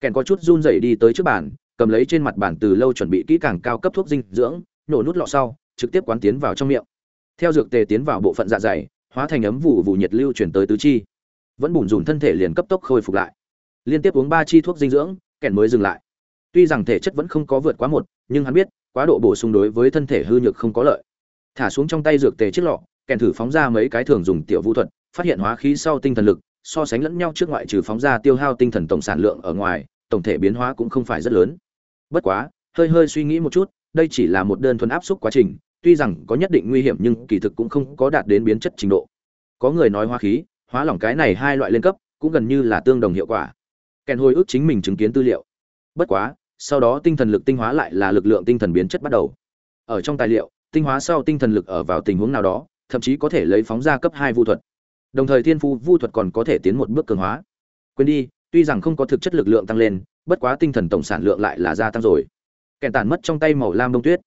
kèn có chút run rẩy đi tới trước bàn, cầm lấy trên mặt bàn từ lâu chuẩn bị kỹ càng cao cấp thuốc dinh dưỡng nổ nút lọ sau, trực tiếp quán tiến vào trong miệng. Theo dược tề tiến vào bộ phận dạ dày, hóa thành ấm vụ vụ nhiệt lưu chuyển tới tứ chi. Vẫn bùn rùn thân thể liền cấp tốc khôi phục lại. Liên tiếp uống ba chi thuốc dinh dưỡng, kèn mới dừng lại. Tuy rằng thể chất vẫn không có vượt quá một, nhưng hắn biết, quá độ bổ sung đối với thân thể hư nhược không có lợi. Thả xuống trong tay dược tề chiếc lọ, kèn thử phóng ra mấy cái thường dùng tiểu vũ thuật, phát hiện hóa khí sau tinh thần lực so sánh lẫn nhau trước ngoại trừ phóng ra tiêu hao tinh thần tổng sản lượng ở ngoài, tổng thể biến hóa cũng không phải rất lớn. Bất quá, hơi hơi suy nghĩ một chút, đây chỉ là một đơn thuần áp suất quá trình, tuy rằng có nhất định nguy hiểm nhưng kỳ thực cũng không có đạt đến biến chất trình độ. Có người nói hóa khí, hóa lỏng cái này hai loại lên cấp, cũng gần như là tương đồng hiệu quả. Kèn hồi ức chính mình chứng kiến tư liệu. Bất quá, sau đó tinh thần lực tinh hóa lại là lực lượng tinh thần biến chất bắt đầu. Ở trong tài liệu, tinh hóa sau tinh thần lực ở vào tình huống nào đó, thậm chí có thể lấy phóng ra cấp hai vu thuật đồng thời thiên phu vu thuật còn có thể tiến một bước cường hóa. Quên đi, tuy rằng không có thực chất lực lượng tăng lên, bất quá tinh thần tổng sản lượng lại là gia tăng rồi. Kèn tàn mất trong tay màu lam đông tuyết.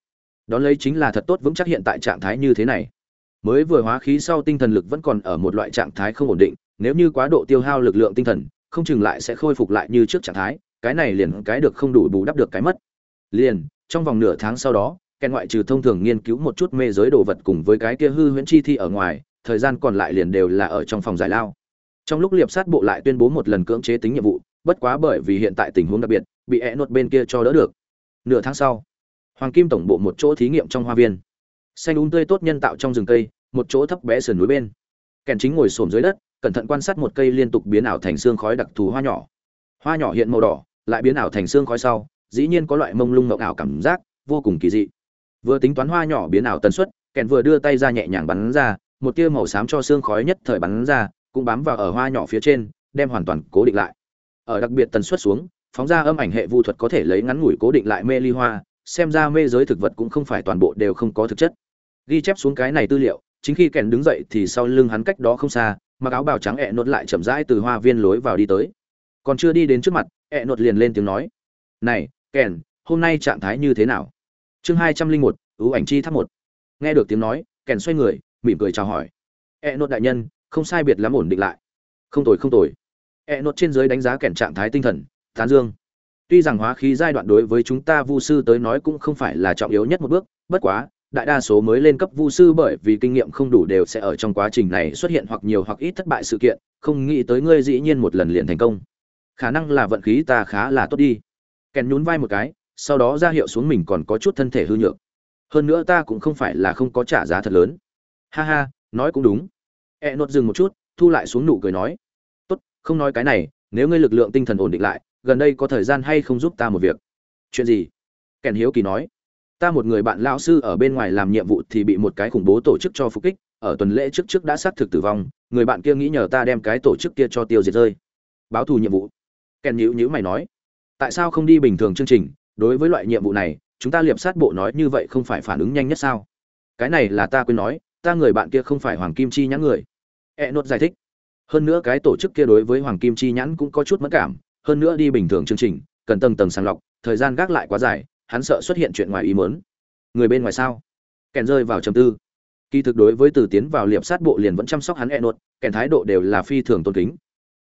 Đón lấy chính là thật tốt vững chắc hiện tại trạng thái như thế này. Mới vừa hóa khí sau tinh thần lực vẫn còn ở một loại trạng thái không ổn định, nếu như quá độ tiêu hao lực lượng tinh thần, không chừng lại sẽ khôi phục lại như trước trạng thái, cái này liền cái được không đủ bù đắp được cái mất. Liền, trong vòng nửa tháng sau đó, kèn ngoại trừ thông thường nghiên cứu một chút mê giới đồ vật cùng với cái kia hư huyễn chi thi ở ngoài thời gian còn lại liền đều là ở trong phòng giải lao. Trong lúc liệp sát bộ lại tuyên bố một lần cưỡng chế tính nhiệm vụ, bất quá bởi vì hiện tại tình huống đặc biệt, bị e nốt bên kia cho đỡ được. Nửa tháng sau, hoàng kim tổng bộ một chỗ thí nghiệm trong hoa viên. Xanh úng um tươi tốt nhân tạo trong rừng cây, một chỗ thấp bé sườn núi bên. Kèn chính ngồi xổm dưới đất, cẩn thận quan sát một cây liên tục biến ảo thành xương khói đặc thù hoa nhỏ. Hoa nhỏ hiện màu đỏ, lại biến ảo thành xương khói sau, dĩ nhiên có loại mông lung ngọc ảo cảm giác, vô cùng kỳ dị. Vừa tính toán hoa nhỏ biến ảo tần suất, kèn vừa đưa tay ra nhẹ nhàng bắn ra một tia màu xám cho xương khói nhất thời bắn ra, cũng bám vào ở hoa nhỏ phía trên, đem hoàn toàn cố định lại. Ở đặc biệt tần suất xuống, phóng ra âm ảnh hệ vu thuật có thể lấy ngắn ngủi cố định lại mê ly hoa, xem ra mê giới thực vật cũng không phải toàn bộ đều không có thực chất. Ghi chép xuống cái này tư liệu, chính khi kèn đứng dậy thì sau lưng hắn cách đó không xa, mặc áo bào trắng ẹ nốt lại chậm rãi từ hoa viên lối vào đi tới. Còn chưa đi đến trước mặt, ẹ nốt liền lên tiếng nói, này, kèn, hôm nay trạng thái như thế nào? Chương hai trăm linh một, ưu ảnh chi tháp một. Nghe được tiếng nói, kèn xoay người mỉm cười chào hỏi. E nốt đại nhân, không sai biệt lắm ổn định lại. Không tồi không tồi. E nốt trên dưới đánh giá kèn trạng thái tinh thần, tán dương. Tuy rằng hóa khí giai đoạn đối với chúng ta vu sư tới nói cũng không phải là trọng yếu nhất một bước, bất quá, đại đa số mới lên cấp vu sư bởi vì kinh nghiệm không đủ đều sẽ ở trong quá trình này xuất hiện hoặc nhiều hoặc ít thất bại sự kiện, không nghĩ tới ngươi dĩ nhiên một lần liền thành công. Khả năng là vận khí ta khá là tốt đi. Kèn nhún vai một cái, sau đó ra hiệu xuống mình còn có chút thân thể hư nhược. Hơn nữa ta cũng không phải là không có trả giá thật lớn ha ha, nói cũng đúng. E nốt dừng một chút, thu lại xuống nụ cười nói, tốt, không nói cái này, nếu ngươi lực lượng tinh thần ổn định lại, gần đây có thời gian hay không giúp ta một việc? Chuyện gì? Kèn hiếu kỳ nói, ta một người bạn lão sư ở bên ngoài làm nhiệm vụ thì bị một cái khủng bố tổ chức cho phục kích, ở tuần lễ trước trước đã xác thực tử vong, người bạn kia nghĩ nhờ ta đem cái tổ chức kia cho tiêu diệt rơi. Báo thù nhiệm vụ? Kèn nhữ nhữ mày nói, tại sao không đi bình thường chương trình? Đối với loại nhiệm vụ này, chúng ta liệp sát bộ nói như vậy không phải phản ứng nhanh nhất sao? Cái này là ta quên nói ta người bạn kia không phải hoàng kim chi nhãn người. E nốt giải thích. Hơn nữa cái tổ chức kia đối với hoàng kim chi nhãn cũng có chút mất cảm, hơn nữa đi bình thường chương trình, cần tầng tầng sàng lọc, thời gian gác lại quá dài, hắn sợ xuất hiện chuyện ngoài ý muốn. Người bên ngoài sao? Kèn rơi vào trầm tư. Kỳ thực đối với từ tiến vào liệp sát bộ liền vẫn chăm sóc hắn e nốt, kèn thái độ đều là phi thường tôn kính.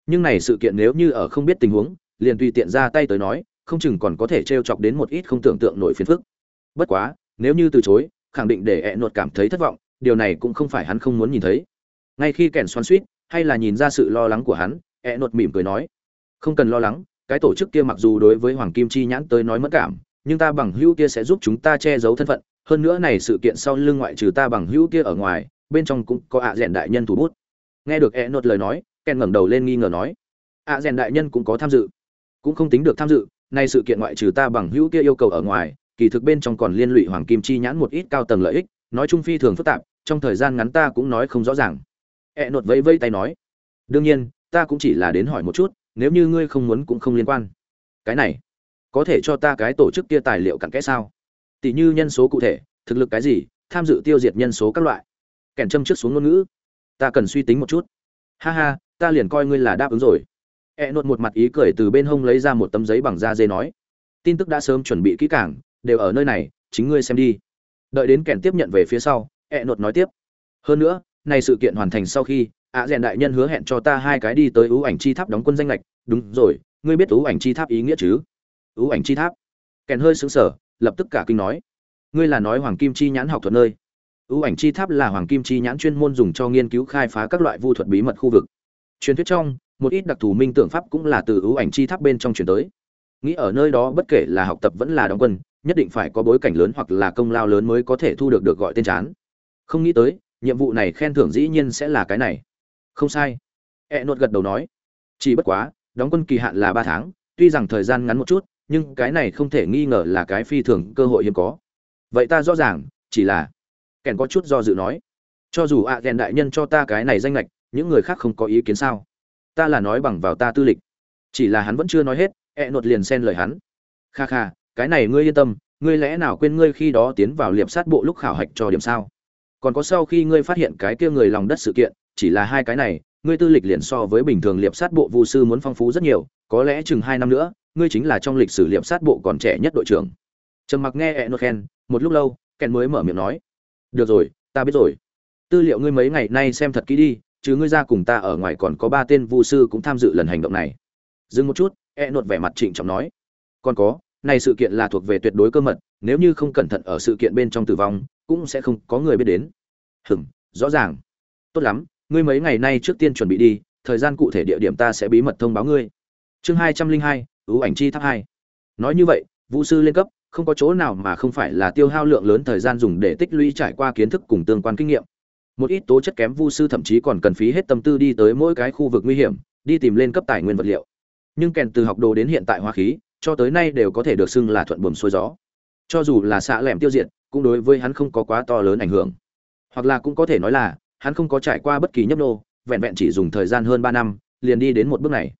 Nhưng này sự kiện nếu như ở không biết tình huống, liền tùy tiện ra tay tới nói, không chừng còn có thể t r e o chọc đến một ít không tưởng tượng nổi phiền phức. Bất quá, nếu như từ chối, khẳng định để ẹ nốt cảm thấy thất vọng điều này cũng không phải hắn không muốn nhìn thấy. Ngay khi kèn xoắn suýt, hay là nhìn ra sự lo lắng của hắn, ẹ nột mỉm cười nói, không cần lo lắng, cái tổ chức kia mặc dù đối với hoàng kim chi nhãn tới nói mất cảm, nhưng ta bằng hữu kia sẽ giúp chúng ta che giấu thân phận, hơn nữa này sự kiện sau lưng ngoại trừ ta bằng hữu kia ở ngoài, bên trong cũng có ạ rèn đại nhân thủ bút. Nghe được ẹ nột lời nói kèn ngẩng đầu lên nghi ngờ nói, ạ rèn đại nhân cũng có tham dự, cũng không tính được tham dự, nay sự kiện ngoại trừ ta bằng hữu kia yêu cầu ở ngoài, kỳ thực bên trong còn liên lụy hoàng kim chi nhãn một ít cao tầng lợi ích, nói chung phi thường phức tạp trong thời gian ngắn ta cũng nói không rõ ràng. E nột vẫy vẫy tay nói, đương nhiên, ta cũng chỉ là đến hỏi một chút, nếu như ngươi không muốn cũng không liên quan. Cái này, có thể cho ta cái tổ chức kia tài liệu cặn kẽ sao? Tỷ như nhân số cụ thể, thực lực cái gì, tham dự tiêu diệt nhân số các loại. Kèn châm trước xuống ngôn ngữ, ta cần suy tính một chút. Ha ha, ta liền coi ngươi là đáp ứng rồi. E nột một mặt ý cười từ bên hông lấy ra một tấm giấy bằng da dê nói, tin tức đã sớm chuẩn bị kỹ cảng đều ở nơi này, chính ngươi xem đi. Đợi đến kèn tiếp nhận về phía sau e nột nói tiếp. Hơn nữa, này sự kiện hoàn thành sau khi, ạ rèn đại nhân hứa hẹn cho ta hai cái đi tới ưu ảnh chi tháp đóng quân danh lệch. Đúng rồi, ngươi biết ưu ảnh chi tháp ý nghĩa chứ? Ưu ảnh chi tháp? Kèn hơi sững sờ, lập tức cả kinh nói. Ngươi là nói hoàng kim chi nhãn học thuật nơi. Ưu ảnh chi tháp là hoàng kim chi nhãn chuyên môn dùng cho nghiên cứu khai phá các loại vu thuật bí mật khu vực. Truyền thuyết trong, một ít đặc thù minh tưởng pháp cũng là từ ưu ảnh chi tháp bên trong truyền tới. Nghĩ ở nơi đó bất kể là học tập vẫn là đóng quân, nhất định phải có bối cảnh lớn hoặc là công lao lớn mới có thể thu được được gọi tên chán không nghĩ tới, nhiệm vụ này khen thưởng dĩ nhiên sẽ là cái này. Không sai. E nốt gật đầu nói. Chỉ bất quá, đóng quân kỳ hạn là ba tháng, tuy rằng thời gian ngắn một chút, nhưng cái này không thể nghi ngờ là cái phi thường cơ hội hiếm có. Vậy ta rõ ràng, chỉ là kèn có chút do dự nói. Cho dù ạ à đại nhân cho ta cái này danh lệch những người khác không có ý kiến sao? Ta là nói bằng vào ta tư lịch. Chỉ là hắn vẫn chưa nói hết e nột liền xen lời hắn. Kha kha, cái này ngươi yên tâm, ngươi lẽ nào quên ngươi khi đó tiến vào liệp sát bộ lúc khảo hạch cho điểm sao? Còn có sau khi ngươi phát hiện cái kia người lòng đất sự kiện, chỉ là hai cái này, ngươi tư lịch liền so với bình thường liệp sát bộ vu sư muốn phong phú rất nhiều, có lẽ chừng hai năm nữa, ngươi chính là trong lịch sử liệp sát bộ còn trẻ nhất đội trưởng. Trầm mặc nghe e khen, một lúc lâu kèn mới mở miệng nói, được rồi, ta biết rồi. Tư liệu ngươi mấy ngày nay xem thật kỹ đi, chứ ngươi ra cùng ta ở ngoài còn có ba tên vu sư cũng tham dự lần hành động này. Dừng một chút e nột vẻ mặt trịnh trọng nói, còn có, này sự kiện là thuộc về tuyệt đối cơ mật nếu như không cẩn thận ở sự kiện bên trong tử vong, cũng sẽ không có người biết đến. Hừm rõ ràng. Tốt lắm, ngươi mấy ngày nay trước tiên chuẩn bị đi, thời gian cụ thể địa điểm ta sẽ bí mật thông báo ngươi. Chương hai trăm linh hai ưu ảnh chi tháp hai. Nói như vậy, vũ sư lên cấp, không có chỗ nào mà không phải là tiêu hao lượng lớn thời gian dùng để tích lũy trải qua kiến thức cùng tương quan kinh nghiệm. Một ít tố chất kém vu sư thậm chí còn cần phí hết tâm tư đi tới mỗi cái khu vực nguy hiểm, đi tìm lên cấp tài nguyên vật liệu. Nhưng kèn từ học đồ đến hiện tại hoa khí, cho tới nay đều có thể được xưng là thuận buồm xuôi gió cho dù là xạ lẻm tiêu diệt, cũng đối với hắn không có quá to lớn ảnh hưởng. Hoặc là cũng có thể nói là, hắn không có trải qua bất kỳ nhấp nô, vẹn vẹn chỉ dùng thời gian hơn ba năm, liền đi đến một bước này.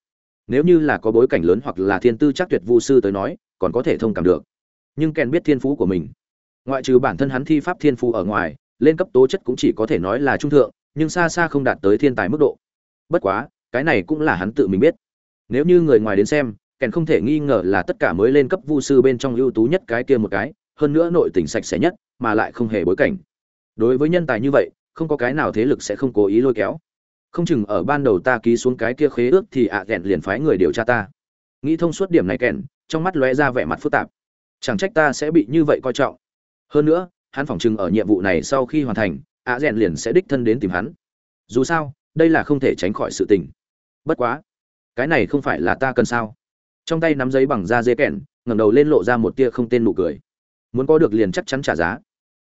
Nếu như là có bối cảnh lớn hoặc là thiên tư chắc tuyệt vu sư tới nói, còn có thể thông cảm được. Nhưng kèn biết thiên phú của mình. Ngoại trừ bản thân hắn thi pháp thiên phú ở ngoài, lên cấp tố chất cũng chỉ có thể nói là trung thượng, nhưng xa xa không đạt tới thiên tài mức độ. Bất quá, cái này cũng là hắn tự mình biết. Nếu như người ngoài đến xem kèn không thể nghi ngờ là tất cả mới lên cấp vu sư bên trong ưu tú nhất cái kia một cái, hơn nữa nội tình sạch sẽ nhất, mà lại không hề bối cảnh. Đối với nhân tài như vậy, không có cái nào thế lực sẽ không cố ý lôi kéo. Không chừng ở ban đầu ta ký xuống cái kia khế ước thì ạ à liền phái người điều tra ta. Nghĩ thông suốt điểm này kèn trong mắt lóe ra vẻ mặt phức tạp. Chẳng trách ta sẽ bị như vậy coi trọng. Hơn nữa, hắn phỏng chừng ở nhiệm vụ này sau khi hoàn thành, ạ à liền sẽ đích thân đến tìm hắn. Dù sao, đây là không thể tránh khỏi sự tình. Bất quá, cái này không phải là ta cần sao? Trong tay nắm giấy bằng da dê kẹn, ngẩng đầu lên lộ ra một tia không tên nụ cười. Muốn có được liền chắc chắn trả giá.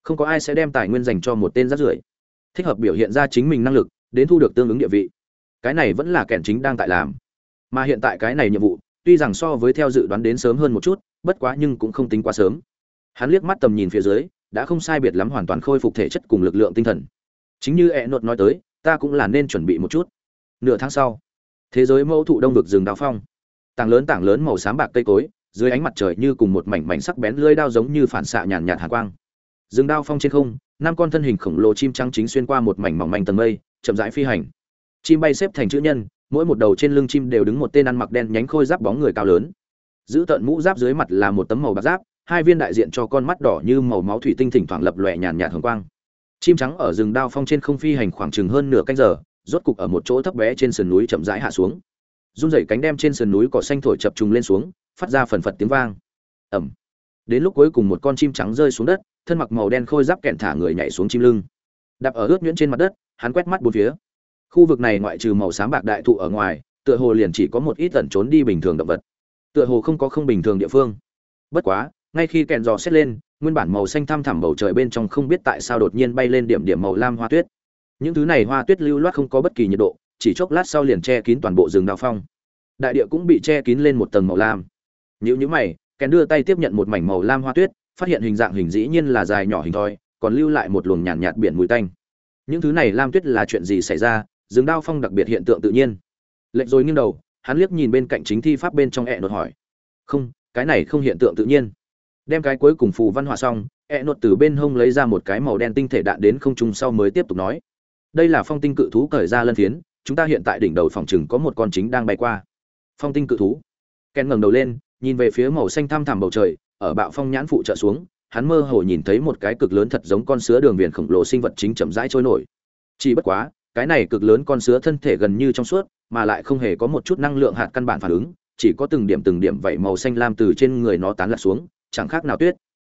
Không có ai sẽ đem tài nguyên dành cho một tên rác rưởi. Thích hợp biểu hiện ra chính mình năng lực, đến thu được tương ứng địa vị. Cái này vẫn là kẻn chính đang tại làm. Mà hiện tại cái này nhiệm vụ, tuy rằng so với theo dự đoán đến sớm hơn một chút, bất quá nhưng cũng không tính quá sớm. Hắn liếc mắt tầm nhìn phía dưới, đã không sai biệt lắm hoàn toàn khôi phục thể chất cùng lực lượng tinh thần. Chính như e nột nói tới, ta cũng là nên chuẩn bị một chút. Nửa tháng sau, thế giới mẫu thụ đông vực rừng đào phong tảng lớn tảng lớn màu xám bạc cây cối, dưới ánh mặt trời như cùng một mảnh mảnh sắc bén lưỡi đao giống như phản xạ nhàn nhạt hàn quang. Rừng đao phong trên không, năm con thân hình khổng lồ chim trắng chính xuyên qua một mảnh mỏng manh tầng mây, chậm rãi phi hành. Chim bay xếp thành chữ nhân, mỗi một đầu trên lưng chim đều đứng một tên ăn mặc đen nhánh khôi giáp bóng người cao lớn. Giữ tận mũ giáp dưới mặt là một tấm màu bạc giáp, hai viên đại diện cho con mắt đỏ như màu máu thủy tinh thỉnh thoảng lập lòe nhàn nhạt hồng quang. Chim trắng ở rừng đao phong trên không phi hành khoảng chừng hơn nửa canh giờ, rốt cục ở một chỗ thấp bé trên sườn núi chậm rãi hạ xuống run rẩy cánh đem trên sườn núi cỏ xanh thổi chập trùng lên xuống, phát ra phần phật tiếng vang. Ẩm đến lúc cuối cùng một con chim trắng rơi xuống đất, thân mặc màu đen khôi giáp kẹn thả người nhảy xuống chim lưng. Đạp ở ướt nhuyễn trên mặt đất, hắn quét mắt bốn phía. Khu vực này ngoại trừ màu xám bạc đại thụ ở ngoài, tựa hồ liền chỉ có một ít tẩn trốn đi bình thường động vật. Tựa hồ không có không bình thường địa phương. Bất quá, ngay khi kẹn dò xét lên, nguyên bản màu xanh thăm thẳm bầu trời bên trong không biết tại sao đột nhiên bay lên điểm điểm màu lam hoa tuyết. Những thứ này hoa tuyết lưu loát không có bất kỳ nhiệt độ chỉ chốc lát sau liền che kín toàn bộ rừng đào phong. Đại địa cũng bị che kín lên một tầng màu lam. Nếu như, như mày kèn đưa tay tiếp nhận một mảnh màu lam hoa tuyết phát hiện hình dạng hình dĩ nhiên là dài nhỏ hình thoi còn lưu lại một luồng nhàn nhạt, nhạt biển mùi tanh. Những thứ này lam tuyết là chuyện gì xảy ra? Rừng đao phong đặc biệt hiện tượng tự nhiên. Lệnh rồi nghiêng đầu hắn liếc nhìn bên cạnh chính thi pháp bên trong ẹ nột hỏi. Không cái này không hiện tượng tự nhiên. Đem cái cuối cùng phù văn hòa xong ẹ nột từ bên hông lấy ra một cái màu đen tinh thể đạn đến không trung sau mới tiếp tục nói. Đây là phong tinh cự thú cởi ra lân phiến chúng ta hiện tại đỉnh đầu phòng chừng có một con chính đang bay qua. Phong tinh cự thú. Ken ngẩng đầu lên, nhìn về phía màu xanh thăm thẳm bầu trời, ở bạo phong nhãn phụ trợ xuống, hắn mơ hồ nhìn thấy một cái cực lớn thật giống con sứa đường viền khổng lồ sinh vật chính chậm rãi trôi nổi. Chỉ bất quá, cái này cực lớn con sứa thân thể gần như trong suốt, mà lại không hề có một chút năng lượng hạt căn bản phản ứng, chỉ có từng điểm từng điểm vậy màu xanh lam từ trên người nó tán lạc xuống, chẳng khác nào tuyết.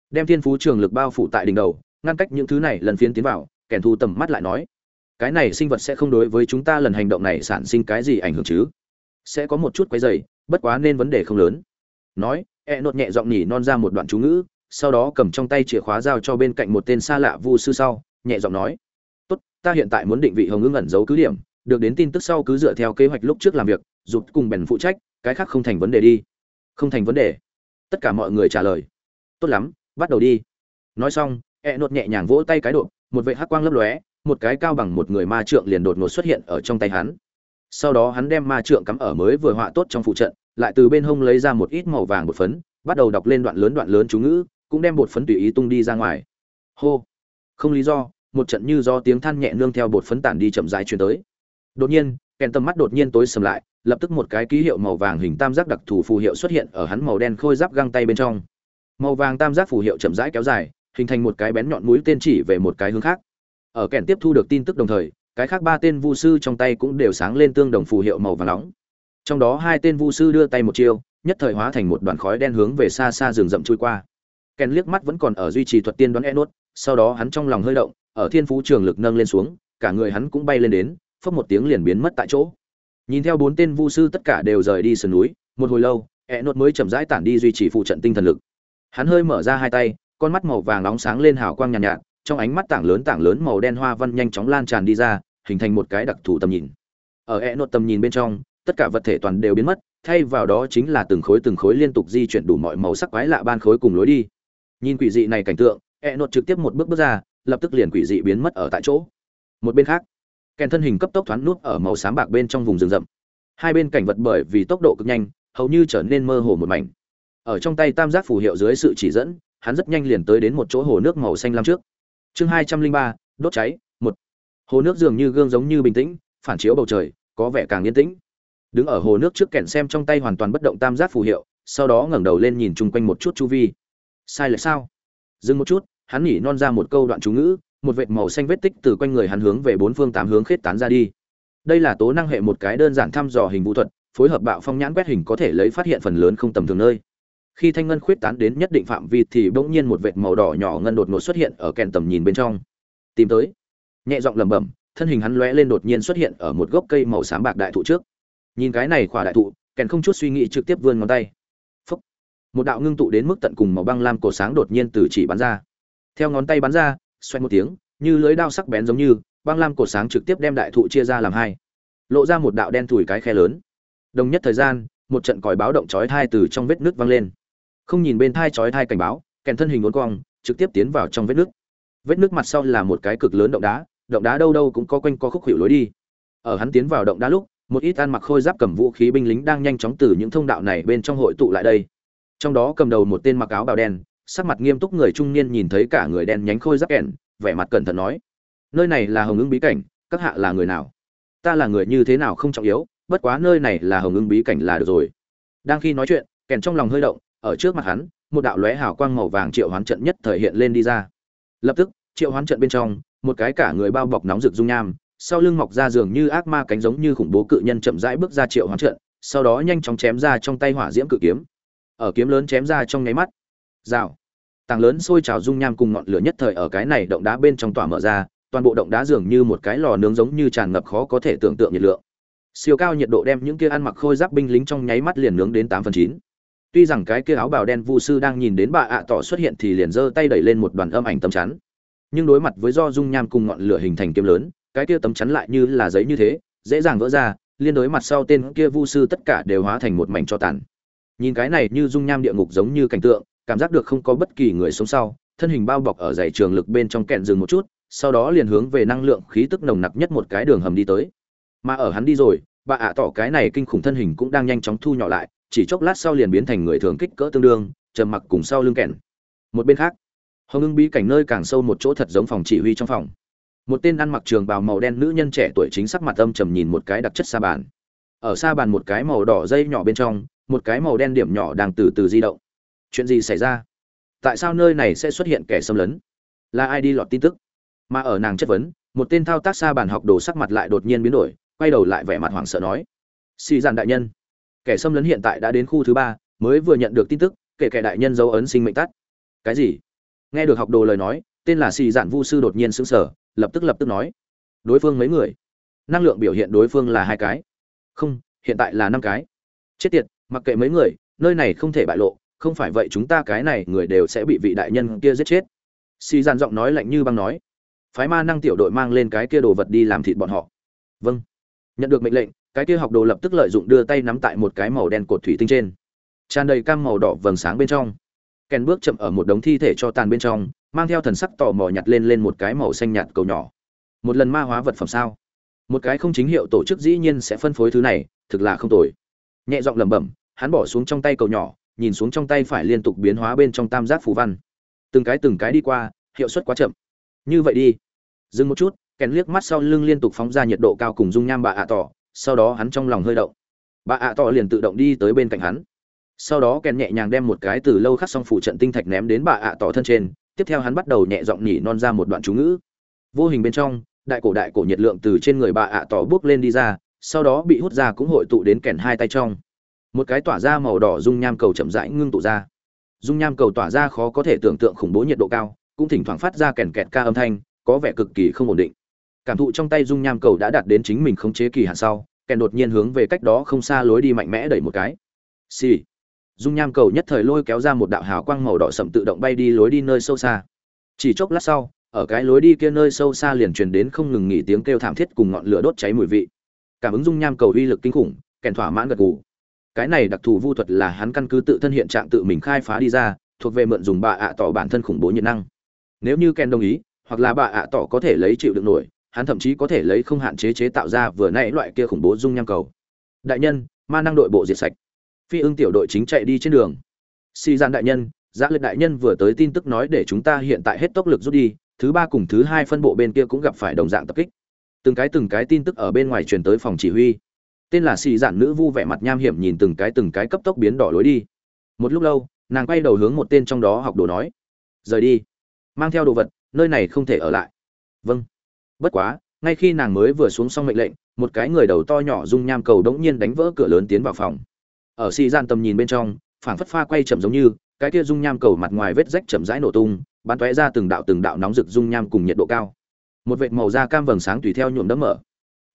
Đem thiên phú trường lực bao phủ tại đỉnh đầu, ngăn cách những thứ này lần phiến tiến vào kèn thu tầm mắt lại nói cái này sinh vật sẽ không đối với chúng ta lần hành động này sản sinh cái gì ảnh hưởng chứ? Sẽ có một chút quấy dày bất quá nên vấn đề không lớn. Nói e nột nhẹ giọng nhỉ non ra một đoạn chú ngữ, sau đó cầm trong tay chìa khóa giao cho bên cạnh một tên xa lạ vu sư sau, nhẹ giọng nói, tốt, ta hiện tại muốn định vị hồng ưng ẩn giấu cứ điểm, được đến tin tức sau cứ dựa theo kế hoạch lúc trước làm việc, rụt cùng bèn phụ trách, cái khác không thành vấn đề đi. Không thành vấn đề. Tất cả mọi người trả lời, tốt lắm, bắt đầu đi. Nói xong e nột nhẹ nhàng vỗ tay cái độ, một vệ hắc quang lấp lóe một cái cao bằng một người ma trượng liền đột ngột xuất hiện ở trong tay hắn. Sau đó hắn đem ma trượng cắm ở mới vừa họa tốt trong phụ trận, lại từ bên hông lấy ra một ít màu vàng bột phấn, bắt đầu đọc lên đoạn lớn đoạn lớn chú ngữ, cũng đem bột phấn tùy ý tung đi ra ngoài. Hô! Không lý do, một trận như do tiếng than nhẹ nương theo bột phấn tản đi chậm rãi truyền tới. Đột nhiên, kèn tầm mắt đột nhiên tối sầm lại, lập tức một cái ký hiệu màu vàng hình tam giác đặc thù phù hiệu xuất hiện ở hắn màu đen khôi giáp găng tay bên trong. Màu vàng tam giác phù hiệu chậm rãi kéo dài, hình thành một cái bén nhọn mũi tên chỉ về một cái hướng khác ở kèn tiếp thu được tin tức đồng thời cái khác ba tên vu sư trong tay cũng đều sáng lên tương đồng phù hiệu màu vàng nóng. Trong đó hai tên vu sư đưa tay một chiêu nhất thời hóa thành một đoàn khói đen hướng về xa xa rừng rậm trôi qua. Kèn liếc mắt vẫn còn ở duy trì thuật tiên đoán e nốt sau đó hắn trong lòng hơi động ở thiên phú trường lực nâng lên xuống cả người hắn cũng bay lên đến phấp một tiếng liền biến mất tại chỗ. Nhìn theo bốn tên vu sư tất cả đều rời đi sườn núi một hồi lâu e nốt mới chậm rãi tản đi duy trì phụ trận tinh thần lực. Hắn hơi mở ra hai tay con mắt màu vàng nóng sáng lên hào quang nhàn nhạt, nhạt trong ánh mắt tảng lớn tảng lớn màu đen hoa văn nhanh chóng lan tràn đi ra, hình thành một cái đặc thù tầm nhìn. Ở e nốt tầm nhìn bên trong, tất cả vật thể toàn đều biến mất, thay vào đó chính là từng khối từng khối liên tục di chuyển đủ mọi màu sắc quái lạ ban khối cùng lối đi. Nhìn quỷ dị này cảnh tượng e nốt trực tiếp một bước bước ra, lập tức liền quỷ dị biến mất ở tại chỗ. Một bên khác, kèn thân hình cấp tốc thoáng nút ở màu xám bạc bên trong vùng rừng rậm. Hai bên cảnh vật bởi vì tốc độ cực nhanh, hầu như trở nên mơ hồ một mảnh. Ở trong tay tam giác phù hiệu dưới sự chỉ dẫn, hắn rất nhanh liền tới đến một chỗ hồ nước màu xanh lam trước chương hai trăm linh ba, đốt cháy, một. Hồ nước dường như gương giống như bình tĩnh, phản chiếu bầu trời, có vẻ càng yên tĩnh. Đứng ở hồ nước trước kèn xem trong tay hoàn toàn bất động tam giác phù hiệu, sau đó ngẩng đầu lên nhìn chung quanh một chút chu vi. Sai lệch sao? Dừng một chút, hắn nhỉ non ra một câu đoạn chú ngữ, một vệt màu xanh vết tích từ quanh người hắn hướng về bốn phương tám hướng khết tán ra đi. Đây là tố năng hệ một cái đơn giản thăm dò hình vũ thuật, phối hợp bạo phong nhãn quét hình có thể lấy phát hiện phần lớn không tầm thường nơi khi thanh ngân khuyết tán đến nhất định phạm vi thì bỗng nhiên một vệt màu đỏ nhỏ ngân đột ngột xuất hiện ở kèn tầm nhìn bên trong. Tìm tới. Nhẹ giọng lẩm bẩm, thân hình hắn lóe lên đột nhiên xuất hiện ở một gốc cây màu xám bạc đại thụ trước. Nhìn cái này khỏa đại thụ, kèn không chút suy nghĩ trực tiếp vươn ngón tay. Phúc. một đạo ngưng tụ đến mức tận cùng màu băng lam cổ sáng đột nhiên từ chỉ bắn ra. Theo ngón tay bắn ra xoay một tiếng, như lưới đao sắc bén giống như, băng lam cổ sáng trực tiếp đem đại thụ chia ra làm hai. Lộ ra một đạo đen thủi cái khe lớn. Đồng nhất thời gian, một trận còi báo động chói thai từ trong vết nước vang lên không nhìn bên thai chói thai cảnh báo, kèn thân hình uốn cong, trực tiếp tiến vào trong vết nước. Vết nước mặt sau là một cái cực lớn động đá động đá đâu đâu cũng có quanh co khúc hiệu lối đi. Ở hắn tiến vào động đá lúc, một ít ăn mặc khôi giáp cầm vũ khí binh lính đang nhanh chóng từ những thông đạo này bên trong hội tụ lại đây. Trong đó cầm đầu một tên mặc áo bào đen, sắc mặt nghiêm túc người trung niên nhìn thấy cả người đen nhánh khôi giáp kèn, vẻ mặt cẩn thận nói, nơi này là hồng ứng bí cảnh, các hạ là người nào? Ta là người như thế nào không trọng yếu, bất quá nơi này là hồng ứng bí cảnh là được rồi. Đang khi nói chuyện, kèn trong lòng hơi động ở trước mặt hắn, một đạo lóe hào quang màu vàng triệu hoán trận nhất thời hiện lên đi ra. Lập tức, triệu hoán trận bên trong, một cái cả người bao bọc nóng rực dung nham, sau lưng mọc ra dường như ác ma cánh giống như khủng bố cự nhân chậm rãi bước ra triệu hoán trận, sau đó nhanh chóng chém ra trong tay hỏa diễm cự kiếm. Ở kiếm lớn chém ra trong nháy mắt, rào tàng lớn sôi trào dung nham cùng ngọn lửa nhất thời ở cái này động đá bên trong tỏa mở ra, toàn bộ động đá dường như một cái lò nướng giống như tràn ngập khó có thể tưởng tượng nhiệt lượng. Siêu cao nhiệt độ đem những kia ăn mặc khôi giáp binh lính trong nháy mắt liền nướng đến tám phần chín tuy rằng cái kia áo bào đen vu sư đang nhìn đến bà ạ tỏ xuất hiện thì liền giơ tay đẩy lên một đoàn âm ảnh tấm chắn. Nhưng đối mặt với do dung nham cùng ngọn lửa hình thành kiếm lớn, cái kia tấm chắn lại như là giấy như thế, dễ dàng vỡ ra, liên đối mặt sau tên kia vu sư tất cả đều hóa thành một mảnh cho tàn. Nhìn cái này như dung nham địa ngục giống như cảnh tượng, cảm giác được không có bất kỳ người sống sau, thân hình bao bọc ở dãy trường lực bên trong kẹn dừng một chút, sau đó liền hướng về năng lượng khí tức nồng nặc nhất một cái đường hầm đi tới. Mà ở hắn đi rồi, bà ạ tỏ cái này kinh khủng thân hình cũng đang nhanh chóng thu nhỏ lại chỉ chốc lát sau liền biến thành người thường kích cỡ tương đương, trầm mặc cùng sau lưng kẹn. Một bên khác, hồng ưng bí cảnh nơi càng sâu một chỗ thật giống phòng chỉ huy trong phòng. Một tên ăn mặc trường bào màu đen nữ nhân trẻ tuổi chính sắc mặt âm trầm nhìn một cái đặc chất sa bàn. Ở sa bàn một cái màu đỏ dây nhỏ bên trong, một cái màu đen điểm nhỏ đang từ từ di động. Chuyện gì xảy ra? Tại sao nơi này sẽ xuất hiện kẻ xâm lấn? Là ai đi lọt tin tức? Mà ở nàng chất vấn, một tên thao tác sa bàn học đồ sắc mặt lại đột nhiên biến đổi, quay đầu lại vẻ mặt hoảng sợ nói. Xì dàn đại nhân kẻ xâm lấn hiện tại đã đến khu thứ ba, mới vừa nhận được tin tức, kể kẻ đại nhân dấu ấn sinh mệnh tắt. Cái gì? Nghe được học đồ lời nói, tên là xì Dạn vu sư đột nhiên sững sờ, lập tức lập tức nói. Đối phương mấy người? Năng lượng biểu hiện đối phương là hai cái. Không, hiện tại là năm cái. Chết tiệt, mặc kệ mấy người, nơi này không thể bại lộ, không phải vậy chúng ta cái này người đều sẽ bị vị đại nhân kia giết chết. Xì Dạn giọng nói lạnh như băng nói. Phái ma năng tiểu đội mang lên cái kia đồ vật đi làm thịt bọn họ. Vâng. Nhận được mệnh lệnh cái kia học đồ lập tức lợi dụng đưa tay nắm tại một cái màu đen cột thủy tinh trên. Tràn đầy cam màu đỏ vầng sáng bên trong. Kèn bước chậm ở một đống thi thể cho tàn bên trong, mang theo thần sắc tò mò nhặt lên lên một cái màu xanh nhạt cầu nhỏ. Một lần ma hóa vật phẩm sao? Một cái không chính hiệu tổ chức dĩ nhiên sẽ phân phối thứ này, thực là không tồi. Nhẹ giọng lẩm bẩm, hắn bỏ xuống trong tay cầu nhỏ, nhìn xuống trong tay phải liên tục biến hóa bên trong tam giác phù văn. Từng cái từng cái đi qua, hiệu suất quá chậm. Như vậy đi. Dừng một chút, kèn liếc mắt sau lưng liên tục phóng ra nhiệt độ cao cùng dung nham bà ạ tỏ sau đó hắn trong lòng hơi động. Bà ạ tỏ liền tự động đi tới bên cạnh hắn. Sau đó kèn nhẹ nhàng đem một cái từ lâu khắc xong phủ trận tinh thạch ném đến bà ạ tỏ thân trên, tiếp theo hắn bắt đầu nhẹ giọng nhỉ non ra một đoạn chú ngữ. Vô hình bên trong, đại cổ đại cổ nhiệt lượng từ trên người bà ạ tỏ bước lên đi ra, sau đó bị hút ra cũng hội tụ đến kèn hai tay trong. Một cái tỏa ra màu đỏ dung nham cầu chậm rãi ngưng tụ ra. Dung nham cầu tỏa ra khó có thể tưởng tượng khủng bố nhiệt độ cao, cũng thỉnh thoảng phát ra kèn kẹt ca âm thanh, có vẻ cực kỳ không ổn định cảm thụ trong tay dung nham cầu đã đạt đến chính mình khống chế kỳ hạn sau kèn đột nhiên hướng về cách đó không xa lối đi mạnh mẽ đẩy một cái. Xì、sì. dung nham cầu nhất thời lôi kéo ra một đạo hào quang màu đỏ sậm tự động bay đi lối đi nơi sâu xa. Chỉ chốc lát sau, ở cái lối đi kia nơi sâu xa liền truyền đến không ngừng nghỉ tiếng kêu thảm thiết cùng ngọn lửa đốt cháy mùi vị. Cảm ứng dung nham cầu uy lực kinh khủng, kèn thỏa mãn gật gù. Cái này đặc thù vu thuật là hắn căn cứ tự thân hiện trạng tự mình khai phá đi ra, thuộc về mượn dùng bà ạ tỏ bản thân khủng bố nhiệt năng. Nếu như ken đồng ý, hoặc là bà ạ tỏ có thể lấy chịu được nổi hắn thậm chí có thể lấy không hạn chế chế tạo ra vừa nãy loại kia khủng bố dung nham cầu. Đại nhân, ma năng đội bộ diệt sạch. Phi ưng tiểu đội chính chạy đi trên đường. Si gian đại nhân dạ giá lực đại nhân vừa tới tin tức nói để chúng ta hiện tại hết tốc lực rút đi, thứ ba cùng thứ hai phân bộ bên kia cũng gặp phải đồng dạng tập kích. Từng cái từng cái tin tức ở bên ngoài truyền tới phòng chỉ huy. Tên là xì giản nữ vu vẻ mặt nham hiểm nhìn từng cái từng cái cấp tốc biến đỏ lối đi. Một lúc lâu, nàng quay đầu hướng một tên trong đó học đồ nói. Rời đi. Mang theo đồ vật, nơi này không thể ở lại. Vâng bất quá, ngay khi nàng mới vừa xuống xong mệnh lệnh, một cái người đầu to nhỏ dung nham cầu đống nhiên đánh vỡ cửa lớn tiến vào phòng. Ở xì gian tầm nhìn bên trong, phảng phất pha quay chậm giống như, cái kia dung nham cầu mặt ngoài vết rách chậm rãi nổ tung, bắn tóe ra từng đạo từng đạo nóng rực dung nham cùng nhiệt độ cao. Một vệt màu da cam vầng sáng tùy theo nhuộm đẫm mở.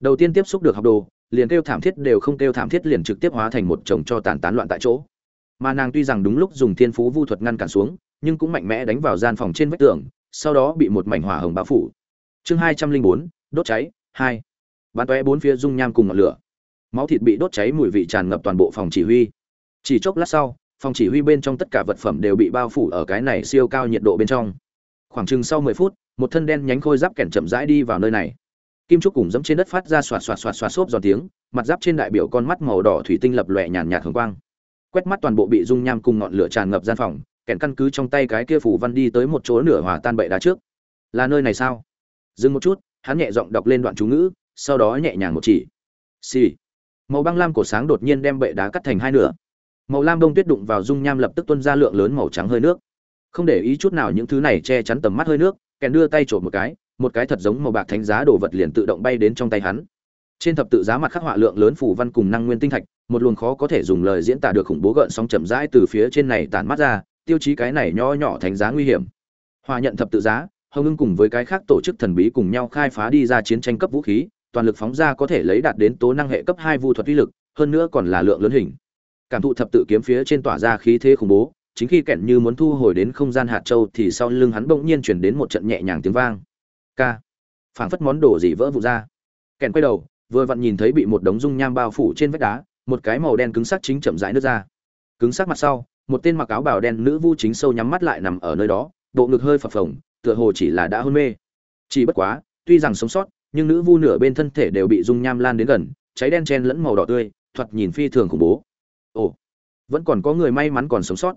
Đầu tiên tiếp xúc được học đồ, liền kêu thảm thiết đều không kêu thảm thiết liền trực tiếp hóa thành một chồng cho tàn tán loạn tại chỗ. Mà nàng tuy rằng đúng lúc dùng thiên phú vu thuật ngăn cản xuống, nhưng cũng mạnh mẽ đánh vào gian phòng trên vách tường, sau đó bị một mảnh hỏa hồng bao phủ chương hai trăm linh bốn, đốt cháy, hai. Bắn tóe bốn phía dung nham cùng ngọn lửa. Máu thịt bị đốt cháy mùi vị tràn ngập toàn bộ phòng chỉ huy. Chỉ chốc lát sau, phòng chỉ huy bên trong tất cả vật phẩm đều bị bao phủ ở cái này siêu cao nhiệt độ bên trong. Khoảng chừng sau mười phút, một thân đen nhánh khôi giáp kẻn chậm rãi đi vào nơi này. Kim trúc cùng dẫm trên đất phát ra xoạt xoạt xoạt xoạt xốp giòn tiếng, mặt giáp trên đại biểu con mắt màu đỏ thủy tinh lập lòe nhàn nhạt hồng quang. Quét mắt toàn bộ bị dung nham cùng ngọn lửa tràn ngập gian phòng kẻn căn cứ trong tay cái kia phủ văn đi tới một chỗ nửa hòa tan bậy đá trước. Là nơi này sao? Dừng một chút, hắn nhẹ giọng đọc lên đoạn chú ngữ, sau đó nhẹ nhàng một chỉ. Xì、sì. màu băng lam cổ sáng đột nhiên đem bệ đá cắt thành hai nửa. Màu lam đông tuyết đụng vào dung nham lập tức tuân ra lượng lớn màu trắng hơi nước. Không để ý chút nào những thứ này che chắn tầm mắt hơi nước, kèn đưa tay trộm một cái một cái thật giống màu bạc thánh giá đồ vật liền tự động bay đến trong tay hắn. Trên thập tự giá mặt khắc họa lượng lớn phủ văn cùng năng nguyên tinh thạch, một luồng khó có thể dùng lời diễn tả được khủng bố gợn sóng chậm rãi từ phía trên này tản mắt ra, tiêu chí cái này nho nhỏ thánh giá nguy hiểm. Hòa nhận thập tự giá hồng ngưng cùng với cái khác tổ chức thần bí cùng nhau khai phá đi ra chiến tranh cấp vũ khí, toàn lực phóng ra có thể lấy đạt đến tố năng hệ cấp hai vu thuật uy lực, hơn nữa còn là lượng lớn hình. Cảm thụ thập tự kiếm phía trên tỏa ra khí thế khủng bố, chính khi kẹn như muốn thu hồi đến không gian hạt châu thì sau lưng hắn bỗng nhiên chuyển đến một trận nhẹ nhàng tiếng vang. K phảng phất món đồ gì vỡ vụn ra. Kẹn quay đầu, vừa vặn nhìn thấy bị một đống dung nham bao phủ trên vách đá, một cái màu đen cứng sắc chính chậm rãi nước ra. Cứng sắc mặt sau, một tên mặc áo bào đen nữ vu chính sâu nhắm mắt lại nằm ở nơi đó, bộ ngực hơi phập phồng tựa hồ chỉ là đã hôn mê. Chỉ bất quá, tuy rằng sống sót, nhưng nữ vu nửa bên thân thể đều bị dung nham lan đến gần, cháy đen chen lẫn màu đỏ tươi, thoạt nhìn phi thường khủng bố. Ồ, vẫn còn có người may mắn còn sống sót.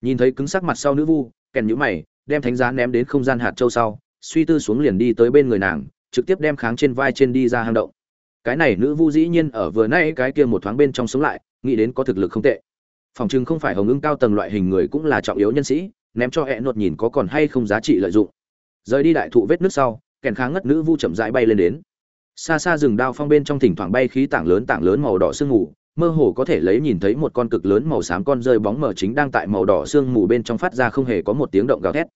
Nhìn thấy cứng sắc mặt sau nữ vu, kèn nhũ mày, đem thánh giá ném đến không gian hạt châu sau, suy tư xuống liền đi tới bên người nàng, trực tiếp đem kháng trên vai trên đi ra hang động. Cái này nữ vu dĩ nhiên ở vừa nay cái kia một thoáng bên trong sống lại, nghĩ đến có thực lực không tệ. Phòng chừng không phải hồng ưng cao tầng loại hình người cũng là trọng yếu nhân sĩ ném cho hẹn nột nhìn có còn hay không giá trị lợi dụng. Rời đi đại thụ vết nước sau, kèn kháng ngất nữ vu chậm rãi bay lên đến. Xa xa rừng đao phong bên trong thỉnh thoảng bay khí tảng lớn tảng lớn màu đỏ sương mù, mơ hồ có thể lấy nhìn thấy một con cực lớn màu xám con rơi bóng mờ chính đang tại màu đỏ sương mù bên trong phát ra không hề có một tiếng động gào thét.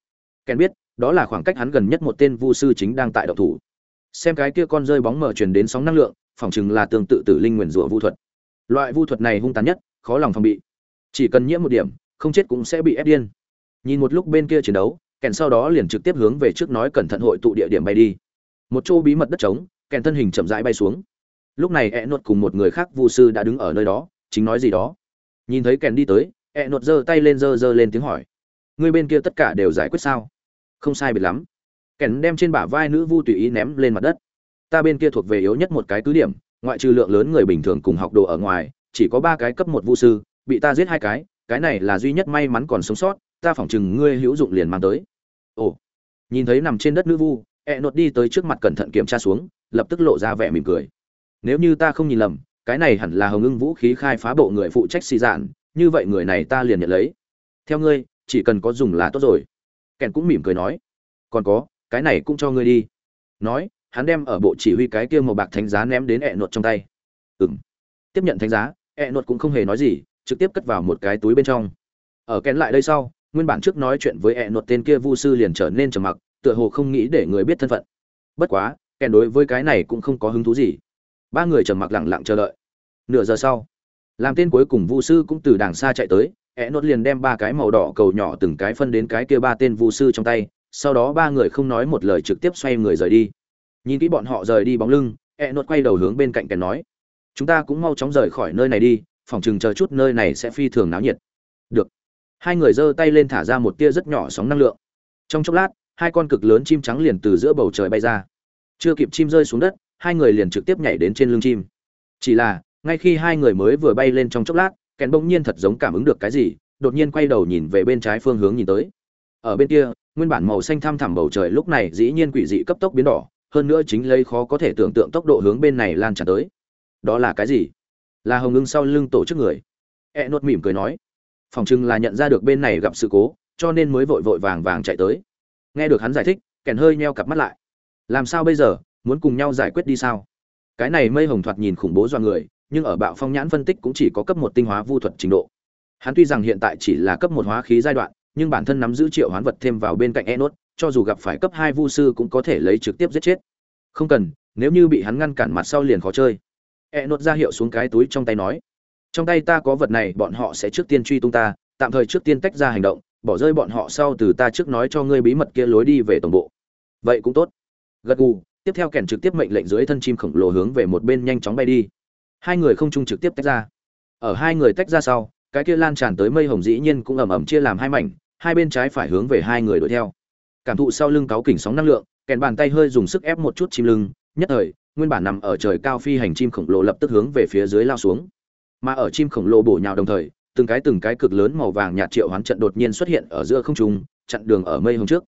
Kèn biết, đó là khoảng cách hắn gần nhất một tên vu sư chính đang tại động thủ. Xem cái kia con rơi bóng mờ truyền đến sóng năng lượng, phỏng chừng là tương tự tử linh nguyền rủa vu thuật. Loại vu thuật này hung tàn nhất, khó lòng phòng bị. Chỉ cần nhiễm một điểm, không chết cũng sẽ bị ép điên nhìn một lúc bên kia chiến đấu, kèn sau đó liền trực tiếp hướng về trước nói cẩn thận hội tụ địa điểm bay đi. Một chỗ bí mật đất trống, kèn thân hình chậm rãi bay xuống. Lúc này e nuột cùng một người khác vu sư đã đứng ở nơi đó, chính nói gì đó. Nhìn thấy kèn đi tới e nuột giơ tay lên giơ giơ lên tiếng hỏi. Người bên kia tất cả đều giải quyết sao? Không sai biệt lắm. Kèn đem trên bả vai nữ vu tùy ý ném lên mặt đất. Ta bên kia thuộc về yếu nhất một cái cứ điểm, ngoại trừ lượng lớn người bình thường cùng học đồ ở ngoài, chỉ có ba cái cấp một vu sư, bị ta giết hai cái cái này là duy nhất may mắn còn sống sót ta phỏng chừng ngươi hữu dụng liền mang tới. Ồ, nhìn thấy nằm trên đất nữ vu, ẹ nốt đi tới trước mặt cẩn thận kiểm tra xuống, lập tức lộ ra vẻ mỉm cười. Nếu như ta không nhìn lầm, cái này hẳn là hồng ưng vũ khí khai phá bộ người phụ trách xì dạn, như vậy người này ta liền nhận lấy. Theo ngươi, chỉ cần có dùng là tốt rồi. Kèn cũng mỉm cười nói. Còn có, cái này cũng cho ngươi đi. Nói, hắn đem ở bộ chỉ huy cái kia màu bạc thánh giá ném đến ẹ nột trong tay. Ừng tiếp nhận thánh giá, ẹ nột cũng không hề nói gì, trực tiếp cất vào một cái túi bên trong. Ở kèn lại đây sau nguyên bản trước nói chuyện với ẹ nột tên kia vu sư liền trở nên trầm mặc, tựa hồ không nghĩ để người biết thân phận. Bất quá kèn đối với cái này cũng không có hứng thú gì. Ba người trầm mặc lẳng lặng chờ đợi. Nửa giờ sau, làm tên cuối cùng vu sư cũng từ đàng xa chạy tới, ẹ nốt liền đem ba cái màu đỏ cầu nhỏ từng cái phân đến cái kia ba tên vu sư trong tay, sau đó ba người không nói một lời trực tiếp xoay người rời đi. Nhìn kỹ bọn họ rời đi bóng lưng, ẹ nốt quay đầu hướng bên cạnh kèn nói, chúng ta cũng mau chóng rời khỏi nơi này đi, phòng chừng chờ chút nơi này sẽ phi thường náo nhiệt. Được hai người giơ tay lên thả ra một tia rất nhỏ sóng năng lượng. Trong chốc lát, hai con cực lớn chim trắng liền từ giữa bầu trời bay ra. Chưa kịp chim rơi xuống đất, hai người liền trực tiếp nhảy đến trên lưng chim. Chỉ là, ngay khi hai người mới vừa bay lên trong chốc lát, kèn bỗng nhiên thật giống cảm ứng được cái gì, đột nhiên quay đầu nhìn về bên trái phương hướng nhìn tới. Ở bên kia, nguyên bản màu xanh thăm thẳm bầu trời lúc này dĩ nhiên quỷ dị cấp tốc biến đỏ, hơn nữa chính lấy khó có thể tưởng tượng tốc độ hướng bên này lan tràn tới. Đó là cái gì? Là hồng ngưng sau lưng tổ chức người. E nuốt mỉm cười nói phòng chừng là nhận ra được bên này gặp sự cố, cho nên mới vội vội vàng vàng chạy tới. Nghe được hắn giải thích, kèn hơi nheo cặp mắt lại. Làm sao bây giờ, muốn cùng nhau giải quyết đi sao? Cái này mây hồng thoạt nhìn khủng bố do người, nhưng ở bạo phong nhãn phân tích cũng chỉ có cấp một tinh hóa vu thuật trình độ. Hắn tuy rằng hiện tại chỉ là cấp một hóa khí giai đoạn, nhưng bản thân nắm giữ triệu hoán vật thêm vào bên cạnh e nốt, cho dù gặp phải cấp hai vu sư cũng có thể lấy trực tiếp giết chết. Không cần, nếu như bị hắn ngăn cản mặt sau liền khó chơi. E nốt ra hiệu xuống cái túi trong tay nói trong tay ta có vật này, bọn họ sẽ trước tiên truy tung ta, tạm thời trước tiên tách ra hành động, bỏ rơi bọn họ sau từ ta trước nói cho ngươi bí mật kia lối đi về tổng bộ. Vậy cũng tốt. Gật gù, tiếp theo kèn trực tiếp mệnh lệnh dưới thân chim khổng lồ hướng về một bên nhanh chóng bay đi. Hai người không chung trực tiếp tách ra. Ở hai người tách ra sau, cái kia lan tràn tới mây hồng dĩ nhiên cũng ầm ầm chia làm hai mảnh, hai bên trái phải hướng về hai người đuổi theo. Cảm thụ sau lưng cáu kỉnh sóng năng lượng kèn bàn tay hơi dùng sức ép một chút chim lưng, nhất thời, nguyên bản nằm ở trời cao phi hành chim khổng lồ lập tức hướng về phía dưới lao xuống mà ở chim khổng lồ bổ nhào đồng thời, từng cái từng cái cực lớn màu vàng nhạt triệu hoán trận đột nhiên xuất hiện ở giữa không trung, chặn đường ở mây hồng trước.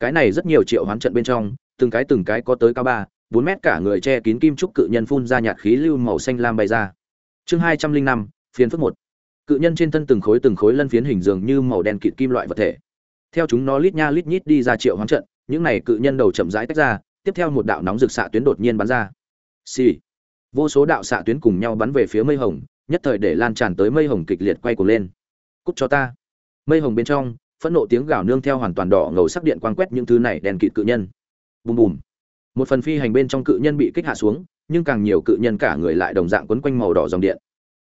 Cái này rất nhiều triệu hoán trận bên trong, từng cái từng cái có tới cao ba, bốn mét cả người che kín kim trúc cự nhân phun ra nhạt khí lưu màu xanh lam bay ra. Chương hai trăm linh năm phiến phước một. Cự nhân trên thân từng khối từng khối lân phiến hình dường như màu đen kịt kim loại vật thể. Theo chúng nó lít nha lít nhít đi ra triệu hoán trận, những này cự nhân đầu chậm rãi tách ra, tiếp theo một đạo nóng rực xạ tuyến đột nhiên bắn ra. Xì、sì. vô số đạo xạ tuyến cùng nhau bắn về phía mây hồng nhất thời để lan tràn tới mây hồng kịch liệt quay cuồng lên. Cút cho ta. Mây hồng bên trong, phẫn nộ tiếng gào nương theo hoàn toàn đỏ ngầu sắc điện quang quét những thứ này đèn kịt cự nhân. Bùm bùm. Một phần phi hành bên trong cự nhân bị kích hạ xuống, nhưng càng nhiều cự nhân cả người lại đồng dạng quấn quanh màu đỏ dòng điện.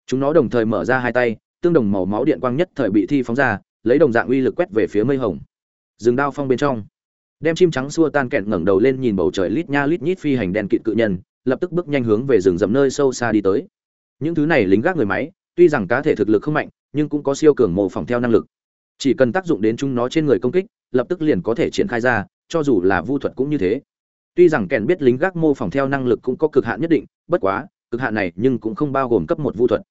Chúng nó đồng thời mở ra hai tay, tương đồng màu máu điện quang nhất thời bị thi phóng ra, lấy đồng dạng uy lực quét về phía mây hồng. Dừng đao phong bên trong. Đem chim trắng xua tan kẹn ngẩng đầu lên nhìn bầu trời lít nha lít nhít phi hành đen kịt cự nhân, lập tức bước nhanh hướng về rừng rậm nơi sâu xa đi tới những thứ này lính gác người máy, tuy rằng cá thể thực lực không mạnh, nhưng cũng có siêu cường mô phỏng theo năng lực. Chỉ cần tác dụng đến chúng nó trên người công kích, lập tức liền có thể triển khai ra, cho dù là vu thuật cũng như thế. Tuy rằng kèn biết lính gác mô phỏng theo năng lực cũng có cực hạn nhất định, bất quá, cực hạn này nhưng cũng không bao gồm cấp một vu thuật.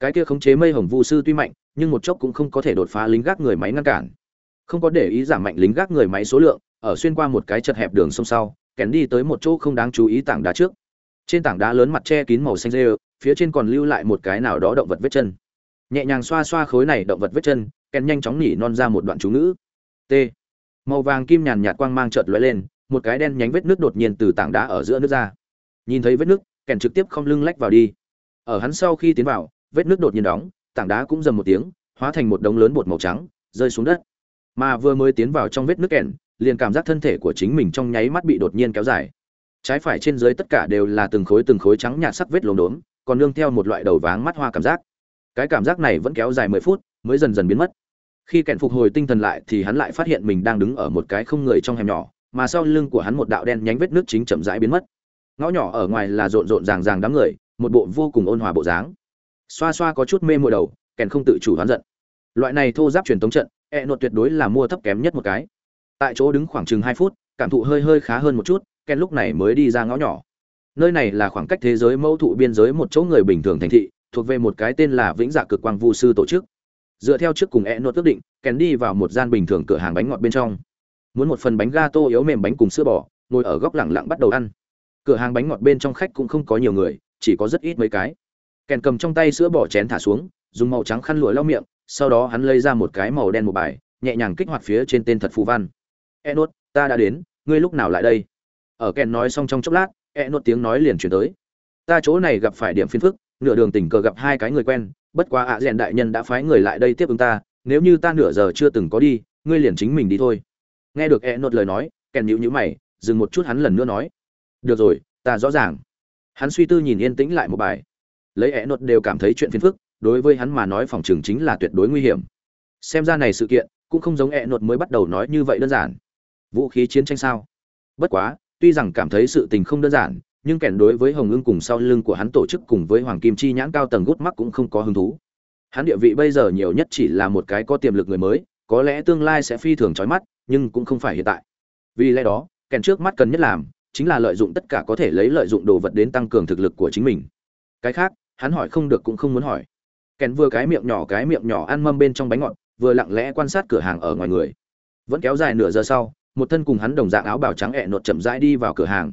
Cái kia khống chế mây hồng vu sư tuy mạnh, nhưng một chốc cũng không có thể đột phá lính gác người máy ngăn cản. Không có để ý giảm mạnh lính gác người máy số lượng, ở xuyên qua một cái chật hẹp đường sông sau, kèn đi tới một chỗ không đáng chú ý tảng đá trước. Trên tảng đá lớn mặt che kín màu xanh rêu phía trên còn lưu lại một cái nào đó động vật vết chân. Nhẹ nhàng xoa xoa khối này động vật vết chân, kèn nhanh chóng nỉ non ra một đoạn chú ngữ. T. Màu vàng kim nhàn nhạt quang mang chợt lóe lên, một cái đen nhánh vết nước đột nhiên từ tảng đá ở giữa nước ra. Nhìn thấy vết nước, kèn trực tiếp không lưng lách vào đi. Ở hắn sau khi tiến vào, vết nước đột nhiên đóng, tảng đá cũng dầm một tiếng, hóa thành một đống lớn bột màu trắng, rơi xuống đất. Mà vừa mới tiến vào trong vết nước kẹn liền cảm giác thân thể của chính mình trong nháy mắt bị đột nhiên kéo dài. Trái phải trên dưới tất cả đều là từng khối từng khối trắng nhạt sắc vết lốm đốm còn nương theo một loại đầu váng mắt hoa cảm giác. Cái cảm giác này vẫn kéo dài mười phút, mới dần dần biến mất. Khi kẹn phục hồi tinh thần lại thì hắn lại phát hiện mình đang đứng ở một cái không người trong hẻm nhỏ, mà sau lưng của hắn một đạo đen nhánh vết nước chính chậm rãi biến mất. Ngõ nhỏ ở ngoài là rộn rộn ràng ràng đám người, một bộ vô cùng ôn hòa bộ dáng. Xoa xoa có chút mê mùa đầu kèn không tự chủ hoán giận. Loại này thô giáp truyền thống trận e nột tuyệt đối là mua thấp kém nhất một cái. Tại chỗ đứng khoảng chừng hai phút, cảm thụ hơi hơi khá hơn một chút, kẹn lúc này mới đi ra ngõ nhỏ nơi này là khoảng cách thế giới mẫu thụ biên giới một chỗ người bình thường thành thị, thuộc về một cái tên là vĩnh dạ cực quang vu sư tổ chức. Dựa theo trước cùng e nốt ước định, kèn đi vào một gian bình thường cửa hàng bánh ngọt bên trong. Muốn một phần bánh ga tô yếu mềm bánh cùng sữa bò, ngồi ở góc lẳng lặng bắt đầu ăn. Cửa hàng bánh ngọt bên trong khách cũng không có nhiều người, chỉ có rất ít mấy cái. Kèn cầm trong tay sữa bò chén thả xuống, dùng màu trắng khăn lụa lau miệng, sau đó hắn lấy ra một cái màu đen một bài, nhẹ nhàng kích hoạt phía trên tên thật phù văn. E nốt ta đã đến, ngươi lúc nào lại đây? Ở kèn nói xong trong chốc lát e nốt tiếng nói liền chuyển tới. Ta chỗ này gặp phải điểm phiền phức, nửa đường tình cờ gặp hai cái người quen, bất quá ạ rèn đại nhân đã phái người lại đây tiếp ứng ta, nếu như ta nửa giờ chưa từng có đi, ngươi liền chính mình đi thôi. Nghe được e nốt lời nói, kèn nhịu nhíu mày, dừng một chút hắn lần nữa nói. Được rồi, ta rõ ràng. Hắn suy tư nhìn yên tĩnh lại một bài. Lấy e nốt đều cảm thấy chuyện phiền phức, đối với hắn mà nói phòng trường chính là tuyệt đối nguy hiểm. Xem ra này sự kiện, cũng không giống e nốt mới bắt đầu nói như vậy đơn giản. Vũ khí chiến tranh sao? Bất quá tuy rằng cảm thấy sự tình không đơn giản, nhưng kèn đối với hồng ưng cùng sau lưng của hắn tổ chức cùng với hoàng kim chi nhãn cao tầng gút mắt cũng không có hứng thú. Hắn địa vị bây giờ nhiều nhất chỉ là một cái có tiềm lực người mới, có lẽ tương lai sẽ phi thường trói mắt, nhưng cũng không phải hiện tại. Vì lẽ đó kèn trước mắt cần nhất làm, chính là lợi dụng tất cả có thể lấy lợi dụng đồ vật đến tăng cường thực lực của chính mình. Cái khác, hắn hỏi không được cũng không muốn hỏi. Kèn vừa cái miệng nhỏ cái miệng nhỏ ăn mâm bên trong bánh ngọt, vừa lặng lẽ quan sát cửa hàng ở ngoài người. Vẫn kéo dài nửa giờ sau một thân cùng hắn đồng dạng áo bào trắng ẹ nột chậm rãi đi vào cửa hàng.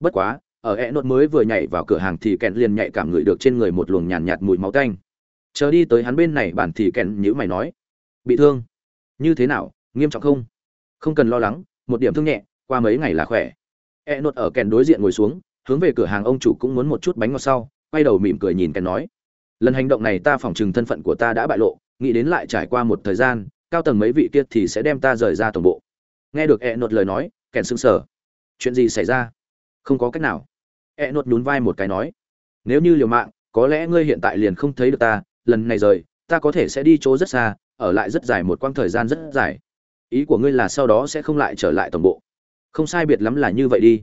Bất quá ở ẹ nột mới vừa nhảy vào cửa hàng thì kèn liền nhạy cảm ngửi được trên người một luồng nhàn nhạt, nhạt mùi máu tanh. Chờ đi tới hắn bên này bản thì kèn nhữ mày nói bị thương? Như thế nào? Nghiêm trọng không? Không cần lo lắng một điểm thương nhẹ qua mấy ngày là khỏe. Ẹ nột ở kèn đối diện ngồi xuống hướng về cửa hàng ông chủ cũng muốn một chút bánh ngọt sau quay đầu mỉm cười nhìn kèn nói lần hành động này ta phỏng chừng thân phận của ta đã bại lộ nghĩ đến lại trải qua một thời gian cao tầng mấy vị kia thì sẽ đem ta rời ra tổng bộ nghe được e nột lời nói, kèn sững sờ. Chuyện gì xảy ra? Không có cách nào. E nột nhún vai một cái nói, nếu như liều mạng, có lẽ ngươi hiện tại liền không thấy được ta, lần này rời, ta có thể sẽ đi chỗ rất xa, ở lại rất dài một quãng thời gian rất dài. Ý của ngươi là sau đó sẽ không lại trở lại tổng bộ. Không sai biệt lắm là như vậy đi.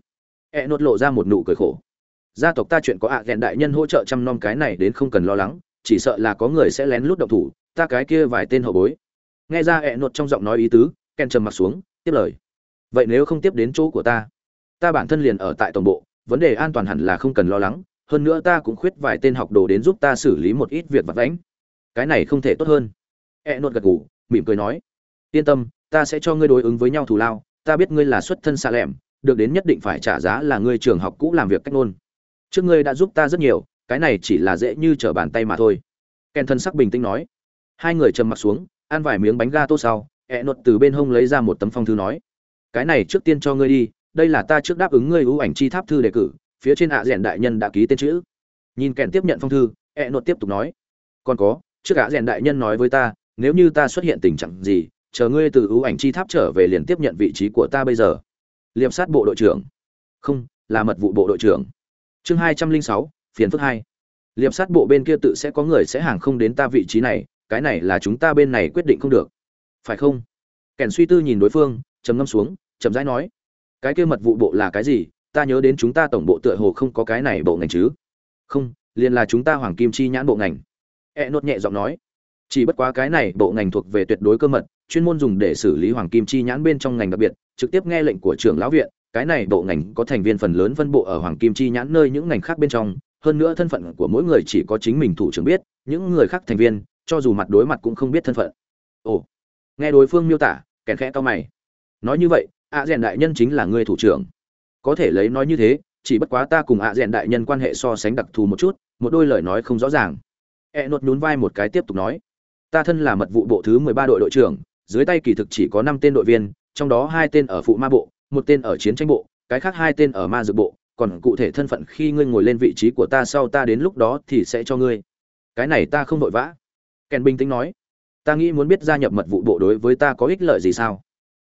E nốt lộ ra một nụ cười khổ. Gia tộc ta chuyện có ạ à ghẹn đại nhân hỗ trợ chăm nom cái này đến không cần lo lắng, chỉ sợ là có người sẽ lén lút động thủ, ta cái kia vài tên hậu bối. Nghe ra e nốt trong giọng nói ý tứ ken trầm mặt xuống tiếp lời. Vậy nếu không tiếp đến chỗ của ta ta bản thân liền ở tại tổng bộ, vấn đề an toàn hẳn là không cần lo lắng, hơn nữa ta cũng khuyết vài tên học đồ đến giúp ta xử lý một ít việc vặt vãnh. Cái này không thể tốt hơn. E nốt gật gù, mỉm cười nói, yên tâm, ta sẽ cho ngươi đối ứng với nhau thù lao, ta biết ngươi là xuất thân xa lẻm, được đến nhất định phải trả giá là ngươi trường học cũ làm việc cách ngôn. Trước ngươi đã giúp ta rất nhiều, cái này chỉ là dễ như trở bàn tay mà thôi. Ken thân sắc bình tĩnh nói. Hai người trầm mặt xuống, ăn vài miếng bánh ga tô sau e nột từ bên hông lấy ra một tấm phong thư nói, cái này trước tiên cho ngươi đi, đây là ta trước đáp ứng ngươi ưu ảnh chi tháp thư đề cử, phía trên ạ rèn đại nhân đã ký tên chữ. Nhìn kèn tiếp nhận phong thư e nột tiếp tục nói, còn có, trước ạ rèn đại nhân nói với ta, nếu như ta xuất hiện tình trạng gì, chờ ngươi từ ưu ảnh chi tháp trở về liền tiếp nhận vị trí của ta bây giờ. Liệp sát bộ đội trưởng. Không, là mật vụ bộ đội trưởng. Chương hai trăm linh sáu, phiền phức hai. Liệp sát bộ bên kia tự sẽ có người sẽ hàng không đến ta vị trí này, cái này là chúng ta bên này quyết định không được phải không? Kèn suy tư nhìn đối phương chấm ngâm xuống chấm rãi nói, cái kia mật vụ bộ là cái gì? Ta nhớ đến chúng ta tổng bộ tựa hồ không có cái này bộ ngành chứ. Không, liền là chúng ta hoàng kim chi nhãn bộ ngành. E nốt nhẹ giọng nói, chỉ bất quá cái này bộ ngành thuộc về tuyệt đối cơ mật, chuyên môn dùng để xử lý hoàng kim chi nhãn bên trong ngành đặc biệt, trực tiếp nghe lệnh của trưởng lão viện, cái này bộ ngành có thành viên phần lớn phân bộ ở hoàng kim chi nhãn nơi những ngành khác bên trong, hơn nữa thân phận của mỗi người chỉ có chính mình thủ trưởng biết, những người khác thành viên, cho dù mặt đối mặt cũng không biết thân phận. Ồ nghe đối phương miêu tả, kèn khẽ to mày. Nói như vậy, ạ rèn đại nhân chính là người thủ trưởng. Có thể lấy nói như thế, chỉ bất quá ta cùng ạ rèn đại nhân quan hệ so sánh đặc thù một chút, một đôi lời nói không rõ ràng. E nốt nhún vai một cái tiếp tục nói. Ta thân là mật vụ bộ thứ mười ba đội đội trưởng, dưới tay kỳ thực chỉ có năm tên đội viên, trong đó hai tên ở phụ ma bộ, một tên ở chiến tranh bộ, cái khác hai tên ở ma dược bộ. Còn cụ thể thân phận khi ngươi ngồi lên vị trí của ta sau ta đến lúc đó thì sẽ cho ngươi. Cái này ta không vội vã. Kèn bình tĩnh nói ta nghĩ muốn biết gia nhập mật vụ bộ đối với ta có ích lợi gì sao?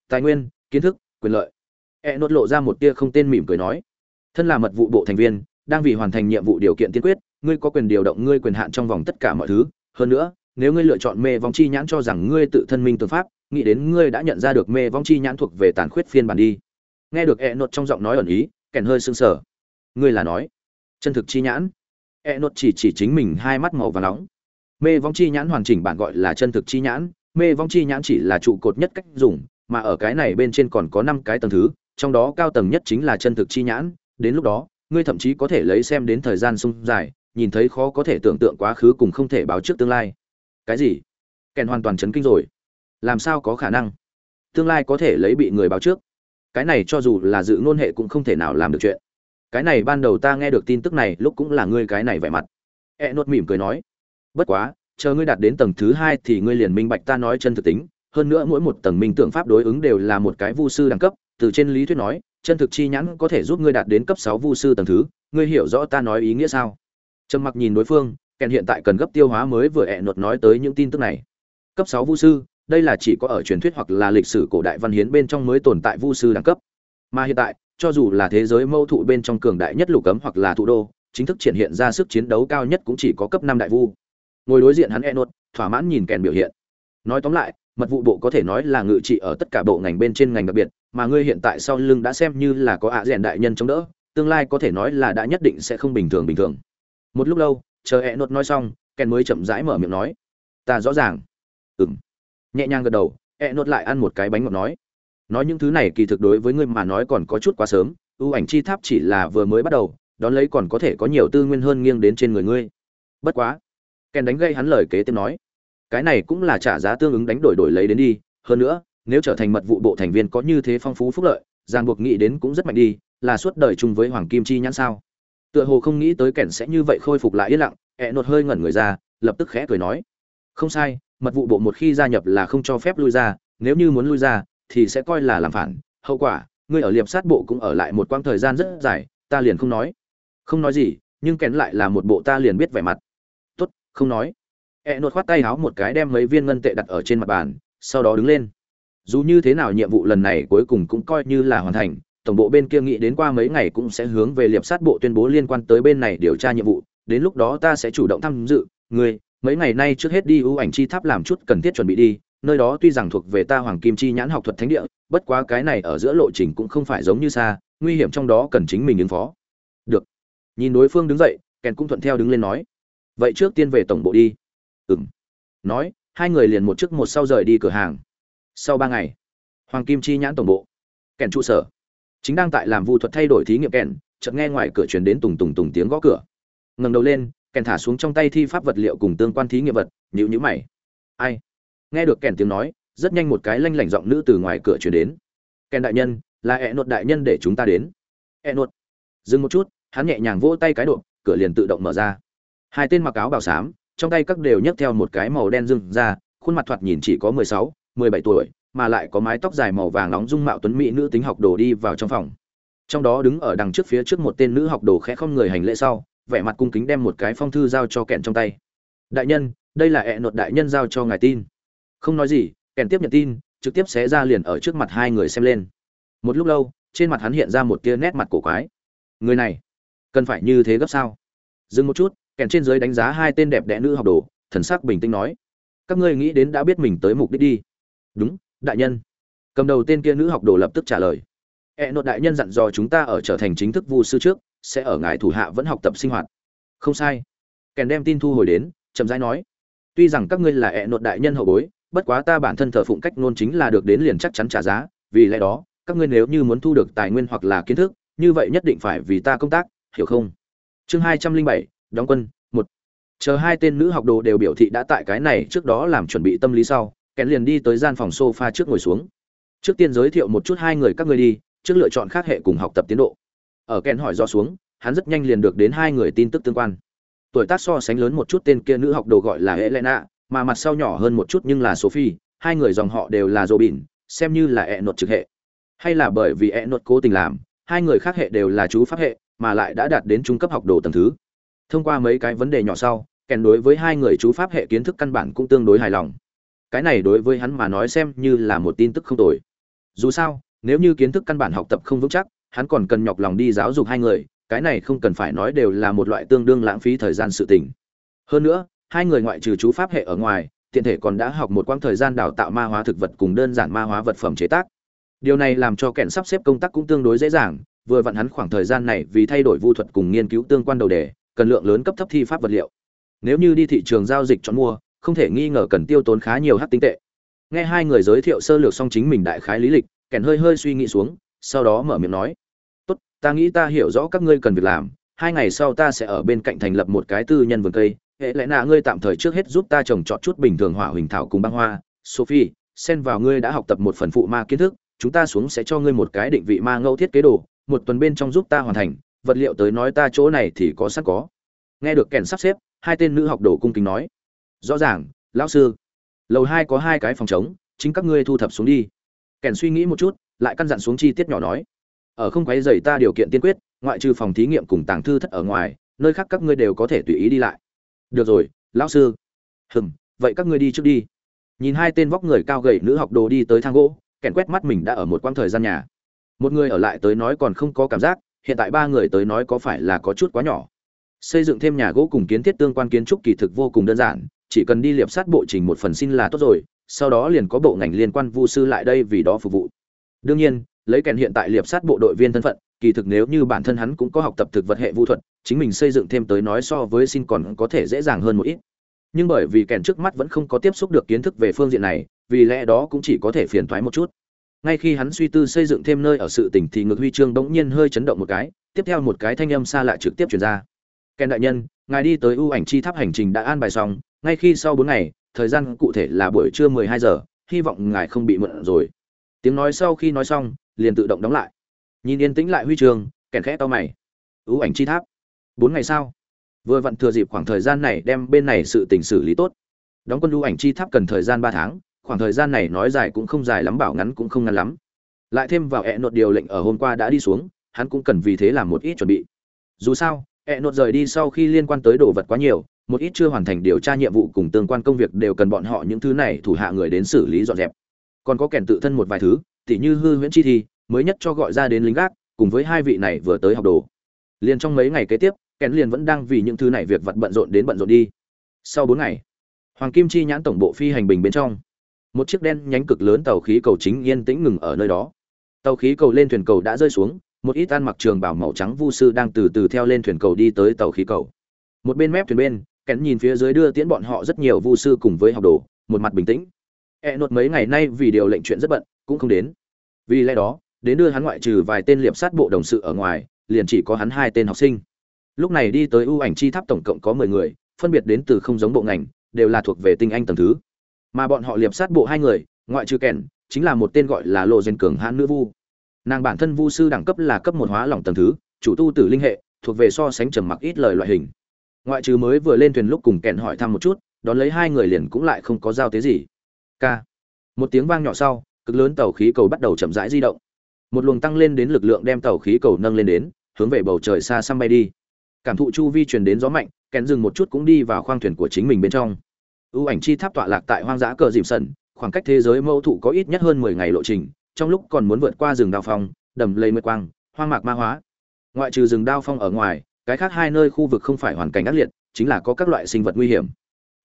Tài nguyên, kiến thức, quyền lợi. E nốt lộ ra một tia không tên mỉm cười nói. Thân là mật vụ bộ thành viên, đang vì hoàn thành nhiệm vụ điều kiện tiên quyết, ngươi có quyền điều động ngươi quyền hạn trong vòng tất cả mọi thứ. Hơn nữa, nếu ngươi lựa chọn mê vong chi nhãn cho rằng ngươi tự thân minh tương pháp, nghĩ đến ngươi đã nhận ra được mê vong chi nhãn thuộc về tàn khuyết phiên bản đi. Nghe được e nốt trong giọng nói ẩn ý, kèn hơi sưng sờ. Ngươi là nói, chân thực chi nhãn. E nốt chỉ chỉ chính mình hai mắt màu và nóng mê vong chi nhãn hoàn chỉnh bản gọi là chân thực chi nhãn. Mê vong chi nhãn chỉ là trụ cột nhất cách dùng, mà ở cái này bên trên còn có năm cái tầng thứ, trong đó cao tầng nhất chính là chân thực chi nhãn. Đến lúc đó, ngươi thậm chí có thể lấy xem đến thời gian sung dài, nhìn thấy khó có thể tưởng tượng quá khứ cùng không thể báo trước tương lai. Cái gì? Kèn hoàn toàn chấn kinh rồi. Làm sao có khả năng? Tương lai có thể lấy bị người báo trước. Cái này cho dù là dự ngôn hệ cũng không thể nào làm được chuyện. Cái này ban đầu ta nghe được tin tức này, lúc cũng là ngươi cái này vẻ mặt. E nốt mỉm cười nói bất quá, chờ ngươi đạt đến tầng thứ hai thì ngươi liền minh bạch ta nói chân thực tính. Hơn nữa mỗi một tầng minh tượng pháp đối ứng đều là một cái vu sư đẳng cấp, từ trên lý thuyết nói, chân thực chi nhãn có thể giúp ngươi đạt đến cấp sáu vu sư tầng thứ. Ngươi hiểu rõ ta nói ý nghĩa sao? Trầm mặc nhìn đối phương, kèn hiện tại cần gấp tiêu hóa mới vừa hẹn luật nói tới những tin tức này. Cấp sáu vu sư, đây là chỉ có ở truyền thuyết hoặc là lịch sử cổ đại văn hiến bên trong mới tồn tại vu sư đẳng cấp. Mà hiện tại, cho dù là thế giới mâu thụ bên trong cường đại nhất lục cấm hoặc là thủ đô, chính thức triển hiện ra sức chiến đấu cao nhất cũng chỉ có cấp năm đại vu ngồi đối diện hắn e nốt thỏa mãn nhìn kèn biểu hiện. Nói tóm lại, mật vụ bộ có thể nói là ngự trị ở tất cả bộ ngành bên trên ngành đặc biệt, mà ngươi hiện tại sau lưng đã xem như là có ạ rèn đại nhân chống đỡ, tương lai có thể nói là đã nhất định sẽ không bình thường bình thường. Một lúc lâu, chờ e nốt nói xong, kèn mới chậm rãi mở miệng nói, ta rõ ràng. Ừng nhẹ nhàng gật đầu e nốt lại ăn một cái bánh ngọt nói nói những thứ này kỳ thực đối với ngươi mà nói còn có chút quá sớm, ưu ảnh chi tháp chỉ là vừa mới bắt đầu, đón lấy còn có thể có nhiều tư nguyên hơn nghiêng đến trên người ngươi. Bất quá kèn đánh gây hắn lời kế tiếp nói, cái này cũng là trả giá tương ứng đánh đổi đổi lấy đến đi, hơn nữa, nếu trở thành mật vụ bộ thành viên có như thế phong phú phúc lợi giang buộc nghĩ đến cũng rất mạnh đi, là suốt đời chung với hoàng kim chi nhãn sao? Tựa hồ không nghĩ tới kẻn sẽ như vậy khôi phục lại yên lặng, ẹ nột hơi ngẩn người ra, lập tức khẽ cười nói, không sai, mật vụ bộ một khi gia nhập là không cho phép lui ra, nếu như muốn lui ra thì sẽ coi là làm phản. Hậu quả, ngươi ở liệp sát bộ cũng ở lại một quãng thời gian rất dài, ta liền không nói. Không nói gì, nhưng kẻn lại là một bộ ta liền biết vẻ mặt không nói. E nột khoát tay háo một cái đem mấy viên ngân tệ đặt ở trên mặt bàn, sau đó đứng lên. Dù như thế nào nhiệm vụ lần này cuối cùng cũng coi như là hoàn thành, tổng bộ bên kia nghĩ đến qua mấy ngày cũng sẽ hướng về liệp sát bộ tuyên bố liên quan tới bên này điều tra nhiệm vụ, đến lúc đó ta sẽ chủ động tham dự. Ngươi, mấy ngày nay trước hết đi ưu ảnh chi tháp làm chút cần thiết chuẩn bị đi, nơi đó tuy rằng thuộc về ta hoàng kim chi nhãn học thuật thánh địa, bất quá cái này ở giữa lộ trình cũng không phải giống như xa, nguy hiểm trong đó cần chính mình ứng phó. Được. Nhìn đối phương đứng dậy, kèn cũng thuận theo đứng lên nói vậy trước tiên về tổng bộ đi. Ừng nói, hai người liền một trước một sau rời đi cửa hàng. Sau ba ngày, hoàng kim chi nhãn tổng bộ. Kèn trụ sở. Chính đang tại làm vụ thuật thay đổi thí nghiệm kèn, chợt nghe ngoài cửa truyền đến tùng tùng tùng tiếng gõ cửa. Ngẩng đầu lên, kèn thả xuống trong tay thi pháp vật liệu cùng tương quan thí nghiệm vật nhữ nhữ mày. Ai? Nghe được kèn tiếng nói, rất nhanh một cái lanh lảnh giọng nữ từ ngoài cửa truyền đến. Kèn đại nhân, là hẹn nột đại nhân để chúng ta đến. Hẹn nột. Dừng một chút, hắn nhẹ nhàng vỗ tay cái độ, cửa liền tự động mở ra hai tên mặc áo bào xám, trong tay các đều nhấc theo một cái màu đen dưng ra, khuôn mặt thoạt nhìn chỉ có mười sáu, mười bảy tuổi, mà lại có mái tóc dài màu vàng nóng dung mạo tuấn mỹ nữ tính học đồ đi vào trong phòng. Trong đó đứng ở đằng trước phía trước một tên nữ học đồ khẽ không người hành lễ sau, vẻ mặt cung kính đem một cái phong thư giao cho kẹn trong tay. Đại nhân, đây là hẹn nột đại nhân giao cho ngài tin. Không nói gì kèn tiếp nhận tin, trực tiếp xé ra liền ở trước mặt hai người xem lên. Một lúc lâu, trên mặt hắn hiện ra một tia nét mặt cổ quái. Người này, cần phải như thế gấp sao? Dừng một chút kèn trên dưới đánh giá hai tên đẹp đẽ nữ học đồ, thần sắc bình tĩnh nói, các ngươi nghĩ đến đã biết mình tới mục đích đi. Đúng, đại nhân. Cầm đầu tên kia nữ học đồ lập tức trả lời e nội đại nhân dặn dò chúng ta ở trở thành chính thức vu sư trước, sẽ ở ngài thủ hạ vẫn học tập sinh hoạt. Không sai. Kèn đem tin thu hồi đến, chậm rãi nói, tuy rằng các ngươi là e nội đại nhân hậu bối, bất quá ta bản thân thờ phụng cách ngôn chính là được đến liền chắc chắn trả giá, vì lẽ đó, các ngươi nếu như muốn thu được tài nguyên hoặc là kiến thức, như vậy nhất định phải vì ta công tác, hiểu không? Chương hai trăm linh bảy đóng quân một. Chờ hai tên nữ học đồ đều biểu thị đã tại cái này trước đó làm chuẩn bị tâm lý sau kén liền đi tới gian phòng sofa trước ngồi xuống. Trước tiên giới thiệu một chút hai người các ngươi đi trước lựa chọn khác hệ cùng học tập tiến độ. Ở kén hỏi do xuống hắn rất nhanh liền được đến hai người tin tức tương quan. Tuổi tác so sánh lớn một chút tên kia nữ học đồ gọi là Elena mà mặt sau nhỏ hơn một chút nhưng là sophie hai người dòng họ đều là Robin, bỉn xem như là ẹ nột trực hệ. Hay là bởi vì ẹ nột cố tình làm hai người khác hệ đều là chú pháp hệ mà lại đã đạt đến trung cấp học đồ tầng thứ thông qua mấy cái vấn đề nhỏ sau, kèn đối với hai người chú pháp hệ kiến thức căn bản cũng tương đối hài lòng. Cái này đối với hắn mà nói xem như là một tin tức không tồi. Dù sao, nếu như kiến thức căn bản học tập không vững chắc, hắn còn cần nhọc lòng đi giáo dục hai người, cái này không cần phải nói đều là một loại tương đương lãng phí thời gian sự tình. Hơn nữa, hai người ngoại trừ chú pháp hệ ở ngoài, tiện thể còn đã học một quãng thời gian đào tạo ma hóa thực vật cùng đơn giản ma hóa vật phẩm chế tác. Điều này làm cho kẻn sắp xếp công tác cũng tương đối dễ dàng, vừa vặn hắn khoảng thời gian này vì thay đổi vu thuật cùng nghiên cứu tương quan đầu đề cần lượng lớn cấp thấp thi pháp vật liệu. Nếu như đi thị trường giao dịch chọn mua, không thể nghi ngờ cần tiêu tốn khá nhiều hát tinh tệ. Nghe hai người giới thiệu sơ lược xong chính mình đại khái lý lịch, kèn hơi hơi suy nghĩ xuống, sau đó mở miệng nói, tốt, ta nghĩ ta hiểu rõ các ngươi cần việc làm, hai ngày sau ta sẽ ở bên cạnh thành lập một cái tư nhân vườn cây. Hệ lẽ nạ ngươi tạm thời trước hết giúp ta trồng trọt chút bình thường hỏa huỳnh thảo cùng băng hoa. Sophie, xen vào ngươi đã học tập một phần phụ ma kiến thức, chúng ta xuống sẽ cho ngươi một cái định vị ma ngẫu thiết kế đồ, một tuần bên trong giúp ta hoàn thành vật liệu tới nói ta chỗ này thì có sẵn có. Nghe được kèn sắp xếp, hai tên nữ học đồ cung kính nói. Rõ ràng, lão sư. Lầu hai có hai cái phòng trống, chính các ngươi thu thập xuống đi. Kèn suy nghĩ một chút, lại căn dặn xuống chi tiết nhỏ nói. Ở không quấy dày ta điều kiện tiên quyết, ngoại trừ phòng thí nghiệm cùng tàng thư thất ở ngoài, nơi khác các ngươi đều có thể tùy ý đi lại. Được rồi, lão sư. Hừm, vậy các ngươi đi trước đi. Nhìn hai tên vóc người cao gầy nữ học đồ đi tới thang gỗ, kèn quét mắt mình đã ở một quãng thời gian nhà. Một người ở lại tới nói còn không có cảm giác hiện tại ba người tới nói có phải là có chút quá nhỏ. Xây dựng thêm nhà gỗ cùng kiến thiết tương quan kiến trúc kỳ thực vô cùng đơn giản, chỉ cần đi liệp sát bộ trình một phần xin là tốt rồi, sau đó liền có bộ ngành liên quan vu sư lại đây vì đó phục vụ. Đương nhiên, lấy kèn hiện tại liệp sát bộ đội viên thân phận, kỳ thực nếu như bản thân hắn cũng có học tập thực vật hệ vũ thuật, chính mình xây dựng thêm tới nói so với xin còn có thể dễ dàng hơn một ít. Nhưng bởi vì kèn trước mắt vẫn không có tiếp xúc được kiến thức về phương diện này, vì lẽ đó cũng chỉ có thể phiền thoái một chút ngay khi hắn suy tư xây dựng thêm nơi ở sự tỉnh thì ngực huy chương bỗng nhiên hơi chấn động một cái, tiếp theo một cái thanh âm xa lạ trực tiếp chuyển ra. Kèn đại nhân, ngài đi tới ưu ảnh chi tháp hành trình đã an bài xong, ngay khi sau bốn ngày, thời gian cụ thể là buổi trưa mười hai giờ, hy vọng ngài không bị mượn rồi. Tiếng nói sau khi nói xong, liền tự động đóng lại. Nhìn yên tĩnh lại huy chương kèn khẽ to mày. Ưu ảnh chi tháp? Bốn ngày sau vừa vặn thừa dịp khoảng thời gian này đem bên này sự tình xử lý tốt. Đóng quân ưu ảnh chi tháp cần thời gian ba tháng khoảng thời gian này nói dài cũng không dài lắm, bảo ngắn cũng không ngắn lắm. Lại thêm vào ẹ nột điều lệnh ở hôm qua đã đi xuống, hắn cũng cần vì thế làm một ít chuẩn bị. Dù sao ẹ nột rời đi sau khi liên quan tới đồ vật quá nhiều, một ít chưa hoàn thành điều tra nhiệm vụ cùng tương quan công việc đều cần bọn họ những thứ này thủ hạ người đến xử lý dọn dẹp. Còn có kèn tự thân một vài thứ, tỉ như hư huyễn chi thi, mới nhất cho gọi ra đến lính gác, cùng với hai vị này vừa tới học đồ. Liền trong mấy ngày kế tiếp, kèn liền vẫn đang vì những thứ này việc vật bận rộn đến bận rộn đi. Sau bốn ngày, hoàng kim chi nhãn tổng bộ phi hành bình bên trong một chiếc đen nhánh cực lớn tàu khí cầu chính yên tĩnh ngừng ở nơi đó. Tàu khí cầu lên thuyền cầu đã rơi xuống, một ít ăn mặc trường bảo màu trắng vu sư đang từ từ theo lên thuyền cầu đi tới tàu khí cầu. Một bên mép thuyền bên kén nhìn phía dưới đưa tiễn bọn họ rất nhiều vu sư cùng với học đồ, một mặt bình tĩnh. E nốt mấy ngày nay vì điều lệnh chuyện rất bận, cũng không đến. Vì lẽ đó, đến đưa hắn ngoại trừ vài tên liệp sát bộ đồng sự ở ngoài, liền chỉ có hắn hai tên học sinh. Lúc này đi tới ưu ảnh chi tháp tổng cộng có mười người, phân biệt đến từ không giống bộ ngành, đều là thuộc về tinh anh tầng thứ mà bọn họ liệp sát bộ hai người, ngoại trừ kèn, chính là một tên gọi là lộ diên cường hãn nữ vu. Nàng bản thân vu sư đẳng cấp là cấp một hóa lỏng tầng thứ, chủ tu tử linh hệ, thuộc về so sánh trầm mặc ít lời loại hình. Ngoại trừ mới vừa lên thuyền lúc cùng kèn hỏi thăm một chút, đón lấy hai người liền cũng lại không có giao tế gì. K. Một tiếng vang nhỏ sau, cực lớn tàu khí cầu bắt đầu chậm rãi di động. Một luồng tăng lên đến lực lượng đem tàu khí cầu nâng lên đến, hướng về bầu trời xa xăm bay đi. Cảm thụ chu vi truyền đến gió mạnh, kèn dừng một chút cũng đi vào khoang thuyền của chính mình bên trong ưu ảnh chi tháp tọa lạc tại hoang dã cờ dìm sần, khoảng cách thế giới mẫu thụ có ít nhất hơn mười ngày lộ trình, trong lúc còn muốn vượt qua rừng đao phong, đầm lầy mượt quang, hoang mạc ma hóa. Ngoại trừ rừng đao phong ở ngoài, cái khác hai nơi khu vực không phải hoàn cảnh ác liệt, chính là có các loại sinh vật nguy hiểm.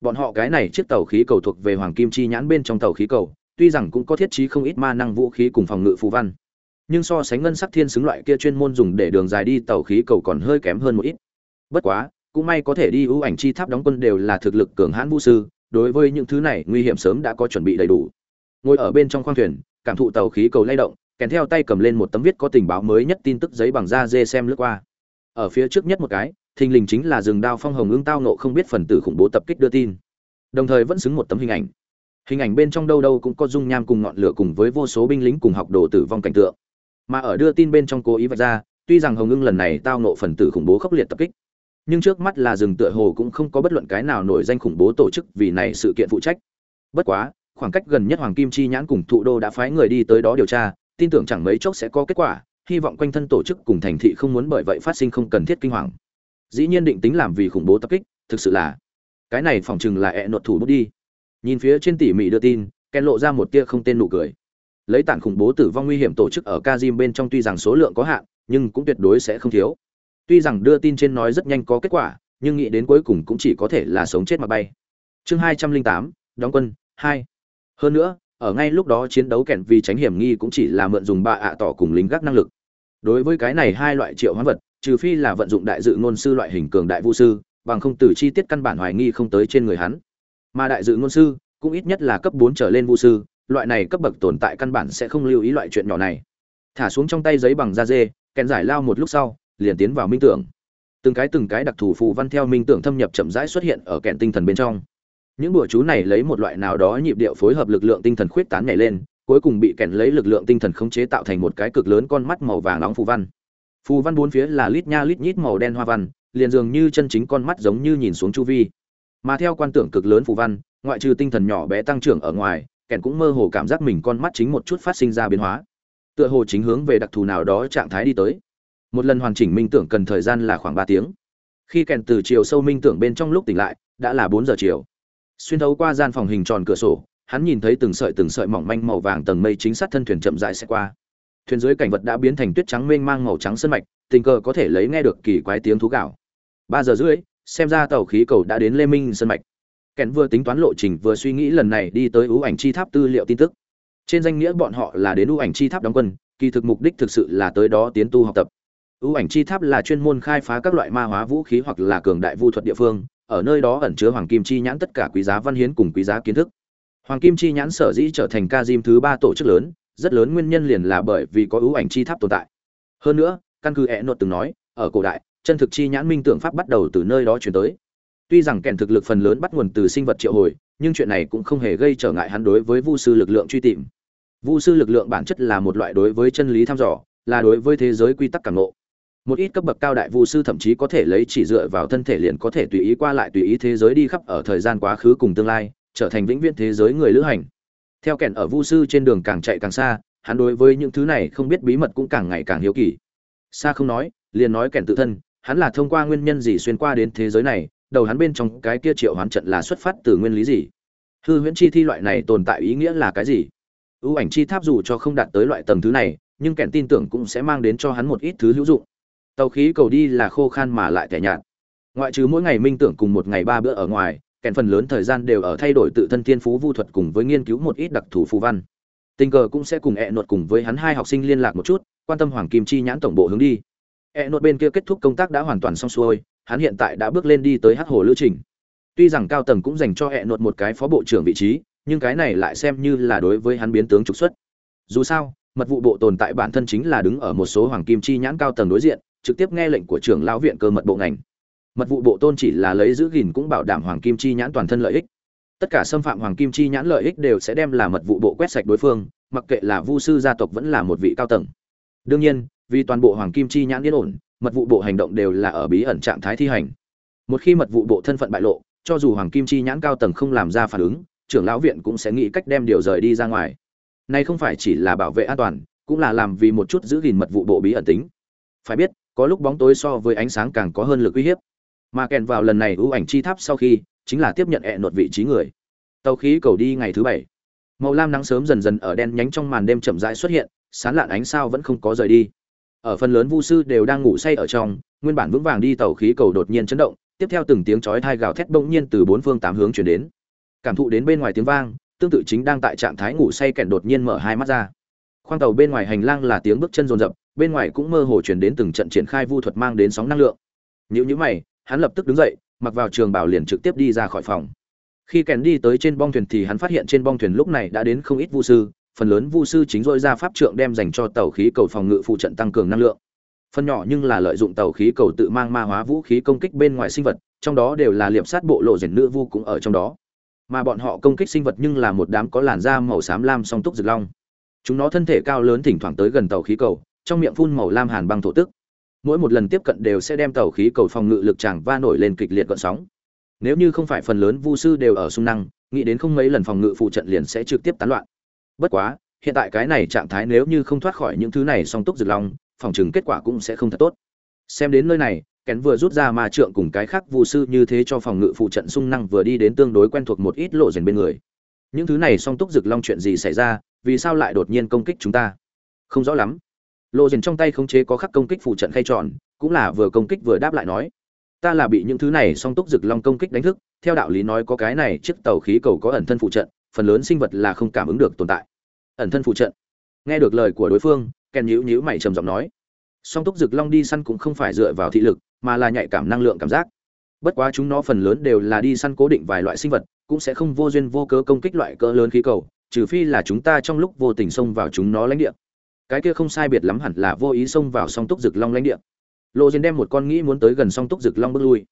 Bọn họ cái này chiếc tàu khí cầu thuộc về hoàng kim chi nhãn bên trong tàu khí cầu, tuy rằng cũng có thiết trí không ít ma năng vũ khí cùng phòng ngự phù văn, nhưng so sánh ngân sắc thiên xứng loại kia chuyên môn dùng để đường dài đi tàu khí cầu còn hơi kém hơn một ít. Bất quá cũng may có thể đi ưu ảnh chi tháp đóng quân đều là thực lực cường hãn vũ sư, đối với những thứ này nguy hiểm sớm đã có chuẩn bị đầy đủ. Ngồi ở bên trong khoang thuyền, cảm thụ tàu khí cầu lay động, kèm theo tay cầm lên một tấm viết có tình báo mới nhất tin tức giấy bằng da dê xem lướt qua. Ở phía trước nhất một cái, thình lình chính là rừng đao phong hồng ưng tao nộ không biết phần tử khủng bố tập kích đưa tin. Đồng thời vẫn xứng một tấm hình ảnh. Hình ảnh bên trong đâu đâu cũng có dung nham cùng ngọn lửa cùng với vô số binh lính cùng học đồ tử vong cảnh tượng. Mà ở đưa tin bên trong cố ý vạch ra, tuy rằng hồng ưng lần này tao nộ phần tử khủng bố khốc liệt tập kích nhưng trước mắt là rừng tựa hồ cũng không có bất luận cái nào nổi danh khủng bố tổ chức vì này sự kiện phụ trách. Bất quá, khoảng cách gần nhất hoàng kim chi nhãn cùng thụ đô đã phái người đi tới đó điều tra, tin tưởng chẳng mấy chốc sẽ có kết quả, hy vọng quanh thân tổ chức cùng thành thị không muốn bởi vậy phát sinh không cần thiết kinh hoàng. Dĩ nhiên định tính làm vì khủng bố tập kích, thực sự là, cái này phỏng chừng là ẹ nột thủ bút đi. Nhìn phía trên tỉ mỉ đưa tin, ken lộ ra một tia không tên nụ cười. Lấy tản khủng bố tử vong nguy hiểm tổ chức ở kazim bên trong tuy rằng số lượng có hạn, nhưng cũng tuyệt đối sẽ không thiếu tuy rằng đưa tin trên nói rất nhanh có kết quả, nhưng nghĩ đến cuối cùng cũng chỉ có thể là sống chết mà bay. Chương hai trăm linh tám, đóng quân, hai. Hơn nữa, ở ngay lúc đó chiến đấu kèn vì tránh hiểm nghi cũng chỉ là mượn dùng ba ạ tỏ cùng lính gác năng lực. Đối với cái này hai loại triệu hoán vật, trừ phi là vận dụng đại dự ngôn sư loại hình cường đại vũ sư, bằng không từ chi tiết căn bản hoài nghi không tới trên người hắn. Mà đại dự ngôn sư cũng ít nhất là cấp bốn trở lên vũ sư, loại này cấp bậc tồn tại căn bản sẽ không lưu ý loại chuyện nhỏ này. Thả xuống trong tay giấy bằng da dê, kèn giải lao một lúc sau liền tiến vào minh tưởng. Từng cái từng cái đặc thù phù văn theo minh tưởng thâm nhập chậm rãi xuất hiện ở kẹn tinh thần bên trong. Những bùa chú này lấy một loại nào đó nhịp điệu phối hợp lực lượng tinh thần khuyết tán nhảy lên, cuối cùng bị kẹn lấy lực lượng tinh thần khống chế tạo thành một cái cực lớn con mắt màu vàng nóng phù văn. Phù văn bốn phía là lít nha lít nhít màu đen hoa văn, liền dường như chân chính con mắt giống như nhìn xuống chu vi. Mà theo quan tưởng cực lớn phù văn, ngoại trừ tinh thần nhỏ bé tăng trưởng ở ngoài kèn cũng mơ hồ cảm giác mình con mắt chính một chút phát sinh ra biến hóa. Tựa hồ chính hướng về đặc thù nào đó trạng thái đi tới một lần hoàn chỉnh minh tưởng cần thời gian là khoảng ba tiếng. Khi kèn từ chiều sâu minh tưởng bên trong lúc tỉnh lại, đã là bốn giờ chiều. Xuyên thấu qua gian phòng hình tròn cửa sổ, hắn nhìn thấy từng sợi từng sợi mỏng manh màu vàng tầng mây chính sát thân thuyền chậm rãi sẽ qua. Thuyền dưới cảnh vật đã biến thành tuyết trắng mênh mang màu trắng sân mạch, tình cờ có thể lấy nghe được kỳ quái tiếng thú gạo. Ba giờ rưỡi, xem ra tàu khí cầu đã đến lê minh sân mạch. Kèn vừa tính toán lộ trình vừa suy nghĩ lần này đi tới ưu ảnh chi tháp tư liệu tin tức. Trên danh nghĩa bọn họ là đến ưu ảnh chi tháp đóng quân, kỳ thực mục đích thực sự là tới đó tiến tu học tập ưu ảnh chi tháp là chuyên môn khai phá các loại ma hóa vũ khí hoặc là cường đại vu thuật địa phương, ở nơi đó ẩn chứa hoàng kim chi nhãn tất cả quý giá văn hiến cùng quý giá kiến thức. Hoàng kim chi nhãn sở dĩ trở thành ca diêm thứ ba tổ chức lớn, rất lớn nguyên nhân liền là bởi vì có ưu ảnh chi tháp tồn tại. Hơn nữa, căn cứ ẹ nột từng nói, ở cổ đại, chân thực chi nhãn minh tượng pháp bắt đầu từ nơi đó chuyển tới. Tuy rằng kèn thực lực phần lớn bắt nguồn từ sinh vật triệu hồi, nhưng chuyện này cũng không hề gây trở ngại hắn đối với vu sư lực lượng truy tìm. Vu sư lực lượng bản chất là một loại đối với chân lý thăm dò, là đối với thế giới quy tắc cảm ngộ một ít cấp bậc cao đại vu sư thậm chí có thể lấy chỉ dựa vào thân thể liền có thể tùy ý qua lại tùy ý thế giới đi khắp ở thời gian quá khứ cùng tương lai, trở thành vĩnh viễn thế giới người lữ hành. Theo kèn ở vu sư trên đường càng chạy càng xa, hắn đối với những thứ này không biết bí mật cũng càng ngày càng hiếu kỳ. Xa không nói, liền nói kèn tự thân, hắn là thông qua nguyên nhân gì xuyên qua đến thế giới này, đầu hắn bên trong cái kia triệu hoán trận là xuất phát từ nguyên lý gì? Hư huyễn chi thi loại này tồn tại ý nghĩa là cái gì? Ưu ảnh chi tháp dù cho không đạt tới loại tầng thứ này, nhưng kèn tin tưởng cũng sẽ mang đến cho hắn một ít thứ hữu dụng tàu khí cầu đi là khô khan mà lại tẻ nhạt. Ngoại trừ mỗi ngày minh tưởng cùng một ngày ba bữa ở ngoài, kèn phần lớn thời gian đều ở thay đổi tự thân thiên phú vu thuật cùng với nghiên cứu một ít đặc thù phù văn. Tình cờ cũng sẽ cùng ẹ nột cùng với hắn hai học sinh liên lạc một chút, quan tâm hoàng kim chi nhãn tổng bộ hướng đi. Ẹ nột bên kia kết thúc công tác đã hoàn toàn xong xuôi, hắn hiện tại đã bước lên đi tới hát hồ lữ trình. Tuy rằng cao tầng cũng dành cho ẹ nột một cái phó bộ trưởng vị trí, nhưng cái này lại xem như là đối với hắn biến tướng trục xuất. Dù sao, mật vụ bộ tồn tại bản thân chính là đứng ở một số hoàng kim chi nhãn cao tầng đối diện trực tiếp nghe lệnh của trưởng lão viện cơ mật bộ ngành. Mật vụ bộ tôn chỉ là lấy giữ gìn cũng bảo đảm hoàng kim chi nhãn toàn thân lợi ích. Tất cả xâm phạm hoàng kim chi nhãn lợi ích đều sẽ đem là mật vụ bộ quét sạch đối phương, mặc kệ là vu sư gia tộc vẫn là một vị cao tầng. Đương nhiên, vì toàn bộ hoàng kim chi nhãn yên ổn, mật vụ bộ hành động đều là ở bí ẩn trạng thái thi hành. Một khi mật vụ bộ thân phận bại lộ, cho dù hoàng kim chi nhãn cao tầng không làm ra phản ứng, trưởng lão viện cũng sẽ nghĩ cách đem điều rời đi ra ngoài. Này không phải chỉ là bảo vệ an toàn, cũng là làm vì một chút giữ gìn mật vụ bộ bí ẩn tính. Phải biết có lúc bóng tối so với ánh sáng càng có hơn lực uy hiếp. Mà kèn vào lần này ưu ảnh chi tháp sau khi, chính là tiếp nhận hẹ nột vị trí người. Tàu khí cầu đi ngày thứ bảy. Màu lam nắng sớm dần dần ở đen nhánh trong màn đêm chậm rãi xuất hiện, sán lạn ánh sao vẫn không có rời đi. Ở phần lớn vu sư đều đang ngủ say ở trong, nguyên bản vững vàng đi tàu khí cầu đột nhiên chấn động, tiếp theo từng tiếng chói thai gào thét bỗng nhiên từ bốn phương tám hướng chuyển đến. Cảm thụ đến bên ngoài tiếng vang, tương tự chính đang tại trạng thái ngủ say kèn đột nhiên mở hai mắt ra. Khoang tàu bên ngoài hành lang là tiếng bước chân rồn rập bên ngoài cũng mơ hồ chuyển đến từng trận triển khai vu thuật mang đến sóng năng lượng. Nếu như mày, hắn lập tức đứng dậy, mặc vào trường bảo liền trực tiếp đi ra khỏi phòng. Khi kèn đi tới trên bong thuyền thì hắn phát hiện trên bong thuyền lúc này đã đến không ít vu sư, phần lớn vu sư chính dội ra pháp trượng đem dành cho tàu khí cầu phòng ngự phụ trận tăng cường năng lượng. Phần nhỏ nhưng là lợi dụng tàu khí cầu tự mang ma hóa vũ khí công kích bên ngoài sinh vật, trong đó đều là liệp sát bộ lộ diện nữ vu cũng ở trong đó. Mà bọn họ công kích sinh vật nhưng là một đám có làn da màu xám lam song túc rực long. Chúng nó thân thể cao lớn thỉnh thoảng tới gần tàu khí cầu trong miệng phun màu lam hàn băng thổ tức. Mỗi một lần tiếp cận đều sẽ đem tàu khí cầu phòng ngự lực chàng va nổi lên kịch liệt gọn sóng. Nếu như không phải phần lớn vu sư đều ở sung năng, nghĩ đến không mấy lần phòng ngự phụ trận liền sẽ trực tiếp tán loạn. Bất quá, hiện tại cái này trạng thái nếu như không thoát khỏi những thứ này song túc rực long, phòng chừng kết quả cũng sẽ không thật tốt. Xem đến nơi này, kén vừa rút ra ma trượng cùng cái khác vu sư như thế cho phòng ngự phụ trận sung năng vừa đi đến tương đối quen thuộc một ít lộ dền bên người. Những thứ này song túc rực long chuyện gì xảy ra, vì sao lại đột nhiên công kích chúng ta? Không rõ lắm lộ dần trong tay khống chế có khắc công kích phụ trận khay tròn, cũng là vừa công kích vừa đáp lại nói, ta là bị những thứ này song túc rực long công kích đánh thức, theo đạo lý nói có cái này chiếc tàu khí cầu có ẩn thân phụ trận, phần lớn sinh vật là không cảm ứng được tồn tại. Ẩn thân phụ trận. Nghe được lời của đối phương kèn nhíu nhíu mày trầm giọng nói, song túc rực long đi săn cũng không phải dựa vào thị lực, mà là nhạy cảm năng lượng cảm giác. Bất quá chúng nó phần lớn đều là đi săn cố định vài loại sinh vật, cũng sẽ không vô duyên vô cớ công kích loại cỡ lớn khí cầu, trừ phi là chúng ta trong lúc vô tình xông vào chúng nó lãnh địa cái kia không sai biệt lắm hẳn là vô ý xông vào song túc rực long lãnh địa. Lộ diên đem một con nghĩ muốn tới gần song túc rực long bước lui.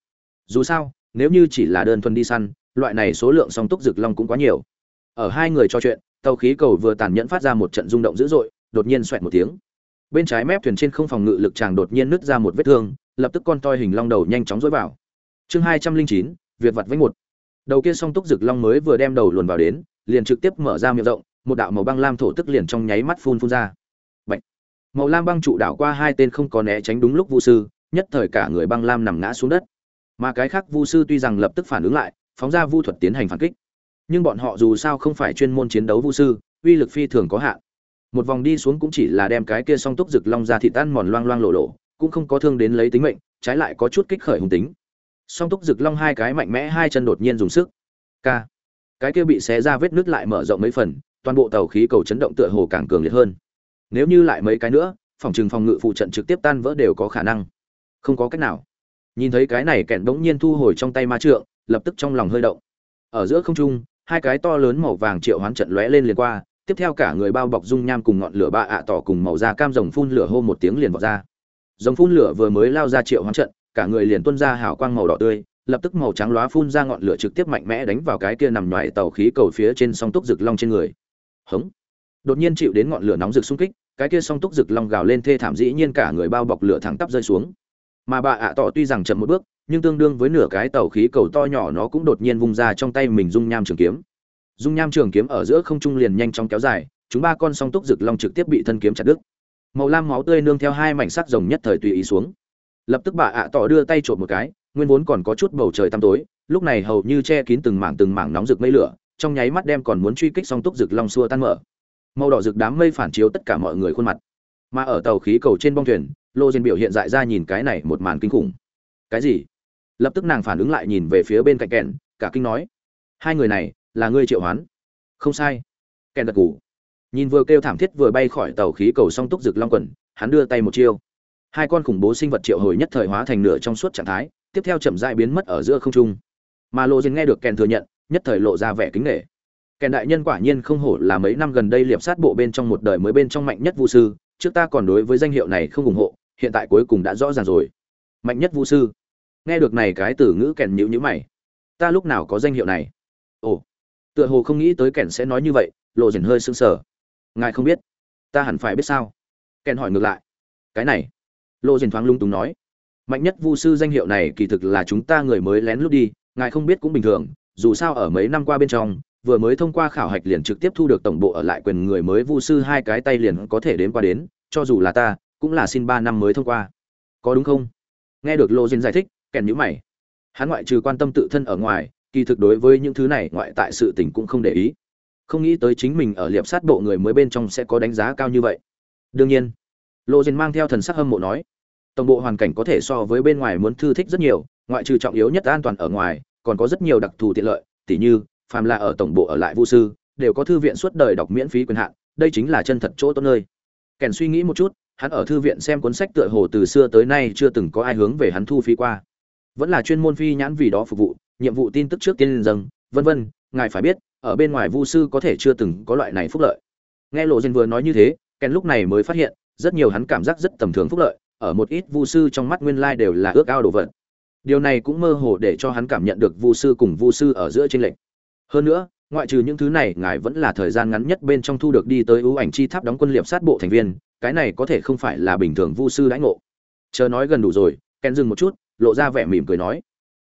Dù sao, nếu như chỉ là đơn thuần đi săn, loại này số lượng song túc rực long cũng quá nhiều. Ở hai người trò chuyện, tàu khí cầu vừa tàn nhẫn phát ra một trận rung động dữ dội, đột nhiên xoẹt một tiếng. Bên trái mép thuyền trên không phòng ngự lực chàng đột nhiên nứt ra một vết thương, lập tức con toi hình long đầu nhanh chóng dối vào. Chương hai trăm linh chín, việt vặt vánh một. Đầu kia song túc rực long mới vừa đem đầu luồn vào đến, liền trực tiếp mở ra miệng rộng, một đạo màu băng lam thổ tức liền trong nháy mắt phun phun ra màu lam băng trụ đảo qua hai tên không có né tránh đúng lúc vu sư, nhất thời cả người băng lam nằm ngã xuống đất. Mà cái khác vu sư tuy rằng lập tức phản ứng lại, phóng ra vu thuật tiến hành phản kích. Nhưng bọn họ dù sao không phải chuyên môn chiến đấu vu sư, uy lực phi thường có hạn. Một vòng đi xuống cũng chỉ là đem cái kia song túc rực long ra thịt tan mòn loang loang lộ lộ, cũng không có thương đến lấy tính mệnh, trái lại có chút kích khởi hung tính. Song túc rực long hai cái mạnh mẽ hai chân đột nhiên dùng sức. K cái kia bị xé ra vết nứt lại mở rộng mấy phần, toàn bộ tàu khí cầu chấn động tựa hồ càng cường liệt hơn nếu như lại mấy cái nữa, phòng trừng phòng ngự phụ trận trực tiếp tan vỡ đều có khả năng. Không có cách nào. Nhìn thấy cái này kẹn bỗng nhiên thu hồi trong tay ma trượng, lập tức trong lòng hơi động. Ở giữa không trung, hai cái to lớn màu vàng triệu hoán trận lóe lên liền qua, tiếp theo cả người bao bọc dung nham cùng ngọn lửa ba ạ tỏ cùng màu da cam rồng phun lửa hô một tiếng liền vọt ra. Rồng phun lửa vừa mới lao ra triệu hoán trận, cả người liền tuôn ra hào quang màu đỏ tươi, lập tức màu trắng lóa phun ra ngọn lửa trực tiếp mạnh mẽ đánh vào cái kia nằm ngoài tàu khí cầu phía trên song túc rực long trên người. Hống. Đột nhiên chịu đến ngọn lửa nóng rực xung kích cái kia song túc rực long gào lên thê thảm dĩ nhiên cả người bao bọc lửa thẳng tắp rơi xuống. Mà bà ạ tỏ tuy rằng chậm một bước, nhưng tương đương với nửa cái tàu khí cầu to nhỏ nó cũng đột nhiên vung ra trong tay mình dung nham trường kiếm. Dung nham trường kiếm ở giữa không trung liền nhanh chóng kéo dài, chúng ba con song túc rực long trực tiếp bị thân kiếm chặt đứt. Màu lam máu tươi nương theo hai mảnh sắc rồng nhất thời tùy ý xuống. Lập tức bà ạ tỏ đưa tay trộm một cái, nguyên vốn còn có chút bầu trời tăm tối, lúc này hầu như che kín từng mảng từng mảng nóng rực mây lửa, trong nháy mắt đem còn muốn truy kích song túc rực long xua tan mở màu đỏ rực đám mây phản chiếu tất cả mọi người khuôn mặt. Mà ở tàu khí cầu trên bong thuyền, lô diên biểu hiện dại ra nhìn cái này một màn kinh khủng. Cái gì? Lập tức nàng phản ứng lại nhìn về phía bên cạnh kẹn cả kinh nói, hai người này, là ngươi triệu hoán. Không sai. Kẹn gật ngủ nhìn vừa kêu thảm thiết vừa bay khỏi tàu khí cầu song túc rực long quần, hắn đưa tay một chiêu. Hai con khủng bố sinh vật triệu hồi nhất thời hóa thành nửa trong suốt trạng thái, tiếp theo chậm dại biến mất ở giữa không trung. Mà lộ diên nghe được kèn thừa nhận, nhất thời lộ ra vẻ kính nghệ kẻ đại nhân quả nhiên không hổ là mấy năm gần đây liệp sát bộ bên trong một đời mới bên trong mạnh nhất vu sư, trước ta còn đối với danh hiệu này không ủng hộ, hiện tại cuối cùng đã rõ ràng rồi. Mạnh nhất vu sư. Nghe được này cái từ ngữ kèn nhữ nhữ mày. Ta lúc nào có danh hiệu này? Ồ, tựa hồ không nghĩ tới kèn sẽ nói như vậy, lộ dần hơi sững sờ. Ngài không biết. Ta hẳn phải biết sao? Kèn hỏi ngược lại. Cái này. Lộ dần thoáng lung túng nói. Mạnh nhất vu sư danh hiệu này kỳ thực là chúng ta người mới lén lút đi, ngài không biết cũng bình thường, dù sao ở mấy năm qua bên trong vừa mới thông qua khảo hạch liền trực tiếp thu được tổng bộ ở lại quyền người mới vu sư hai cái tay liền có thể đến qua đến, cho dù là ta, cũng là xin ba năm mới thông qua. Có đúng không? Nghe được lô diên giải thích, kèn nhữ mày. Hắn ngoại trừ quan tâm tự thân ở ngoài, kỳ thực đối với những thứ này ngoại tại sự tình cũng không để ý. Không nghĩ tới chính mình ở liệp sát bộ người mới bên trong sẽ có đánh giá cao như vậy. Đương nhiên, lô diên mang theo thần sắc hâm mộ nói, tổng bộ hoàn cảnh có thể so với bên ngoài muốn thư thích rất nhiều, ngoại trừ trọng yếu nhất an toàn ở ngoài, còn có rất nhiều đặc thù tiện lợi, tỉ như phàm là ở tổng bộ ở lại vu sư, đều có thư viện suốt đời đọc miễn phí quyền hạn, đây chính là chân thật chỗ tốt nơi. Kèn suy nghĩ một chút, hắn ở thư viện xem cuốn sách tựa hồ từ xưa tới nay chưa từng có ai hướng về hắn thu phí qua. Vẫn là chuyên môn phi nhãn vì đó phục vụ, nhiệm vụ tin tức trước tiên dâng, vân vân, ngài phải biết, ở bên ngoài vu sư có thể chưa từng có loại này phúc lợi. Nghe lộ dân vừa nói như thế, kèn lúc này mới phát hiện, rất nhiều hắn cảm giác rất tầm thường phúc lợi, ở một ít vu sư trong mắt nguyên lai đều là ước ao đồ vật. Điều này cũng mơ hồ để cho hắn cảm nhận được vu sư cùng vu sư ở giữa trên lệnh hơn nữa, ngoại trừ những thứ này, ngài vẫn là thời gian ngắn nhất bên trong thu được đi tới ưu ảnh chi tháp đóng quân liệp sát bộ thành viên, cái này có thể không phải là bình thường vu sư đãi ngộ. Chờ nói gần đủ rồi, ken dừng một chút, lộ ra vẻ mỉm cười nói.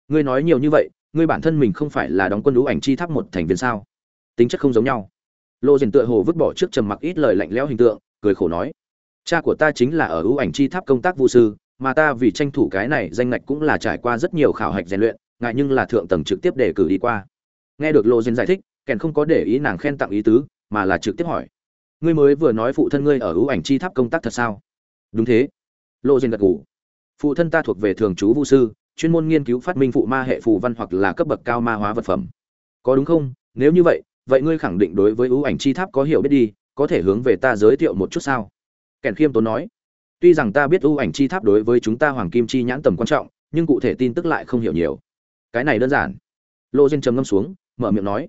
Ngươi nói nhiều như vậy, ngươi bản thân mình không phải là đóng quân ưu ảnh chi tháp một thành viên sao? Tính chất không giống nhau. Lộ diền tựa hồ vứt bỏ trước trầm mặc ít lời lạnh lẽo hình tượng, cười khổ nói. Cha của ta chính là ở ưu ảnh chi tháp công tác vu sư, mà ta vì tranh thủ cái này danh ngạch cũng là trải qua rất nhiều khảo hạch rèn luyện ngại nhưng là thượng tầng trực tiếp để cử đi qua nghe được lộ duyên giải thích, kèn không có để ý nàng khen tặng ý tứ, mà là trực tiếp hỏi. Ngươi mới vừa nói phụ thân ngươi ở ưu ảnh chi tháp công tác thật sao? Đúng thế. Lộ duyên gật ngủ phụ thân ta thuộc về thường trú vũ sư, chuyên môn nghiên cứu phát minh phụ ma hệ phù văn hoặc là cấp bậc cao ma hóa vật phẩm. Có đúng không? Nếu như vậy vậy ngươi khẳng định đối với ưu ảnh chi tháp có hiểu biết đi, có thể hướng về ta giới thiệu một chút sao? Kèn khiêm tốn nói. Tuy rằng ta biết ưu ảnh chi tháp đối với chúng ta hoàng kim chi nhãn tầm quan trọng, nhưng cụ thể tin tức lại không hiểu nhiều. Cái này đơn giản. Lô diên trầm ngâm xuống mở miệng nói.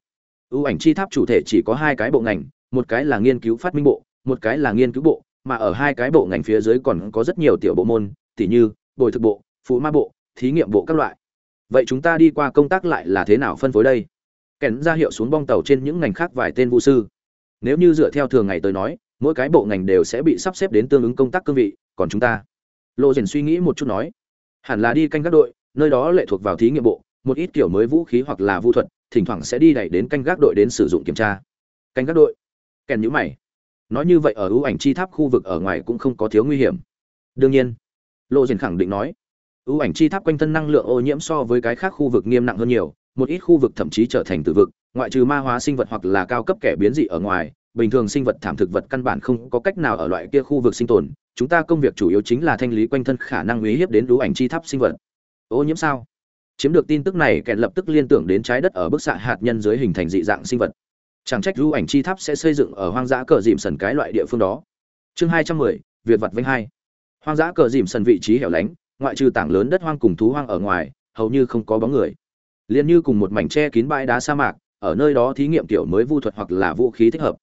Ưu ảnh chi tháp chủ thể chỉ có hai cái bộ ngành, một cái là nghiên cứu phát minh bộ, một cái là nghiên cứu bộ, mà ở hai cái bộ ngành phía dưới còn có rất nhiều tiểu bộ môn, tỉ như bồi thực bộ phụ ma bộ, thí nghiệm bộ các loại. Vậy chúng ta đi qua công tác lại là thế nào phân phối đây? Kèn ra hiệu xuống bong tàu trên những ngành khác vài tên vũ sư. Nếu như dựa theo thường ngày tới nói, mỗi cái bộ ngành đều sẽ bị sắp xếp đến tương ứng công tác cương vị, còn chúng ta? Lộ diển suy nghĩ một chút nói. Hẳn là đi canh các đội, nơi đó lệ thuộc vào thí nghiệm bộ, một ít kiểu mới vũ khí hoặc là vũ thuật thỉnh thoảng sẽ đi đẩy đến canh gác đội đến sử dụng kiểm tra. Canh gác đội? Kèn nhữ mày. Nói như vậy ở ưu ảnh chi tháp khu vực ở ngoài cũng không có thiếu nguy hiểm. Đương nhiên lộ diện khẳng định nói, ưu ảnh chi tháp quanh thân năng lượng ô nhiễm so với cái khác khu vực nghiêm nặng hơn nhiều, một ít khu vực thậm chí trở thành tử vực, ngoại trừ ma hóa sinh vật hoặc là cao cấp kẻ biến dị ở ngoài, bình thường sinh vật, thảm thực vật căn bản không có cách nào ở loại kia khu vực sinh tồn, chúng ta công việc chủ yếu chính là thanh lý quanh thân khả năng uy hiếp đến ưu ảnh chi tháp sinh vật. Ô nhiễm sao? Chiếm được tin tức này kẹn lập tức liên tưởng đến trái đất ở bức xạ hạt nhân dưới hình thành dị dạng sinh vật. Chẳng trách lưu ảnh chi tháp sẽ xây dựng ở hoang dã cờ dìm sần cái loại địa phương đó. Chương hai trăm mười, việt vật vinh hai. Hoang dã cờ dìm sần vị trí hẻo lánh, ngoại trừ tảng lớn đất hoang cùng thú hoang ở ngoài, hầu như không có bóng người. Liền như cùng một mảnh tre kín bãi đá sa mạc, ở nơi đó thí nghiệm kiểu mới vu thuật hoặc là vũ khí thích hợp.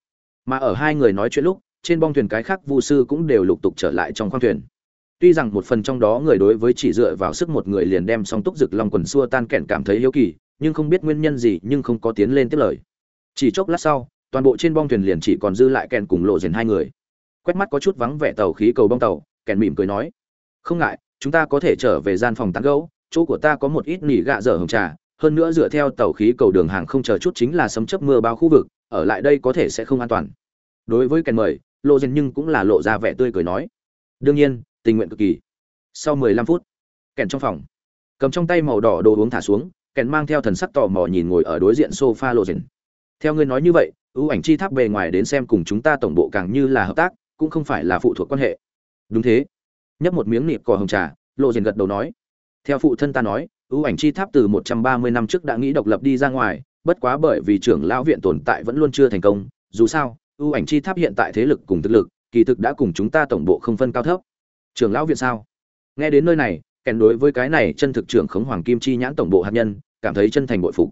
Mà ở hai người nói chuyện lúc, trên bong thuyền cái khác vu sư cũng đều lục tục trở lại trong khoang thuyền tuy rằng một phần trong đó người đối với chỉ dựa vào sức một người liền đem song túc rực long quần xua tan kẹn cảm thấy hiếu kỳ nhưng không biết nguyên nhân gì nhưng không có tiến lên tiếp lời. Chỉ chốc lát sau toàn bộ trên bong thuyền liền chỉ còn dư lại kẹn cùng lộ diện hai người. Quét mắt có chút vắng vẻ tàu khí cầu bong tàu kẹn mỉm cười nói không ngại chúng ta có thể trở về gian phòng tán gẫu, chỗ của ta có một ít nỉ gạ dở hồng trà hơn nữa dựa theo tàu khí cầu đường hàng không chờ chút chính là sấm chớp mưa bao khu vực ở lại đây có thể sẽ không an toàn. Đối với kèn mời lộ dần nhưng cũng là lộ ra vẻ tươi cười nói đương nhiên tình nguyện cực kỳ. Sau mười lăm phút, kèn trong phòng, cầm trong tay màu đỏ đồ uống thả xuống, kèn mang theo thần sắc tò mò nhìn ngồi ở đối diện sofa lộ diện. theo ngươi nói như vậy, ưu ảnh chi tháp bề ngoài đến xem cùng chúng ta tổng bộ càng như là hợp tác, cũng không phải là phụ thuộc quan hệ. Đúng thế. Nhấp một miếng nịp cỏ hồng trà, lộ diện gật đầu nói. Theo phụ thân ta nói, ưu ảnh chi tháp từ một trăm ba mươi năm trước đã nghĩ độc lập đi ra ngoài, bất quá bởi vì trưởng lão viện tồn tại vẫn luôn chưa thành công, dù sao, ưu ảnh chi tháp hiện tại thế lực cùng thực lực, kỳ thực đã cùng chúng ta tổng bộ không phân cao thấp trưởng lão viện sao? Nghe đến nơi này, kèn đối với cái này chân thực trưởng khống hoàng kim chi nhãn tổng bộ hạt nhân, cảm thấy chân thành bội phục.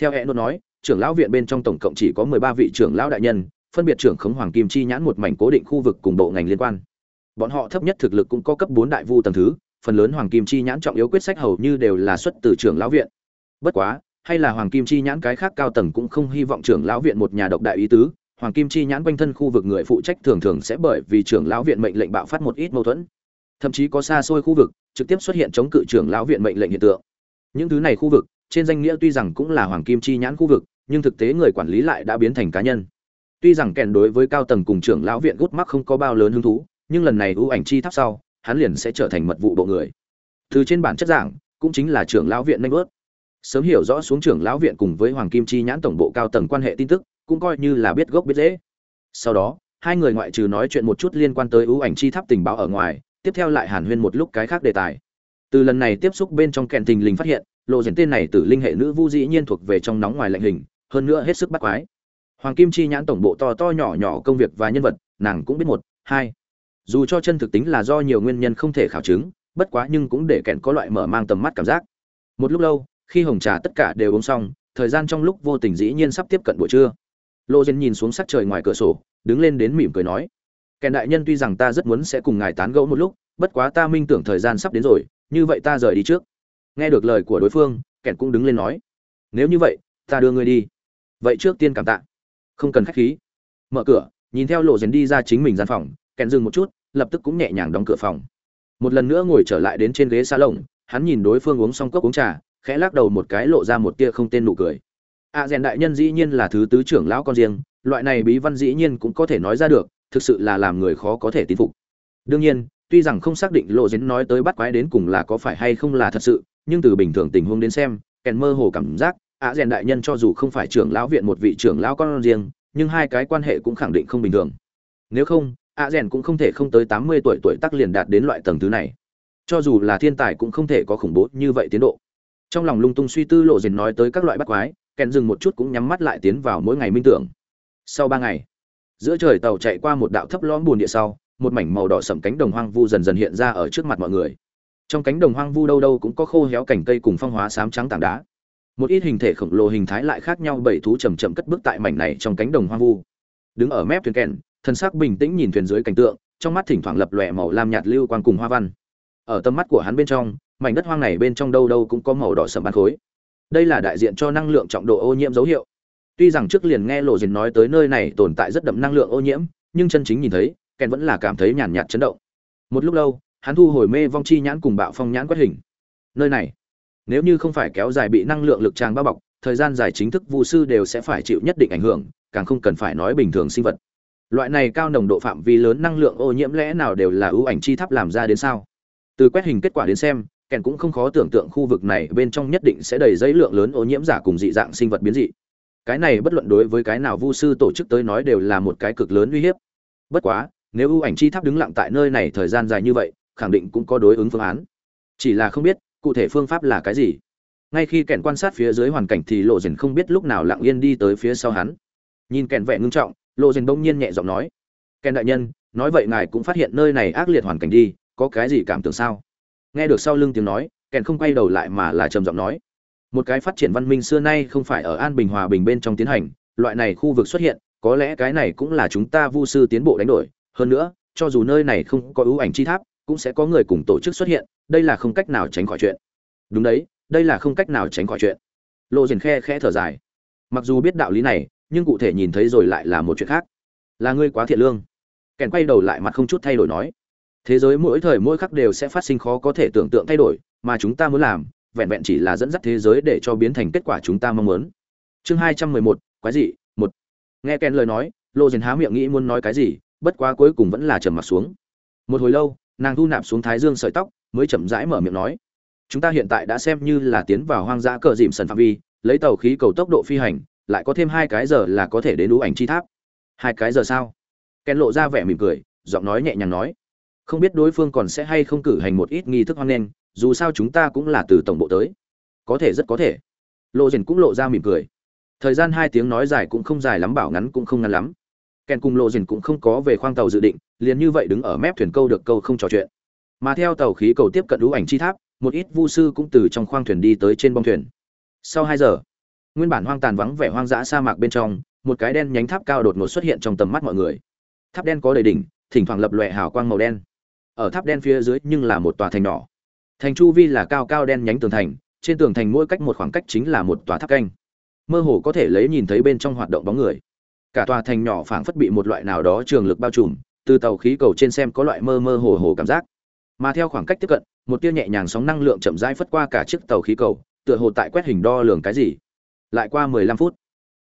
Theo hẹn nói, trưởng lão viện bên trong tổng cộng chỉ có mười ba vị trưởng lão đại nhân, phân biệt trưởng khống hoàng kim chi nhãn một mảnh cố định khu vực cùng bộ ngành liên quan. Bọn họ thấp nhất thực lực cũng có cấp bốn đại vu tầng thứ, phần lớn hoàng kim chi nhãn trọng yếu quyết sách hầu như đều là xuất từ trưởng lão viện. Bất quá, hay là hoàng kim chi nhãn cái khác cao tầng cũng không hy vọng trưởng lão viện một nhà độc đại ý tứ, hoàng kim chi nhãn quanh thân khu vực người phụ trách thường thường sẽ bởi vì trưởng lão viện mệnh lệnh bạo phát một ít mâu thuẫn thậm chí có xa xôi khu vực, trực tiếp xuất hiện chống cự trưởng lão viện mệnh lệnh hiện tượng. Những thứ này khu vực, trên danh nghĩa tuy rằng cũng là hoàng kim chi nhãn khu vực, nhưng thực tế người quản lý lại đã biến thành cá nhân. Tuy rằng kèn đối với cao tầng cùng trưởng lão viện gút mắc không có bao lớn hứng thú, nhưng lần này ưu ảnh chi tháp sau, hắn liền sẽ trở thành mật vụ bộ người. Từ trên bản chất giảng cũng chính là trưởng lão viện nanh vớt. Sớm hiểu rõ xuống trưởng lão viện cùng với hoàng kim chi nhãn tổng bộ cao tầng quan hệ tin tức, cũng coi như là biết gốc biết dễ sau đó, hai người ngoại trừ nói chuyện một chút liên quan tới ưu ảnh chi tháp tình báo ở ngoài tiếp theo lại hàn huyên một lúc cái khác đề tài. Từ lần này tiếp xúc bên trong kẹn tình linh phát hiện, lộ diễn tên này từ linh hệ nữ vu dĩ nhiên thuộc về trong nóng ngoài lạnh hình, hơn nữa hết sức bắt quái. Hoàng kim chi nhãn tổng bộ to to nhỏ nhỏ công việc và nhân vật, nàng cũng biết một, hai. Dù cho chân thực tính là do nhiều nguyên nhân không thể khảo chứng, bất quá nhưng cũng để kẹn có loại mở mang tầm mắt cảm giác. Một lúc lâu, khi hồng trà tất cả đều uống xong, thời gian trong lúc vô tình dĩ nhiên sắp tiếp cận buổi trưa. Lộ dân nhìn xuống sắc trời ngoài cửa sổ, đứng lên đến mỉm cười nói kèn đại nhân tuy rằng ta rất muốn sẽ cùng ngài tán gẫu một lúc bất quá ta minh tưởng thời gian sắp đến rồi như vậy ta rời đi trước. Nghe được lời của đối phương kèn cũng đứng lên nói nếu như vậy ta đưa ngươi đi. Vậy trước tiên cảm tạ. Không cần khách khí. Mở cửa nhìn theo lộ dần đi ra chính mình gian phòng kèn dừng một chút lập tức cũng nhẹ nhàng đóng cửa phòng. Một lần nữa ngồi trở lại đến trên ghế xa lồng hắn nhìn đối phương uống xong cốc uống trà khẽ lắc đầu một cái lộ ra một tia không tên nụ cười. A à, rèn đại nhân dĩ nhiên là thứ tứ trưởng lão con riêng loại này bí văn dĩ nhiên cũng có thể nói ra được thực sự là làm người khó có thể tin phục. Đương nhiên, tuy rằng không xác định lộ dính nói tới bắt quái đến cùng là có phải hay không là thật sự, nhưng từ bình thường tình huống đến xem, kèn mơ hồ cảm giác, ạ rèn đại nhân cho dù không phải trưởng lão viện một vị trưởng lão con riêng, nhưng hai cái quan hệ cũng khẳng định không bình thường. Nếu không, ạ rèn cũng không thể không tới tám mươi tuổi tuổi tác liền đạt đến loại tầng thứ này. Cho dù là thiên tài cũng không thể có khủng bố như vậy tiến độ. Trong lòng lung tung suy tư lộ dền nói tới các loại bắt quái, kèn dừng một chút cũng nhắm mắt lại tiến vào mỗi ngày minh tưởng. Sau ba ngày giữa trời tàu chạy qua một đạo thấp lõm bùn địa sau, một mảnh màu đỏ sẫm cánh đồng hoang vu dần dần hiện ra ở trước mặt mọi người. Trong cánh đồng hoang vu đâu đâu cũng có khô héo cảnh cây cùng phong hóa sám trắng tảng đá. Một ít hình thể khổng lồ hình thái lại khác nhau, bảy thú chầm chậm cất bước tại mảnh này trong cánh đồng hoang vu. Đứng ở mép thuyền kèn, thân xác bình tĩnh nhìn thuyền dưới cảnh tượng, trong mắt thỉnh thoảng lập lòe màu lam nhạt lưu quang cùng hoa văn. Ở tầm mắt của hắn bên trong, mảnh đất hoang này bên trong đâu đâu cũng có màu đỏ sậm ban khối. Đây là đại diện cho năng lượng trọng độ ô nhiễm dấu hiệu tuy rằng trước liền nghe lộ diện nói tới nơi này tồn tại rất đậm năng lượng ô nhiễm, nhưng chân chính nhìn thấy kèn vẫn là cảm thấy nhàn nhạt chấn động. Một lúc lâu, hắn thu hồi mê vong chi nhãn cùng bạo phong nhãn quét hình. Nơi này, nếu như không phải kéo dài bị năng lượng lực tràng bao bọc, thời gian dài chính thức vu sư đều sẽ phải chịu nhất định ảnh hưởng, càng không cần phải nói bình thường sinh vật. Loại này cao nồng độ phạm vi lớn năng lượng ô nhiễm lẽ nào đều là ưu ảnh chi tháp làm ra đến sao? Từ quét hình kết quả đến xem kèn cũng không khó tưởng tượng khu vực này bên trong nhất định sẽ đầy dây lượng lớn ô nhiễm giả cùng dị dạng sinh vật biến dị cái này bất luận đối với cái nào vu sư tổ chức tới nói đều là một cái cực lớn uy hiếp. Bất quá, nếu ưu ảnh chi tháp đứng lặng tại nơi này thời gian dài như vậy, khẳng định cũng có đối ứng phương án. Chỉ là không biết, cụ thể phương pháp là cái gì. Ngay khi kèn quan sát phía dưới hoàn cảnh thì lộ dần không biết lúc nào lặng yên đi tới phía sau hắn. Nhìn kèn vẻ ngưng trọng, lộ dần bỗng nhiên nhẹ giọng nói kèn đại nhân, nói vậy ngài cũng phát hiện nơi này ác liệt hoàn cảnh đi, có cái gì cảm tưởng sao? Nghe được sau lưng tiếng nói kèn không quay đầu lại mà là trầm giọng nói một cái phát triển văn minh xưa nay không phải ở an bình hòa bình bên trong tiến hành, loại này khu vực xuất hiện, có lẽ cái này cũng là chúng ta vu sư tiến bộ đánh đổi. Hơn nữa, cho dù nơi này không có ưu ảnh chi tháp, cũng sẽ có người cùng tổ chức xuất hiện, đây là không cách nào tránh khỏi chuyện. Đúng đấy, đây là không cách nào tránh khỏi chuyện. Lộ diền khe khẽ thở dài. Mặc dù biết đạo lý này, nhưng cụ thể nhìn thấy rồi lại là một chuyện khác. Là ngươi quá thiện lương. Kèn quay đầu lại mặt không chút thay đổi nói. Thế giới mỗi thời mỗi khắc đều sẽ phát sinh khó có thể tưởng tượng thay đổi, mà chúng ta muốn làm vẹn vẹn chỉ là dẫn dắt thế giới để cho biến thành kết quả chúng ta mong muốn. Chương hai trăm mười một, quái gì một. Nghe kèn lời nói, lô diên há miệng nghĩ muốn nói cái gì, bất quá cuối cùng vẫn là trầm mặt xuống. Một hồi lâu, nàng thu nạp xuống thái dương sợi tóc, mới chậm rãi mở miệng nói, chúng ta hiện tại đã xem như là tiến vào hoang dã cờ dìm sần phạm vi, lấy tàu khí cầu tốc độ phi hành, lại có thêm hai cái giờ là có thể đến lũ ảnh chi tháp. Hai cái giờ sao? Ken lộ ra vẻ mỉm cười, giọng nói nhẹ nhàng nói, không biết đối phương còn sẽ hay không cử hành một ít nghi thức hoan nghênh dù sao chúng ta cũng là từ tổng bộ tới. Có thể rất có thể. Lộ diền cũng lộ ra mỉm cười. Thời gian hai tiếng nói dài cũng không dài lắm, bảo ngắn cũng không ngắn lắm. Kèn cùng lộ diền cũng không có về khoang tàu dự định, liền như vậy đứng ở mép thuyền câu được câu không trò chuyện. Mà theo tàu khí cầu tiếp cận đũ ảnh chi tháp, một ít vu sư cũng từ trong khoang thuyền đi tới trên bong thuyền. Sau hai giờ, nguyên bản hoang tàn vắng vẻ hoang dã sa mạc bên trong, một cái đen nhánh tháp cao đột ngột xuất hiện trong tầm mắt mọi người. Tháp đen có đầy đỉnh, thỉnh thoảng lập lòe hào quang màu đen. Ở tháp đen phía dưới nhưng là một tòa thành nhỏ thành chu vi là cao cao đen nhánh tường thành, trên tường thành mỗi cách một khoảng cách chính là một tòa tháp canh. Mơ hồ có thể lấy nhìn thấy bên trong hoạt động bóng người. Cả tòa thành nhỏ phảng phất bị một loại nào đó trường lực bao trùm, từ tàu khí cầu trên xem có loại mơ mơ hồ hồ cảm giác. Mà theo khoảng cách tiếp cận, một tia nhẹ nhàng sóng năng lượng chậm rãi phất qua cả chiếc tàu khí cầu, tựa hồ tại quét hình đo lường cái gì. Lại qua 15 phút,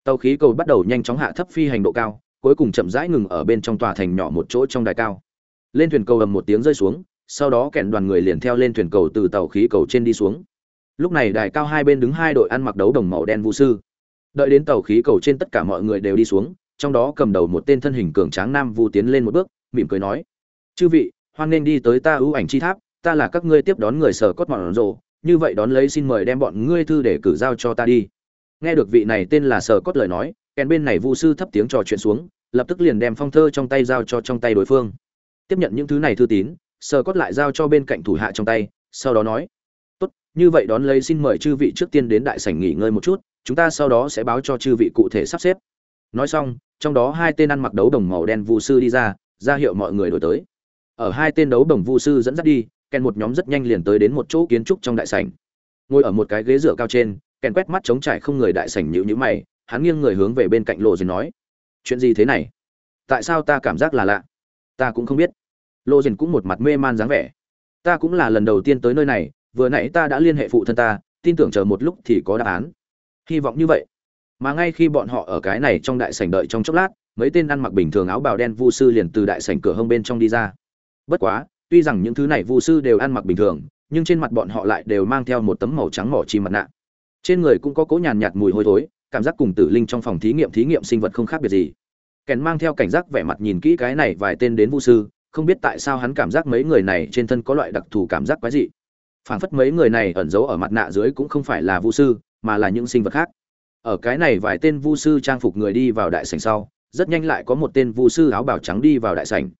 tàu khí cầu bắt đầu nhanh chóng hạ thấp phi hành độ cao, cuối cùng chậm rãi ngừng ở bên trong tòa thành nhỏ một chỗ trong đài cao. Lên thuyền cầu ầm một tiếng rơi xuống sau đó kẹn đoàn người liền theo lên thuyền cầu từ tàu khí cầu trên đi xuống. Lúc này đài cao hai bên đứng hai đội ăn mặc đấu đồng màu đen vũ sư. Đợi đến tàu khí cầu trên tất cả mọi người đều đi xuống trong đó cầm đầu một tên thân hình cường tráng nam vu tiến lên một bước mỉm cười nói chư vị hoan nên đi tới ta ưu ảnh chi tháp ta là các ngươi tiếp đón người sở cốt mọn rộ, như vậy đón lấy xin mời đem bọn ngươi thư để cử giao cho ta đi. Nghe được vị này tên là sở cốt lời nói kèn bên này vu sư thấp tiếng trò chuyện xuống lập tức liền đem phong thơ trong tay giao cho trong tay đối phương. Tiếp nhận những thứ này thư tín sờ cốt lại giao cho bên cạnh thủ hạ trong tay, sau đó nói, tốt, như vậy đón lấy xin mời chư vị trước tiên đến đại sảnh nghỉ ngơi một chút, chúng ta sau đó sẽ báo cho chư vị cụ thể sắp xếp. Nói xong, trong đó hai tên ăn mặc đấu đồng màu đen vu sư đi ra ra hiệu mọi người đổi tới. Ở hai tên đấu đồng vu sư dẫn dắt đi, kèn một nhóm rất nhanh liền tới đến một chỗ kiến trúc trong đại sảnh. Ngồi ở một cái ghế dựa cao trên, kèn quét mắt chống trải không người đại sảnh nhữ nhữ mày, hắn nghiêng người hướng về bên cạnh lộ rồi nói, chuyện gì thế này? Tại sao ta cảm giác là lạ? Ta cũng không biết lộ diền cũng một mặt mê man dáng vẻ. Ta cũng là lần đầu tiên tới nơi này, vừa nãy ta đã liên hệ phụ thân ta, tin tưởng chờ một lúc thì có đáp án. Hy vọng như vậy. Mà ngay khi bọn họ ở cái này trong đại sảnh đợi trong chốc lát, mấy tên ăn mặc bình thường áo bào đen vu sư liền từ đại sảnh cửa hông bên trong đi ra. Bất quá, tuy rằng những thứ này vu sư đều ăn mặc bình thường, nhưng trên mặt bọn họ lại đều mang theo một tấm màu trắng mỏ chim mặt nạ. Trên người cũng có cố nhàn nhạt mùi hôi thối, cảm giác cùng tử linh trong phòng thí nghiệm thí nghiệm sinh vật không khác biệt gì. Kèn mang theo cảnh giác vẻ mặt nhìn kỹ cái này vài tên đến vu sư không biết tại sao hắn cảm giác mấy người này trên thân có loại đặc thù cảm giác quái dị. Phảng phất mấy người này ẩn giấu ở mặt nạ dưới cũng không phải là vu sư, mà là những sinh vật khác. Ở cái này vài tên vu sư trang phục người đi vào đại sảnh sau, rất nhanh lại có một tên vu sư áo bào trắng đi vào đại sảnh.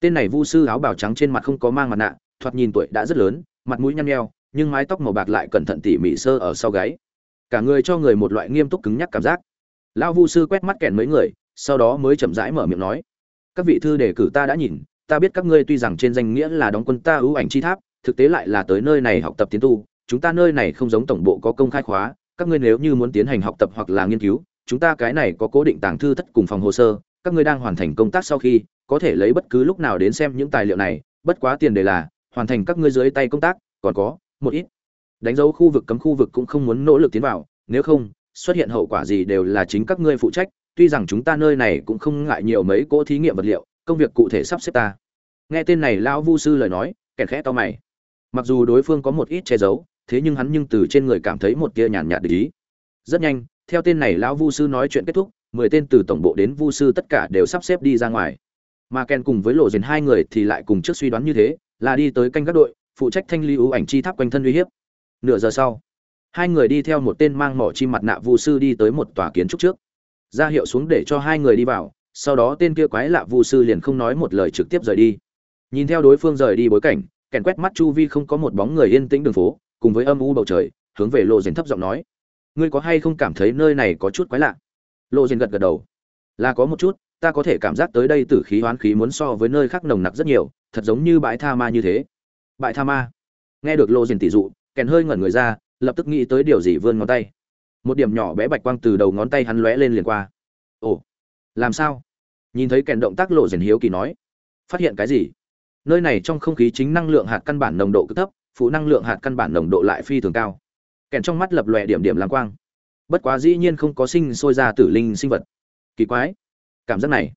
Tên này vu sư áo bào trắng trên mặt không có mang mặt nạ, thoạt nhìn tuổi đã rất lớn, mặt mũi nhăn nheo, nhưng mái tóc màu bạc lại cẩn thận tỉ mỉ sơ ở sau gáy. Cả người cho người một loại nghiêm túc cứng nhắc cảm giác. Lão vu sư quét mắt kèn mấy người, sau đó mới chậm rãi mở miệng nói, các vị thư đề cử ta đã nhìn ta biết các ngươi tuy rằng trên danh nghĩa là đóng quân ta ưu ảnh chi tháp, thực tế lại là tới nơi này học tập tiến tu, chúng ta nơi này không giống tổng bộ có công khai khóa, các ngươi nếu như muốn tiến hành học tập hoặc là nghiên cứu, chúng ta cái này có cố định tàng thư thất cùng phòng hồ sơ, các ngươi đang hoàn thành công tác sau khi, có thể lấy bất cứ lúc nào đến xem những tài liệu này, bất quá tiền đề là, hoàn thành các ngươi dưới tay công tác, còn có, một ít. Đánh dấu khu vực cấm khu vực cũng không muốn nỗ lực tiến vào, nếu không, xuất hiện hậu quả gì đều là chính các ngươi phụ trách, tuy rằng chúng ta nơi này cũng không ngại nhiều mấy cỗ thí nghiệm vật liệu công việc cụ thể sắp xếp ta. Nghe tên này lão vu sư lời nói, kèn khẽ to mày. Mặc dù đối phương có một ít che giấu, thế nhưng hắn nhưng từ trên người cảm thấy một tia nhàn nhạt để ý. Rất nhanh, theo tên này lão vu sư nói chuyện kết thúc, mười tên từ tổng bộ đến vu sư tất cả đều sắp xếp đi ra ngoài. Mà ken cùng với lộ diện hai người thì lại cùng trước suy đoán như thế, là đi tới canh các đội, phụ trách thanh lưu ảnh chi tháp quanh thân uy hiếp. Nửa giờ sau, hai người đi theo một tên mang mỏ chi mặt nạ vu sư đi tới một tòa kiến trúc trước. Ra hiệu xuống để cho hai người đi vào sau đó tên kia quái lạ vu sư liền không nói một lời trực tiếp rời đi. Nhìn theo đối phương rời đi bối cảnh, kèn quét mắt chu vi không có một bóng người yên tĩnh đường phố, cùng với âm u bầu trời, hướng về lộ diền thấp giọng nói, ngươi có hay không cảm thấy nơi này có chút quái lạ? Lộ diền gật gật đầu, là có một chút, ta có thể cảm giác tới đây tử khí hoán khí muốn so với nơi khác nồng nặc rất nhiều, thật giống như bãi tha ma như thế. Bãi tha ma. Nghe được lộ diền tỷ dụ, kèn hơi ngẩn người ra, lập tức nghĩ tới điều gì vươn ngón tay. Một điểm nhỏ bé bạch quang từ đầu ngón tay hắn lóe lên liền qua. Ồ làm sao? Nhìn thấy kèn động tác lộ diền hiếu kỳ nói, phát hiện cái gì? Nơi này trong không khí chính năng lượng hạt căn bản nồng độ cực thấp, phụ năng lượng hạt căn bản nồng độ lại phi thường cao. Kèn trong mắt lập lòe điểm điểm làm quang. Bất quá dĩ nhiên không có sinh sôi ra tử linh sinh vật. Kỳ quái. Cảm giác này.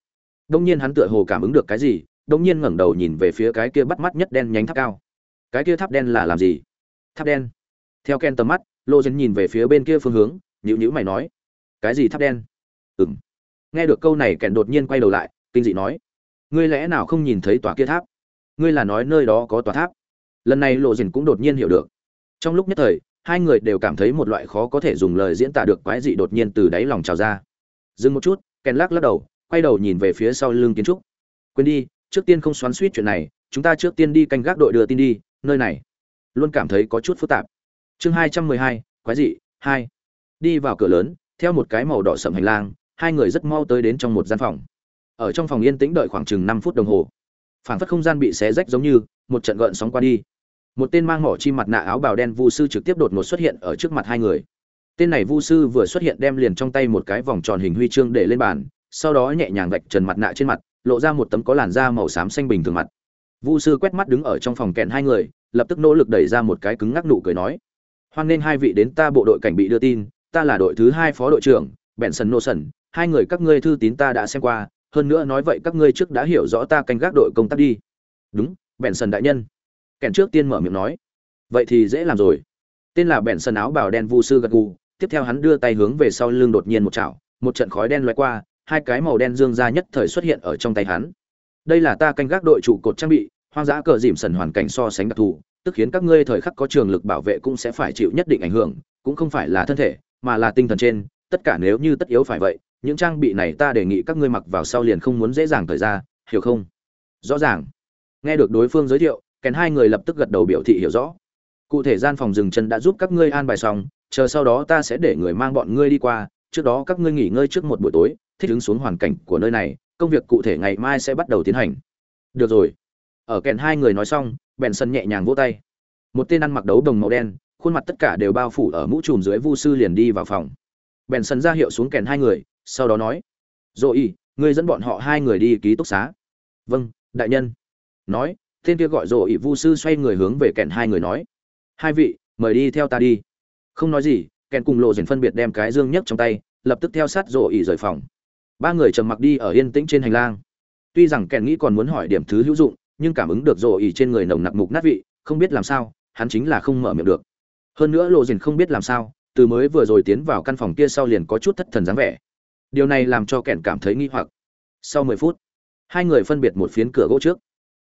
Đông nhiên hắn tựa hồ cảm ứng được cái gì, đông nhiên ngẩng đầu nhìn về phía cái kia bắt mắt nhất đen nhánh tháp cao. Cái kia tháp đen là làm gì? Tháp đen. Theo ken tầm mắt, lô dân nhìn về phía bên kia phương hướng nhữ nhữ mày nói, cái gì tháp đen? Ừng nghe được câu này kèn đột nhiên quay đầu lại, kinh dị nói, ngươi lẽ nào không nhìn thấy tòa kia tháp? Ngươi là nói nơi đó có tòa tháp? Lần này lộ dìn cũng đột nhiên hiểu được. Trong lúc nhất thời, hai người đều cảm thấy một loại khó có thể dùng lời diễn tả được quái dị đột nhiên từ đáy lòng trào ra. Dừng một chút, kèn lắc lắc đầu, quay đầu nhìn về phía sau lưng kiến trúc. Quên đi, trước tiên không xoắn suýt chuyện này, chúng ta trước tiên đi canh gác đội đưa tin đi, nơi này. Luôn cảm thấy có chút phức tạp. Chương hai trăm mười hai, quái dị, hai. Đi vào cửa lớn, theo một cái màu đỏ sậm hành lang hai người rất mau tới đến trong một gian phòng. Ở trong phòng yên tĩnh đợi khoảng chừng năm phút đồng hồ. Phản phất không gian bị xé rách giống như, một trận gợn sóng qua đi. Một tên mang mỏ chim mặt nạ áo bào đen vu sư trực tiếp đột ngột xuất hiện ở trước mặt hai người. Tên này vu sư vừa xuất hiện đem liền trong tay một cái vòng tròn hình huy chương để lên bàn, sau đó nhẹ nhàng vạch trần mặt nạ trên mặt, lộ ra một tấm có làn da màu xám xanh bình thường mặt. Vu sư quét mắt đứng ở trong phòng kẹn hai người, lập tức nỗ lực đẩy ra một cái cứng ngắc nụ cười nói, hoan nghênh hai vị đến ta bộ đội cảnh bị đưa tin, ta là đội thứ hai phó đội trưởng, benson nô sần hai người các ngươi thư tín ta đã xem qua, hơn nữa nói vậy các ngươi trước đã hiểu rõ ta canh gác đội công tác đi. Đúng, benson đại nhân. Kèn trước tiên mở miệng nói. Vậy thì dễ làm rồi. Tên là benson áo bào đen vu sư gật gù, tiếp theo hắn đưa tay hướng về sau lưng đột nhiên một chảo, một trận khói đen loại qua, hai cái màu đen dương ra nhất thời xuất hiện ở trong tay hắn. Đây là ta canh gác đội trụ cột trang bị, hoang dã cờ dìm sần hoàn cảnh so sánh đặc thù, tức khiến các ngươi thời khắc có trường lực bảo vệ cũng sẽ phải chịu nhất định ảnh hưởng, cũng không phải là thân thể, mà là tinh thần trên, tất cả nếu như tất yếu phải vậy những trang bị này ta đề nghị các ngươi mặc vào sau liền không muốn dễ dàng thời ra, hiểu không? Rõ ràng. Nghe được đối phương giới thiệu, kèn hai người lập tức gật đầu biểu thị hiểu rõ. Cụ thể gian phòng dừng chân đã giúp các ngươi an bài xong, chờ sau đó ta sẽ để người mang bọn ngươi đi qua, trước đó các ngươi nghỉ ngơi trước một buổi tối, thích ứng xuống hoàn cảnh của nơi này, công việc cụ thể ngày mai sẽ bắt đầu tiến hành. Được rồi. Ở kèn hai người nói xong, bèn sân nhẹ nhàng vỗ tay. Một tên ăn mặc đấu đồng màu đen, khuôn mặt tất cả đều bao phủ ở mũ trùm dưới vu sư liền đi vào phòng. Bèn sân ra hiệu xuống kèn hai người sau đó nói dỗ y ngươi dẫn bọn họ hai người đi ký túc xá. Vâng đại nhân. Nói, tên kia gọi dỗ y vu sư xoay người hướng về kèn hai người nói, hai vị, mời đi theo ta đi. Không nói gì kèn cùng lộ dần phân biệt đem cái dương nhấc trong tay, lập tức theo sát dỗ y rời phòng. Ba người trầm mặc đi ở yên tĩnh trên hành lang. Tuy rằng kèn nghĩ còn muốn hỏi điểm thứ hữu dụng, nhưng cảm ứng được rộ y trên người nồng nặc mục nát vị, không biết làm sao, hắn chính là không mở miệng được. Hơn nữa lộ dìn không biết làm sao, từ mới vừa rồi tiến vào căn phòng kia sau liền có chút thất thần dáng vẻ điều này làm cho kẻn cảm thấy nghi hoặc. Sau mười phút, hai người phân biệt một phiến cửa gỗ trước.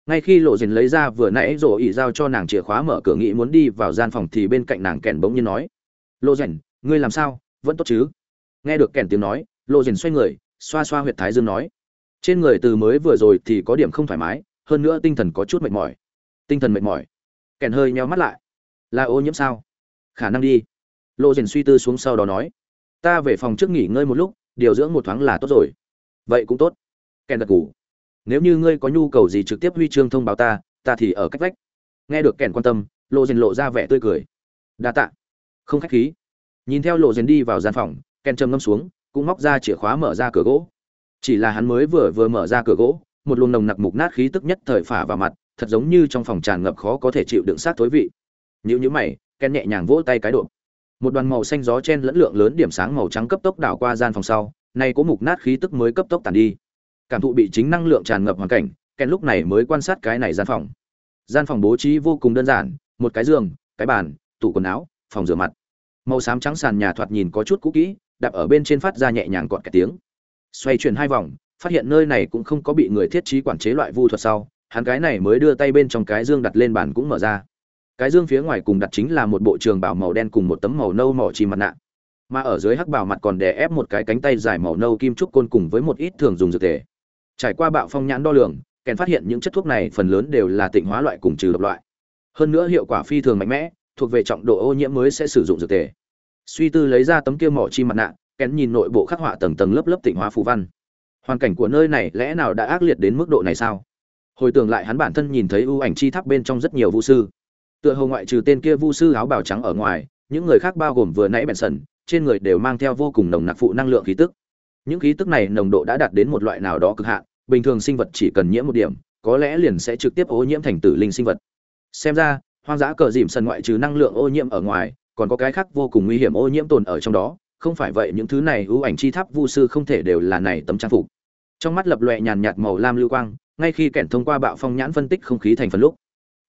Ngay khi lộ dình lấy ra vừa nãy rổ ỉ giao cho nàng chìa khóa mở cửa nghĩ muốn đi vào gian phòng thì bên cạnh nàng kẻn bỗng nhiên nói, lộ dình ngươi làm sao? Vẫn tốt chứ? Nghe được kẻn tiếng nói, lộ dình xoay người, xoa xoa huyệt thái dương nói, trên người từ mới vừa rồi thì có điểm không thoải mái, hơn nữa tinh thần có chút mệt mỏi. Tinh thần mệt mỏi? Kẻn hơi nheo mắt lại. Là ô nhiễm sao? Khả năng đi. Lộ dình suy tư xuống sau đó nói, ta về phòng trước nghỉ ngơi một lúc điều dưỡng một thoáng là tốt rồi. Vậy cũng tốt. Kèn gật ngủ nếu như ngươi có nhu cầu gì trực tiếp huy chương thông báo ta ta thì ở cách vách. Nghe được kèn quan tâm lộ dền lộ ra vẻ tươi cười. Đa tạ. Không khách khí. Nhìn theo lộ dền đi vào gian phòng, kèn trầm ngâm xuống, cũng móc ra chìa khóa mở ra cửa gỗ. Chỉ là hắn mới vừa vừa mở ra cửa gỗ, một luồng nồng nặc mục nát khí tức nhất thời phả vào mặt, thật giống như trong phòng tràn ngập khó có thể chịu đựng sát thối vị. Nhữ nhữ mày ken nhẹ nhàng vỗ tay cái độ một đoàn màu xanh gió chen lẫn lượng lớn điểm sáng màu trắng cấp tốc đảo qua gian phòng sau, nay có mục nát khí tức mới cấp tốc tàn đi. Cảm thụ bị chính năng lượng tràn ngập hoàn cảnh kèn lúc này mới quan sát cái này gian phòng. Gian phòng bố trí vô cùng đơn giản, một cái giường, cái bàn, tủ quần áo, phòng rửa mặt. Màu xám trắng sàn nhà thoạt nhìn có chút cũ kỹ, đạp ở bên trên phát ra nhẹ nhàng gọn cái tiếng. Xoay chuyển hai vòng, phát hiện nơi này cũng không có bị người thiết trí quản chế loại vu thuật sau, hắn cái này mới đưa tay bên trong cái dương đặt lên bàn cũng mở ra cái dương phía ngoài cùng đặt chính là một bộ trường bảo màu đen cùng một tấm màu nâu mỏ chim mặt nạ. Mà ở dưới hắc bảo mặt còn đè ép một cái cánh tay dài màu nâu kim trúc côn cùng với một ít thường dùng dược thể. Trải qua bạo phong nhãn đo lường, kèn phát hiện những chất thuốc này phần lớn đều là tịnh hóa loại cùng trừ độc loại. Hơn nữa hiệu quả phi thường mạnh mẽ, thuộc về trọng độ ô nhiễm mới sẽ sử dụng dược thể. Suy tư lấy ra tấm kia mỏ chim mặt nạ, kèn nhìn nội bộ khắc họa tầng tầng lớp lớp tịnh hóa phù văn. Hoàn cảnh của nơi này lẽ nào đã ác liệt đến mức độ này sao? Hồi tưởng lại hắn bản thân nhìn thấy ưu ảnh chi tháp bên trong rất nhiều vũ sư tựa hồ ngoại trừ tên kia vu sư áo bào trắng ở ngoài, những người khác bao gồm vừa nãy bèn sần, trên người đều mang theo vô cùng nồng nặc phụ năng lượng khí tức. Những khí tức này nồng độ đã đạt đến một loại nào đó cực hạn, bình thường sinh vật chỉ cần nhiễm một điểm, có lẽ liền sẽ trực tiếp ô nhiễm thành tử linh sinh vật. Xem ra, hoang dã cờ dìm sần ngoại trừ năng lượng ô nhiễm ở ngoài, còn có cái khác vô cùng nguy hiểm ô nhiễm tồn ở trong đó, không phải vậy những thứ này ưu ảnh chi tháp vu sư không thể đều là này tấm trang phục. Trong mắt lập loẹ nhàn nhạt màu lam lưu quang, ngay khi kẻn thông qua bạo phong nhãn phân tích không khí thành phần lúc,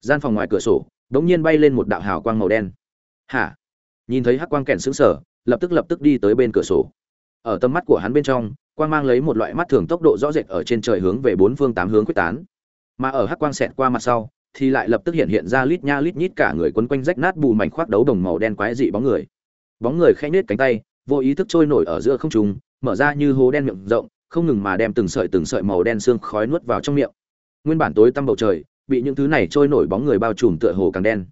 gian phòng ngoài cửa sổ đống nhiên bay lên một đạo hào quang màu đen. Hả? Nhìn thấy hắc quang kèn sững sờ, lập tức lập tức đi tới bên cửa sổ. Ở tầm mắt của hắn bên trong, quang mang lấy một loại mắt thường tốc độ rõ rệt ở trên trời hướng về bốn phương tám hướng quyết tán. Mà ở hắc quang xẹt qua mặt sau, thì lại lập tức hiện hiện ra lít nha lít nhít cả người quấn quanh rách nát bù mảnh khoác đấu đồng màu đen quái dị bóng người. Bóng người khẽ nết cánh tay, vô ý thức trôi nổi ở giữa không trung, mở ra như hố đen miệng rộng, không ngừng mà đem từng sợi từng sợi màu đen xương khói nuốt vào trong miệng. Nguyên bản tối tăm bầu trời bị những thứ này trôi nổi bóng người bao trùm tựa hồ càng đen.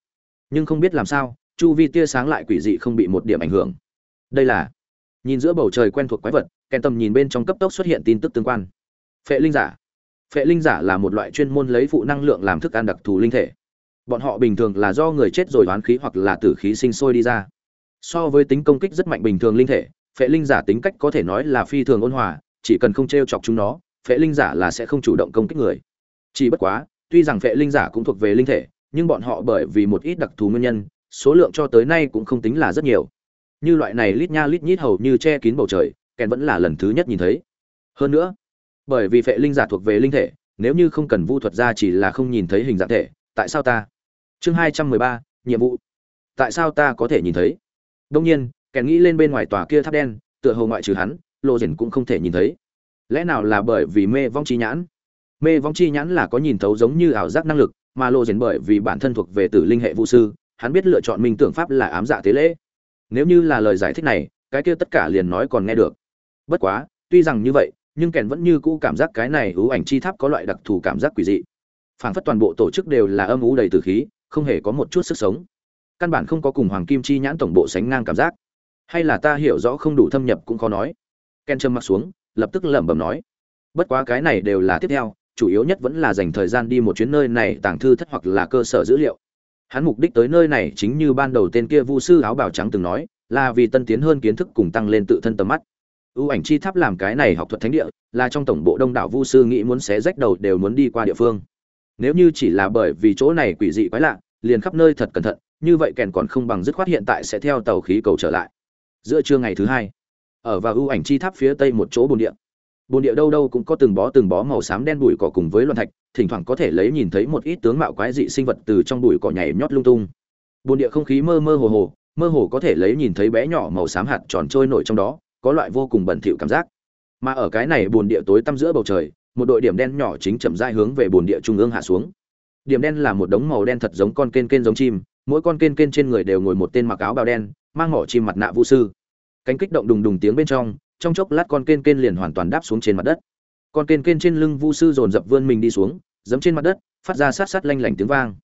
Nhưng không biết làm sao, chu vi tia sáng lại quỷ dị không bị một điểm ảnh hưởng. Đây là, nhìn giữa bầu trời quen thuộc quái vật, kèn tầm nhìn bên trong cấp tốc xuất hiện tin tức tương quan. Phệ linh giả. Phệ linh giả là một loại chuyên môn lấy phụ năng lượng làm thức ăn đặc thù linh thể. Bọn họ bình thường là do người chết rồi đoán khí hoặc là tử khí sinh sôi đi ra. So với tính công kích rất mạnh bình thường linh thể, phệ linh giả tính cách có thể nói là phi thường ôn hòa, chỉ cần không t r e o chọc chúng nó, phệ linh giả là sẽ không chủ động công kích người. Chỉ bất quá tuy rằng phệ linh giả cũng thuộc về linh thể, nhưng bọn họ bởi vì một ít đặc thù nguyên nhân, số lượng cho tới nay cũng không tính là rất nhiều. Như loại này lít nha lít nhít hầu như che kín bầu trời, kèn vẫn là lần thứ nhất nhìn thấy. Hơn nữa, bởi vì phệ linh giả thuộc về linh thể, nếu như không cần vu thuật ra chỉ là không nhìn thấy hình dạng thể, tại sao ta? Chương hai trăm mười ba, nhiệm vụ. Tại sao ta có thể nhìn thấy? Đương nhiên, kèn nghĩ lên bên ngoài tòa kia tháp đen, tựa hồ ngoại trừ hắn, lô diển cũng không thể nhìn thấy. Lẽ nào là bởi vì mê vong trí nhãn? Mê vong chi nhãn là có nhìn thấu giống như ảo giác năng lực, mà lộ diện bởi vì bản thân thuộc về tử linh hệ vũ sư, hắn biết lựa chọn minh tưởng pháp là ám dạ tế lễ. Nếu như là lời giải thích này, cái kia tất cả liền nói còn nghe được. Bất quá, tuy rằng như vậy, nhưng kèn vẫn như cũ cảm giác cái này ưu ảnh chi tháp có loại đặc thù cảm giác quỷ dị. Phảng phất toàn bộ tổ chức đều là âm ú đầy từ khí, không hề có một chút sức sống. Căn bản không có cùng hoàng kim chi nhãn tổng bộ sánh ngang cảm giác. Hay là ta hiểu rõ không đủ thâm nhập cũng khó nói. Ken trầm mặc xuống, lập tức lẩm bẩm nói. Bất quá cái này đều là tiếp theo chủ yếu nhất vẫn là dành thời gian đi một chuyến nơi này, tàng thư thất hoặc là cơ sở dữ liệu. Hắn mục đích tới nơi này chính như ban đầu tên kia vu sư áo bào trắng từng nói, là vì tân tiến hơn kiến thức cùng tăng lên tự thân tầm mắt. Ưu ảnh chi tháp làm cái này học thuật thánh địa, là trong tổng bộ đông đảo vu sư nghĩ muốn xé rách đầu đều muốn đi qua địa phương. Nếu như chỉ là bởi vì chỗ này quỷ dị quái lạ, liền khắp nơi thật cẩn thận, như vậy kèn còn không bằng dứt khoát hiện tại sẽ theo tàu khí cầu trở lại. Giữa trưa ngày thứ hai, ở vào ưu ảnh chi tháp phía tây một chỗ bồn địa bồn địa đâu đâu cũng có từng bó từng bó màu xám đen bụi cỏ cùng với loạn thạch, thỉnh thoảng có thể lấy nhìn thấy một ít tướng mạo quái dị sinh vật từ trong bụi cỏ nhảy nhót lung tung. Bồn địa không khí mơ mơ hồ hồ, mơ hồ có thể lấy nhìn thấy bé nhỏ màu xám hạt tròn trôi nổi trong đó, có loại vô cùng bẩn thỉu cảm giác. Mà ở cái này bồn địa tối tăm giữa bầu trời, một đội điểm đen nhỏ chính chậm rãi hướng về bồn địa trung ương hạ xuống. Điểm đen là một đống màu đen thật giống con kên kên giống chim, mỗi con kên kên trên người đều ngồi một tên mặc áo bào đen, mang mỏ chim mặt nạ vũ sư. Cánh kích động đùng đùng tiếng bên trong trong chốc lát con kên kên liền hoàn toàn đáp xuống trên mặt đất. Con kên kên trên lưng vu sư dồn dập vươn mình đi xuống giẫm trên mặt đất, phát ra sát sát lanh lảnh tiếng vang.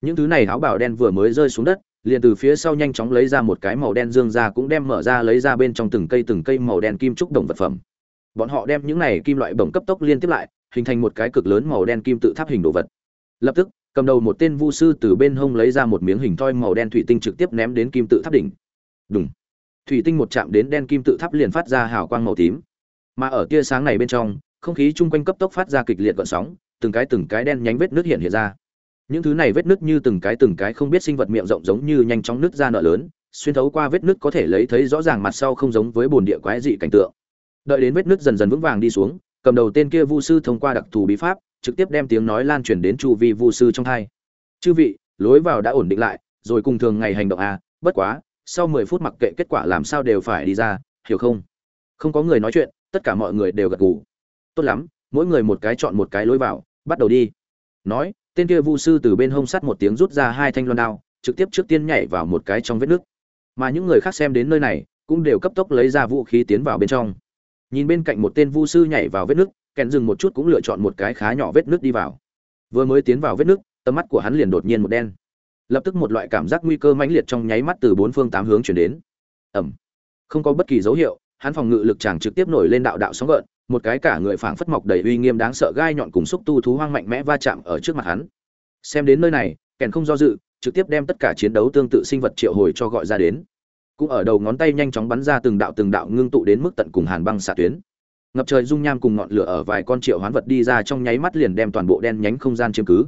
Những thứ này áo bảo đen vừa mới rơi xuống đất, liền từ phía sau nhanh chóng lấy ra một cái màu đen dương ra cũng đem mở ra lấy ra bên trong từng cây từng cây màu đen kim trúc đồng vật phẩm. Bọn họ đem những này kim loại bổng cấp tốc liên tiếp lại, hình thành một cái cực lớn màu đen kim tự tháp hình đồ vật. Lập tức, cầm đầu một tên vu sư từ bên hông lấy ra một miếng hình thoi màu đen thủy tinh trực tiếp ném đến kim tự tháp đỉnh. Đúng thủy tinh một chạm đến đen kim tự tháp liền phát ra hào quang màu tím. Mà ở tia sáng này bên trong, không khí chung quanh cấp tốc phát ra kịch liệt gọn sóng, từng cái từng cái đen nhánh vết nước hiện hiện ra. Những thứ này vết nứt như từng cái từng cái không biết sinh vật miệng rộng giống như nhanh chóng nứt ra nợ lớn, xuyên thấu qua vết nứt có thể lấy thấy rõ ràng mặt sau không giống với bồn địa quái dị cảnh tượng. Đợi đến vết nứt dần dần vững vàng đi xuống, cầm đầu tên kia vu sư thông qua đặc thù bí pháp, trực tiếp đem tiếng nói lan truyền đến chu vi vu sư trong thai chư vị, lối vào đã ổn định lại, rồi cùng thường ngày hành động à bất quá sau mười phút mặc kệ kết quả làm sao đều phải đi ra, hiểu không? Không có người nói chuyện, tất cả mọi người đều gật gù. Tốt lắm, mỗi người một cái chọn một cái lối vào, bắt đầu đi. Nói, tên kia vu sư từ bên hông sắt một tiếng rút ra hai thanh loan đao, trực tiếp trước tiên nhảy vào một cái trong vết nước. Mà những người khác xem đến nơi này, cũng đều cấp tốc lấy ra vũ khí tiến vào bên trong. Nhìn bên cạnh một tên vu sư nhảy vào vết nước, kèn dừng một chút cũng lựa chọn một cái khá nhỏ vết nước đi vào. Vừa mới tiến vào vết nước, tầm mắt của hắn liền đột nhiên một đen lập tức một loại cảm giác nguy cơ mãnh liệt trong nháy mắt từ bốn phương tám hướng chuyển đến. Ẩm. Không có bất kỳ dấu hiệu, hắn phòng ngự lực chàng trực tiếp nổi lên đạo đạo sóng gợn, một cái cả người phảng phất mọc đầy uy nghiêm đáng sợ gai nhọn cùng xúc tu thú hoang mạnh mẽ va chạm ở trước mặt hắn. Xem đến nơi này, kèn không do dự, trực tiếp đem tất cả chiến đấu tương tự sinh vật triệu hồi cho gọi ra đến. Cũng ở đầu ngón tay nhanh chóng bắn ra từng đạo từng đạo ngưng tụ đến mức tận cùng hàn băng xạ tuyến. Ngập trời dung nham cùng ngọn lửa ở vài con triệu hoán vật đi ra trong nháy mắt liền đem toàn bộ đen nhánh không gian chiếm cứ.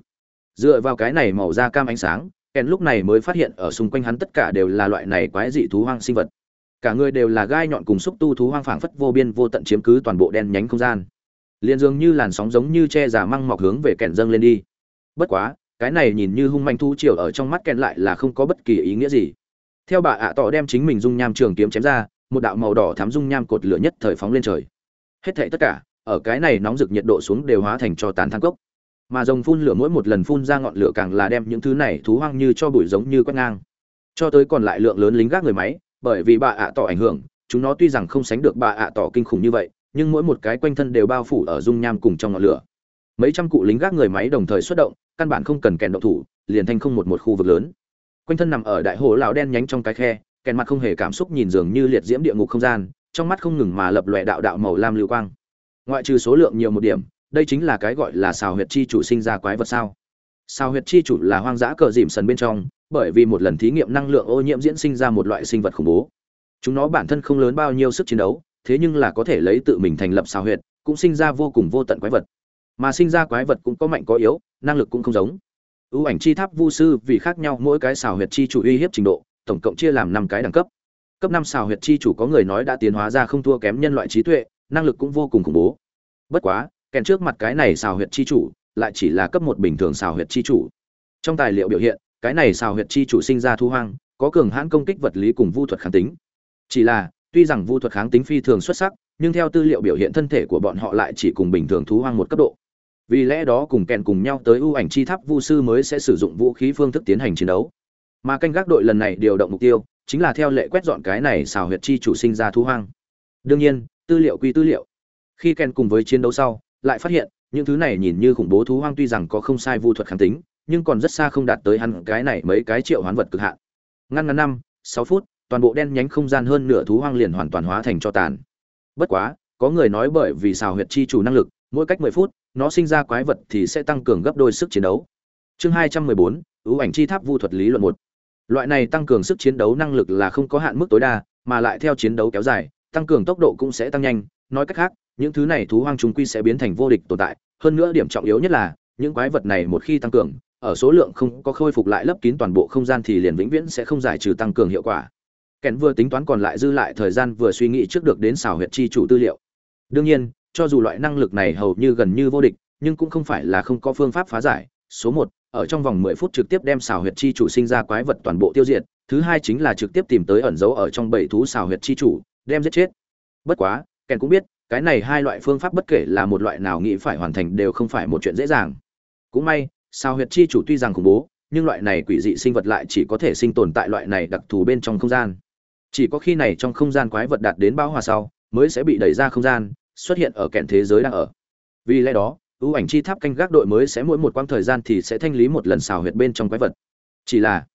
Dựa vào cái này màu da cam ánh sáng kèn lúc này mới phát hiện ở xung quanh hắn tất cả đều là loại này quái dị thú hoang sinh vật. Cả người đều là gai nhọn cùng xúc tu thú hoang phảng phất vô biên vô tận chiếm cứ toàn bộ đen nhánh không gian. Liền dường như làn sóng giống như che giả măng mọc hướng về kèn dâng lên đi. Bất quá, cái này nhìn như hung manh thu chiều ở trong mắt kèn lại là không có bất kỳ ý nghĩa gì. Theo bà ạ tỏ đem chính mình dung nham trường kiếm chém ra, một đạo màu đỏ thắm dung nham cột lửa nhất thời phóng lên trời. Hết thảy tất cả, ở cái này nóng rực nhiệt độ xuống đều hóa thành cho tàn than cốc mà rồng phun lửa mỗi một lần phun ra ngọn lửa càng là đem những thứ này thú hoang như cho bụi giống như quét ngang. Cho tới còn lại lượng lớn lính gác người máy, bởi vì bà ạ tỏ ảnh hưởng, chúng nó tuy rằng không sánh được bà ạ tỏ kinh khủng như vậy, nhưng mỗi một cái quanh thân đều bao phủ ở dung nham cùng trong ngọn lửa. Mấy trăm cụ lính gác người máy đồng thời xuất động, căn bản không cần kèn động thủ, liền thành không một một khu vực lớn. Quanh thân nằm ở đại hồ lão đen nhánh trong cái khe, kèn mặt không hề cảm xúc nhìn dường như liệt diễm địa ngục không gian, trong mắt không ngừng mà lập lòe đạo đạo màu lam lưu quang. Ngoại trừ số lượng nhiều một điểm đây chính là cái gọi là xào huyệt chi chủ sinh ra quái vật sao? Xào huyệt chi chủ là hoang dã cờ dìm sần bên trong, bởi vì một lần thí nghiệm năng lượng ô nhiễm diễn sinh ra một loại sinh vật khủng bố. Chúng nó bản thân không lớn bao nhiêu sức chiến đấu, thế nhưng là có thể lấy tự mình thành lập xào huyệt, cũng sinh ra vô cùng vô tận quái vật. Mà sinh ra quái vật cũng có mạnh có yếu, năng lực cũng không giống. Ưu ảnh chi tháp vu sư vì khác nhau mỗi cái xào huyệt chi chủ uy hiếp trình độ, tổng cộng chia làm năm cái đẳng cấp. Cấp năm xào huyệt chi chủ có người nói đã tiến hóa ra không thua kém nhân loại trí tuệ, năng lực cũng vô cùng khủng bố. Bất quá kèn trước mặt cái này xào huyệt chi chủ, lại chỉ là cấp một bình thường xào huyệt chi chủ. Trong tài liệu biểu hiện, cái này xào huyệt chi chủ sinh ra thu hoang, có cường hãn công kích vật lý cùng vu thuật kháng tính. Chỉ là, tuy rằng vu thuật kháng tính phi thường xuất sắc, nhưng theo tư liệu biểu hiện thân thể của bọn họ lại chỉ cùng bình thường thú hoang một cấp độ. Vì lẽ đó cùng kèn cùng nhau tới ưu ảnh chi tháp vu sư mới sẽ sử dụng vũ khí phương thức tiến hành chiến đấu. Mà canh gác đội lần này điều động mục tiêu, chính là theo lệ quét dọn cái này xào huyệt chi chủ sinh ra thú hoang. Đương nhiên, tư liệu quy tư liệu. Khi kèn cùng với chiến đấu sau lại phát hiện, những thứ này nhìn như khủng bố thú hoang tuy rằng có không sai vu thuật kháng tính, nhưng còn rất xa không đạt tới hắn cái này mấy cái triệu hoán vật cực hạn. Ngăn ngắn năm, sáu phút, toàn bộ đen nhánh không gian hơn nửa thú hoang liền hoàn toàn hóa thành cho tàn. Bất quá, có người nói bởi vì xào huyệt chi chủ năng lực, mỗi cách mười phút, nó sinh ra quái vật thì sẽ tăng cường gấp đôi sức chiến đấu. Chương hai trăm mười bốn, ưu ảnh chi tháp vu thuật lý luận một. Loại này tăng cường sức chiến đấu năng lực là không có hạn mức tối đa, mà lại theo chiến đấu kéo dài, tăng cường tốc độ cũng sẽ tăng nhanh, nói cách khác những thứ này thú hoang chúng quy sẽ biến thành vô địch tồn tại. Hơn nữa điểm trọng yếu nhất là, những quái vật này một khi tăng cường, ở số lượng không có khôi phục lại lấp kín toàn bộ không gian thì liền vĩnh viễn sẽ không giải trừ tăng cường hiệu quả. Kèn vừa tính toán còn lại dư lại thời gian vừa suy nghĩ trước được đến xảo huyệt chi chủ tư liệu. Đương nhiên, cho dù loại năng lực này hầu như gần như vô địch, nhưng cũng không phải là không có phương pháp phá giải. Số một, ở trong vòng mười phút trực tiếp đem xảo huyệt chi chủ sinh ra quái vật toàn bộ tiêu diệt, thứ hai chính là trực tiếp tìm tới ẩn dấu ở trong bảy thú xảo huyệt chi chủ, đem giết chết. Bất quá, kèn cũng biết cái này hai loại phương pháp bất kể là một loại nào nghĩ phải hoàn thành đều không phải một chuyện dễ dàng. Cũng may, sao huyệt chi chủ tuy rằng khủng bố, nhưng loại này quỷ dị sinh vật lại chỉ có thể sinh tồn tại loại này đặc thù bên trong không gian. Chỉ có khi này trong không gian quái vật đạt đến bão hòa sau, mới sẽ bị đẩy ra không gian, xuất hiện ở kẹn thế giới đang ở. Vì lẽ đó, ưu ảnh chi tháp canh gác đội mới sẽ mỗi một quãng thời gian thì sẽ thanh lý một lần xào huyệt bên trong quái vật. Chỉ là,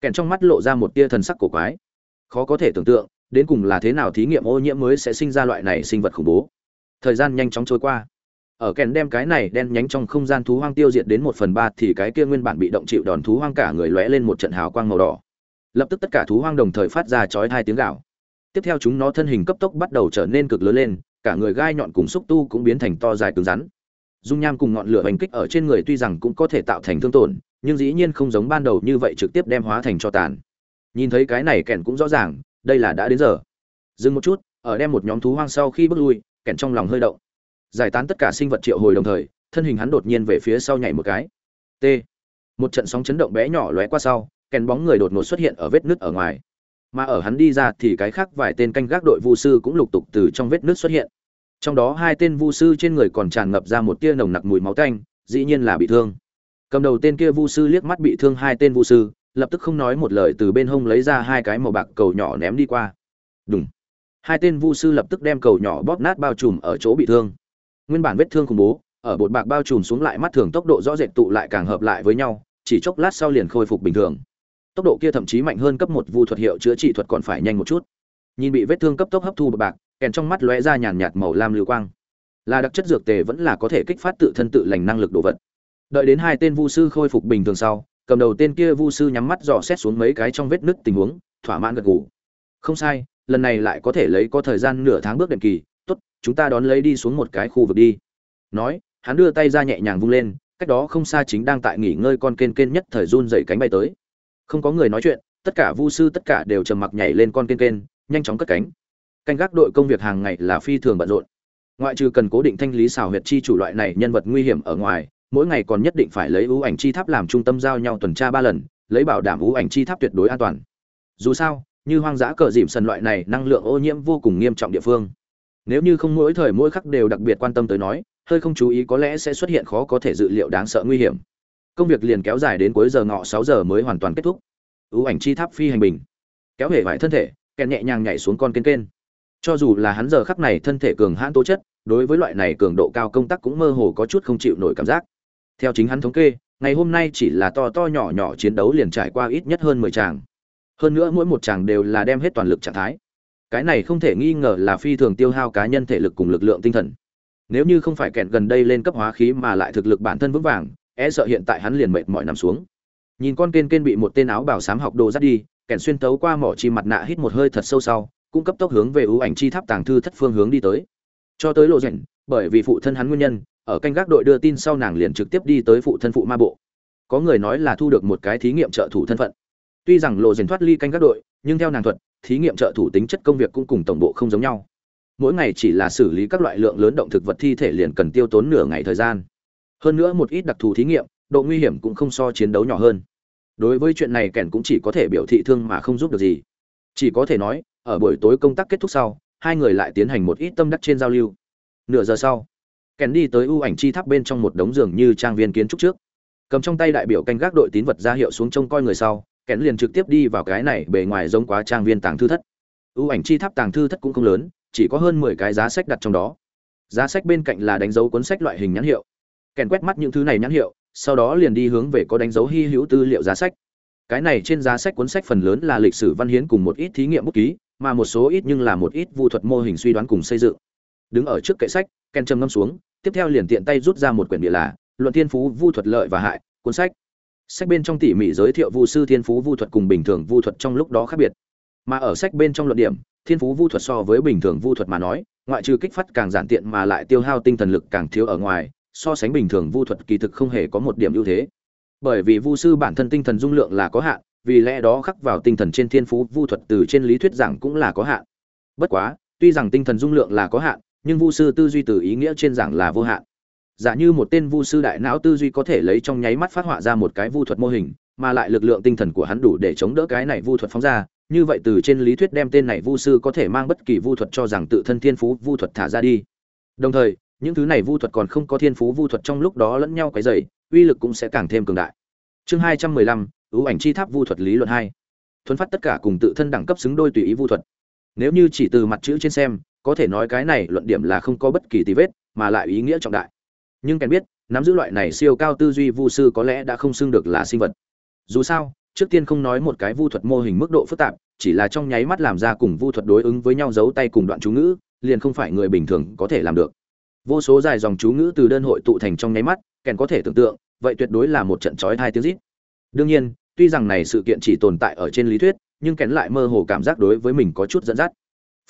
kèn trong mắt lộ ra một tia thần sắc cổ quái. Khó có thể tưởng tượng đến cùng là thế nào thí nghiệm ô nhiễm mới sẽ sinh ra loại này sinh vật khủng bố. Thời gian nhanh chóng trôi qua. Ở kèn đem cái này đen nhánh trong không gian thú hoang tiêu diệt đến một phần ba thì cái kia nguyên bản bị động chịu đòn thú hoang cả người lóe lên một trận hào quang màu đỏ. Lập tức tất cả thú hoang đồng thời phát ra chói hai tiếng gạo tiếp theo chúng nó thân hình cấp tốc bắt đầu trở nên cực lớn lên, cả người gai nhọn cùng xúc tu cũng biến thành to dài cứng rắn. Dung nham cùng ngọn lửa hành kích ở trên người tuy rằng cũng có thể tạo thành thương tổn, nhưng dĩ nhiên không giống ban đầu như vậy trực tiếp đem hóa thành cho tàn. Nhìn thấy cái này kèn cũng rõ ràng đây là đã đến giờ. Dừng một chút, ở đem một nhóm thú hoang sau khi bước lui kèn trong lòng hơi động. Giải tán tất cả sinh vật triệu hồi đồng thời, thân hình hắn đột nhiên về phía sau nhảy một cái. T. Một trận sóng chấn động bé nhỏ lóe qua sau kèn bóng người đột ngột xuất hiện ở vết nứt ở ngoài. Mà ở hắn đi ra thì cái khác vài tên canh gác đội vu sư cũng lục tục từ trong vết nứt xuất hiện. Trong đó hai tên vu sư trên người còn tràn ngập ra một tia nồng nặc mùi máu tanh, dĩ nhiên là bị thương. Cầm đầu tên kia vu sư liếc mắt bị thương hai tên vu sư lập tức không nói một lời từ bên hông lấy ra hai cái màu bạc cầu nhỏ ném đi qua. Đúng hai tên vu sư lập tức đem cầu nhỏ bóp nát bao trùm ở chỗ bị thương. Nguyên bản vết thương khủng bố, ở bột bạc bao trùm xuống lại mắt thường tốc độ rõ rệt tụ lại càng hợp lại với nhau, chỉ chốc lát sau liền khôi phục bình thường. Tốc độ kia thậm chí mạnh hơn cấp một vu thuật hiệu chữa trị thuật còn phải nhanh một chút. Nhìn bị vết thương cấp tốc hấp thu bột bạc, kèn trong mắt lóe ra nhàn nhạt màu lam lưu quang. Là đặc chất dược tề vẫn là có thể kích phát tự thân tự lành năng lực đồ vật. Đợi đến hai tên vu sư khôi phục bình thường sau cầm đầu tên kia vu sư nhắm mắt dò xét xuống mấy cái trong vết nứt tình huống, thỏa mãn gật gù. Không sai, lần này lại có thể lấy có thời gian nửa tháng bước đệm kỳ, tốt, chúng ta đón lấy đi xuống một cái khu vực đi. Nói, hắn đưa tay ra nhẹ nhàng vung lên, cách đó không xa chính đang tại nghỉ ngơi con kên kên nhất thời run dậy cánh bay tới. Không có người nói chuyện, tất cả vu sư tất cả đều trầm mặc nhảy lên con kên kên nhanh chóng cất cánh. Canh gác đội công việc hàng ngày là phi thường bận rộn. Ngoại trừ cần cố định thanh lý xào huyệt chi chủ loại này nhân vật nguy hiểm ở ngoài mỗi ngày còn nhất định phải lấy ưu ảnh chi tháp làm trung tâm giao nhau tuần tra ba lần, lấy bảo đảm ưu ảnh chi tháp tuyệt đối an toàn. Dù sao, như hoang dã cờ dìm sần loại này, năng lượng ô nhiễm vô cùng nghiêm trọng địa phương. Nếu như không mỗi thời mỗi khắc đều đặc biệt quan tâm tới nói, hơi không chú ý có lẽ sẽ xuất hiện khó có thể dự liệu đáng sợ nguy hiểm. Công việc liền kéo dài đến cuối giờ ngọ sáu giờ mới hoàn toàn kết thúc. Ưu ảnh chi tháp phi hành bình. Kéo hể vải thân thể kèn nhẹ nhàng nhảy xuống con kênh kênh. Cho dù là hắn giờ khắc này thân thể cường hãn tố chất, đối với loại này cường độ cao công tác cũng mơ hồ có chút không chịu nổi cảm giác theo chính hắn thống kê, ngày hôm nay chỉ là to to nhỏ nhỏ chiến đấu liền trải qua ít nhất hơn mười tràng. Hơn nữa mỗi một tràng đều là đem hết toàn lực trạng thái. Cái này không thể nghi ngờ là phi thường tiêu hao cá nhân thể lực cùng lực lượng tinh thần. Nếu như không phải kẹn gần đây lên cấp hóa khí mà lại thực lực bản thân vững vàng e sợ hiện tại hắn liền mệt mỏi nằm xuống. Nhìn con kên kên bị một tên áo bảo sám học đồ dắt đi kẹn xuyên tấu qua mỏ chi mặt nạ hít một hơi thật sâu sau, cũng cấp tốc hướng về ưu ảnh chi tháp tàng thư thất phương hướng đi tới. Cho tới lộ rảnh, bởi vì phụ thân hắn nguyên nhân ở canh gác đội đưa tin sau nàng liền trực tiếp đi tới phụ thân phụ ma bộ. Có người nói là thu được một cái thí nghiệm trợ thủ thân phận. Tuy rằng lộ diện thoát ly canh gác đội, nhưng theo nàng thuật, thí nghiệm trợ thủ tính chất công việc cũng cùng tổng bộ không giống nhau. Mỗi ngày chỉ là xử lý các loại lượng lớn động thực vật thi thể liền cần tiêu tốn nửa ngày thời gian. Hơn nữa một ít đặc thù thí nghiệm, độ nguy hiểm cũng không so chiến đấu nhỏ hơn. Đối với chuyện này kẻn cũng chỉ có thể biểu thị thương mà không giúp được gì. Chỉ có thể nói, ở buổi tối công tác kết thúc sau, hai người lại tiến hành một ít tâm đắc trên giao lưu. Nửa giờ sau kèn đi tới ưu ảnh chi tháp bên trong một đống giường như trang viên kiến trúc trước. Cầm trong tay đại biểu canh gác đội tín vật ra hiệu xuống trông coi người sau, kèn liền trực tiếp đi vào cái này bề ngoài giống quá trang viên tàng thư thất. Ưu ảnh chi tháp tàng thư thất cũng không lớn, chỉ có hơn mười cái giá sách đặt trong đó. Giá sách bên cạnh là đánh dấu cuốn sách loại hình nhãn hiệu. Kèn quét mắt những thứ này nhãn hiệu, sau đó liền đi hướng về có đánh dấu hy hữu tư liệu giá sách. Cái này trên giá sách cuốn sách phần lớn là lịch sử văn hiến cùng một ít thí nghiệm bút ký, mà một số ít nhưng là một ít vu thuật mô hình suy đoán cùng xây dựng. Đứng ở trước kệ sách ken trầm ngâm xuống, tiếp theo liền tiện tay rút ra một quyển địa là luận thiên phú, vu thuật lợi và hại, cuốn sách. Sách bên trong tỉ mỉ giới thiệu vu sư thiên phú, vu thuật cùng bình thường vu thuật trong lúc đó khác biệt. Mà ở sách bên trong luận điểm, thiên phú, vu thuật so với bình thường vu thuật mà nói, ngoại trừ kích phát càng giản tiện mà lại tiêu hao tinh thần lực càng thiếu ở ngoài, so sánh bình thường vu thuật kỳ thực không hề có một điểm ưu thế. Bởi vì vu sư bản thân tinh thần dung lượng là có hạn, vì lẽ đó khắc vào tinh thần trên thiên phú, vu thuật từ trên lý thuyết giảng cũng là có hạn. Bất quá, tuy rằng tinh thần dung lượng là có hạn nhưng vu sư tư duy từ ý nghĩa trên giảng là vô hạn. Giả như một tên vu sư đại não tư duy có thể lấy trong nháy mắt phát họa ra một cái vu thuật mô hình, mà lại lực lượng tinh thần của hắn đủ để chống đỡ cái này vu thuật phóng ra, như vậy từ trên lý thuyết đem tên này vu sư có thể mang bất kỳ vu thuật cho rằng tự thân thiên phú vu thuật thả ra đi. Đồng thời, những thứ này vu thuật còn không có thiên phú vu thuật trong lúc đó lẫn nhau cái dày uy lực cũng sẽ càng thêm cường đại. Chương hai trăm mười lăm ưu ảnh chi tháp vu thuật lý luận hai. Thuấn phát tất cả cùng tự thân đẳng cấp xứng đôi tùy ý vu thuật. Nếu như chỉ từ mặt chữ trên xem có thể nói cái này luận điểm là không có bất kỳ tí vết, mà lại ý nghĩa trọng đại. Nhưng kèn biết, nắm giữ loại này siêu cao tư duy vu sư có lẽ đã không xưng được là sinh vật. Dù sao, trước tiên không nói một cái vu thuật mô hình mức độ phức tạp, chỉ là trong nháy mắt làm ra cùng vu thuật đối ứng với nhau giấu tay cùng đoạn chú ngữ, liền không phải người bình thường có thể làm được. Vô số dài dòng chú ngữ từ đơn hội tụ thành trong nháy mắt kèn có thể tưởng tượng, vậy tuyệt đối là một trận trói thai tiếng rít. Đương nhiên, tuy rằng này sự kiện chỉ tồn tại ở trên lý thuyết, nhưng kèn lại mơ hồ cảm giác đối với mình có chút dẫn dắt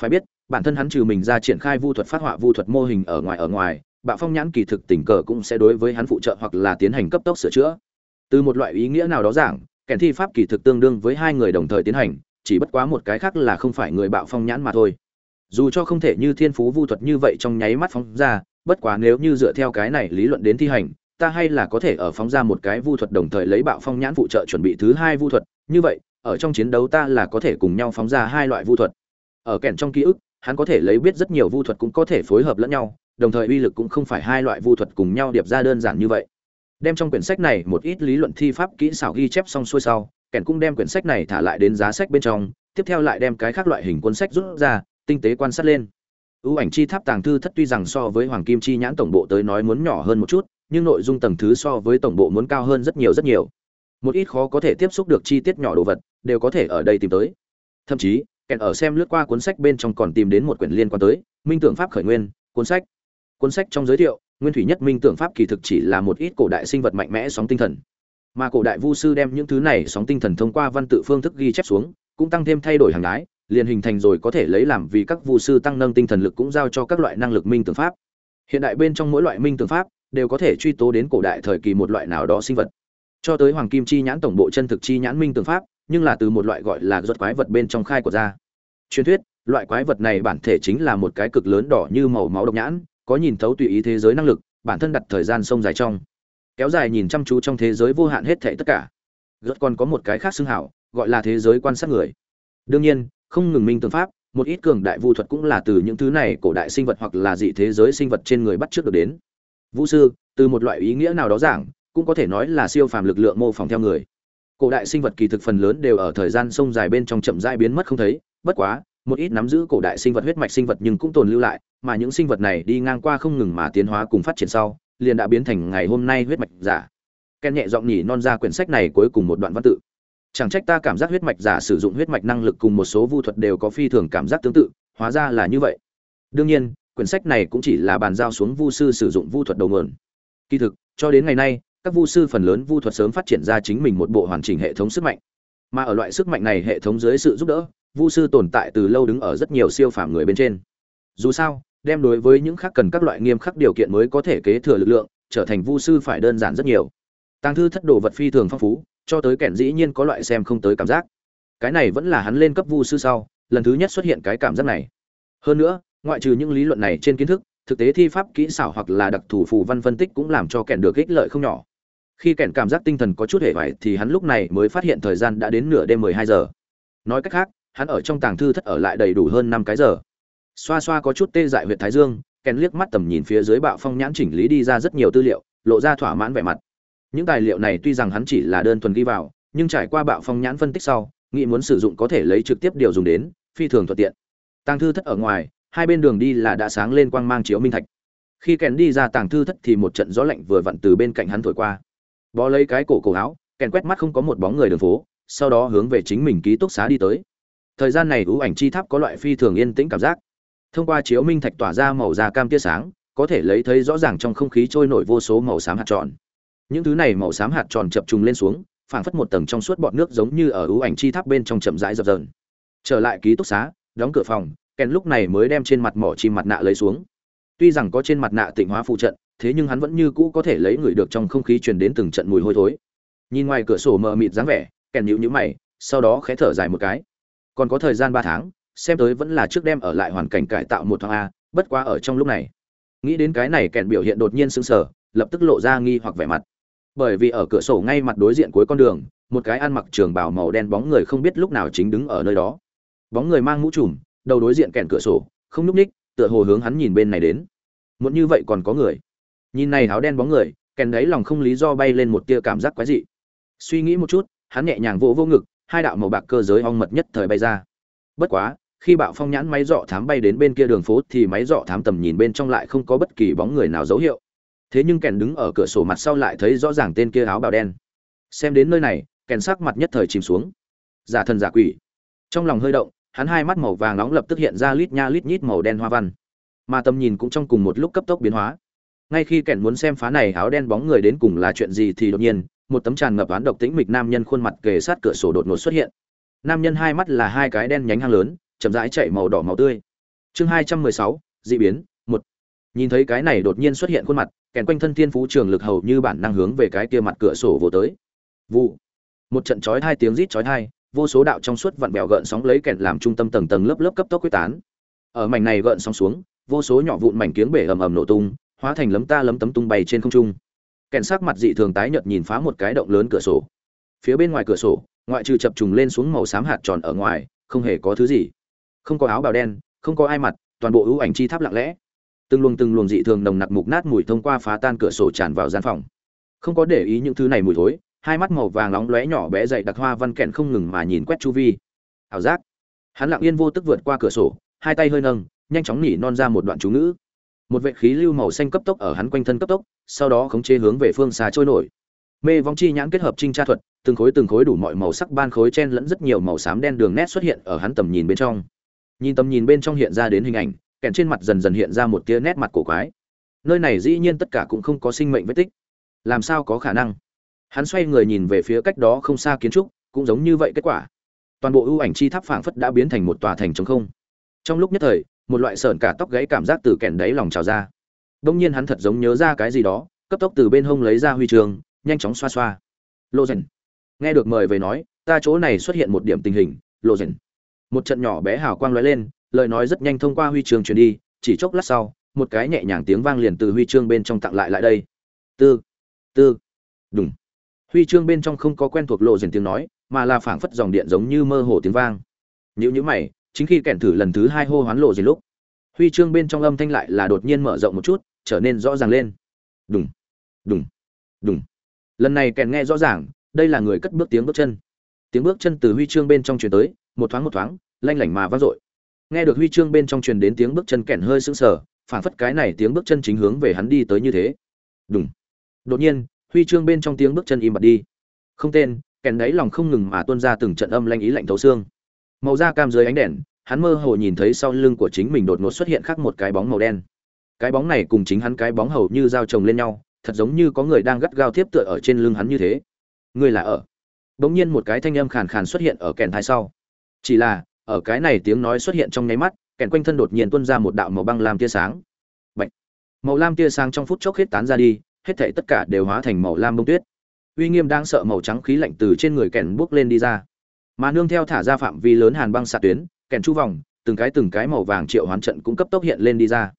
phải biết, bản thân hắn trừ mình ra triển khai vu thuật phát họa vu thuật mô hình ở ngoài ở ngoài, bạo phong nhãn kỳ thực tình cờ cũng sẽ đối với hắn phụ trợ hoặc là tiến hành cấp tốc sửa chữa. Từ một loại ý nghĩa nào đó giảng kèn thi pháp kỳ thực tương đương với hai người đồng thời tiến hành, chỉ bất quá một cái khác là không phải người bạo phong nhãn mà thôi. Dù cho không thể như thiên phú vu thuật như vậy trong nháy mắt phóng ra, bất quá nếu như dựa theo cái này lý luận đến thi hành, ta hay là có thể ở phóng ra một cái vu thuật đồng thời lấy bạo phong nhãn phụ trợ chuẩn bị thứ hai vu thuật. Như vậy, ở trong chiến đấu ta là có thể cùng nhau phóng ra hai loại vu thuật ở kèn trong ký ức, hắn có thể lấy biết rất nhiều vu thuật cũng có thể phối hợp lẫn nhau, đồng thời uy lực cũng không phải hai loại vu thuật cùng nhau điệp ra đơn giản như vậy. Đem trong quyển sách này một ít lý luận thi pháp kỹ xảo ghi chép xong xuôi sau, kèn cũng đem quyển sách này thả lại đến giá sách bên trong, tiếp theo lại đem cái khác loại hình cuốn sách rút ra, tinh tế quan sát lên. Ưu ảnh chi tháp tàng thư thất tuy rằng so với hoàng kim chi nhãn tổng bộ tới nói muốn nhỏ hơn một chút, nhưng nội dung tầng thứ so với tổng bộ muốn cao hơn rất nhiều rất nhiều. Một ít khó có thể tiếp xúc được chi tiết nhỏ đồ vật, đều có thể ở đây tìm tới. Thậm chí kèn ở xem lướt qua cuốn sách bên trong còn tìm đến một quyển liên quan tới, minh tưởng pháp khởi nguyên, cuốn sách. Cuốn sách trong giới thiệu, nguyên thủy nhất minh tưởng pháp kỳ thực chỉ là một ít cổ đại sinh vật mạnh mẽ sóng tinh thần. Mà cổ đại vu sư đem những thứ này sóng tinh thần thông qua văn tự phương thức ghi chép xuống, cũng tăng thêm thay đổi hàng ái liền hình thành rồi có thể lấy làm vì các vu sư tăng nâng tinh thần lực cũng giao cho các loại năng lực minh tưởng pháp. Hiện đại bên trong mỗi loại minh tưởng pháp đều có thể truy tố đến cổ đại thời kỳ một loại nào đó sinh vật. Cho tới hoàng kim chi nhãn tổng bộ chân thực chi nhãn minh tưởng pháp, nhưng là từ một loại gọi là ruột quái vật bên trong khai của ra truyền thuyết, loại quái vật này bản thể chính là một cái cực lớn đỏ như màu máu độc nhãn, có nhìn thấu tùy ý thế giới năng lực, bản thân đặt thời gian sông dài trong, kéo dài nhìn chăm chú trong thế giới vô hạn hết thảy tất cả. Rất còn có một cái khác xưng hảo, gọi là thế giới quan sát người. Đương nhiên, không ngừng minh tương pháp, một ít cường đại vu thuật cũng là từ những thứ này cổ đại sinh vật hoặc là dị thế giới sinh vật trên người bắt trước được đến. Vũ sư, từ một loại ý nghĩa nào đó giảng, cũng có thể nói là siêu phàm lực lượng mô phỏng theo người. Cổ đại sinh vật kỳ thực phần lớn đều ở thời gian sông dài bên trong chậm rãi biến mất không thấy bất quá, một ít nắm giữ cổ đại sinh vật huyết mạch sinh vật nhưng cũng tồn lưu lại, mà những sinh vật này đi ngang qua không ngừng mà tiến hóa cùng phát triển sau, liền đã biến thành ngày hôm nay huyết mạch giả. Ken nhẹ giọng nhỉ non ra quyển sách này cuối cùng một đoạn văn tự. Chẳng trách ta cảm giác huyết mạch giả sử dụng huyết mạch năng lực cùng một số vu thuật đều có phi thường cảm giác tương tự, hóa ra là như vậy. Đương nhiên, quyển sách này cũng chỉ là bàn giao xuống vu sư sử dụng vu thuật đầu nguồn. Kỳ thực, cho đến ngày nay, các vu sư phần lớn vu thuật sớm phát triển ra chính mình một bộ hoàn chỉnh hệ thống sức mạnh. Mà ở loại sức mạnh này hệ thống dưới sự giúp đỡ vu sư tồn tại từ lâu đứng ở rất nhiều siêu phàm người bên trên. Dù sao, đem đối với những khác cần các loại nghiêm khắc điều kiện mới có thể kế thừa lực lượng, trở thành vu sư phải đơn giản rất nhiều. Tàng thư thất đồ vật phi thường phong phú, cho tới kẻn dĩ nhiên có loại xem không tới cảm giác. Cái này vẫn là hắn lên cấp vu sư sau, lần thứ nhất xuất hiện cái cảm giác này. Hơn nữa, ngoại trừ những lý luận này trên kiến thức, thực tế thi pháp kỹ xảo hoặc là đặc thù phù văn phân tích cũng làm cho kẻn được ích lợi không nhỏ. Khi kẻn cảm giác tinh thần có chút hề vải thì hắn lúc này mới phát hiện thời gian đã đến nửa đêm mười hai giờ. Nói cách khác hắn ở trong tàng thư thất ở lại đầy đủ hơn năm cái giờ. Xoa xoa có chút tê dại huyện thái dương kèn liếc mắt tầm nhìn phía dưới bạo phong nhãn chỉnh lý đi ra rất nhiều tư liệu, lộ ra thỏa mãn vẻ mặt. Những tài liệu này tuy rằng hắn chỉ là đơn thuần ghi vào, nhưng trải qua bạo phong nhãn phân tích sau, nghĩ muốn sử dụng có thể lấy trực tiếp điều dùng đến, phi thường thuận tiện. Tàng thư thất ở ngoài, hai bên đường đi là đã sáng lên quang mang chiếu minh thạch. Khi kèn đi ra tàng thư thất thì một trận gió lạnh vừa vặn từ bên cạnh hắn thổi qua. Bó lấy cái cổ cổ áo kèn quét mắt không có một bóng người đường phố, sau đó hướng về chính mình ký túc xá đi tới thời gian này ưu ảnh chi tháp có loại phi thường yên tĩnh cảm giác. Thông qua chiếu minh thạch tỏa ra màu da cam tia sáng, có thể lấy thấy rõ ràng trong không khí trôi nổi vô số màu xám hạt tròn. Những thứ này màu xám hạt tròn chập trùng lên xuống, phảng phất một tầng trong suốt bọt nước giống như ở ưu ảnh chi tháp bên trong chậm rãi dập dờn. Trở lại ký túc xá, đóng cửa phòng kèn lúc này mới đem trên mặt mỏ chim mặt nạ lấy xuống. Tuy rằng có trên mặt nạ tịnh hóa phụ trận, thế nhưng hắn vẫn như cũ có thể lấy người được trong không khí truyền đến từng trận mùi hôi thối. Nhìn ngoài cửa sổ mờ mịt dáng vẻ kèn nhíu nhíu mày, sau đó khẽ thở dài một cái còn có thời gian ba tháng, xem tới vẫn là trước đem ở lại hoàn cảnh cải tạo một tháng a, bất quá ở trong lúc này. Nghĩ đến cái này kèn biểu hiện đột nhiên sững sờ, lập tức lộ ra nghi hoặc vẻ mặt. Bởi vì ở cửa sổ ngay mặt đối diện cuối con đường, một cái ăn mặc trường bào màu đen bóng người không biết lúc nào chính đứng ở nơi đó. Bóng người mang mũ trùm, đầu đối diện kèn cửa sổ, không nhúc ních, tựa hồ hướng hắn nhìn bên này đến. Muốn như vậy còn có người. Nhìn này áo đen bóng người kèn đấy lòng không lý do bay lên một tia cảm giác quái dị. Suy nghĩ một chút, hắn nhẹ nhàng vỗ vô ngực hai đạo màu bạc cơ giới ong mật nhất thời bay ra. Bất quá, khi bạo phong nhãn máy dọ thám bay đến bên kia đường phố thì máy dọ thám tầm nhìn bên trong lại không có bất kỳ bóng người nào dấu hiệu. Thế nhưng kèn đứng ở cửa sổ mặt sau lại thấy rõ ràng tên kia áo bào đen. Xem đến nơi này, kèn sắc mặt nhất thời chìm xuống. Giả thần giả quỷ. Trong lòng hơi động, hắn hai mắt màu vàng nóng lập tức hiện ra lít nha lít nhít màu đen hoa văn. Mà tầm nhìn cũng trong cùng một lúc cấp tốc biến hóa. Ngay khi kèn muốn xem phá này áo đen bóng người đến cùng là chuyện gì thì đột nhiên một tấm tràn ngập án độc tĩnh mịch nam nhân khuôn mặt kề sát cửa sổ đột ngột xuất hiện. Nam nhân hai mắt là hai cái đen nhánh hang lớn, chậm rãi chảy màu đỏ màu tươi. Chương hai trăm mười sáu, dị biến, một. Nhìn thấy cái này đột nhiên xuất hiện khuôn mặt, kèn quanh thân thiên phú trường lực hầu như bản năng hướng về cái kia mặt cửa sổ vô tới. Vụ. Một trận chói hai tiếng rít chói hai vô số đạo trong suốt vặn bèo gợn sóng lấy kèn làm trung tâm tầng tầng lớp lớp cấp tốc quyết tán. Ở mảnh này gợn sóng xuống, vô số nhỏ vụn mảnh kiếng bể ầm ầm nổ tung, hóa thành lấm ta lấm tấm tung bay trên không trung kèn sắc mặt dị thường tái nhợt nhìn phá một cái động lớn cửa sổ. Phía bên ngoài cửa sổ, ngoại trừ chập trùng lên xuống màu xám hạt tròn ở ngoài, không hề có thứ gì. Không có áo bào đen, không có ai mặt, toàn bộ ưu ảnh chi tháp lặng lẽ. Từng luồng từng luồng dị thường nồng nặc mục nát mùi thông qua phá tan cửa sổ tràn vào gian phòng. Không có để ý những thứ này mùi thối, hai mắt màu vàng lóng lóe nhỏ bé dậy đặc hoa văn kẹn không ngừng mà nhìn quét chu vi. Ảo giác. Hắn lặng yên vô tức vượt qua cửa sổ, hai tay hơi nâng, nhanh chóng nỉ non ra một đoạn chú ngữ. Một vệ khí lưu màu xanh cấp tốc ở hắn quanh thân cấp tốc sau đó khống chế hướng về phương xa trôi nổi. Mê vong chi nhãn kết hợp trinh tra thuật, từng khối từng khối đủ mọi màu sắc ban khối chen lẫn rất nhiều màu xám đen đường nét xuất hiện ở hắn tầm nhìn bên trong. Nhìn tầm nhìn bên trong hiện ra đến hình ảnh, kèn trên mặt dần dần hiện ra một tia nét mặt cổ quái. Nơi này dĩ nhiên tất cả cũng không có sinh mệnh vết tích. Làm sao có khả năng? Hắn xoay người nhìn về phía cách đó không xa kiến trúc, cũng giống như vậy kết quả. Toàn bộ ưu ảnh chi tháp phảng phất đã biến thành một tòa thành trống không. Trong lúc nhất thời, một loại sởn cả tóc gãy cảm giác từ kèn đáy lòng trào ra đông nhiên hắn thật giống nhớ ra cái gì đó, cấp tốc từ bên hông lấy ra huy trường, nhanh chóng xoa xoa. Lộ dần. Nghe được mời về nói, ta chỗ này xuất hiện một điểm tình hình, lộ dần. Một trận nhỏ bé hào quang lóe lên, lời nói rất nhanh thông qua huy chương truyền đi, chỉ chốc lát sau, một cái nhẹ nhàng tiếng vang liền từ huy chương bên trong tặng lại lại đây. Tư. Tư. Đúng huy chương bên trong không có quen thuộc lộ dần tiếng nói, mà là phảng phất dòng điện giống như mơ hồ tiếng vang. Nhữ nhữ mày, chính khi kẻn thử lần thứ hai hô hoán lộ dần lúc, huy chương bên trong âm thanh lại là đột nhiên mở rộng một chút trở nên rõ ràng lên. Đúng đúng đúng lần này kèn nghe rõ ràng, đây là người cất bước tiếng bước chân. Tiếng bước chân từ huy chương bên trong truyền tới, một thoáng một thoáng, lanh lảnh mà vang dội. Nghe được huy chương bên trong truyền đến tiếng bước chân kèn hơi sững sờ, phảng phất cái này tiếng bước chân chính hướng về hắn đi tới như thế. Đúng đột nhiên, huy chương bên trong tiếng bước chân im bặt đi. Không tên, kèn đáy lòng không ngừng mà tuôn ra từng trận âm lanh ý lạnh thấu xương. Màu da cam dưới ánh đèn, hắn mơ hồ nhìn thấy sau lưng của chính mình đột ngột xuất hiện khác một cái bóng màu đen cái bóng này cùng chính hắn cái bóng hầu như giao chồng lên nhau, thật giống như có người đang gắt gao tiếp tựa ở trên lưng hắn như thế. Người là ở. Bỗng nhiên một cái thanh âm khàn khàn xuất hiện ở kèn thai sau. Chỉ là, ở cái này tiếng nói xuất hiện trong nháy mắt, kèn quanh thân đột nhiên tuôn ra một đạo màu băng lam tia sáng. Bạch. màu lam tia sáng trong phút chốc hết tán ra đi, hết thảy tất cả đều hóa thành màu lam bông tuyết. Uy nghiêm đang sợ màu trắng khí lạnh từ trên người kèn buốc lên đi ra. Mà nương theo thả ra phạm vi lớn hàn băng xạ tuyến, kèn chu vòng, từng cái từng cái màu vàng triệu hoán trận cũng cấp tốc hiện lên đi ra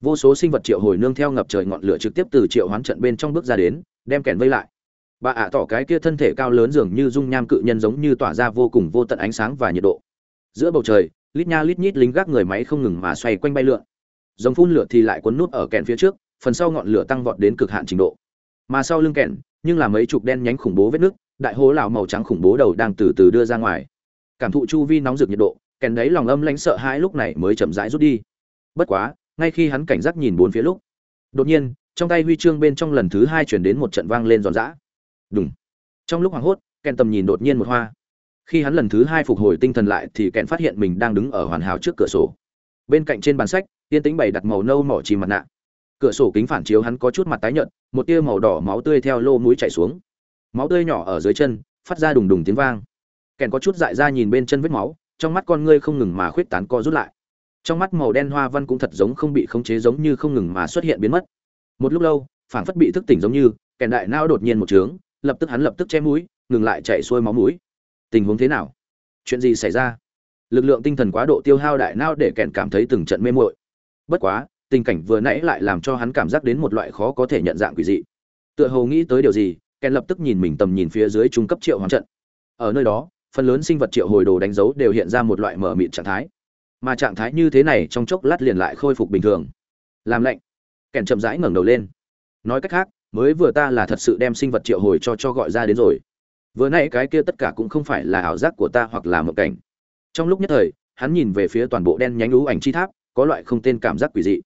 vô số sinh vật triệu hồi nương theo ngập trời ngọn lửa trực tiếp từ triệu hoán trận bên trong bước ra đến, đem kèn vây lại. Bà ạ tỏ cái kia thân thể cao lớn dường như dung nham cự nhân giống như tỏa ra vô cùng vô tận ánh sáng và nhiệt độ. Giữa bầu trời, lít nha lít nhít lính gác người máy không ngừng mà xoay quanh bay lượn. Dòng phun lửa thì lại cuốn nút ở kèn phía trước, phần sau ngọn lửa tăng vọt đến cực hạn trình độ. Mà sau lưng kèn, nhưng là mấy chục đen nhánh khủng bố vết nước đại hố lão màu trắng khủng bố đầu đang từ từ đưa ra ngoài. Cảm thụ chu vi nóng rực nhiệt độ, kèn đấy lòng âm lãnh sợ hãi lúc này mới chậm rãi rút đi. Bất quá ngay khi hắn cảnh giác nhìn bốn phía lúc, đột nhiên, trong tay huy chương bên trong lần thứ hai chuyển đến một trận vang lên giòn giã. Đúng trong lúc hoảng hốt, kèn tầm nhìn đột nhiên một hoa. Khi hắn lần thứ hai phục hồi tinh thần lại thì kèn phát hiện mình đang đứng ở hoàn hảo trước cửa sổ. Bên cạnh trên bàn sách, tiên tính bày đặt màu nâu mỏ chìm mặt nạ. Cửa sổ kính phản chiếu hắn có chút mặt tái nhợt, một tia màu đỏ máu tươi theo lô mũi chảy xuống. Máu tươi nhỏ ở dưới chân, phát ra đùng đùng tiếng vang. Kèn có chút dại ra nhìn bên chân vết máu, trong mắt con ngươi không ngừng mà khuyết tán co rút lại trong mắt màu đen hoa văn cũng thật giống không bị khống chế giống như không ngừng mà xuất hiện biến mất. Một lúc lâu, phảng phất bị thức tỉnh giống như, kèn đại não đột nhiên một trướng, lập tức hắn lập tức che mũi, ngừng lại chạy xuôi máu mũi. Tình huống thế nào? Chuyện gì xảy ra? Lực lượng tinh thần quá độ tiêu hao đại não để kèn cảm thấy từng trận mê muội. Bất quá, tình cảnh vừa nãy lại làm cho hắn cảm giác đến một loại khó có thể nhận dạng quỷ dị. Tựa hồ nghĩ tới điều gì ken lập tức nhìn mình tầm nhìn phía dưới trung cấp triệu hoàng trận. Ở nơi đó, phần lớn sinh vật triệu hồi đồ đánh dấu đều hiện ra một loại mở mịt trạng thái mà trạng thái như thế này trong chốc lát liền lại khôi phục bình thường. Làm lạnh. Kèn chậm rãi ngẩng đầu lên. Nói cách khác, mới vừa ta là thật sự đem sinh vật triệu hồi cho cho gọi ra đến rồi. Vừa nãy cái kia tất cả cũng không phải là ảo giác của ta hoặc là một cảnh. Trong lúc nhất thời, hắn nhìn về phía toàn bộ đen nhánh ưu ảnh chi tháp, có loại không tên cảm giác quỷ dị.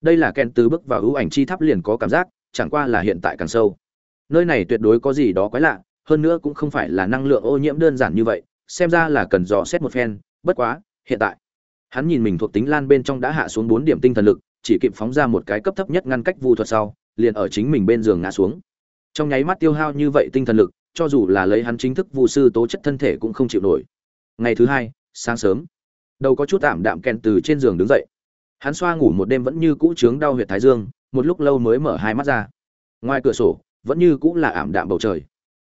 Đây là kèn từ bước vào ưu ảnh chi tháp liền có cảm giác, chẳng qua là hiện tại càng sâu. Nơi này tuyệt đối có gì đó quái lạ, hơn nữa cũng không phải là năng lượng ô nhiễm đơn giản như vậy, xem ra là cần dò xét một phen, bất quá, hiện tại hắn nhìn mình thuộc tính lan bên trong đã hạ xuống bốn điểm tinh thần lực, chỉ kịp phóng ra một cái cấp thấp nhất ngăn cách vu thuật sau, liền ở chính mình bên giường ngã xuống. Trong nháy mắt tiêu hao như vậy tinh thần lực, cho dù là lấy hắn chính thức vu sư tố chất thân thể cũng không chịu nổi. Ngày thứ hai, sáng sớm, đầu có chút ảm đạm kèn từ trên giường đứng dậy. Hắn xoa ngủ một đêm vẫn như cũ trướng đau huyệt thái dương, một lúc lâu mới mở hai mắt ra. Ngoài cửa sổ, vẫn như cũ là ảm đạm bầu trời.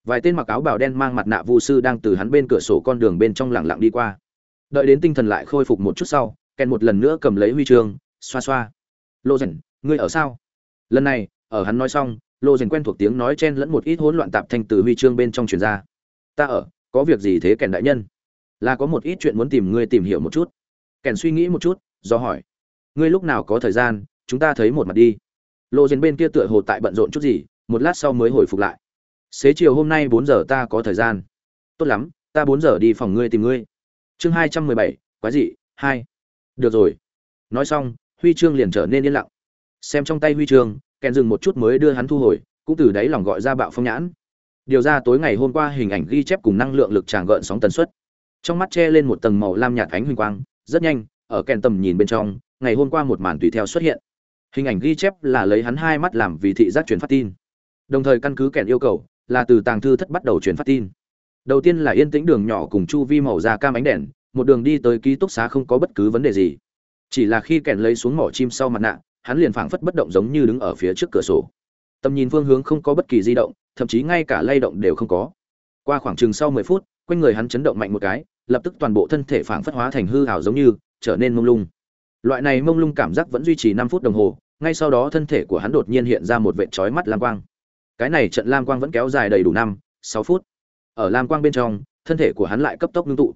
Vài tên mặc áo bào đen mang mặt nạ vu sư đang từ hắn bên cửa sổ con đường bên trong lặng lặng đi qua đợi đến tinh thần lại khôi phục một chút sau kèn một lần nữa cầm lấy huy chương, xoa xoa. Lô rèn ngươi ở sao? Lần này, ở hắn nói xong, lô rèn quen thuộc tiếng nói chen lẫn một ít hỗn loạn tạp thanh từ huy chương bên trong truyền ra. Ta ở, có việc gì thế kèn đại nhân? Là có một ít chuyện muốn tìm ngươi tìm hiểu một chút. Kèn suy nghĩ một chút, do hỏi. Ngươi lúc nào có thời gian, chúng ta thấy một mặt đi. Lô rèn bên kia tựa hồ tại bận rộn chút gì, một lát sau mới hồi phục lại. Xế chiều hôm nay bốn giờ ta có thời gian. Tốt lắm, ta bốn giờ đi phòng ngươi tìm ngươi chương hai trăm mười bảy, quái dị, hai. Được rồi. Nói xong, huy chương liền trở nên yên lặng. Xem trong tay huy chương kèn dừng một chút mới đưa hắn thu hồi, cũng từ đáy lòng gọi ra bạo phong nhãn. Điều ra tối ngày hôm qua hình ảnh ghi chép cùng năng lượng lực tràng gợn sóng tần suất. Trong mắt che lên một tầng màu lam nhạt ánh huỳnh quang, rất nhanh, ở kèn tầm nhìn bên trong, ngày hôm qua một màn tùy theo xuất hiện. Hình ảnh ghi chép là lấy hắn hai mắt làm vì thị giác truyền phát tin. Đồng thời căn cứ kèn yêu cầu, là từ tàng thư thất bắt đầu truyền phát tin đầu tiên là yên tĩnh đường nhỏ cùng chu vi màu da cam ánh đèn, một đường đi tới ký túc xá không có bất cứ vấn đề gì. Chỉ là khi kèn lấy xuống mỏ chim sau mặt nạ, hắn liền phảng phất bất động giống như đứng ở phía trước cửa sổ. Tầm nhìn phương hướng không có bất kỳ di động, thậm chí ngay cả lay động đều không có. Qua khoảng chừng sau mười phút, quanh người hắn chấn động mạnh một cái, lập tức toàn bộ thân thể phảng phất hóa thành hư ảo giống như, trở nên mông lung. Loại này mông lung cảm giác vẫn duy trì năm phút đồng hồ, ngay sau đó thân thể của hắn đột nhiên hiện ra một vệt chói mắt lam quang. Cái này trận lam quang vẫn kéo dài đầy đủ năm, sáu phút ở lam quang bên trong, thân thể của hắn lại cấp tốc ngưng tụ.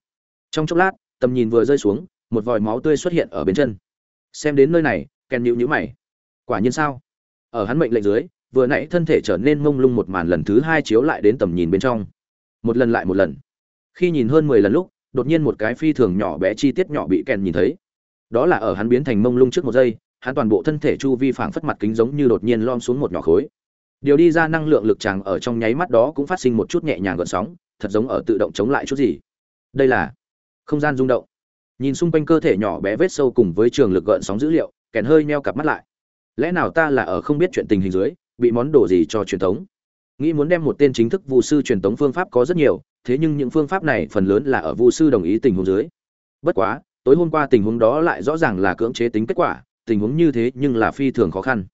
Trong chốc lát, tầm nhìn vừa rơi xuống, một vòi máu tươi xuất hiện ở bên chân. Xem đến nơi này kèn nhịu nhữ mày. Quả nhiên sao? Ở hắn mệnh lệnh dưới, vừa nãy thân thể trở nên mông lung một màn lần thứ hai chiếu lại đến tầm nhìn bên trong. Một lần lại một lần. Khi nhìn hơn mười lần lúc, đột nhiên một cái phi thường nhỏ bé chi tiết nhỏ bị kèn nhìn thấy. Đó là ở hắn biến thành mông lung trước một giây, hắn toàn bộ thân thể chu vi phảng phất mặt kính giống như đột nhiên lom xuống một nhỏ khối điều đi ra năng lượng lực tràng ở trong nháy mắt đó cũng phát sinh một chút nhẹ nhàng gợn sóng, thật giống ở tự động chống lại chút gì. Đây là không gian rung động. Nhìn xung quanh cơ thể nhỏ bé vết sâu cùng với trường lực gợn sóng dữ liệu, kèn hơi meo cặp mắt lại. Lẽ nào ta là ở không biết chuyện tình hình dưới, bị món đồ gì cho truyền thống nghĩ muốn đem một tên chính thức vụ sư truyền thống phương pháp có rất nhiều, thế nhưng những phương pháp này phần lớn là ở vụ sư đồng ý tình huống dưới. Bất quá, tối hôm qua tình huống đó lại rõ ràng là cưỡng chế tính kết quả, tình huống như thế nhưng là phi thường khó khăn.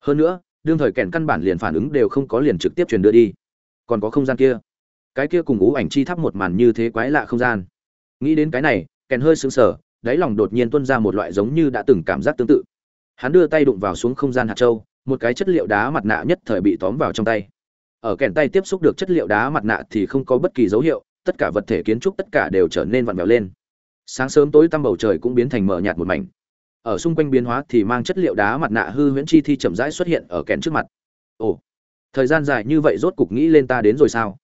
Hơn nữa đương thời kèn căn bản liền phản ứng đều không có liền trực tiếp truyền đưa đi. Còn có không gian kia. Cái kia cùng ú ảnh chi thắp một màn như thế quái lạ không gian. Nghĩ đến cái này, kèn hơi sững sờ, đáy lòng đột nhiên tuôn ra một loại giống như đã từng cảm giác tương tự. Hắn đưa tay đụng vào xuống không gian hạt châu, một cái chất liệu đá mặt nạ nhất thời bị tóm vào trong tay. Ở kèn tay tiếp xúc được chất liệu đá mặt nạ thì không có bất kỳ dấu hiệu, tất cả vật thể kiến trúc tất cả đều trở nên vặn vẹo lên. Sáng sớm tối tăm bầu trời cũng biến thành mờ nhạt một mảnh ở xung quanh biến hóa thì mang chất liệu đá mặt nạ hư huyễn chi thi chậm rãi xuất hiện ở kèn trước mặt. Ồ, thời gian dài như vậy rốt cục nghĩ lên ta đến rồi sao?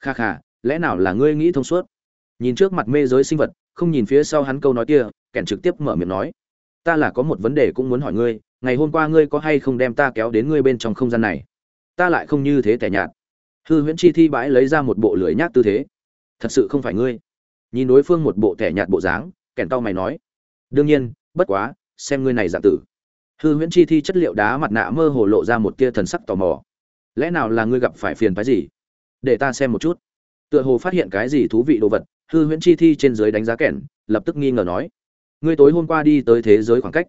Kha kha, lẽ nào là ngươi nghĩ thông suốt? Nhìn trước mặt mê giới sinh vật, không nhìn phía sau hắn câu nói kia, kèn trực tiếp mở miệng nói. Ta là có một vấn đề cũng muốn hỏi ngươi, ngày hôm qua ngươi có hay không đem ta kéo đến ngươi bên trong không gian này? Ta lại không như thế tẻ nhạt. Hư huyễn chi thi bãi lấy ra một bộ lưỡi nhát tư thế. Thật sự không phải ngươi. Nhìn đối phương một bộ tẻ nhạt bộ dáng, kèn tao mày nói. Đương nhiên, bất quá xem ngươi này dạng tử. Hư huyễn chi thi chất liệu đá mặt nạ mơ hồ lộ ra một tia thần sắc tò mò. Lẽ nào là ngươi gặp phải phiền phái gì? Để ta xem một chút. Tựa hồ phát hiện cái gì thú vị đồ vật, hư huyễn chi thi trên dưới đánh giá kẻn lập tức nghi ngờ nói. Ngươi tối hôm qua đi tới thế giới khoảng cách.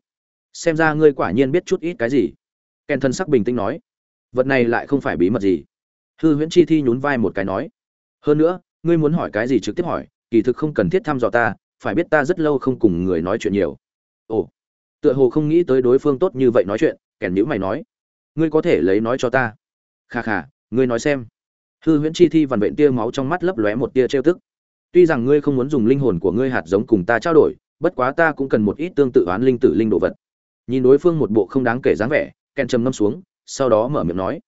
Xem ra ngươi quả nhiên biết chút ít cái gì. Kèn thân sắc bình tĩnh nói. Vật này lại không phải bí mật gì. Hư huyễn chi thi nhún vai một cái nói. Hơn nữa, ngươi muốn hỏi cái gì trực tiếp hỏi, kỳ thực không cần thiết thăm dò ta, phải biết ta rất lâu không cùng người nói chuyện nhiều. Ồ tựa hồ không nghĩ tới đối phương tốt như vậy nói chuyện, kèn nhữ mày nói, ngươi có thể lấy nói cho ta? Kha kha, ngươi nói xem. Hư huyễn chi thi vằn vện tia máu trong mắt lấp lóe một tia trêu tức. Tuy rằng ngươi không muốn dùng linh hồn của ngươi hạt giống cùng ta trao đổi, bất quá ta cũng cần một ít tương tự oán linh tử linh đồ vật. Nhìn đối phương một bộ không đáng kể dáng vẻ, kèn trầm ngâm xuống, sau đó mở miệng nói,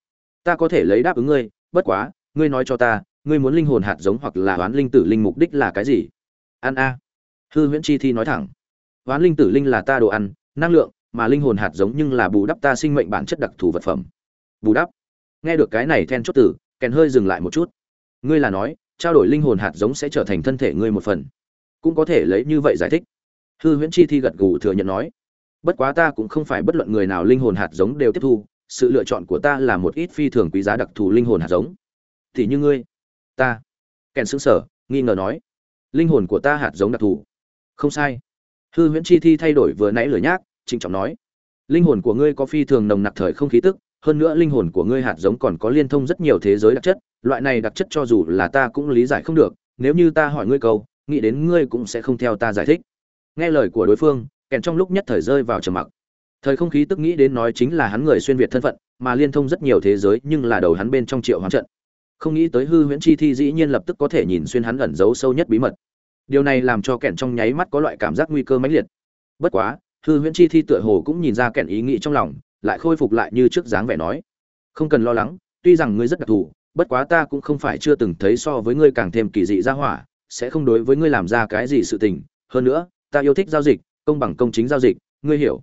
ta có thể lấy đáp ứng ngươi, bất quá, ngươi nói cho ta, ngươi muốn linh hồn hạt giống hoặc là oán linh tử linh mục đích là cái gì? Ăn a. Hư huyễn chi thi nói thẳng, oán linh tử linh là ta đồ ăn năng lượng, mà linh hồn hạt giống nhưng là bù đắp ta sinh mệnh bản chất đặc thù vật phẩm. Bù đắp. Nghe được cái này then chốt tử kèn hơi dừng lại một chút. Ngươi là nói, trao đổi linh hồn hạt giống sẽ trở thành thân thể ngươi một phần. Cũng có thể lấy như vậy giải thích. Hư huyễn chi thi gật gù thừa nhận nói. Bất quá ta cũng không phải bất luận người nào linh hồn hạt giống đều tiếp thu, sự lựa chọn của ta là một ít phi thường quý giá đặc thù linh hồn hạt giống. Thì như ngươi, ta. Kèn xứng sở nghi ngờ nói. Linh hồn của ta hạt giống đặc thù. Không sai hư huyễn chi thi thay đổi vừa nãy lời nhác, trịnh trọng nói. Linh hồn của ngươi có phi thường nồng nặc thời không khí tức, hơn nữa linh hồn của ngươi hạt giống còn có liên thông rất nhiều thế giới đặc chất, loại này đặc chất cho dù là ta cũng lý giải không được, nếu như ta hỏi ngươi câu, nghĩ đến ngươi cũng sẽ không theo ta giải thích. Nghe lời của đối phương, kèn trong lúc nhất thời rơi vào trầm mặc. Thời không khí tức nghĩ đến nói chính là hắn người xuyên việt thân phận, mà liên thông rất nhiều thế giới, nhưng là đầu hắn bên trong triệu hoán trận. Không nghĩ tới hư huyễn chi thi dĩ nhiên lập tức có thể nhìn xuyên hắn ẩn giấu sâu nhất bí mật điều này làm cho kẻn trong nháy mắt có loại cảm giác nguy cơ mãnh liệt. Bất quá, hư huyễn chi thi tựa hồ cũng nhìn ra kẻn ý nghĩ trong lòng, lại khôi phục lại như trước dáng vẻ nói. Không cần lo lắng, tuy rằng ngươi rất đặc thù, bất quá ta cũng không phải chưa từng thấy so với ngươi càng thêm kỳ dị ra hỏa, sẽ không đối với ngươi làm ra cái gì sự tình. Hơn nữa, ta yêu thích giao dịch, công bằng công chính giao dịch, ngươi hiểu.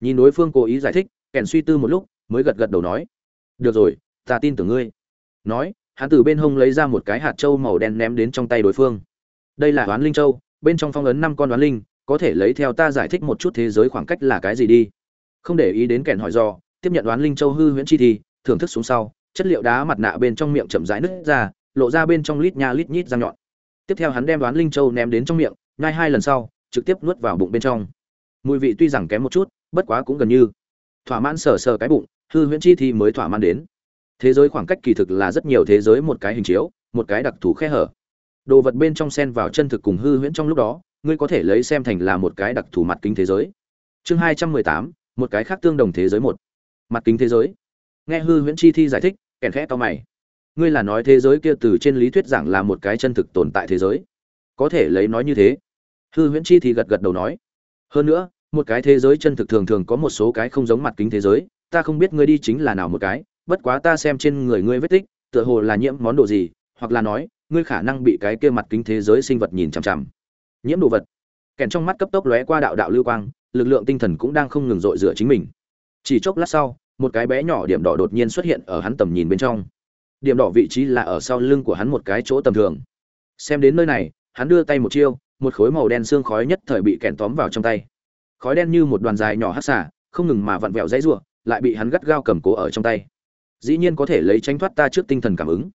Nhìn đối phương cố ý giải thích kẻn suy tư một lúc, mới gật gật đầu nói. Được rồi, ta tin tưởng ngươi. Nói, hắn từ bên hông lấy ra một cái hạt trâu màu đen ném đến trong tay đối phương đây là đoán linh châu, bên trong phong ấn năm con đoán linh, có thể lấy theo ta giải thích một chút thế giới khoảng cách là cái gì đi. Không để ý đến kẻn hỏi do, tiếp nhận đoán linh châu hư huyễn chi thi, thưởng thức xuống sau, chất liệu đá mặt nạ bên trong miệng chậm rãi nứt ra, lộ ra bên trong lít nha lít nhít răng nhọn. Tiếp theo hắn đem đoán linh châu ném đến trong miệng ngay hai lần sau, trực tiếp nuốt vào bụng bên trong. Mùi vị tuy rằng kém một chút, bất quá cũng gần như thỏa mãn sờ sờ cái bụng, hư huyễn chi thi mới thỏa mãn đến. Thế giới khoảng cách kỳ thực là rất nhiều thế giới một cái hình chiếu, một cái đặc thù khe hở đồ vật bên trong sen vào chân thực cùng hư huyễn trong lúc đó, ngươi có thể lấy xem thành là một cái đặc thù mặt kính thế giới. Chương hai trăm mười tám, một cái khác tương đồng thế giới một. Mặt kính thế giới. Nghe hư huyễn chi thi giải thích, kèn khẽ to mày. Ngươi là nói thế giới kia từ trên lý thuyết giảng là một cái chân thực tồn tại thế giới. Có thể lấy nói như thế. Hư huyễn chi thì gật gật đầu nói. Hơn nữa, một cái thế giới chân thực thường thường có một số cái không giống mặt kính thế giới, ta không biết ngươi đi chính là nào một cái, bất quá ta xem trên người ngươi vết tích, tựa hồ là nhiễm món đồ gì, hoặc là nói ngươi khả năng bị cái kia mặt kính thế giới sinh vật nhìn chằm chằm. Nhiễm đồ vật. Kèn trong mắt cấp tốc lóe qua đạo đạo lưu quang, lực lượng tinh thần cũng đang không ngừng dội rửa chính mình. Chỉ chốc lát sau, một cái bé nhỏ điểm đỏ đột nhiên xuất hiện ở hắn tầm nhìn bên trong. Điểm đỏ vị trí là ở sau lưng của hắn một cái chỗ tầm thường. Xem đến nơi này, hắn đưa tay một chiêu, một khối màu đen xương khói nhất thời bị kèn tóm vào trong tay. Khói đen như một đoàn dài nhỏ hắt xả không ngừng mà vặn vẹo dãy ruộng lại bị hắn gắt gao cầm cố ở trong tay. Dĩ nhiên có thể lấy tránh thoát ta trước tinh thần cảm ứng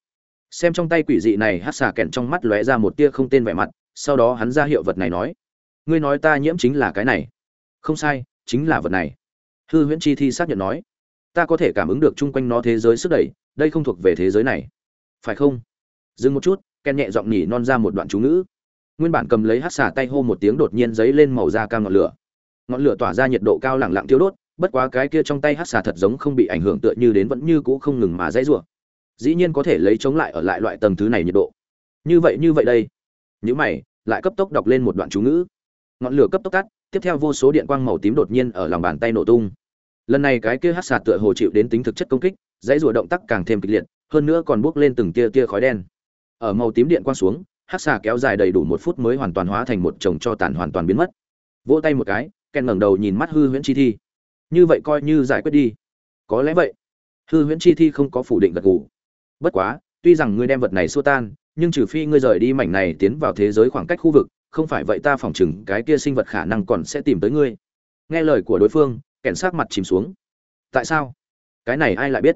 xem trong tay quỷ dị này, hát xà kẹn trong mắt lóe ra một tia không tên vẻ mặt, sau đó hắn ra hiệu vật này nói, ngươi nói ta nhiễm chính là cái này. Không sai, chính là vật này. Hư huyễn chi thi xác nhận nói, ta có thể cảm ứng được chung quanh nó thế giới sức đẩy, đây không thuộc về thế giới này. Phải không? Dừng một chút, ken nhẹ giọng nhỉ non ra một đoạn chú ngữ. Nguyên bản cầm lấy hát xà tay hô một tiếng đột nhiên giấy lên màu da cam ngọn lửa. Ngọn lửa tỏa ra nhiệt độ cao lẳng lặng tiêu đốt, bất quá cái kia trong tay hát xà thật giống không bị ảnh hưởng tựa như đến vẫn như cũ không ngừng mà dãy rủa dĩ nhiên có thể lấy chống lại ở lại loại tầng thứ này nhiệt độ. Như vậy như vậy đây. Những mày, lại cấp tốc đọc lên một đoạn chú ngữ. Ngọn lửa cấp tốc tắt, tiếp theo vô số điện quang màu tím đột nhiên ở lòng bàn tay nổ tung. Lần này cái kia hát xà tựa hồ chịu đến tính thực chất công kích, dãy rùa động tác càng thêm kịch liệt, hơn nữa còn bốc lên từng tia tia khói đen. Ở màu tím điện quang xuống hát xà kéo dài đầy đủ một phút mới hoàn toàn hóa thành một chồng cho tàn hoàn toàn biến mất. Vỗ tay một cái, ken ngẩng đầu nhìn mắt hư huyễn chi thi. Như vậy coi như giải quyết đi. Có lẽ vậy. Hư huyễn chi thi không có phủ định gật gù bất quá, tuy rằng ngươi đem vật này xua tan, nhưng trừ phi ngươi rời đi mảnh này tiến vào thế giới khoảng cách khu vực, không phải vậy ta phỏng chừng cái kia sinh vật khả năng còn sẽ tìm tới ngươi. Nghe lời của đối phương, kẻn sát mặt chìm xuống. Tại sao? Cái này ai lại biết?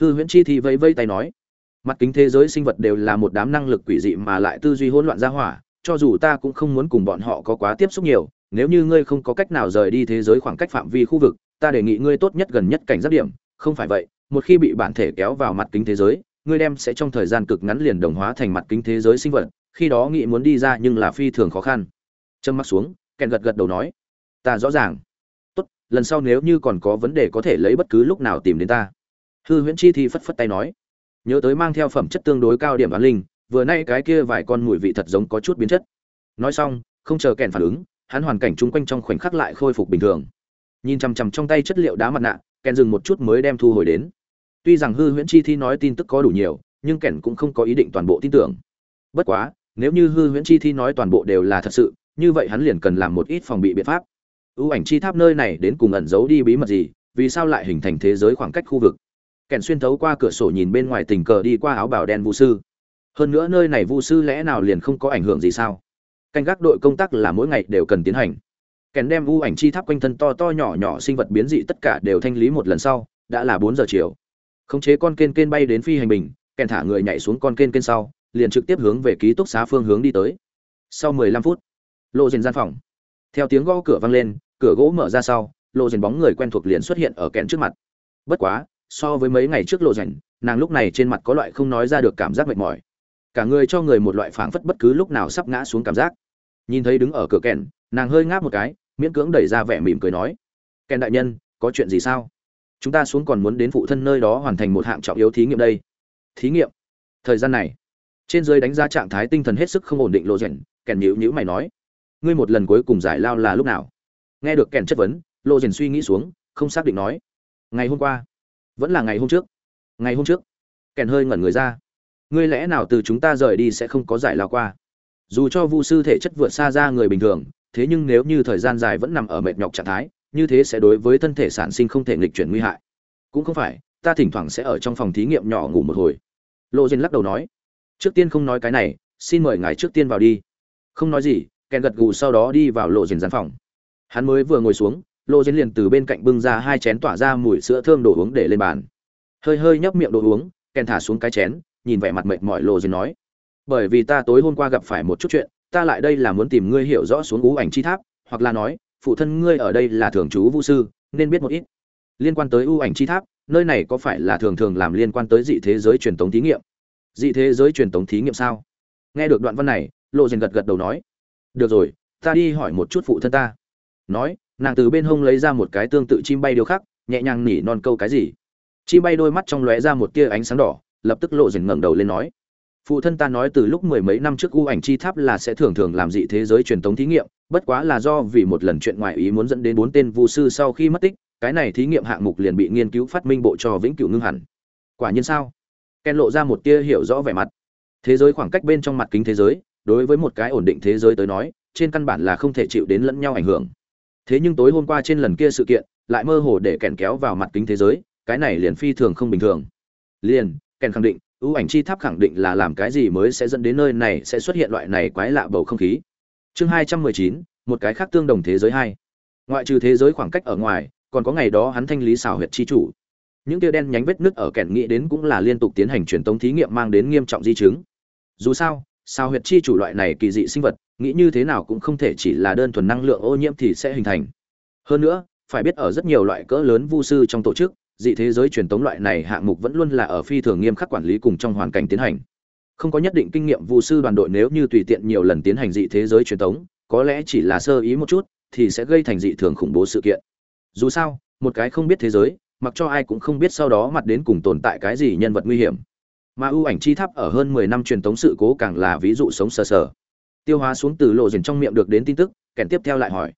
Hư huyễn chi thì vẫy vây tay nói. Mặt kính thế giới sinh vật đều là một đám năng lực quỷ dị mà lại tư duy hỗn loạn ra hỏa, cho dù ta cũng không muốn cùng bọn họ có quá tiếp xúc nhiều, nếu như ngươi không có cách nào rời đi thế giới khoảng cách phạm vi khu vực, ta đề nghị ngươi tốt nhất gần nhất cảnh giác điểm, không phải vậy, một khi bị bản thể kéo vào mặt kính thế giới ngươi đem sẽ trong thời gian cực ngắn liền đồng hóa thành mặt kính thế giới sinh vật, khi đó nghĩ muốn đi ra nhưng là phi thường khó khăn. Trâm mắt xuống, kèn gật gật đầu nói, ta rõ ràng. Tốt, lần sau nếu như còn có vấn đề có thể lấy bất cứ lúc nào tìm đến ta. Hư huyễn chi thi phất phất tay nói, nhớ tới mang theo phẩm chất tương đối cao điểm bán linh vừa nay cái kia vài con mùi vị thật giống có chút biến chất. Nói xong, không chờ kèn phản ứng, hắn hoàn cảnh chung quanh trong khoảnh khắc lại khôi phục bình thường. Nhìn chằm chằm trong tay chất liệu đá mặt nạ, kèn dừng một chút mới đem thu hồi đến tuy rằng hư huyễn chi thi nói tin tức có đủ nhiều, nhưng Kẻn cũng không có ý định toàn bộ tin tưởng. Bất quá, nếu như hư huyễn chi thi nói toàn bộ đều là thật sự, như vậy hắn liền cần làm một ít phòng bị biện pháp. Ưu ảnh chi tháp nơi này đến cùng ẩn giấu đi bí mật gì, vì sao lại hình thành thế giới khoảng cách khu vực? Kẻn xuyên thấu qua cửa sổ nhìn bên ngoài tình cờ đi qua áo bào đen vu sư. Hơn nữa nơi này vu sư lẽ nào liền không có ảnh hưởng gì sao? Canh gác đội công tác là mỗi ngày đều cần tiến hành. Kèn đem u ảnh chi tháp quanh thân to to nhỏ nhỏ sinh vật biến dị tất cả đều thanh lý một lần sau, đã là bốn giờ chiều khống chế con kên kên bay đến phi hành bình, kèn thả người nhảy xuống con kên kên sau, liền trực tiếp hướng về ký túc xá phương hướng đi tới. Sau mười lăm phút, lộ dền gian phòng. Theo tiếng gõ cửa vang lên, cửa gỗ mở ra sau, lộ dền bóng người quen thuộc liền xuất hiện ở kèn trước mặt. Bất quá, so với mấy ngày trước lộ dền nàng lúc này trên mặt có loại không nói ra được cảm giác mệt mỏi. Cả người cho người một loại phảng phất bất cứ lúc nào sắp ngã xuống cảm giác. Nhìn thấy đứng ở cửa kèn, nàng hơi ngáp một cái, miễn cưỡng đẩy ra vẻ mỉm cười nói, kèn đại nhân, có chuyện gì sao? Chúng ta xuống còn muốn đến phụ thân nơi đó hoàn thành một hạng trọng yếu thí nghiệm đây. Thí nghiệm? Thời gian này, trên dưới đánh giá trạng thái tinh thần hết sức không ổn định lộ rèn, kèn nhữ nhữ mày nói, ngươi một lần cuối cùng giải lao là lúc nào? Nghe được kèn chất vấn, lộ rèn suy nghĩ xuống, không xác định nói, ngày hôm qua. Vẫn là ngày hôm trước. Ngày hôm trước? Kèn hơi ngẩn người ra. Ngươi lẽ nào từ chúng ta rời đi sẽ không có giải lao qua? Dù cho vu sư thể chất vượt xa ra người bình thường, thế nhưng nếu như thời gian dài vẫn nằm ở mệt nhọc trạng thái như thế sẽ đối với thân thể sản sinh không thể nghịch chuyển nguy hại. Cũng không phải, ta thỉnh thoảng sẽ ở trong phòng thí nghiệm nhỏ ngủ một hồi. Lộ diên lắc đầu nói. Trước tiên không nói cái này, xin mời ngài trước tiên vào đi. Không nói gì, kèn gật gù sau đó đi vào lộ diên gian phòng. Hắn mới vừa ngồi xuống, lộ diên liền từ bên cạnh bưng ra hai chén tỏa ra mùi sữa thơm đồ uống để lên bàn. Hơi hơi nhấp miệng đồ uống, kèn thả xuống cái chén, nhìn vẻ mặt mệt mỏi lộ diên nói. Bởi vì ta tối hôm qua gặp phải một chút chuyện, ta lại đây là muốn tìm ngươi hiểu rõ xuống ú ảnh chi tháp, hoặc là nói phụ thân ngươi ở đây là thường trú vũ sư, nên biết một ít. Liên quan tới ưu ảnh chi tháp, nơi này có phải là thường thường làm liên quan tới dị thế giới truyền thống thí nghiệm? Dị thế giới truyền thống thí nghiệm sao? Nghe được đoạn văn này, lộ dền gật gật đầu nói, được rồi, ta đi hỏi một chút phụ thân ta. Nói, nàng từ bên hông lấy ra một cái tương tự chim bay điêu khắc, nhẹ nhàng nỉ non câu cái gì. Chim bay đôi mắt trong lóe ra một tia ánh sáng đỏ, lập tức lộ dền ngẩng đầu lên nói, phụ thân ta nói từ lúc mười mấy năm trước u ảnh chi tháp là sẽ thường thường làm dị thế giới truyền thống thí nghiệm bất quá là do vì một lần chuyện ngoại ý muốn dẫn đến bốn tên vu sư sau khi mất tích, cái này thí nghiệm hạng mục liền bị nghiên cứu phát minh bộ cho vĩnh cửu ngưng hẳn. Quả nhiên sao? Ken lộ ra một tia hiểu rõ vẻ mặt. Thế giới khoảng cách bên trong mặt kính thế giới, đối với một cái ổn định thế giới tới nói, trên căn bản là không thể chịu đến lẫn nhau ảnh hưởng. Thế nhưng tối hôm qua trên lần kia sự kiện, lại mơ hồ để kèn kéo vào mặt kính thế giới, cái này liền phi thường không bình thường. Liền kèn khẳng định, ưu ảnh chi tháp khẳng định là làm cái gì mới sẽ dẫn đến nơi này sẽ xuất hiện loại này quái lạ bầu không khí chương hai trăm mười chín, một cái khác tương đồng thế giới hai. Ngoại trừ thế giới khoảng cách ở ngoài, còn có ngày đó hắn thanh lý xảo huyệt chi chủ. Những tia đen nhánh vết nứt ở kẻn nghĩ đến cũng là liên tục tiến hành truyền tống thí nghiệm mang đến nghiêm trọng di chứng. Dù sao sao huyệt chi chủ loại này kỳ dị sinh vật, nghĩ như thế nào cũng không thể chỉ là đơn thuần năng lượng ô nhiễm thì sẽ hình thành. Hơn nữa, phải biết ở rất nhiều loại cỡ lớn vu sư trong tổ chức, dị thế giới truyền tống loại này hạng mục vẫn luôn là ở phi thường nghiêm khắc quản lý cùng trong hoàn cảnh tiến hành không có nhất định kinh nghiệm vu sư đoàn đội nếu như tùy tiện nhiều lần tiến hành dị thế giới truyền thống, có lẽ chỉ là sơ ý một chút, thì sẽ gây thành dị thường khủng bố sự kiện. Dù sao, một cái không biết thế giới, mặc cho ai cũng không biết sau đó mặt đến cùng tồn tại cái gì nhân vật nguy hiểm. Mà ưu ảnh chi tháp ở hơn mười năm truyền thống sự cố càng là ví dụ sống sờ sờ. Tiêu hóa xuống từ lộ dền trong miệng được đến tin tức, kèn tiếp theo lại hỏi.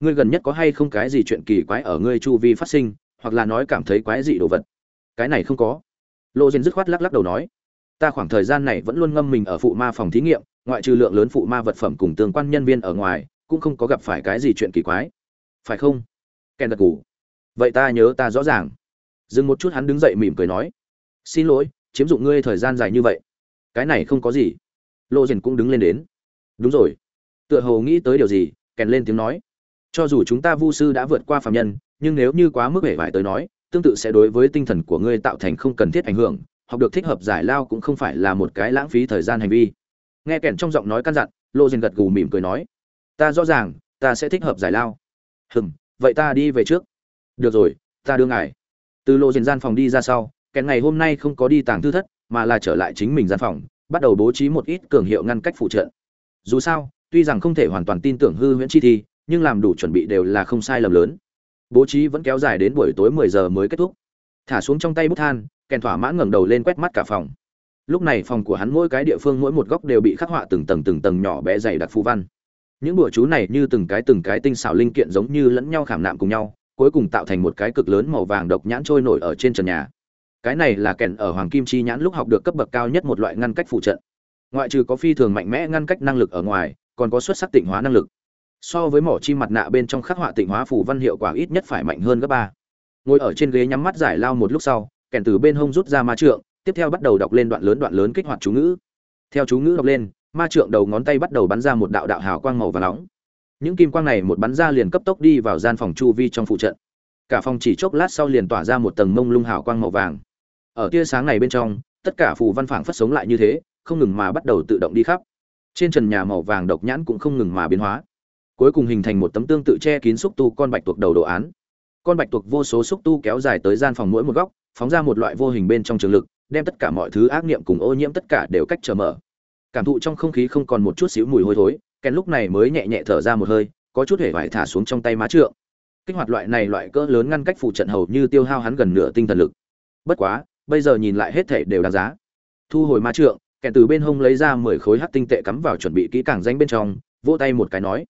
Ngươi gần nhất có hay không cái gì chuyện kỳ quái ở ngươi chu vi phát sinh, hoặc là nói cảm thấy quái dị đồ vật? Cái này không có. Lộ dền dứt khoát lắc lắc đầu nói ta khoảng thời gian này vẫn luôn ngâm mình ở phụ ma phòng thí nghiệm, ngoại trừ lượng lớn phụ ma vật phẩm cùng tương quan nhân viên ở ngoài, cũng không có gặp phải cái gì chuyện kỳ quái. Phải không? Kèn đặc cù vậy ta nhớ ta rõ ràng. Dừng một chút hắn đứng dậy mỉm cười nói. Xin lỗi, chiếm dụng ngươi thời gian dài như vậy. Cái này không có gì. Lộ dền cũng đứng lên đến. Đúng rồi. Tựa hồ nghĩ tới điều gì, kèn lên tiếng nói. Cho dù chúng ta vu sư đã vượt qua phạm nhân, nhưng nếu như quá mức hể vải tới nói, tương tự sẽ đối với tinh thần của ngươi tạo thành không cần thiết ảnh hưởng học được thích hợp giải lao cũng không phải là một cái lãng phí thời gian hành vi. Nghe kèn trong giọng nói căn dặn lộ dền gật gù mỉm cười nói, ta rõ ràng, ta sẽ thích hợp giải lao. Hừm, vậy ta đi về trước. Được rồi, ta đưa ngài. Từ lộ dền gian phòng đi ra sau, kèn ngày hôm nay không có đi tàng thư thất, mà là trở lại chính mình gian phòng, bắt đầu bố trí một ít cường hiệu ngăn cách phụ trợ. Dù sao, tuy rằng không thể hoàn toàn tin tưởng hư huyễn chi thi, nhưng làm đủ chuẩn bị đều là không sai lầm lớn. Bố trí vẫn kéo dài đến buổi tối 10 giờ mới kết thúc. Thả xuống trong tay bút than kèn thỏa mãn ngẩng đầu lên quét mắt cả phòng. Lúc này phòng của hắn mỗi cái địa phương mỗi một góc đều bị khắc họa từng tầng từng tầng nhỏ bé dày đặc phù văn. Những bùa chú này như từng cái từng cái tinh xảo linh kiện giống như lẫn nhau khảm nạm cùng nhau, cuối cùng tạo thành một cái cực lớn màu vàng độc nhãn trôi nổi ở trên trần nhà. Cái này là kèn ở hoàng kim chi nhãn lúc học được cấp bậc cao nhất một loại ngăn cách phụ trận. Ngoại trừ có phi thường mạnh mẽ ngăn cách năng lực ở ngoài, còn có xuất sắc tịnh hóa năng lực. So với mỏ chi mặt nạ bên trong khắc họa tịnh hóa phủ văn hiệu quả ít nhất phải mạnh hơn gấp ba. Ngồi ở trên ghế nhắm mắt giải lao một lúc sau kèn từ bên hông rút ra ma trượng, tiếp theo bắt đầu đọc lên đoạn lớn đoạn lớn kích hoạt chú ngữ. Theo chú ngữ đọc lên, ma trượng đầu ngón tay bắt đầu bắn ra một đạo đạo hào quang màu và nóng. Những kim quang này một bắn ra liền cấp tốc đi vào gian phòng chu vi trong phụ trận. Cả phòng chỉ chốc lát sau liền tỏa ra một tầng mông lung hào quang màu vàng. Ở tia sáng này bên trong, tất cả phù văn phảng phất sống lại như thế, không ngừng mà bắt đầu tự động đi khắp. Trên trần nhà màu vàng độc nhãn cũng không ngừng mà biến hóa. Cuối cùng hình thành một tấm tương tự che kín xúc tu con bạch tuộc đầu đồ án. Con bạch tuộc vô số xúc tu kéo dài tới gian phòng mỗi một góc phóng ra một loại vô hình bên trong trường lực, đem tất cả mọi thứ ác niệm cùng ô nhiễm tất cả đều cách trở mở. Cảm thụ trong không khí không còn một chút xíu mùi hôi thối kèn lúc này mới nhẹ nhẹ thở ra một hơi, có chút hể vải thả xuống trong tay má trượng. Kích hoạt loại này loại cỡ lớn ngăn cách phụ trận hầu như tiêu hao hắn gần nửa tinh thần lực. Bất quá, bây giờ nhìn lại hết thể đều đáng giá. Thu hồi ma trượng kẻ từ bên hông lấy ra mười khối hát tinh tệ cắm vào chuẩn bị kỹ càng danh bên trong, vỗ tay một cái nói,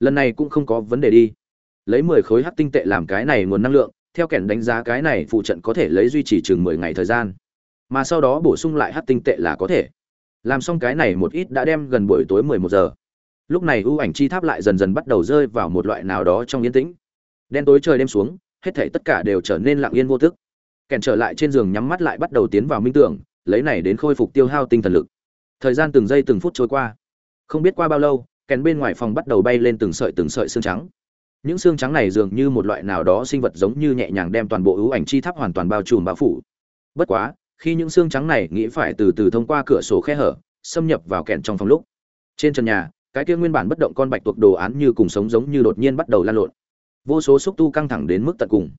lần này cũng không có vấn đề đi. Lấy mười khối hát tinh tệ làm cái này nguồn năng lượng theo kèn đánh giá cái này phụ trận có thể lấy duy trì chừng mười ngày thời gian. Mà sau đó bổ sung lại hắc tinh tệ là có thể. Làm xong cái này một ít đã đem gần buổi tối mười một giờ. Lúc này ưu ảnh chi tháp lại dần dần bắt đầu rơi vào một loại nào đó trong yên tĩnh. Đen tối trời đêm xuống, hết thảy tất cả đều trở nên lặng yên vô thức. kèn trở lại trên giường nhắm mắt lại bắt đầu tiến vào minh tưởng, lấy này đến khôi phục tiêu hao tinh thần lực. Thời gian từng giây từng phút trôi qua. Không biết qua bao lâu kèn bên ngoài phòng bắt đầu bay lên từng sợi từng sợi xương trắng những xương trắng này dường như một loại nào đó sinh vật giống như nhẹ nhàng đem toàn bộ ưu ảnh chi tháp hoàn toàn bao trùm bao phủ. Bất quá, khi những xương trắng này nghĩ phải từ từ thông qua cửa sổ khe hở, xâm nhập vào kẹn trong phòng lúc, trên trần nhà, cái kia nguyên bản bất động con bạch tuộc đồ án như cùng sống giống như đột nhiên bắt đầu lan lộn. Vô số xúc tu căng thẳng đến mức tận cùng.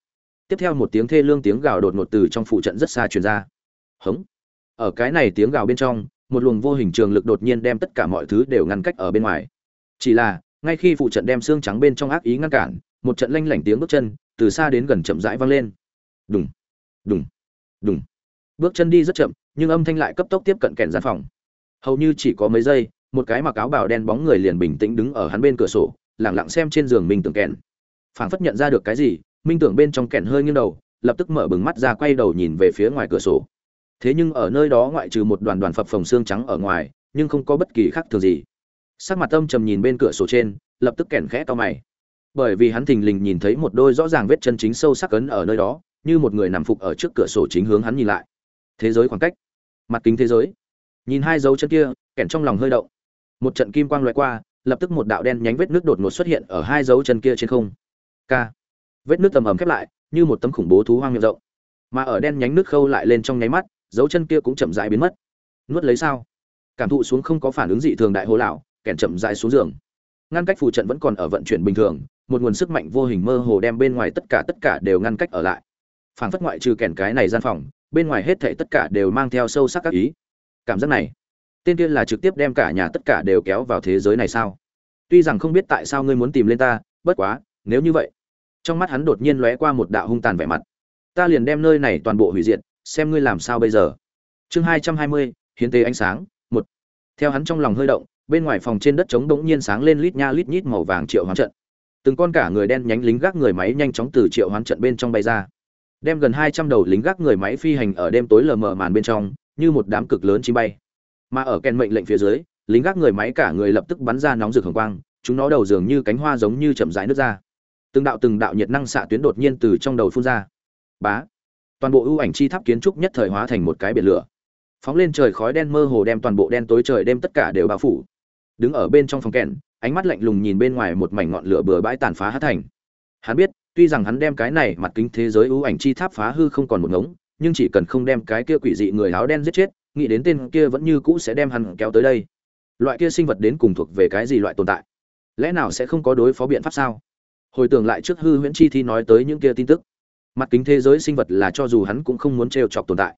Tiếp theo một tiếng thê lương tiếng gào đột ngột từ trong phụ trận rất xa truyền ra. Hống! Ở cái này tiếng gào bên trong, một luồng vô hình trường lực đột nhiên đem tất cả mọi thứ đều ngăn cách ở bên ngoài. Chỉ là ngay khi phụ trận đem xương trắng bên trong ác ý ngăn cản, một trận lanh lảnh tiếng bước chân từ xa đến gần chậm rãi vang lên. Đùng đùng đùng. Bước chân đi rất chậm, nhưng âm thanh lại cấp tốc tiếp cận kèn gian phòng. Hầu như chỉ có mấy giây, một cái mặc áo bào đen bóng người liền bình tĩnh đứng ở hắn bên cửa sổ lẳng lặng xem trên giường minh tưởng kèn phảng phất nhận ra được cái gì, minh tưởng bên trong kèn hơi nghiêng đầu, lập tức mở bừng mắt ra quay đầu nhìn về phía ngoài cửa sổ. Thế nhưng ở nơi đó ngoại trừ một đoàn đoàn phập phồng xương trắng ở ngoài, nhưng không có bất kỳ khác thường gì sắc mặt tâm trầm nhìn bên cửa sổ trên, lập tức kèn khẽ to mày. Bởi vì hắn thình lình nhìn thấy một đôi rõ ràng vết chân chính sâu sắc ấn ở nơi đó, như một người nằm phục ở trước cửa sổ chính hướng hắn nhìn lại. Thế giới khoảng cách. Mặt kính thế giới. Nhìn hai dấu chân kia, kèn trong lòng hơi động. Một trận kim quang loại qua, lập tức một đạo đen nhánh vết nước đột ngột xuất hiện ở hai dấu chân kia trên không. K. Vết nước tầm ầm khép lại, như một tấm khủng bố thú hoang miệng rộng. Mà ở đen nhánh nước khâu lại lên trong nháy mắt, dấu chân kia cũng chậm rãi biến mất. Nuốt lấy sao? Cảm thụ xuống không có phản ứng dị thường đại hồ lão kèn chậm rãi xuống giường. Ngăn cách phù trận vẫn còn ở vận chuyển bình thường, một nguồn sức mạnh vô hình mơ hồ đem bên ngoài tất cả tất cả đều ngăn cách ở lại. Phản phất ngoại trừ kèn cái này gian phòng, bên ngoài hết thảy tất cả đều mang theo sâu sắc các ý. Cảm giác này, tên kia là trực tiếp đem cả nhà tất cả đều kéo vào thế giới này sao? Tuy rằng không biết tại sao ngươi muốn tìm lên ta, bất quá, nếu như vậy, trong mắt hắn đột nhiên lóe qua một đạo hung tàn vẻ mặt. Ta liền đem nơi này toàn bộ hủy diệt, xem ngươi làm sao bây giờ. Chương hai trăm hai mươi, hiến tế ánh sáng, một. Theo hắn trong lòng hơi động bên ngoài phòng trên đất trống đống nhiên sáng lên lít nha lít nhít màu vàng triệu hoán trận. Từng con cả người đen nhánh lính gác người máy nhanh chóng từ triệu hoán trận bên trong bay ra. Đem gần hai trăm đầu lính gác người máy phi hành ở đêm tối lờ mờ màn bên trong, như một đám cực lớn chim bay. Mà ở kèn mệnh lệnh phía dưới, lính gác người máy cả người lập tức bắn ra nóng rực hồng quang, chúng nó đầu dường như cánh hoa giống như chậm rãi nước ra. Từng đạo từng đạo nhiệt năng xạ tuyến đột nhiên từ trong đầu phun ra. Bá! Toàn bộ ưu ảnh chi tháp kiến trúc nhất thời hóa thành một cái biển lửa. Phóng lên trời khói đen mơ hồ đem toàn bộ đen tối trời đêm tất cả đều bao phủ đứng ở bên trong phòng kẹn, ánh mắt lạnh lùng nhìn bên ngoài một mảnh ngọn lửa bừa bãi tàn phá hát thành. Hắn biết tuy rằng hắn đem cái này mặt kính thế giới ưu ảnh chi tháp phá hư không còn một ngống nhưng chỉ cần không đem cái kia quỷ dị người áo đen giết chết nghĩ đến tên kia vẫn như cũ sẽ đem hắn kéo tới đây. Loại kia sinh vật đến cùng thuộc về cái gì loại tồn tại? Lẽ nào sẽ không có đối phó biện pháp sao? Hồi tưởng lại trước hư huyễn chi thi nói tới những kia tin tức. Mặt kính thế giới sinh vật là cho dù hắn cũng không muốn trêu chọc tồn tại.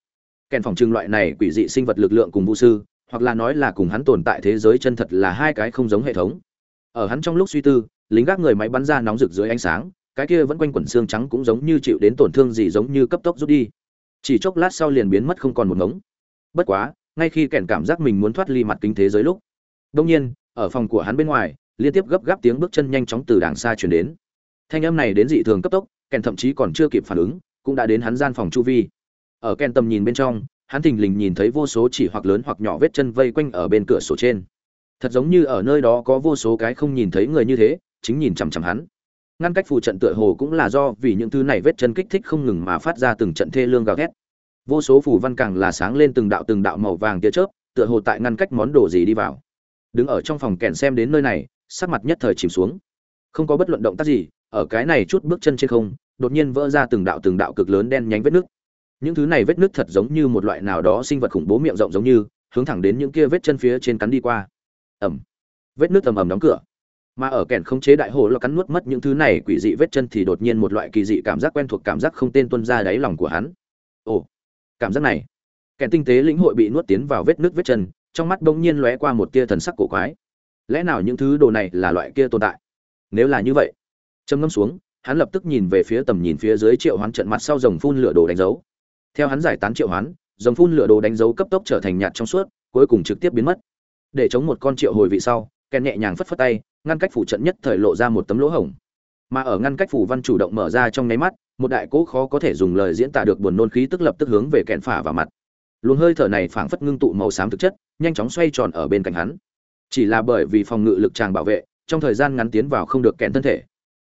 Kèn phòng trưng loại này quỷ dị sinh vật lực lượng cùng vũ sư hoặc là nói là cùng hắn tồn tại thế giới chân thật là hai cái không giống hệ thống. Ở hắn trong lúc suy tư, lính gác người máy bắn ra nóng rực dưới ánh sáng, cái kia vẫn quanh quẩn xương trắng cũng giống như chịu đến tổn thương gì giống như cấp tốc rút đi. Chỉ chốc lát sau liền biến mất không còn một ngống. Bất quá, ngay khi kẻn cảm giác mình muốn thoát ly mặt kính thế giới lúc đông nhiên, ở phòng của hắn bên ngoài, liên tiếp gấp gáp tiếng bước chân nhanh chóng từ đàng xa chuyển đến. Thanh âm này đến dị thường cấp tốc, kèn thậm chí còn chưa kịp phản ứng, cũng đã đến hắn gian phòng chu vi. Ở kèn tầm nhìn bên trong hắn thình lình nhìn thấy vô số chỉ hoặc lớn hoặc nhỏ vết chân vây quanh ở bên cửa sổ trên. Thật giống như ở nơi đó có vô số cái không nhìn thấy người như thế, chính nhìn chằm chằm hắn. Ngăn cách phù trận tựa hồ cũng là do vì những thứ này vết chân kích thích không ngừng mà phát ra từng trận thê lương gào thét. Vô số phù văn càng là sáng lên từng đạo từng đạo màu vàng tia chớp, tựa hồ tại ngăn cách món đồ gì đi vào. Đứng ở trong phòng kèn xem đến nơi này, sắc mặt nhất thời chìm xuống. Không có bất luận động tác gì, ở cái này chút bước chân trên không, đột nhiên vỡ ra từng đạo từng đạo cực lớn đen nhánh vết nước những thứ này vết nước thật giống như một loại nào đó sinh vật khủng bố miệng rộng giống như, hướng thẳng đến những kia vết chân phía trên cắn đi qua. Ẩm vết nước ầm ầm đóng cửa. Mà ở kèn không chế đại hồ lo cắn nuốt mất những thứ này, quỷ dị vết chân thì đột nhiên một loại kỳ dị cảm giác quen thuộc, cảm giác không tên tuân ra đáy lòng của hắn. Ồ, cảm giác này. Kèn tinh tế lĩnh hội bị nuốt tiến vào vết nước vết chân, trong mắt bỗng nhiên lóe qua một tia thần sắc cổ quái. Lẽ nào những thứ đồ này là loại kia tồn tại? Nếu là như vậy, trầm ngâm xuống, hắn lập tức nhìn về phía tầm nhìn phía dưới triệu hoán trận mặt sau rồng phun lửa đồ đánh dấu theo hắn giải tán triệu hoán, dòng phun lửa đồ đánh dấu cấp tốc trở thành nhạt trong suốt, cuối cùng trực tiếp biến mất. Để chống một con triệu hồi vị sau kèn nhẹ nhàng phất phất tay, ngăn cách phủ trận nhất thời lộ ra một tấm lỗ hổng. Mà ở ngăn cách phủ văn chủ động mở ra trong nháy mắt, một đại cỗ khó có thể dùng lời diễn tả được buồn nôn khí tức lập tức hướng về kẹn phả vào mặt. Luồng hơi thở này phảng phất ngưng tụ màu xám thực chất, nhanh chóng xoay tròn ở bên cạnh hắn. Chỉ là bởi vì phòng ngự lực tràng bảo vệ, trong thời gian ngắn tiến vào không được kẹn thân thể.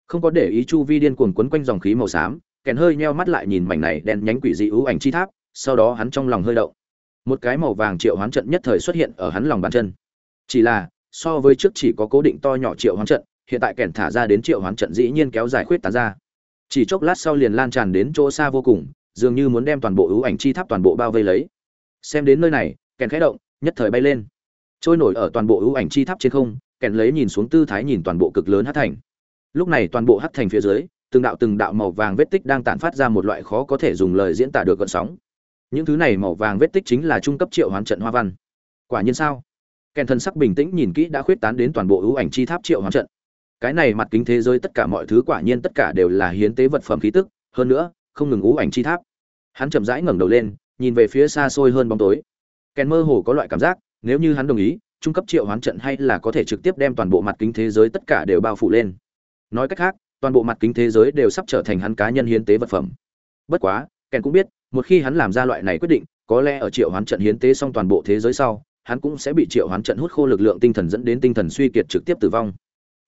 Không có để ý chu vi điên cuồng quấn quanh dòng khí màu xám kèn hơi nheo mắt lại nhìn mảnh này đen nhánh quỷ dị ưu ảnh chi tháp, sau đó hắn trong lòng hơi động. Một cái màu vàng triệu hoán trận nhất thời xuất hiện ở hắn lòng bàn chân. Chỉ là, so với trước chỉ có cố định to nhỏ triệu hoán trận, hiện tại kèn thả ra đến triệu hoán trận dĩ nhiên kéo dài khuyết tán ra. Chỉ chốc lát sau liền lan tràn đến chỗ xa vô cùng, dường như muốn đem toàn bộ ưu ảnh chi tháp toàn bộ bao vây lấy. Xem đến nơi này, kèn khẽ động, nhất thời bay lên. Trôi nổi ở toàn bộ ưu ảnh chi tháp trên không, kèn lấy nhìn xuống tư thái nhìn toàn bộ cực lớn hát thành. Lúc này toàn bộ hát thành phía dưới từng đạo từng đạo màu vàng vết tích đang tản phát ra một loại khó có thể dùng lời diễn tả được gợn sóng. Những thứ này màu vàng vết tích chính là trung cấp triệu hoán trận hoa văn. Quả nhiên sao? Kèn thân sắc bình tĩnh nhìn kỹ đã khuyết tán đến toàn bộ ưu ảnh chi tháp triệu hoán trận. Cái này mặt kính thế giới tất cả mọi thứ quả nhiên tất cả đều là hiến tế vật phẩm khí tức, hơn nữa, không ngừng ưu ảnh chi tháp. Hắn chậm rãi ngẩng đầu lên, nhìn về phía xa xôi hơn bóng tối. Kèn mơ hồ có loại cảm giác, nếu như hắn đồng ý, trung cấp triệu hoán trận hay là có thể trực tiếp đem toàn bộ mặt kính thế giới tất cả đều bao phủ lên. Nói cách khác toàn bộ mặt kính thế giới đều sắp trở thành hắn cá nhân hiến tế vật phẩm. Bất quá kèn cũng biết, một khi hắn làm ra loại này quyết định, có lẽ ở triệu hoán trận hiến tế xong toàn bộ thế giới sau, hắn cũng sẽ bị triệu hoán trận hút khô lực lượng tinh thần dẫn đến tinh thần suy kiệt trực tiếp tử vong.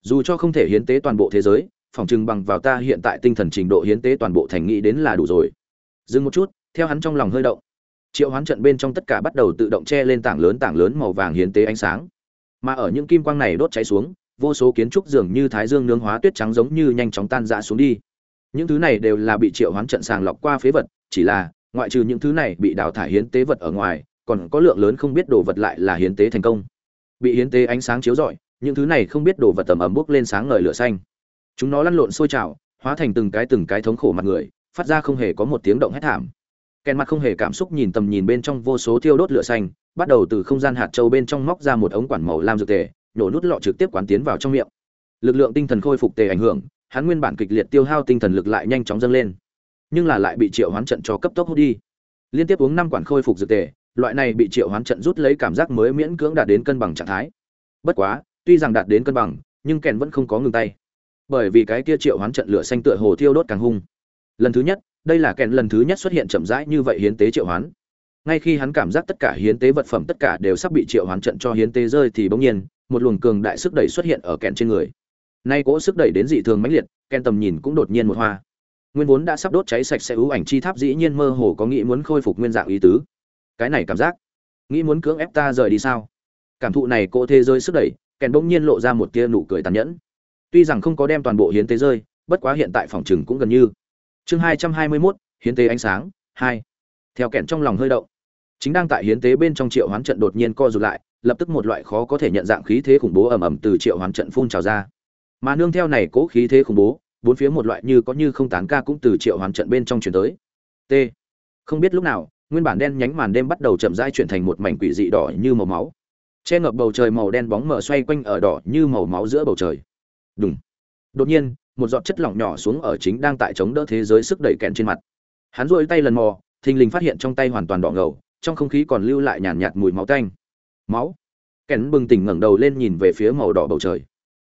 Dù cho không thể hiến tế toàn bộ thế giới, phòng trưng bằng vào ta hiện tại tinh thần trình độ hiến tế toàn bộ thành nghĩ đến là đủ rồi. Dừng một chút, theo hắn trong lòng hơi động, triệu hoán trận bên trong tất cả bắt đầu tự động che lên tảng lớn tảng lớn màu vàng hiến tế ánh sáng. Mà ở những kim quang này đốt cháy xuống vô số kiến trúc dường như thái dương nướng hóa tuyết trắng giống như nhanh chóng tan rã xuống đi. Những thứ này đều là bị triệu hoán trận sàng lọc qua phế vật, chỉ là, ngoại trừ những thứ này bị đào thải hiến tế vật ở ngoài, còn có lượng lớn không biết đồ vật lại là hiến tế thành công. Bị hiến tế ánh sáng chiếu rọi, những thứ này không biết đồ vật tầm ẩm bốc lên sáng ngời lửa xanh. Chúng nó lăn lộn sôi trào, hóa thành từng cái từng cái thống khổ mặt người, phát ra không hề có một tiếng động hét thảm. Kèn mặt không hề cảm xúc nhìn tầm nhìn bên trong vô số thiêu đốt lửa xanh, bắt đầu từ không gian hạt châu bên trong móc ra một ống quản màu lam dược tề nhổ nút lọ trực tiếp quán tiến vào trong miệng. Lực lượng tinh thần khôi phục tề ảnh hưởng, hắn nguyên bản kịch liệt tiêu hao tinh thần lực lại nhanh chóng dâng lên. Nhưng là lại bị triệu hoán trận cho cấp tốc hút đi. Liên tiếp uống năm quản khôi phục dược tề, loại này bị triệu hoán trận rút lấy cảm giác mới miễn cưỡng đạt đến cân bằng trạng thái. Bất quá, tuy rằng đạt đến cân bằng, nhưng kèn vẫn không có ngừng tay. Bởi vì cái kia triệu hoán trận lửa xanh tựa hồ thiêu đốt càng hung. Lần thứ nhất, đây là kèn lần thứ nhất xuất hiện chậm rãi như vậy hiến tế triệu hoán. Ngay khi hắn cảm giác tất cả hiến tế vật phẩm tất cả đều sắp bị triệu hoán trận cho hiến tế rơi thì bỗng nhiên một luồng cường đại sức đẩy xuất hiện ở kèn trên người. Nay cỗ sức đẩy đến dị thường mãnh liệt kèn tầm nhìn cũng đột nhiên một hoa. Nguyên vốn đã sắp đốt cháy sạch sẽ ưu ảnh chi tháp dĩ nhiên mơ hồ có nghĩ muốn khôi phục nguyên dạng ý tứ. Cái này cảm giác, nghĩ muốn cưỡng ép ta rời đi sao? Cảm thụ này cỗ thế giới sức đẩy kèn bỗng nhiên lộ ra một tia nụ cười tàn nhẫn. Tuy rằng không có đem toàn bộ hiến tế rơi, bất quá hiện tại phòng chừng cũng gần như. Chương hai trăm hai mươi mốt, hiến tế ánh sáng, hai. Theo kèn trong lòng hơi động, chính đang tại hiến tế bên trong triệu hoán trận đột nhiên co rụt lại lập tức một loại khó có thể nhận dạng khí thế khủng bố ầm ầm từ triệu hoán trận phun trào ra. Mà nương theo này cố khí thế khủng bố bốn phía một loại như có như không tán ca cũng từ triệu hoán trận bên trong chuyển tới. T. Không biết lúc nào nguyên bản đen nhánh màn đêm bắt đầu chậm rãi chuyển thành một mảnh quỷ dị đỏ như màu máu. Che ngập bầu trời màu đen bóng mờ xoay quanh ở đỏ như màu máu giữa bầu trời. Đúng đột nhiên một giọt chất lỏng nhỏ xuống ở chính đang tại chống đỡ thế giới sức đẩy kẹn trên mặt. Hắn duỗi tay lần mò thình lình phát hiện trong tay hoàn toàn đỏ ngầu trong không khí còn lưu lại nhàn nhạt, mùi máu tanh máu. Kèn bừng tỉnh ngẩng đầu lên nhìn về phía màu đỏ bầu trời.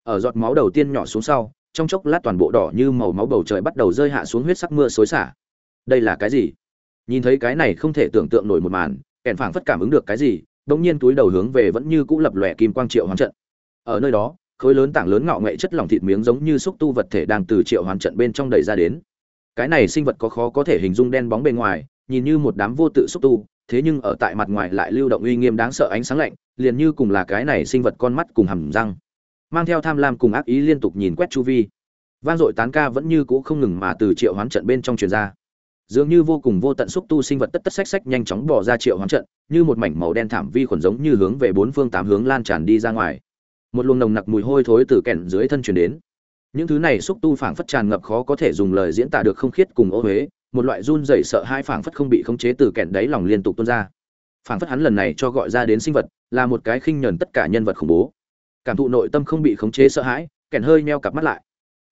Ở giọt máu đầu tiên nhỏ xuống sau, trong chốc lát toàn bộ đỏ như màu máu bầu trời bắt đầu rơi hạ xuống huyết sắc mưa xối xả. Đây là cái gì? Nhìn thấy cái này không thể tưởng tượng nổi một màn, kèn phảng phất cảm ứng được cái gì, bỗng nhiên túi đầu hướng về vẫn như cũ lập lòe kim quang triệu hoán trận. Ở nơi đó, khối lớn tảng lớn ngạo nghệ chất lỏng thịt miếng giống như xúc tu vật thể đang từ triệu hoán trận bên trong đẩy ra đến. Cái này sinh vật có khó có thể hình dung đen bóng bên ngoài, nhìn như một đám vô tự xúc tu thế nhưng ở tại mặt ngoài lại lưu động uy nghiêm đáng sợ ánh sáng lạnh, liền như cùng là cái này sinh vật con mắt cùng hầm răng. Mang theo tham lam cùng ác ý liên tục nhìn quét chu vi. Vang dội tán ca vẫn như cũ không ngừng mà từ triệu hoán trận bên trong truyền ra. Dường như vô cùng vô tận xúc tu sinh vật tất tất xách xách nhanh chóng bỏ ra triệu hoán trận, như một mảnh màu đen thảm vi khuẩn giống như hướng về bốn phương tám hướng lan tràn đi ra ngoài. Một luồng nồng nặc mùi hôi thối từ kẹn dưới thân truyền đến. Những thứ này xúc tu phảng phất tràn ngập khó có thể dùng lời diễn tả được không khiết cùng ô huế một loại run rẩy sợ hai phảng phất không bị khống chế từ kẹn đáy lòng liên tục tuôn ra. Phảng phất hắn lần này cho gọi ra đến sinh vật, là một cái khinh nhẫn tất cả nhân vật khủng bố. Cảm thụ nội tâm không bị khống chế sợ hãi, kẹn hơi meo cặp mắt lại.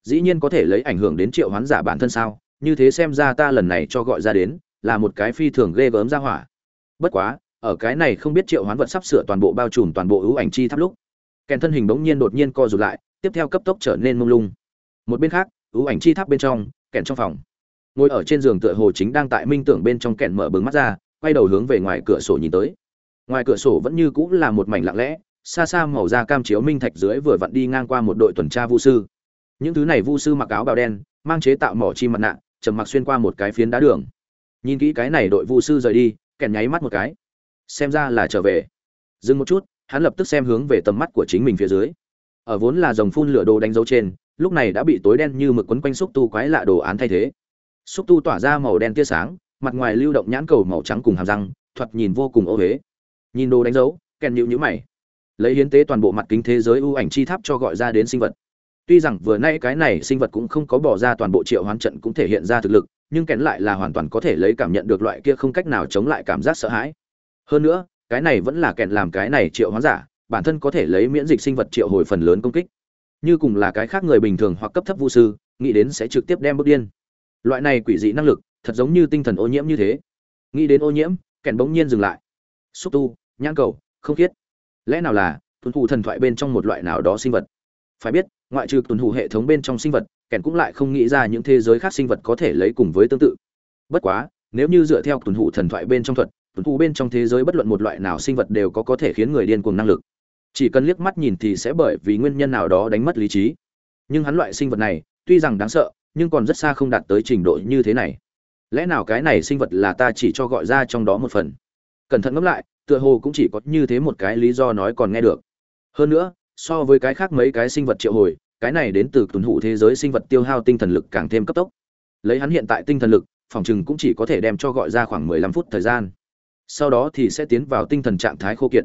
Dĩ nhiên có thể lấy ảnh hưởng đến triệu hoán giả bản thân sao? Như thế xem ra ta lần này cho gọi ra đến, là một cái phi thường ghê gớm ra hỏa. Bất quá, ở cái này không biết triệu hoán vật sắp sửa toàn bộ bao trùm toàn bộ ưu ảnh chi tháp lúc kèn thân hình bỗng nhiên đột nhiên co rụt lại, tiếp theo cấp tốc trở nên mông lung. Một bên khác, ưu ảnh chi tháp bên trong kèn trong phòng ngồi ở trên giường tựa hồ chính đang tại minh tưởng bên trong kẹn mở bừng mắt ra, quay đầu hướng về ngoài cửa sổ nhìn tới. Ngoài cửa sổ vẫn như cũng là một mảnh lặng lẽ, xa xa màu da cam chiếu minh thạch dưới vừa vặn đi ngang qua một đội tuần tra vu sư. Những thứ này vu sư mặc áo bào đen, mang chế tạo mỏ chi mặt nạ, trầm mặc xuyên qua một cái phiến đá đường. Nhìn kỹ cái này đội vu sư rời đi kèn nháy mắt một cái. Xem ra là trở về. Dừng một chút, hắn lập tức xem hướng về tầm mắt của chính mình phía dưới. Ở vốn là dòng phun lửa đồ đánh dấu trên, lúc này đã bị tối đen như mực quấn quanh xúc tu quái lạ đồ án thay thế xúc tu tỏa ra màu đen tia sáng, mặt ngoài lưu động nhãn cầu màu trắng cùng hàm răng, thoạt nhìn vô cùng ô huế nhìn đồ đánh dấu, kèn nhịu nhữ mày. Lấy hiến tế toàn bộ mặt kính thế giới ưu ảnh chi tháp cho gọi ra đến sinh vật. Tuy rằng vừa nay cái này sinh vật cũng không có bỏ ra toàn bộ triệu hoán trận cũng thể hiện ra thực lực, nhưng kèn lại là hoàn toàn có thể lấy cảm nhận được loại kia không cách nào chống lại cảm giác sợ hãi. Hơn nữa, cái này vẫn là kèn làm cái này triệu hoán giả, bản thân có thể lấy miễn dịch sinh vật triệu hồi phần lớn công kích. Như cùng là cái khác người bình thường hoặc cấp thấp vũ sư, nghĩ đến sẽ trực tiếp đem bước điên loại này quỷ dị năng lực, thật giống như tinh thần ô nhiễm như thế. Nghĩ đến ô nhiễm, kèn bỗng nhiên dừng lại. Xúc tu, nhãn cầu, không khiết. Lẽ nào là tuân thủ thần thoại bên trong một loại nào đó sinh vật? Phải biết, ngoại trừ tuân thủ hệ thống bên trong sinh vật, kèn cũng lại không nghĩ ra những thế giới khác sinh vật có thể lấy cùng với tương tự. Bất quá, nếu như dựa theo tuân thủ thần thoại bên trong thuật, tuần thủ bên trong thế giới bất luận một loại nào sinh vật đều có có thể khiến người điên cuồng năng lực. Chỉ cần liếc mắt nhìn thì sẽ bởi vì nguyên nhân nào đó đánh mất lý trí. Nhưng hắn loại sinh vật này, tuy rằng đáng sợ nhưng còn rất xa không đạt tới trình độ như thế này. Lẽ nào cái này sinh vật là ta chỉ cho gọi ra trong đó một phần? Cẩn thận ngẫm lại, tựa hồ cũng chỉ có như thế một cái lý do nói còn nghe được. Hơn nữa, so với cái khác mấy cái sinh vật triệu hồi, cái này đến từ tuần hụ thế giới sinh vật tiêu hao tinh thần lực càng thêm cấp tốc. Lấy hắn hiện tại tinh thần lực, phòng chừng cũng chỉ có thể đem cho gọi ra khoảng mười lăm phút thời gian. Sau đó thì sẽ tiến vào tinh thần trạng thái khô kiệt.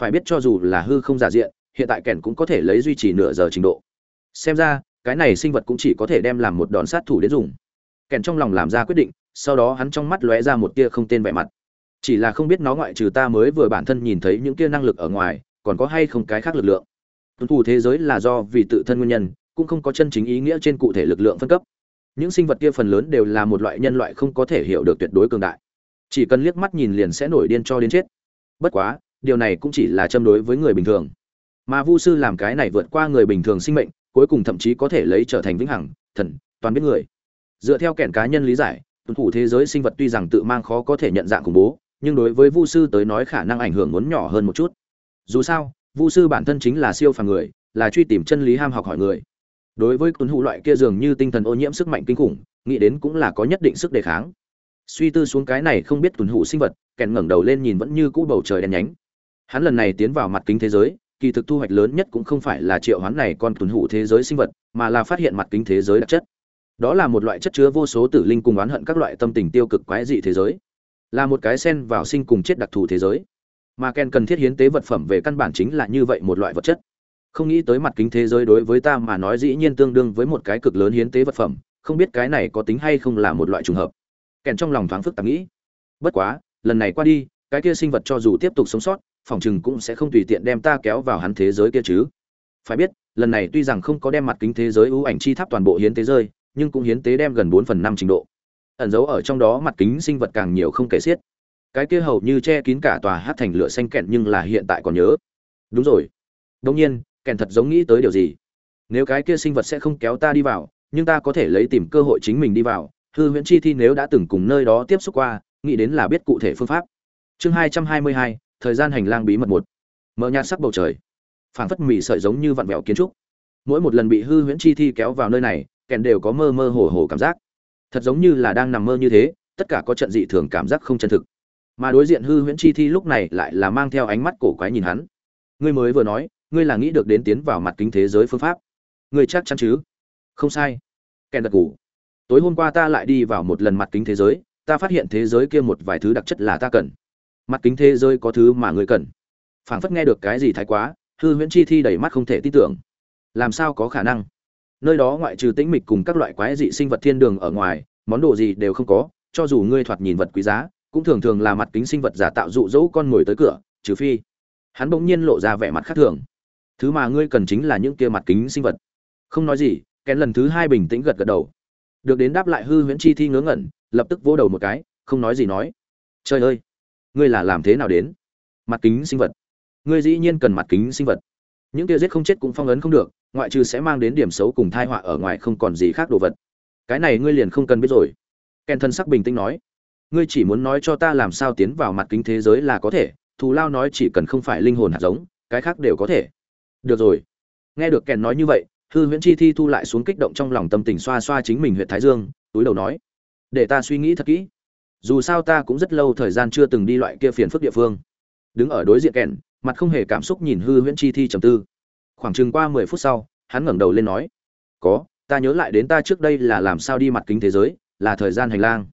Phải biết cho dù là hư không giả diện, hiện tại kèn cũng có thể lấy duy trì nửa giờ trình độ. Xem ra cái này sinh vật cũng chỉ có thể đem làm một đòn sát thủ đến dùng. Kèn trong lòng làm ra quyết định, sau đó hắn trong mắt lóe ra một tia không tên vẻ mặt. Chỉ là không biết nó ngoại trừ ta mới vừa bản thân nhìn thấy những tia năng lực ở ngoài, còn có hay không cái khác lực lượng. Tuân thủ thế giới là do vì tự thân nguyên nhân, cũng không có chân chính ý nghĩa trên cụ thể lực lượng phân cấp. Những sinh vật kia phần lớn đều là một loại nhân loại không có thể hiểu được tuyệt đối cường đại. Chỉ cần liếc mắt nhìn liền sẽ nổi điên cho đến chết. Bất quá, điều này cũng chỉ là châm đối với người bình thường. Mà vu sư làm cái này vượt qua người bình thường sinh mệnh cuối cùng thậm chí có thể lấy trở thành vĩnh hằng, thần, toàn biết người. Dựa theo kẻn cá nhân lý giải tuân thủ thế giới sinh vật tuy rằng tự mang khó có thể nhận dạng khủng bố, nhưng đối với vu sư tới nói khả năng ảnh hưởng muốn nhỏ hơn một chút. Dù sao, vu sư bản thân chính là siêu phàm người, là truy tìm chân lý ham học hỏi người. Đối với tuấn hụ loại kia dường như tinh thần ô nhiễm sức mạnh kinh khủng, nghĩ đến cũng là có nhất định sức đề kháng. Suy tư xuống cái này không biết tuấn hụ sinh vật kèn ngẩng đầu lên nhìn vẫn như cũ bầu trời đen nhánh. Hắn lần này tiến vào mặt kính thế giới kỳ thực thu hoạch lớn nhất cũng không phải là triệu hoán này con tuần hủ thế giới sinh vật, mà là phát hiện mặt kính thế giới đặc chất. Đó là một loại chất chứa vô số tử linh cùng oán hận các loại tâm tình tiêu cực quái dị thế giới. Là một cái sen vào sinh cùng chết đặc thù thế giới. Mà ken cần thiết hiến tế vật phẩm về căn bản chính là như vậy một loại vật chất. Không nghĩ tới mặt kính thế giới đối với ta mà nói dĩ nhiên tương đương với một cái cực lớn hiến tế vật phẩm, không biết cái này có tính hay không là một loại trùng hợp. Kèn trong lòng thoáng phức tạp nghĩ. Bất quá, lần này qua đi, cái kia sinh vật cho dù tiếp tục sống sót phòng chừng cũng sẽ không tùy tiện đem ta kéo vào hắn thế giới kia chứ. Phải biết, lần này tuy rằng không có đem mặt kính thế giới ưu ảnh chi tháp toàn bộ hiến tế rơi, nhưng cũng hiến tế đem gần bốn phần năm trình độ. Ẩn dấu ở trong đó mặt kính sinh vật càng nhiều không kể xiết. Cái kia hầu như che kín cả tòa hát thành lửa xanh kẹn nhưng là hiện tại còn nhớ. Đúng rồi. Đông nhiên, kẹn thật giống nghĩ tới điều gì? Nếu cái kia sinh vật sẽ không kéo ta đi vào, nhưng ta có thể lấy tìm cơ hội chính mình đi vào, hư huyễn chi thi nếu đã từng cùng nơi đó tiếp xúc qua, nghĩ đến là biết cụ thể phương pháp. Chương hai trăm hai mươi hai thời gian hành lang bí mật một. Mở nhạt sắc bầu trời. Phảng phất mì sợi giống như vặn vẹo kiến trúc. Mỗi một lần bị hư huyễn chi thi kéo vào nơi này, kèn đều có mơ mơ hồ hồ cảm giác. Thật giống như là đang nằm mơ như thế, tất cả có trận dị thường cảm giác không chân thực. Mà đối diện hư huyễn chi thi lúc này lại là mang theo ánh mắt cổ quái nhìn hắn. Ngươi mới vừa nói, ngươi là nghĩ được đến tiến vào mặt kính thế giới phương pháp. Ngươi chắc chắn chứ? Không sai. Kèn đặc ngủ tối hôm qua ta lại đi vào một lần mặt kính thế giới, ta phát hiện thế giới kia một vài thứ đặc chất là ta cần mặt kính thế giới có thứ mà người cần. Phảng phất nghe được cái gì thái quá, hư huyễn chi thi đầy mắt không thể tin tưởng. Làm sao có khả năng? Nơi đó ngoại trừ tĩnh mịch cùng các loại quái dị sinh vật thiên đường ở ngoài, món đồ gì đều không có, cho dù ngươi thoạt nhìn vật quý giá, cũng thường thường là mặt kính sinh vật giả tạo dụ dỗ con ngồi tới cửa, trừ phi. Hắn bỗng nhiên lộ ra vẻ mặt khác thường. Thứ mà ngươi cần chính là những kia mặt kính sinh vật. Không nói gì, kén lần thứ hai bình tĩnh gật gật đầu. Được đến đáp lại hư huyễn chi thi ngớ ngẩn, lập tức vỗ đầu một cái, không nói gì nói. Trời ơi! Ngươi là làm thế nào đến? Mặt kính sinh vật. Ngươi dĩ nhiên cần mặt kính sinh vật. Những kia giết không chết cũng phong ấn không được, ngoại trừ sẽ mang đến điểm xấu cùng thai họa ở ngoài không còn gì khác đồ vật. Cái này ngươi liền không cần biết rồi. Kèn thân sắc bình tĩnh nói. Ngươi chỉ muốn nói cho ta làm sao tiến vào mặt kính thế giới là có thể, thù lao nói chỉ cần không phải linh hồn hạt giống, cái khác đều có thể. Được rồi. Nghe được kèn nói như vậy, hư huyễn chi thi thu lại xuống kích động trong lòng tâm tình xoa xoa chính mình huyện thái dương, túi đầu nói. Để ta suy nghĩ thật kỹ dù sao ta cũng rất lâu thời gian chưa từng đi loại kia phiền phức địa phương. Đứng ở đối diện kèn, mặt không hề cảm xúc nhìn hư huyễn chi thi trầm tư. Khoảng chừng qua mười phút sau, hắn ngẩng đầu lên nói, có, ta nhớ lại đến ta trước đây là làm sao đi mặt kính thế giới, là thời gian hành lang.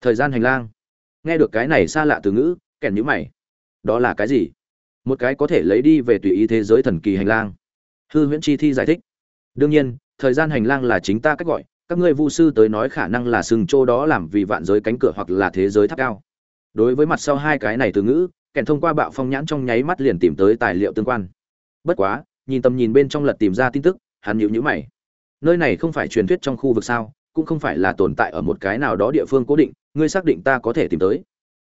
Thời gian hành lang? Nghe được cái này xa lạ từ ngữ, kèn nhữ mày. Đó là cái gì? Một cái có thể lấy đi về tùy ý thế giới thần kỳ hành lang. Hư huyễn chi thi giải thích. Đương nhiên, thời gian hành lang là chính ta cách gọi các ngươi vu sư tới nói khả năng là sừng châu đó làm vì vạn giới cánh cửa hoặc là thế giới tháp cao. Đối với mặt sau hai cái này từ ngữ kèn thông qua bạo phong nhãn trong nháy mắt liền tìm tới tài liệu tương quan. Bất quá, nhìn tầm nhìn bên trong lật tìm ra tin tức, hắn nhíu nhữ mày. Nơi này không phải truyền thuyết trong khu vực sao, cũng không phải là tồn tại ở một cái nào đó địa phương cố định, ngươi xác định ta có thể tìm tới.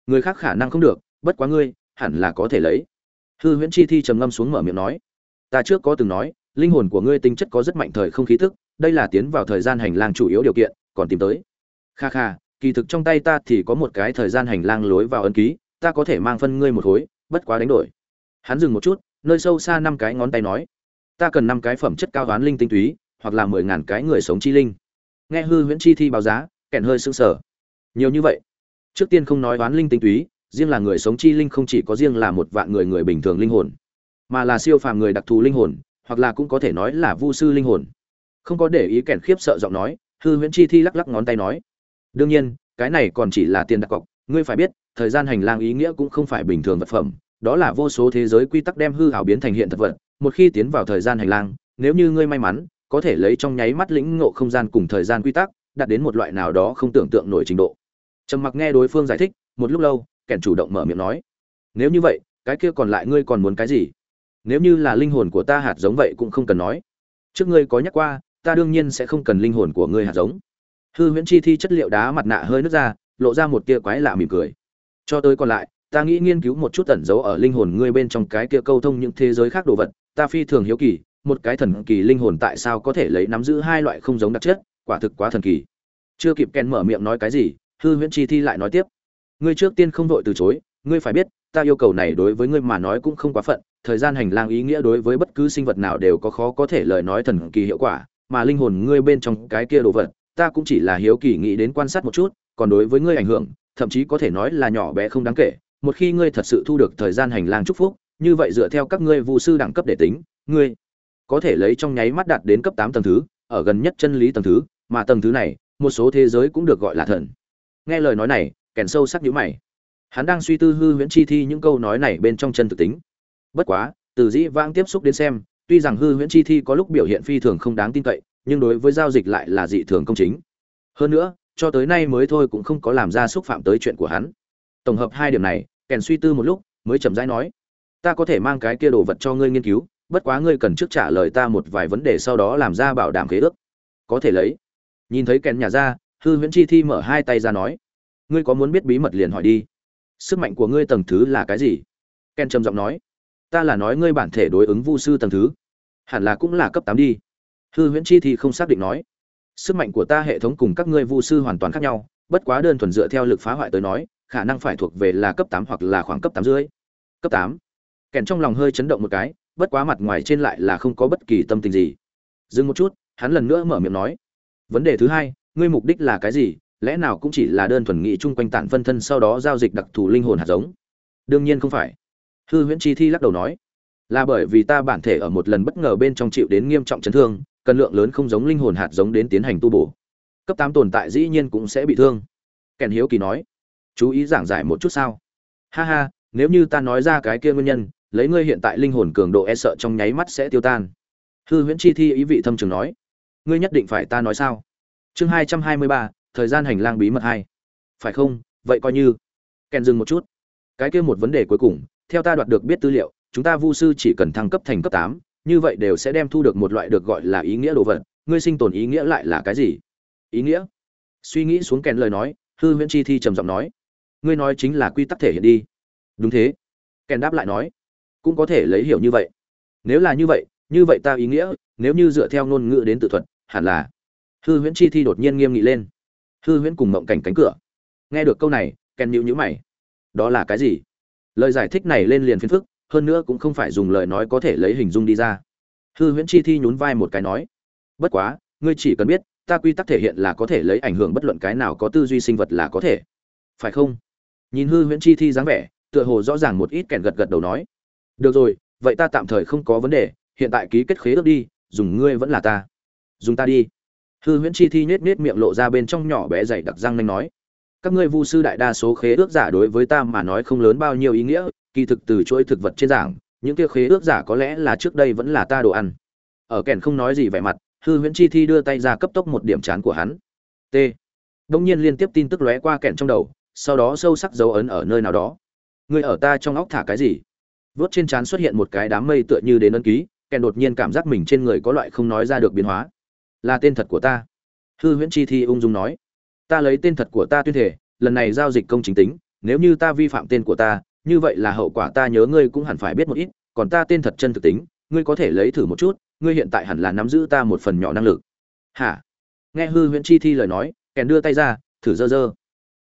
Người khác khả năng không được, bất quá ngươi, hẳn là có thể lấy. Hư huyễn chi thi trầm ngâm xuống mở miệng nói. Ta trước có từng nói, linh hồn của ngươi tính chất có rất mạnh thời không khí thức đây là tiến vào thời gian hành lang chủ yếu điều kiện, còn tìm tới. Kha kha, kỳ thực trong tay ta thì có một cái thời gian hành lang lối vào ấn ký, ta có thể mang phân ngươi một khối, bất quá đánh đổi. Hắn dừng một chút, nơi sâu xa năm cái ngón tay nói, ta cần năm cái phẩm chất cao đoán linh tinh túy, hoặc là mười ngàn cái người sống chi linh. Nghe hư huyễn chi thi báo giá, kèn hơi sững sờ. Nhiều như vậy. Trước tiên không nói đoán linh tinh túy, riêng là người sống chi linh không chỉ có riêng là một vạn người người bình thường linh hồn, mà là siêu phàm người đặc thù linh hồn, hoặc là cũng có thể nói là vu sư linh hồn không có để ý kèn khiếp sợ giọng nói, hư huyễn chi thi lắc lắc ngón tay nói. Đương nhiên, cái này còn chỉ là tiền đặt cọc, ngươi phải biết, thời gian hành lang ý nghĩa cũng không phải bình thường vật phẩm, đó là vô số thế giới quy tắc đem hư hảo biến thành hiện thực vật, một khi tiến vào thời gian hành lang, nếu như ngươi may mắn, có thể lấy trong nháy mắt lĩnh ngộ không gian cùng thời gian quy tắc, đạt đến một loại nào đó không tưởng tượng nổi trình độ. Trầm mặc nghe đối phương giải thích, một lúc lâu, kẻn chủ động mở miệng nói. Nếu như vậy, cái kia còn lại ngươi còn muốn cái gì? Nếu như là linh hồn của ta hạt giống vậy cũng không cần nói. Trước ngươi có nhắc qua ta đương nhiên sẽ không cần linh hồn của ngươi hạt giống. Hư huyễn chi thi chất liệu đá mặt nạ hơi nước ra, lộ ra một tia quái lạ mỉm cười. Cho tới còn lại, ta nghĩ nghiên cứu một chút tẩn giấu ở linh hồn ngươi bên trong cái kia câu thông những thế giới khác đồ vật, ta phi thường hiếu kỳ, một cái thần kỳ linh hồn tại sao có thể lấy nắm giữ hai loại không giống đặc chất, quả thực quá thần kỳ. Chưa kịp ken mở miệng nói cái gì, hư huyễn chi thi lại nói tiếp. Ngươi trước tiên không vội từ chối, ngươi phải biết, ta yêu cầu này đối với ngươi mà nói cũng không quá phận, thời gian hành lang ý nghĩa đối với bất cứ sinh vật nào đều có khó có thể lời nói thần kỳ hiệu quả mà linh hồn ngươi bên trong cái kia đồ vật, ta cũng chỉ là hiếu kỳ nghĩ đến quan sát một chút, còn đối với ngươi ảnh hưởng, thậm chí có thể nói là nhỏ bé không đáng kể. Một khi ngươi thật sự thu được thời gian hành lang chúc phúc, như vậy dựa theo các ngươi vu sư đẳng cấp để tính, ngươi có thể lấy trong nháy mắt đạt đến cấp tám tầng thứ, ở gần nhất chân lý tầng thứ, mà tầng thứ này, một số thế giới cũng được gọi là thần. Nghe lời nói này, kèn sâu sắc nhíu mày. Hắn đang suy tư hư huyễn chi thi những câu nói này bên trong chân thực tính. Bất quá, từ dĩ vãng tiếp xúc đến xem tuy rằng hư huyễn chi thi có lúc biểu hiện phi thường không đáng tin cậy, nhưng đối với giao dịch lại là dị thường công chính. Hơn nữa, cho tới nay mới thôi cũng không có làm ra xúc phạm tới chuyện của hắn. Tổng hợp hai điểm này, kèn suy tư một lúc, mới chậm rãi nói, ta có thể mang cái kia đồ vật cho ngươi nghiên cứu, bất quá ngươi cần trước trả lời ta một vài vấn đề sau đó làm ra bảo đảm khế ước. Có thể lấy. Nhìn thấy kèn nhà ra, hư huyễn chi thi mở hai tay ra nói, ngươi có muốn biết bí mật liền hỏi đi. Sức mạnh của ngươi tầng thứ là cái gì? Ken trầm giọng nói ta là nói ngươi bản thể đối ứng vu sư tầng thứ, hẳn là cũng là cấp tám đi. Hư huyễn chi thì không xác định nói. Sức mạnh của ta hệ thống cùng các ngươi vu sư hoàn toàn khác nhau, bất quá đơn thuần dựa theo lực phá hoại tới nói, khả năng phải thuộc về là cấp tám hoặc là khoảng cấp tám dưới. Cấp tám. Kèn trong lòng hơi chấn động một cái, bất quá mặt ngoài trên lại là không có bất kỳ tâm tình gì. Dừng một chút, hắn lần nữa mở miệng nói. Vấn đề thứ hai, ngươi mục đích là cái gì? Lẽ nào cũng chỉ là đơn thuần nghĩ chung quanh tản phân thân sau đó giao dịch đặc thù linh hồn hạt giống? Đương nhiên không phải hư huyễn chi thi lắc đầu nói, là bởi vì ta bản thể ở một lần bất ngờ bên trong chịu đến nghiêm trọng chấn thương, cần lượng lớn không giống linh hồn hạt giống đến tiến hành tu bổ. Cấp tám tồn tại dĩ nhiên cũng sẽ bị thương. Kèn hiếu kỳ nói, chú ý giảng giải một chút sao? Ha ha, nếu như ta nói ra cái kia nguyên nhân, lấy ngươi hiện tại linh hồn cường độ e sợ trong nháy mắt sẽ tiêu tan. Hư huyễn chi thi ý vị thâm trường nói, ngươi nhất định phải ta nói sao? Chương hai trăm hai mươi ba, thời gian hành lang bí mật hai. Phải không? Vậy coi như. Kèn dừng một chút. Cái kia một vấn đề cuối cùng theo ta đoạt được biết tư liệu, chúng ta vu sư chỉ cần thăng cấp thành cấp tám, như vậy đều sẽ đem thu được một loại được gọi là ý nghĩa đồ vật. Ngươi sinh tồn ý nghĩa lại là cái gì? Ý nghĩa? Suy nghĩ xuống kèn lời nói, hư huyễn chi thi trầm giọng nói. Ngươi nói chính là quy tắc thể hiện đi. Đúng thế. Kèn đáp lại nói. Cũng có thể lấy hiểu như vậy. Nếu là như vậy như vậy ta ý nghĩa, nếu như dựa theo ngôn ngữ đến tự thuật, hẳn là. Hư huyễn chi thi đột nhiên nghiêm nghị lên. Hư huyễn cùng mộng cảnh cánh cửa. Nghe được câu này, kèn nhịu nhữ mày. Đó là cái gì? Lời giải thích này lên liền phiền phức, hơn nữa cũng không phải dùng lời nói có thể lấy hình dung đi ra. Hư huyễn chi thi nhún vai một cái nói, bất quá, ngươi chỉ cần biết, ta quy tắc thể hiện là có thể lấy ảnh hưởng bất luận cái nào có tư duy sinh vật là có thể. Phải không? Nhìn hư huyễn chi thi dáng vẻ, tựa hồ rõ ràng một ít kèn gật gật đầu nói, được rồi, vậy ta tạm thời không có vấn đề, hiện tại ký kết khế ước đi, dùng ngươi vẫn là ta. Dùng ta đi. Hư huyễn chi thi nhếch nhếch miệng lộ ra bên trong nhỏ bé dày đặc răng nanh nói các ngươi vu sư đại đa số khế ước giả đối với ta mà nói không lớn bao nhiêu ý nghĩa, kỳ thực từ chuỗi thực vật trên giảng, những kia khế ước giả có lẽ là trước đây vẫn là ta đồ ăn. Ở kèn không nói gì vẻ mặt, hư huyễn chi thi đưa tay ra cấp tốc một điểm chán của hắn. T. Đông nhiên liên tiếp tin tức lóe qua kèn trong đầu, sau đó sâu sắc dấu ấn ở nơi nào đó. Người ở ta trong óc thả cái gì? Vớt trên trán xuất hiện một cái đám mây tựa như đến ấn ký, kèn đột nhiên cảm giác mình trên người có loại không nói ra được biến hóa. Là tên thật của ta. Hư huyễn chi thi ung dung nói ta lấy tên thật của ta tuyên thể lần này giao dịch công chính tính, nếu như ta vi phạm tên của ta, như vậy là hậu quả ta nhớ ngươi cũng hẳn phải biết một ít, còn ta tên thật chân thực tính, ngươi có thể lấy thử một chút, ngươi hiện tại hẳn là nắm giữ ta một phần nhỏ năng lực. Hả? Nghe hư huyễn chi thi lời nói, kèn đưa tay ra, thử dơ dơ.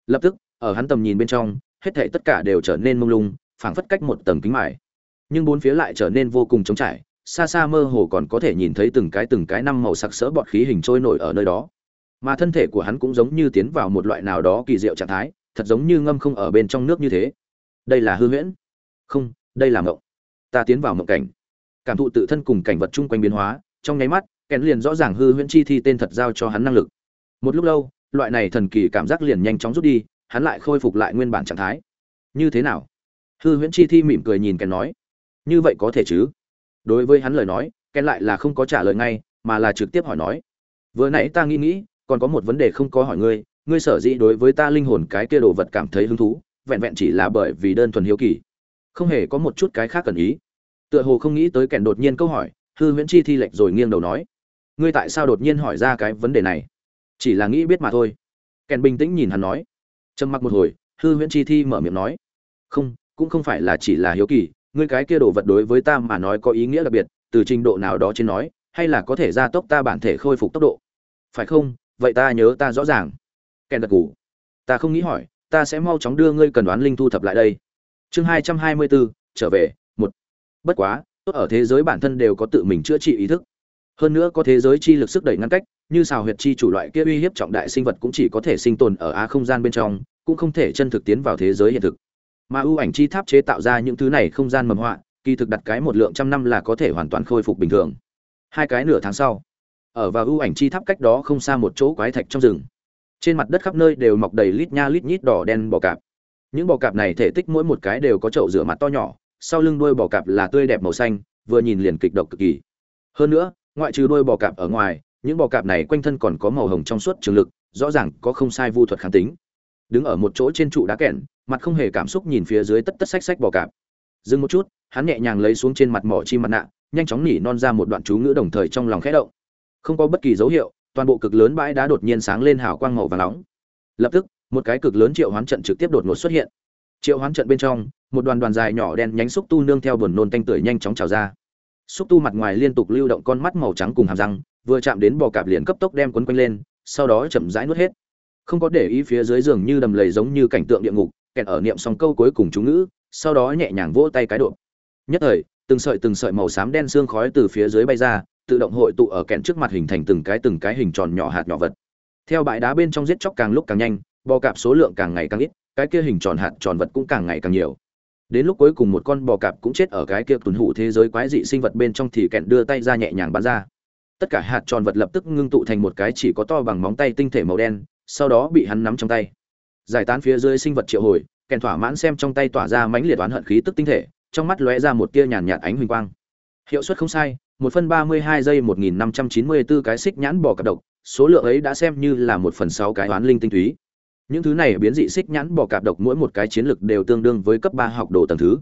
Lập tức, ở hắn tầm nhìn bên trong, hết thảy tất cả đều trở nên mông lung, phảng phất cách một tầng kính mải nhưng bốn phía lại trở nên vô cùng trống trải, xa xa mơ hồ còn có thể nhìn thấy từng cái từng cái năm màu sắc sỡ bọt khí hình trôi nổi ở nơi đó mà thân thể của hắn cũng giống như tiến vào một loại nào đó kỳ diệu trạng thái, thật giống như ngâm không ở bên trong nước như thế. Đây là hư huyễn. Không, đây là mộng. Ta tiến vào mộng cảnh. Cảm thụ tự thân cùng cảnh vật chung quanh biến hóa, trong nháy mắt, kèn liền rõ ràng hư huyễn chi thi tên thật giao cho hắn năng lực. Một lúc lâu, loại này thần kỳ cảm giác liền nhanh chóng rút đi, hắn lại khôi phục lại nguyên bản trạng thái. Như thế nào? Hư huyễn chi thi mỉm cười nhìn kèn nói. Như vậy có thể chứ? Đối với hắn lời nói, kèn lại là không có trả lời ngay, mà là trực tiếp hỏi nói. Vừa nãy ta nghĩ nghĩ còn có một vấn đề không có hỏi ngươi ngươi sở dĩ đối với ta linh hồn cái kia đồ vật cảm thấy hứng thú, vẹn vẹn chỉ là bởi vì đơn thuần hiếu kỳ. Không hề có một chút cái khác cần ý. Tựa hồ không nghĩ tới kèn đột nhiên câu hỏi, hư huyễn chi thi lệch rồi nghiêng đầu nói. Ngươi tại sao đột nhiên hỏi ra cái vấn đề này? Chỉ là nghĩ biết mà thôi. Kèn bình tĩnh nhìn hắn nói. Trầm mặc một hồi, hư huyễn chi thi mở miệng nói. Không, cũng không phải là chỉ là hiếu kỳ, ngươi cái kia đồ vật đối với ta mà nói có ý nghĩa đặc biệt, từ trình độ nào đó trên nói, hay là có thể gia tốc ta bản thể khôi phục tốc độ. Phải không? Vậy ta nhớ ta rõ ràng. Kèn gật ngủ ta không nghĩ hỏi, ta sẽ mau chóng đưa ngươi cần đoán linh thu thập lại đây. Chương hai trăm hai mươi bốn trở về, một. Bất quá, tốt ở thế giới bản thân đều có tự mình chữa trị ý thức. Hơn nữa có thế giới chi lực sức đẩy ngăn cách, như xào huyệt chi chủ loại kia uy hiếp trọng đại sinh vật cũng chỉ có thể sinh tồn ở á không gian bên trong, cũng không thể chân thực tiến vào thế giới hiện thực. Mà ưu ảnh chi tháp chế tạo ra những thứ này không gian mầm họa, kỳ thực đặt cái một lượng trăm năm là có thể hoàn toàn khôi phục bình thường. Hai cái nửa tháng sau ở vào ưu ảnh chi tháp cách đó không xa một chỗ quái thạch trong rừng. Trên mặt đất khắp nơi đều mọc đầy lít nha lít nhít đỏ đen bò cạp. Những bò cạp này thể tích mỗi một cái đều có chậu rửa mặt to nhỏ, sau lưng đuôi bò cạp là tươi đẹp màu xanh, vừa nhìn liền kịch độc cực kỳ. Hơn nữa, ngoại trừ đuôi bò cạp ở ngoài, những bò cạp này quanh thân còn có màu hồng trong suốt trường lực, rõ ràng có không sai vu thuật kháng tính. Đứng ở một chỗ trên trụ đá kẽn mặt không hề cảm xúc nhìn phía dưới tất tất xách xách bò cạp. Dừng một chút, hắn nhẹ nhàng lấy xuống trên mặt mỏ chi mặt nạ, nhanh chóng nỉ non ra một đoạn chú ngữ đồng thời trong lòng khẽ động không có bất kỳ dấu hiệu, toàn bộ cực lớn bãi đá đột nhiên sáng lên hào quang màu và nóng. Lập tức, một cái cực lớn triệu hoán trận trực tiếp đột ngột xuất hiện. Triệu hoán trận bên trong, một đoàn đoàn dài nhỏ đen nhánh xúc tu nương theo buồn nôn tanh tưởi nhanh chóng trào ra. Xúc tu mặt ngoài liên tục lưu động con mắt màu trắng cùng hàm răng, vừa chạm đến bò cạp liền cấp tốc đem quấn quanh lên, sau đó chậm rãi nuốt hết. Không có để ý phía dưới giường như đầm lầy giống như cảnh tượng địa ngục, kẹt ở niệm xong câu cuối cùng chú ngữ, sau đó nhẹ nhàng vỗ tay cái độ. Nhất thời, từng sợi từng sợi màu xám đen xương khói từ phía dưới bay ra tự động hội tụ ở kẹn trước mặt hình thành từng cái từng cái hình tròn nhỏ hạt nhỏ vật. Theo bãi đá bên trong giết chóc càng lúc càng nhanh, bò cạp số lượng càng ngày càng ít, cái kia hình tròn hạt tròn vật cũng càng ngày càng nhiều. Đến lúc cuối cùng một con bò cạp cũng chết ở cái kia tuần hủ thế giới quái dị sinh vật bên trong thì kẹn đưa tay ra nhẹ nhàng bắn ra. Tất cả hạt tròn vật lập tức ngưng tụ thành một cái chỉ có to bằng móng tay tinh thể màu đen, sau đó bị hắn nắm trong tay. Giải tán phía dưới sinh vật triệu hồi, kèn thỏa mãn xem trong tay tỏa ra mãnh liệt oán hận khí tức tinh thể, trong mắt lóe ra một tia nhàn nhạt ánh huỳnh quang. Hiệu suất không sai một phân ba mươi hai giây một nghìn năm trăm chín mươi bốn cái xích nhãn bò cạp độc, số lượng ấy đã xem như là một phần sáu cái oán linh tinh túy. Những thứ này biến dị xích nhãn bò cạp độc mỗi một cái chiến lực đều tương đương với cấp ba học đồ tầng thứ.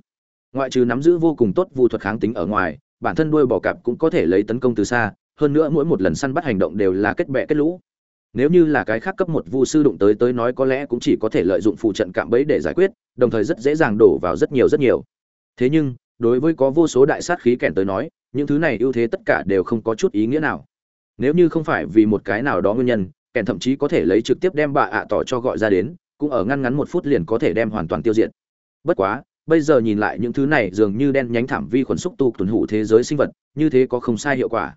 Ngoại trừ nắm giữ vô cùng tốt vu thuật kháng tính ở ngoài, bản thân đuôi bò cạp cũng có thể lấy tấn công từ xa, hơn nữa mỗi một lần săn bắt hành động đều là kết bè kết lũ. Nếu như là cái khác cấp một vu sư đụng tới tới nói có lẽ cũng chỉ có thể lợi dụng phụ trận cạm bẫy để giải quyết, đồng thời rất dễ dàng đổ vào rất nhiều rất nhiều. Thế nhưng đối với có vô số đại sát khí kèn tới nói, những thứ này ưu thế tất cả đều không có chút ý nghĩa nào. Nếu như không phải vì một cái nào đó nguyên nhân, kèn thậm chí có thể lấy trực tiếp đem bà ạ tỏ cho gọi ra đến, cũng ở ngăn ngắn một phút liền có thể đem hoàn toàn tiêu diệt. Bất quá, bây giờ nhìn lại những thứ này dường như đen nhánh thảm vi khuẩn xúc tu tuần hủ thế giới sinh vật, như thế có không sai hiệu quả.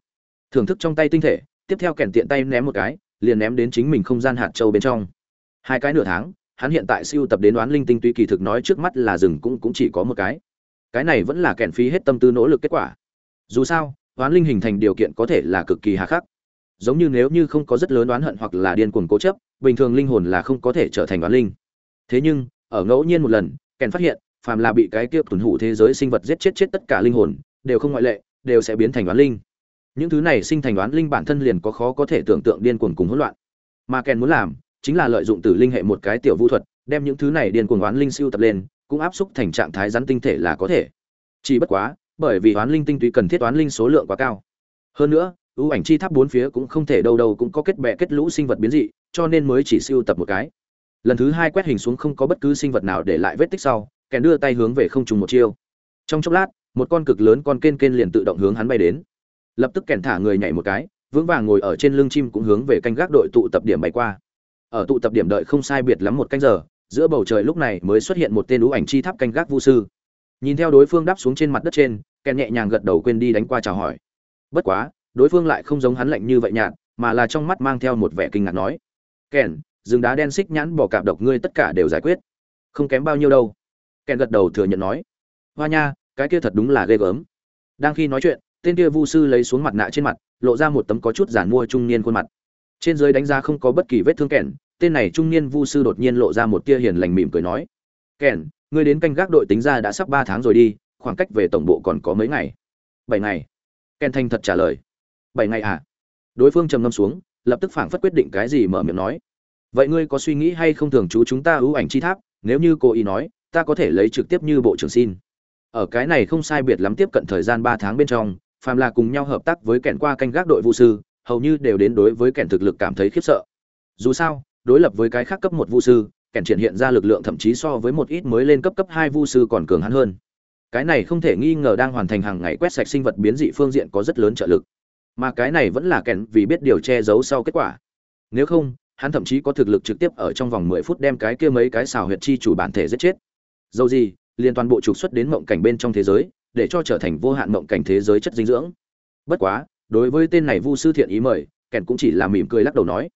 Thưởng thức trong tay tinh thể, tiếp theo kèn tiện tay ném một cái, liền ném đến chính mình không gian hạt châu bên trong. Hai cái nửa tháng, hắn hiện tại siêu tập đến đoán linh tinh tuy kỳ thực nói trước mắt là rừng cũng cũng chỉ có một cái cái này vẫn là kèn phí hết tâm tư nỗ lực kết quả. Dù sao đoán linh hình thành điều kiện có thể là cực kỳ hà khắc. Giống như nếu như không có rất lớn đoán hận hoặc là điên cuồng cố chấp, bình thường linh hồn là không có thể trở thành đoán linh. Thế nhưng, ở ngẫu nhiên một lần, kèn phát hiện, phàm là bị cái kia tuần hủ thế giới sinh vật giết chết chết tất cả linh hồn, đều không ngoại lệ, đều sẽ biến thành đoán linh. Những thứ này sinh thành đoán linh bản thân liền có khó có thể tưởng tượng điên cuồng cùng hỗn loạn. Mà kèn muốn làm, chính là lợi dụng tử linh hệ một cái tiểu vũ thuật, đem những thứ này điên cuồng đoán linh siêu tập lên cũng áp xúc thành trạng thái rắn tinh thể là có thể. Chỉ bất quá, bởi vì toán linh tinh túy cần thiết toán linh số lượng quá cao. Hơn nữa, ưu ảnh chi tháp bốn phía cũng không thể đâu đâu cũng có kết bè kết lũ sinh vật biến dị, cho nên mới chỉ siêu tập một cái. Lần thứ hai quét hình xuống không có bất cứ sinh vật nào để lại vết tích sau kèn đưa tay hướng về không trùng một chiêu. Trong chốc lát, một con cực lớn con kên kên liền tự động hướng hắn bay đến. Lập tức kèn thả người nhảy một cái, vững vàng ngồi ở trên lưng chim cũng hướng về canh gác đội tụ tập điểm bay qua. Ở tụ tập điểm đợi không sai biệt lắm một canh giờ giữa bầu trời lúc này mới xuất hiện một tên ú ảnh chi tháp canh gác vu sư. Nhìn theo đối phương đáp xuống trên mặt đất trên kèn nhẹ nhàng gật đầu quên đi đánh qua chào hỏi. Bất quá, đối phương lại không giống hắn lạnh như vậy nhạt, mà là trong mắt mang theo một vẻ kinh ngạc nói kèn rừng đá đen xích nhãn bỏ cạp độc ngươi tất cả đều giải quyết. Không kém bao nhiêu đâu. Kèn gật đầu thừa nhận nói, hoa nha, cái kia thật đúng là ghê gớm. Đang khi nói chuyện, tên kia vu sư lấy xuống mặt nạ trên mặt, lộ ra một tấm có chút giản mua trung niên khuôn mặt. Trên dưới đánh giá không có bất kỳ vết thương kèn tên này trung niên vu sư đột nhiên lộ ra một tia hiền lành mỉm cười nói kèn ngươi đến canh gác đội tính ra đã sắp ba tháng rồi đi, khoảng cách về tổng bộ còn có mấy ngày? Bảy ngày. Kèn thanh thật trả lời, bảy ngày à? Đối phương trầm ngâm xuống, lập tức phảng phất quyết định cái gì mở miệng nói, vậy ngươi có suy nghĩ hay không thường chú chúng ta ưu ảnh chi tháp? Nếu như cô ý nói, ta có thể lấy trực tiếp như bộ trưởng xin. Ở cái này không sai biệt lắm tiếp cận thời gian ba tháng bên trong, phàm là cùng nhau hợp tác với kèn qua canh gác đội vũ sư, hầu như đều đến đối với kèn thực lực cảm thấy khiếp sợ. Dù sao đối lập với cái khác cấp một Vu sư, kèn triển hiện ra lực lượng thậm chí so với một ít mới lên cấp cấp hai Vu sư còn cường hắn hơn. Cái này không thể nghi ngờ đang hoàn thành hàng ngày quét sạch sinh vật biến dị phương diện có rất lớn trợ lực. Mà cái này vẫn là kèn vì biết điều che giấu sau kết quả. Nếu không, hắn thậm chí có thực lực trực tiếp ở trong vòng mười phút đem cái kia mấy cái xào huyệt chi chủ bản thể giết chết. Dầu gì liên toàn bộ trục xuất đến mộng cảnh bên trong thế giới, để cho trở thành vô hạn mộng cảnh thế giới chất dinh dưỡng. Bất quá, đối với tên này vu sư thiện ý mời, kèn cũng chỉ là mỉm cười lắc đầu nói,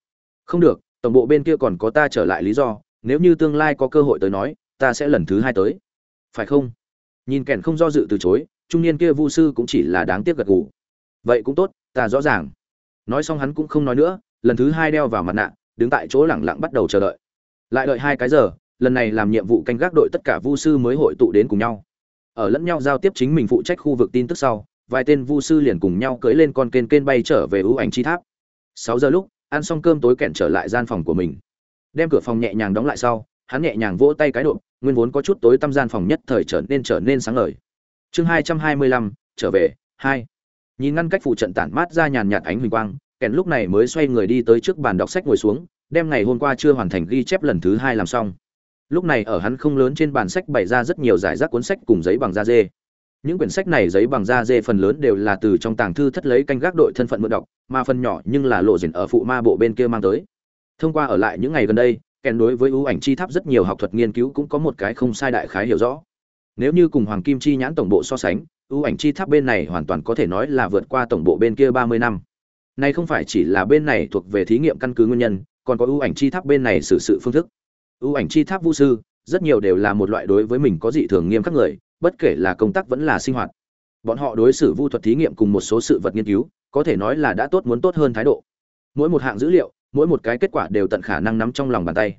không được tổng bộ bên kia còn có ta trở lại lý do, nếu như tương lai có cơ hội tới nói, ta sẽ lần thứ hai tới. Phải không? Nhìn kèn không do dự từ chối, trung niên kia vu sư cũng chỉ là đáng tiếc gật gù. Vậy cũng tốt, ta rõ ràng. Nói xong hắn cũng không nói nữa, lần thứ hai đeo vào mặt nạ, đứng tại chỗ lẳng lặng bắt đầu chờ đợi. Lại đợi hai cái giờ, lần này làm nhiệm vụ canh gác đội tất cả vu sư mới hội tụ đến cùng nhau. Ở lẫn nhau giao tiếp chính mình phụ trách khu vực tin tức sau, vài tên vu sư liền cùng nhau cưỡi lên con kênh kênh bay trở về ưu ảnh chi tháp. Sáu giờ lúc ăn xong cơm tối kẹn trở lại gian phòng của mình. Đem cửa phòng nhẹ nhàng đóng lại sau, hắn nhẹ nhàng vỗ tay cái độ, nguyên vốn có chút tối tăm gian phòng nhất thời trở nên trở nên sáng ngời. Chương hai trăm hai mươi lăm, trở về, hai. Nhìn ngăn cách phụ trận tản mát ra nhàn nhạt ánh huỳnh quang kèn lúc này mới xoay người đi tới trước bàn đọc sách ngồi xuống, đem ngày hôm qua chưa hoàn thành ghi chép lần thứ hai làm xong. Lúc này ở hắn không lớn trên bàn sách bày ra rất nhiều giải rác cuốn sách cùng giấy bằng da dê những quyển sách này giấy bằng da dê phần lớn đều là từ trong tàng thư thất lấy canh gác đội thân phận mượn đọc, mà phần nhỏ nhưng là lộ diện ở phụ ma bộ bên kia mang tới. Thông qua ở lại những ngày gần đây, kèn đối với ưu ảnh chi tháp rất nhiều học thuật nghiên cứu cũng có một cái không sai đại khái hiểu rõ. Nếu như cùng hoàng kim chi nhãn tổng bộ so sánh, ưu ảnh chi tháp bên này hoàn toàn có thể nói là vượt qua tổng bộ bên kia ba mươi năm. Nay không phải chỉ là bên này thuộc về thí nghiệm căn cứ nguyên nhân, còn có ưu ảnh chi tháp bên này xử sự phương thức. Ưu ảnh chi tháp vũ sư, rất nhiều đều là một loại đối với mình có dị thường nghiêm khắc người bất kể là công tác vẫn là sinh hoạt. Bọn họ đối xử vu thuật thí nghiệm cùng một số sự vật nghiên cứu, có thể nói là đã tốt muốn tốt hơn thái độ. Mỗi một hạng dữ liệu, mỗi một cái kết quả đều tận khả năng nắm trong lòng bàn tay.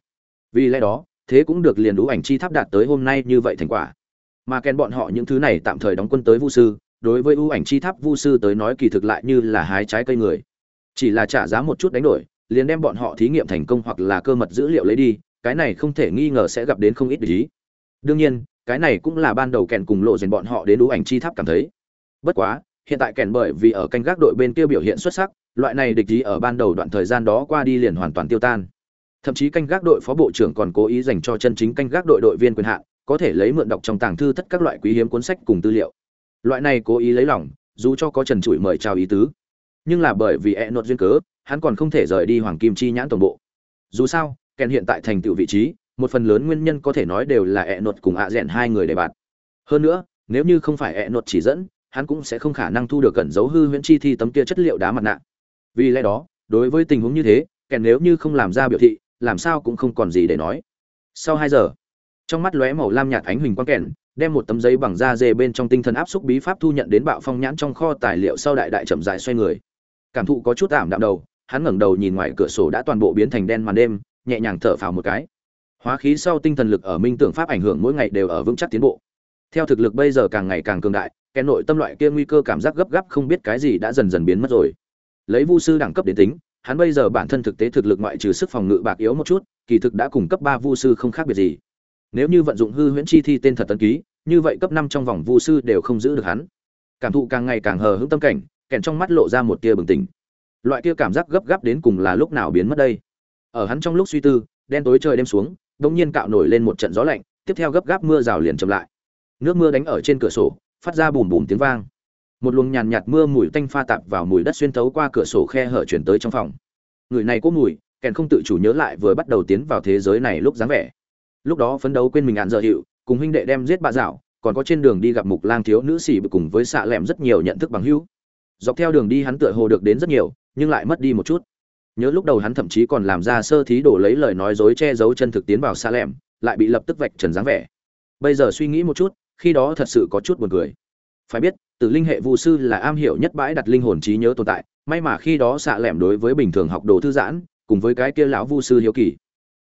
Vì lẽ đó, thế cũng được liền đủ ảnh chi tháp đạt tới hôm nay như vậy thành quả. Mà kèn bọn họ những thứ này tạm thời đóng quân tới vu sư, đối với ưu ảnh chi tháp vu sư tới nói kỳ thực lại như là hái trái cây người. Chỉ là trả giá một chút đánh đổi, liền đem bọn họ thí nghiệm thành công hoặc là cơ mật dữ liệu lấy đi, cái này không thể nghi ngờ sẽ gặp đến không ít ý. Đương nhiên cái này cũng là ban đầu kèn cùng lộ dền bọn họ đến ưu ảnh chi tháp cảm thấy. Bất quá, hiện tại kèn bởi vì ở canh gác đội bên kia biểu hiện xuất sắc, loại này địch ý ở ban đầu đoạn thời gian đó qua đi liền hoàn toàn tiêu tan. Thậm chí canh gác đội phó bộ trưởng còn cố ý dành cho chân chính canh gác đội đội viên quyền hạn, có thể lấy mượn đọc trong tàng thư tất các loại quý hiếm cuốn sách cùng tư liệu. Loại này cố ý lấy lòng, dù cho có trần trụi mời chào ý tứ, nhưng là bởi vì e nốt duyên cớ, hắn còn không thể rời đi hoàng kim chi nhãn tổng bộ. Dù sao, kèn hiện tại thành tựu vị trí một phần lớn nguyên nhân có thể nói đều là e nột cùng ạ rẽn hai người để bạt. Hơn nữa, nếu như không phải e nột chỉ dẫn, hắn cũng sẽ không khả năng thu được cẩn dấu hư huyễn chi thi tấm kia chất liệu đá mặt nạ. Vì lẽ đó, đối với tình huống như thế kèn nếu như không làm ra biểu thị, làm sao cũng không còn gì để nói. Sau hai giờ, trong mắt lóe màu lam nhạt ánh huỳnh quang kèn, đem một tấm giấy bằng da dê bên trong tinh thần áp xúc bí pháp thu nhận đến bạo phong nhãn trong kho tài liệu sau đại đại chậm dài xoay người. Cảm thụ có chút ảm đạm đầu, hắn ngẩng đầu nhìn ngoài cửa sổ đã toàn bộ biến thành đen màn đêm, nhẹ nhàng thở phào một cái hóa khí sau tinh thần lực ở minh tưởng pháp ảnh hưởng mỗi ngày đều ở vững chắc tiến bộ. Theo thực lực bây giờ càng ngày càng cường đại kẻ nội tâm loại kia nguy cơ cảm giác gấp gáp không biết cái gì đã dần dần biến mất rồi. Lấy vu sư đẳng cấp đến tính, hắn bây giờ bản thân thực tế thực lực ngoại trừ sức phòng ngự bạc yếu một chút, kỳ thực đã cùng cấp ba vu sư không khác biệt gì. Nếu như vận dụng hư huyễn chi thi tên thật tân ký, như vậy cấp năm trong vòng vu sư đều không giữ được hắn. Cảm thụ càng ngày càng hờ hững tâm cảnh, kèn trong mắt lộ ra một tia bừng tỉnh. Loại kia cảm giác gấp gáp đến cùng là lúc nào biến mất đây? Ở hắn trong lúc suy tư, đen tối trời đêm xuống đông nhiên cạo nổi lên một trận gió lạnh, tiếp theo gấp gáp mưa rào liền chậm lại. Nước mưa đánh ở trên cửa sổ, phát ra bùm bùm tiếng vang. Một luồng nhàn nhạt mưa mùi tanh pha tạp vào mùi đất xuyên thấu qua cửa sổ khe hở chuyển tới trong phòng. Người này có mùi, kèn không tự chủ nhớ lại vừa bắt đầu tiến vào thế giới này lúc dáng vẻ. Lúc đó phấn đấu quên mình ạn dợ hiệu, cùng huynh đệ đem giết bà dạo, còn có trên đường đi gặp mục lang thiếu nữ xỉ cùng với xạ lẹm rất nhiều nhận thức bằng hữu. Dọc theo đường đi hắn tựa hồ được đến rất nhiều, nhưng lại mất đi một chút nhớ lúc đầu hắn thậm chí còn làm ra sơ thí đổ lấy lời nói dối che giấu chân thực tiến vào xa lẻm, lại bị lập tức vạch trần dáng vẻ. Bây giờ suy nghĩ một chút, khi đó thật sự có chút buồn cười. Phải biết từ linh hệ vu sư là am hiểu nhất bãi đặt linh hồn trí nhớ tồn tại, may mà khi đó xạ lẻm đối với bình thường học đồ thư giãn, cùng với cái kia lão vu sư hiếu kỳ.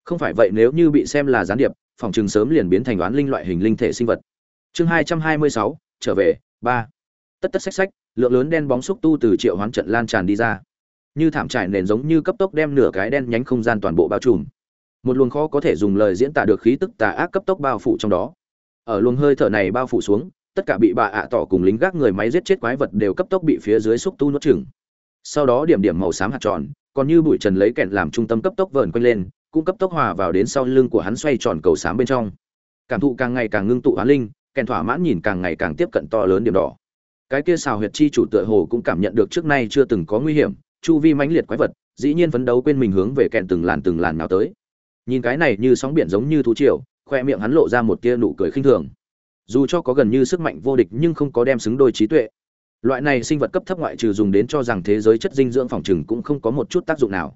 Không phải vậy nếu như bị xem là gián điệp, phòng trường sớm liền biến thành đoán linh loại hình linh thể sinh vật. Chương hai trăm hai mươi sáu, trở về, ba. Tất tất sách sách lượng lớn đen bóng xúc tu từ triệu hoán trận lan tràn đi ra như thảm trải nền giống như cấp tốc đem nửa cái đen nhánh không gian toàn bộ bao trùm. Một luồng khó có thể dùng lời diễn tả được khí tức tà ác cấp tốc bao phủ trong đó. Ở luồng hơi thở này bao phủ xuống, tất cả bị bà ạ tỏ cùng lính gác người máy giết chết quái vật đều cấp tốc bị phía dưới xúc tu nuốt chửng. Sau đó điểm điểm màu xám hạt tròn, còn như bụi trần lấy kẹn làm trung tâm cấp tốc vờn quanh lên, cũng cấp tốc hòa vào đến sau lưng của hắn xoay tròn cầu xám bên trong. Cảm thụ càng ngày càng ngưng tụ hoán linh, kèn thỏa mãn nhìn càng ngày càng tiếp cận to lớn điểm đỏ. Cái kia xào huyệt chi chủ tựa hồ cũng cảm nhận được trước nay chưa từng có nguy hiểm chu vi mãnh liệt quái vật, dĩ nhiên phấn đấu quên mình hướng về kẹn từng làn từng làn nào tới. Nhìn cái này như sóng biển giống như thú triều, khoe miệng hắn lộ ra một tia nụ cười khinh thường. Dù cho có gần như sức mạnh vô địch nhưng không có đem xứng đôi trí tuệ. Loại này sinh vật cấp thấp ngoại trừ dùng đến cho rằng thế giới chất dinh dưỡng phòng trừng cũng không có một chút tác dụng nào.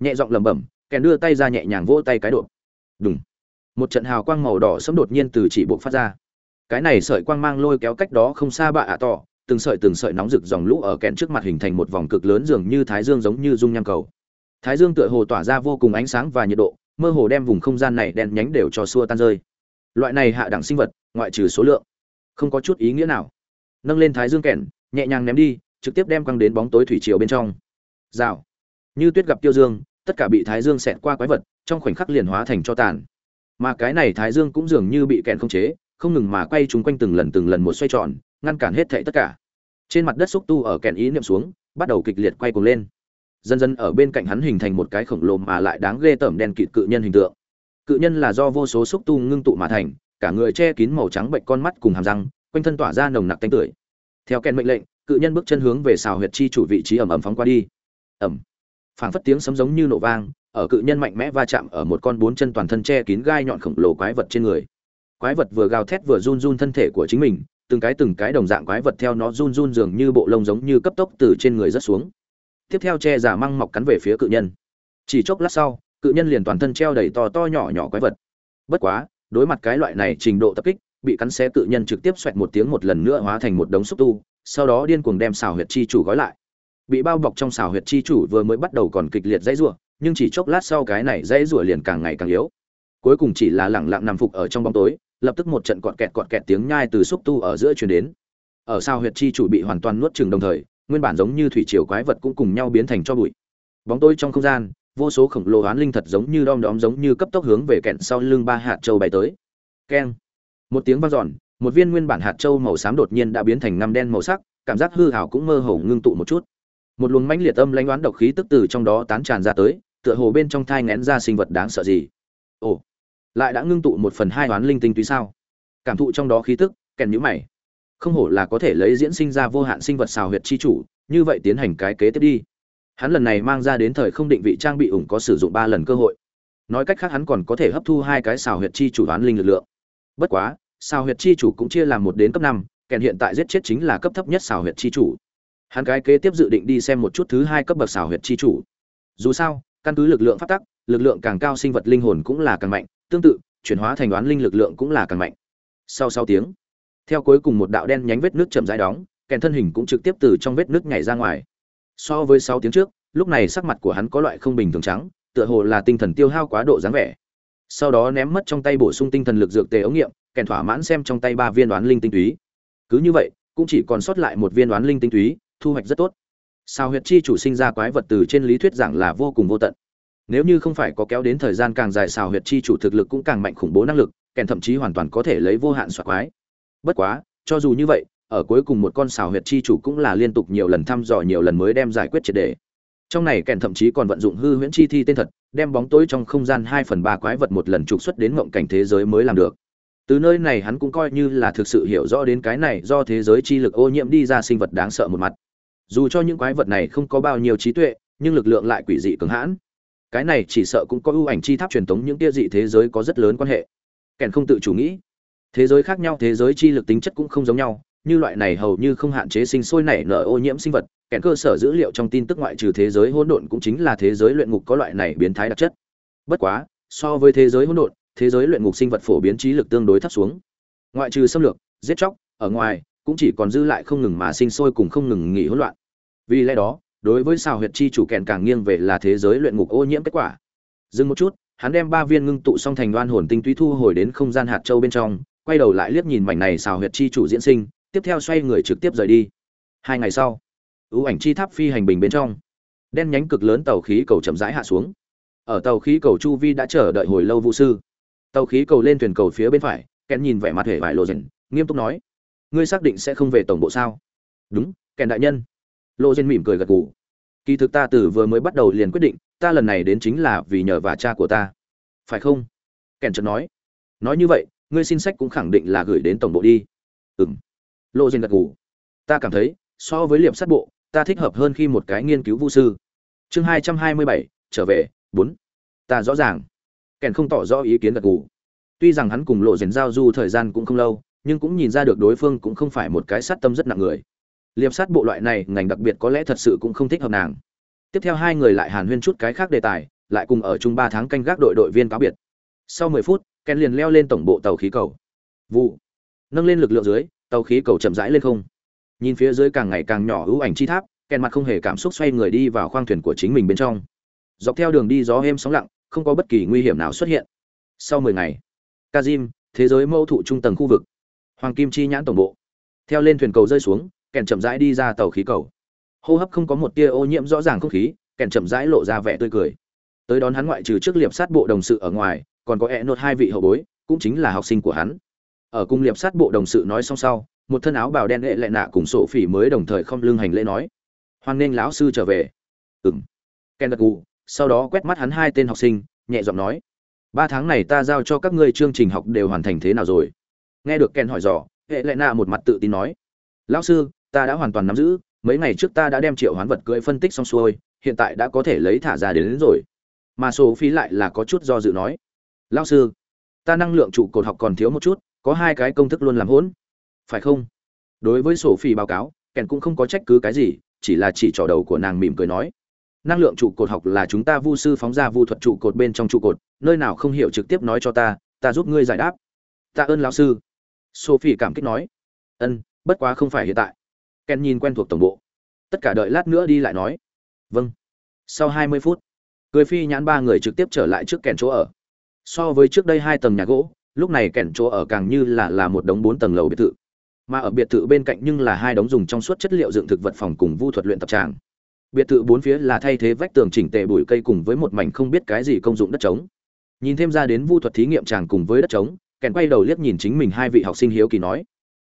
Nhẹ giọng lẩm bẩm, kèn đưa tay ra nhẹ nhàng vỗ tay cái độ đúng một trận hào quang màu đỏ sẫm đột nhiên từ chỉ buộc phát ra. Cái này sợi quang mang lôi kéo cách đó không xa bạ ạ tỏ từng sợi từng sợi nóng rực dòng lũ ở kẹn trước mặt hình thành một vòng cực lớn dường như thái dương giống như dung nham cầu. Thái dương tựa hồ tỏa ra vô cùng ánh sáng và nhiệt độ, mơ hồ đem vùng không gian này đen nhánh đều cho xua tan rơi. Loại này hạ đẳng sinh vật, ngoại trừ số lượng, không có chút ý nghĩa nào. Nâng lên thái dương kẹn, nhẹ nhàng ném đi, trực tiếp đem quăng đến bóng tối thủy triều bên trong. Rào. Như tuyết gặp tiêu dương, tất cả bị thái dương xẹt qua quái vật, trong khoảnh khắc liền hóa thành cho tàn. Mà cái này thái dương cũng dường như bị kẹn không chế, không ngừng mà quay chúng quanh từng lần từng lần một xoay tròn ngăn cản hết thảy tất cả. Trên mặt đất xúc tu ở kèn ý niệm xuống, bắt đầu kịch liệt quay cuồng lên. Dần dần ở bên cạnh hắn hình thành một cái khổng lồ mà lại đáng ghê tởm đen kịt cự nhân hình tượng. Cự nhân là do vô số xúc tu ngưng tụ mà thành, cả người che kín màu trắng bệnh con mắt cùng hàm răng, quanh thân tỏa ra nồng nặc tanh tưởi. Theo kèn mệnh lệnh, cự nhân bước chân hướng về xào huyệt chi chủ vị trí ẩm ẩm phóng qua đi. Ẩm. Phảng phất tiếng sấm giống như nổ vang, ở cự nhân mạnh mẽ va chạm ở một con bốn chân toàn thân che kín gai nhọn khổng lồ quái vật trên người. Quái vật vừa gào thét vừa run run thân thể của chính mình từng cái từng cái đồng dạng quái vật theo nó run run dường như bộ lông giống như cấp tốc từ trên người rất xuống. Tiếp theo che giả măng mọc cắn về phía cự nhân. Chỉ chốc lát sau, cự nhân liền toàn thân treo đầy to to nhỏ nhỏ quái vật. Bất quá, đối mặt cái loại này trình độ tập kích, bị cắn xé cự nhân trực tiếp xoẹt một tiếng một lần nữa hóa thành một đống xúc tu, sau đó điên cuồng đem xào huyệt chi chủ gói lại. Bị bao bọc trong xào huyệt chi chủ vừa mới bắt đầu còn kịch liệt dãy rủa, nhưng chỉ chốc lát sau cái này dãy rủa liền càng ngày càng yếu. Cuối cùng chỉ là lẳng lặng nằm phục ở trong bóng tối lập tức một trận cọt kẹt cọt kẹt tiếng nhai từ xúc tu ở giữa truyền đến. Ở sao huyệt chi chủ bị hoàn toàn nuốt chửng đồng thời, nguyên bản giống như thủy triều quái vật cũng cùng nhau biến thành cho bụi. Bóng tối trong không gian, vô số khổng lồ oán linh thật giống như đom đóm giống như cấp tốc hướng về kẹn sau lưng ba hạt châu bay tới. Keng. Một tiếng vang dọn, một viên nguyên bản hạt châu màu xám đột nhiên đã biến thành năm đen màu sắc, cảm giác hư ảo cũng mơ hồ ngưng tụ một chút. Một luồng mãnh liệt âm lãnh đoán độc khí tức từ trong đó tán tràn ra tới, tựa hồ bên trong thai nghén ra sinh vật đáng sợ gì. Ồ lại đã ngưng tụ một phần hai đoán linh tinh túy sao? Cảm thụ trong đó khí tức, kèn nhữ mày. Không hổ là có thể lấy diễn sinh ra vô hạn sinh vật xào huyệt chi chủ, như vậy tiến hành cái kế tiếp đi. Hắn lần này mang ra đến thời không định vị trang bị ủng có sử dụng ba lần cơ hội. Nói cách khác hắn còn có thể hấp thu hai cái xào huyệt chi chủ đoán linh lực lượng. Bất quá, xào huyệt chi chủ cũng chia làm một đến cấp năm, kèn hiện tại giết chết chính là cấp thấp nhất xào huyệt chi chủ. Hắn cái kế tiếp dự định đi xem một chút thứ hai cấp bậc xào huyệt chi chủ. Dù sao, căn cứ lực lượng phát tắc, lực lượng càng cao sinh vật linh hồn cũng là càng mạnh tương tự, chuyển hóa thành đoán linh lực lượng cũng là càng mạnh. Sau sáu tiếng, theo cuối cùng một đạo đen nhánh vết nước chậm rãi đóng, kèn thân hình cũng trực tiếp từ trong vết nước nhảy ra ngoài. So với sáu tiếng trước, lúc này sắc mặt của hắn có loại không bình thường trắng, tựa hồ là tinh thần tiêu hao quá độ dáng vẻ. Sau đó ném mất trong tay bổ sung tinh thần lực dược tề ống nghiệm, kèn thỏa mãn xem trong tay ba viên đoán linh tinh túy. Cứ như vậy, cũng chỉ còn sót lại một viên đoán linh tinh túy, thu hoạch rất tốt. Sao huyệt chi chủ sinh ra quái vật từ trên lý thuyết giảng là vô cùng vô tận nếu như không phải có kéo đến thời gian càng dài xào huyệt chi chủ thực lực cũng càng mạnh khủng bố năng lực, kèn thậm chí hoàn toàn có thể lấy vô hạn soạt quái. Bất quá, cho dù như vậy, ở cuối cùng một con xào huyệt chi chủ cũng là liên tục nhiều lần thăm dò nhiều lần mới đem giải quyết triệt đề. Trong này kèn thậm chí còn vận dụng hư huyễn chi thi tên thật, đem bóng tối trong không gian hai phần ba quái vật một lần trục xuất đến mộng cảnh thế giới mới làm được. Từ nơi này hắn cũng coi như là thực sự hiểu rõ đến cái này do thế giới chi lực ô nhiễm đi ra sinh vật đáng sợ một mặt. Dù cho những quái vật này không có bao nhiêu trí tuệ, nhưng lực lượng lại quỷ dị cứng hãn cái này chỉ sợ cũng có ưu ảnh chi tháp truyền thống những tia dị thế giới có rất lớn quan hệ. Kèn không tự chủ nghĩ. Thế giới khác nhau, thế giới chi lực tính chất cũng không giống nhau, như loại này hầu như không hạn chế sinh sôi nảy nở ô nhiễm sinh vật, kèn cơ sở dữ liệu trong tin tức ngoại trừ thế giới hỗn độn cũng chính là thế giới luyện ngục có loại này biến thái đặc chất. Bất quá, so với thế giới hỗn độn, thế giới luyện ngục sinh vật phổ biến trí lực tương đối thấp xuống. Ngoại trừ xâm lược, giết chóc, ở ngoài, cũng chỉ còn dư lại không ngừng mà sinh sôi cùng không ngừng nghỉ hỗn loạn. Vì lẽ đó đối với xào huyệt chi chủ kèn càng nghiêng về là thế giới luyện ngục ô nhiễm kết quả. Dừng một chút, hắn đem ba viên ngưng tụ song thành đoan hồn tinh túy thu hồi đến không gian hạt châu bên trong, quay đầu lại liếc nhìn mảnh này xào huyệt chi chủ diễn sinh, tiếp theo xoay người trực tiếp rời đi. Hai ngày sau, ưu ảnh chi tháp phi hành bình bên trong. Đen nhánh cực lớn tàu khí cầu chậm rãi hạ xuống. Ở tàu khí cầu chu vi đã chờ đợi hồi lâu vũ sư. Tàu khí cầu lên thuyền cầu phía bên phải kèn nhìn vẻ mặt hề vải lộ dần nghiêm túc nói, ngươi xác định sẽ không về tổng bộ sao? Đúng kèn đại nhân lộ dên mỉm cười gật gù. Kỳ thực ta từ vừa mới bắt đầu liền quyết định, ta lần này đến chính là vì nhờ và cha của ta. Phải không? Kèn chợt nói. Nói như vậy, ngươi xin sách cũng khẳng định là gửi đến tổng bộ đi. Ừ m lộ dên gật gù. Ta cảm thấy, so với liệp sát bộ, ta thích hợp hơn khi một cái nghiên cứu vũ sư. Chương hai trăm hai mươi bảy, trở về, bốn. Ta rõ ràng. Kèn không tỏ rõ ý kiến gật gù. Tuy rằng hắn cùng lộ dền giao du thời gian cũng không lâu, nhưng cũng nhìn ra được đối phương cũng không phải một cái sát tâm rất nặng người liệp sát bộ loại này ngành đặc biệt có lẽ thật sự cũng không thích hợp nàng. Tiếp theo hai người lại hàn huyên chút cái khác đề tài, lại cùng ở chung ba tháng canh gác đội đội viên cáo biệt. Sau mười phút, ken liền leo lên tổng bộ tàu khí cầu. Vụ. Nâng lên lực lượng dưới, tàu khí cầu chậm rãi lên không. Nhìn phía dưới càng ngày càng nhỏ hữu ảnh chi tháp, ken mặt không hề cảm xúc xoay người đi vào khoang thuyền của chính mình bên trong. Dọc theo đường đi gió êm sóng lặng, không có bất kỳ nguy hiểm nào xuất hiện. Sau mười ngày, kazim, thế giới mẫu thụ trung tầng khu vực. Hoàng kim chi nhãn tổng bộ. Theo lên thuyền cầu rơi xuống kèn chậm rãi đi ra tàu khí cầu. Hô hấp không có một tia ô nhiễm rõ ràng không khí, kèn chậm rãi lộ ra vẻ tươi cười. Tới đón hắn ngoại trừ trước liệp sát bộ đồng sự ở ngoài, còn có e nốt hai vị hậu bối, cũng chính là học sinh của hắn. Ở cung liệp sát bộ đồng sự nói xong sau, một thân áo bào đen lệ lại nạ cùng sổ phỉ mới đồng thời không lưng hành lễ nói, hoan nghênh lão sư trở về. Ừng ken đặc cụ sau đó quét mắt hắn hai tên học sinh, nhẹ giọng nói, ba tháng này ta giao cho các ngươi chương trình học đều hoàn thành thế nào rồi? Nghe được ken hỏi dò hệ lệ nạ một mặt tự tin nói, lão sư ta đã hoàn toàn nắm giữ mấy ngày trước ta đã đem triệu hoán vật cưỡi phân tích xong xuôi hiện tại đã có thể lấy thả ra đến, đến rồi. Mà số phí lại là có chút do dự nói lão sư ta năng lượng trụ cột học còn thiếu một chút có hai cái công thức luôn làm hỗn. Phải không? Đối với sổ phi báo cáo kèn cũng không có trách cứ cái gì chỉ là chỉ trỏ đầu của nàng mỉm cười nói năng lượng trụ cột học là chúng ta vu sư phóng ra vu thuật trụ cột bên trong trụ cột nơi nào không hiểu trực tiếp nói cho ta ta giúp ngươi giải đáp. Tạ ơn lão sư. Sophie cảm kích nói ân bất quá không phải hiện tại ken nhìn quen thuộc tổng bộ. Tất cả đợi lát nữa đi lại nói. Vâng. Sau hai mươi phút, cười phi nhãn ba người trực tiếp trở lại trước kèn chỗ ở. So với trước đây hai tầng nhà gỗ, lúc này kèn chỗ ở càng như là là một đống bốn tầng lầu biệt thự. Mà ở biệt thự bên cạnh nhưng là hai đống dùng trong suốt chất liệu dựng thực vật phòng cùng vu thuật luyện tập tràng. Biệt thự bốn phía là thay thế vách tường chỉnh tề bụi cây cùng với một mảnh không biết cái gì công dụng đất trống. Nhìn thêm ra đến vu thuật thí nghiệm tràng cùng với đất trống, kèn quay đầu liếc nhìn chính mình hai vị học sinh hiếu kỳ nói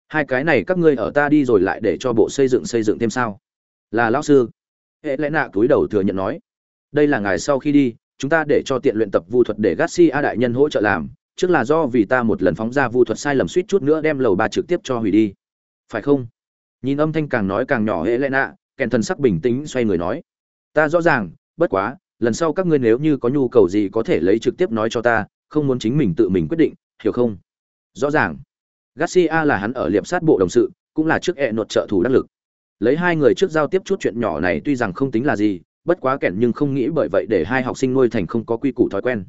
hai cái này các ngươi ở ta đi rồi lại để cho bộ xây dựng xây dựng thêm sao? Là lão sư. Hệ lẽ nạ túi đầu thừa nhận nói. Đây là ngài sau khi đi, chúng ta để cho tiện luyện tập vu thuật để garcia đại nhân hỗ trợ làm, trước là do vì ta một lần phóng ra vu thuật sai lầm suýt chút nữa đem lầu ba trực tiếp cho hủy đi. Phải không? Nhìn âm thanh càng nói càng nhỏ hệ lẽ nạ, kèn thần sắc bình tĩnh xoay người nói. Ta rõ ràng, bất quá, lần sau các ngươi nếu như có nhu cầu gì có thể lấy trực tiếp nói cho ta, không muốn chính mình tự mình quyết định, hiểu không? Rõ ràng garcia là hắn ở liệp sát bộ đồng sự, cũng là trước hệ nột trợ thủ đắc lực. Lấy hai người trước giao tiếp chút chuyện nhỏ này tuy rằng không tính là gì, bất quá kẻn nhưng không nghĩ bởi vậy để hai học sinh nuôi thành không có quy củ thói quen.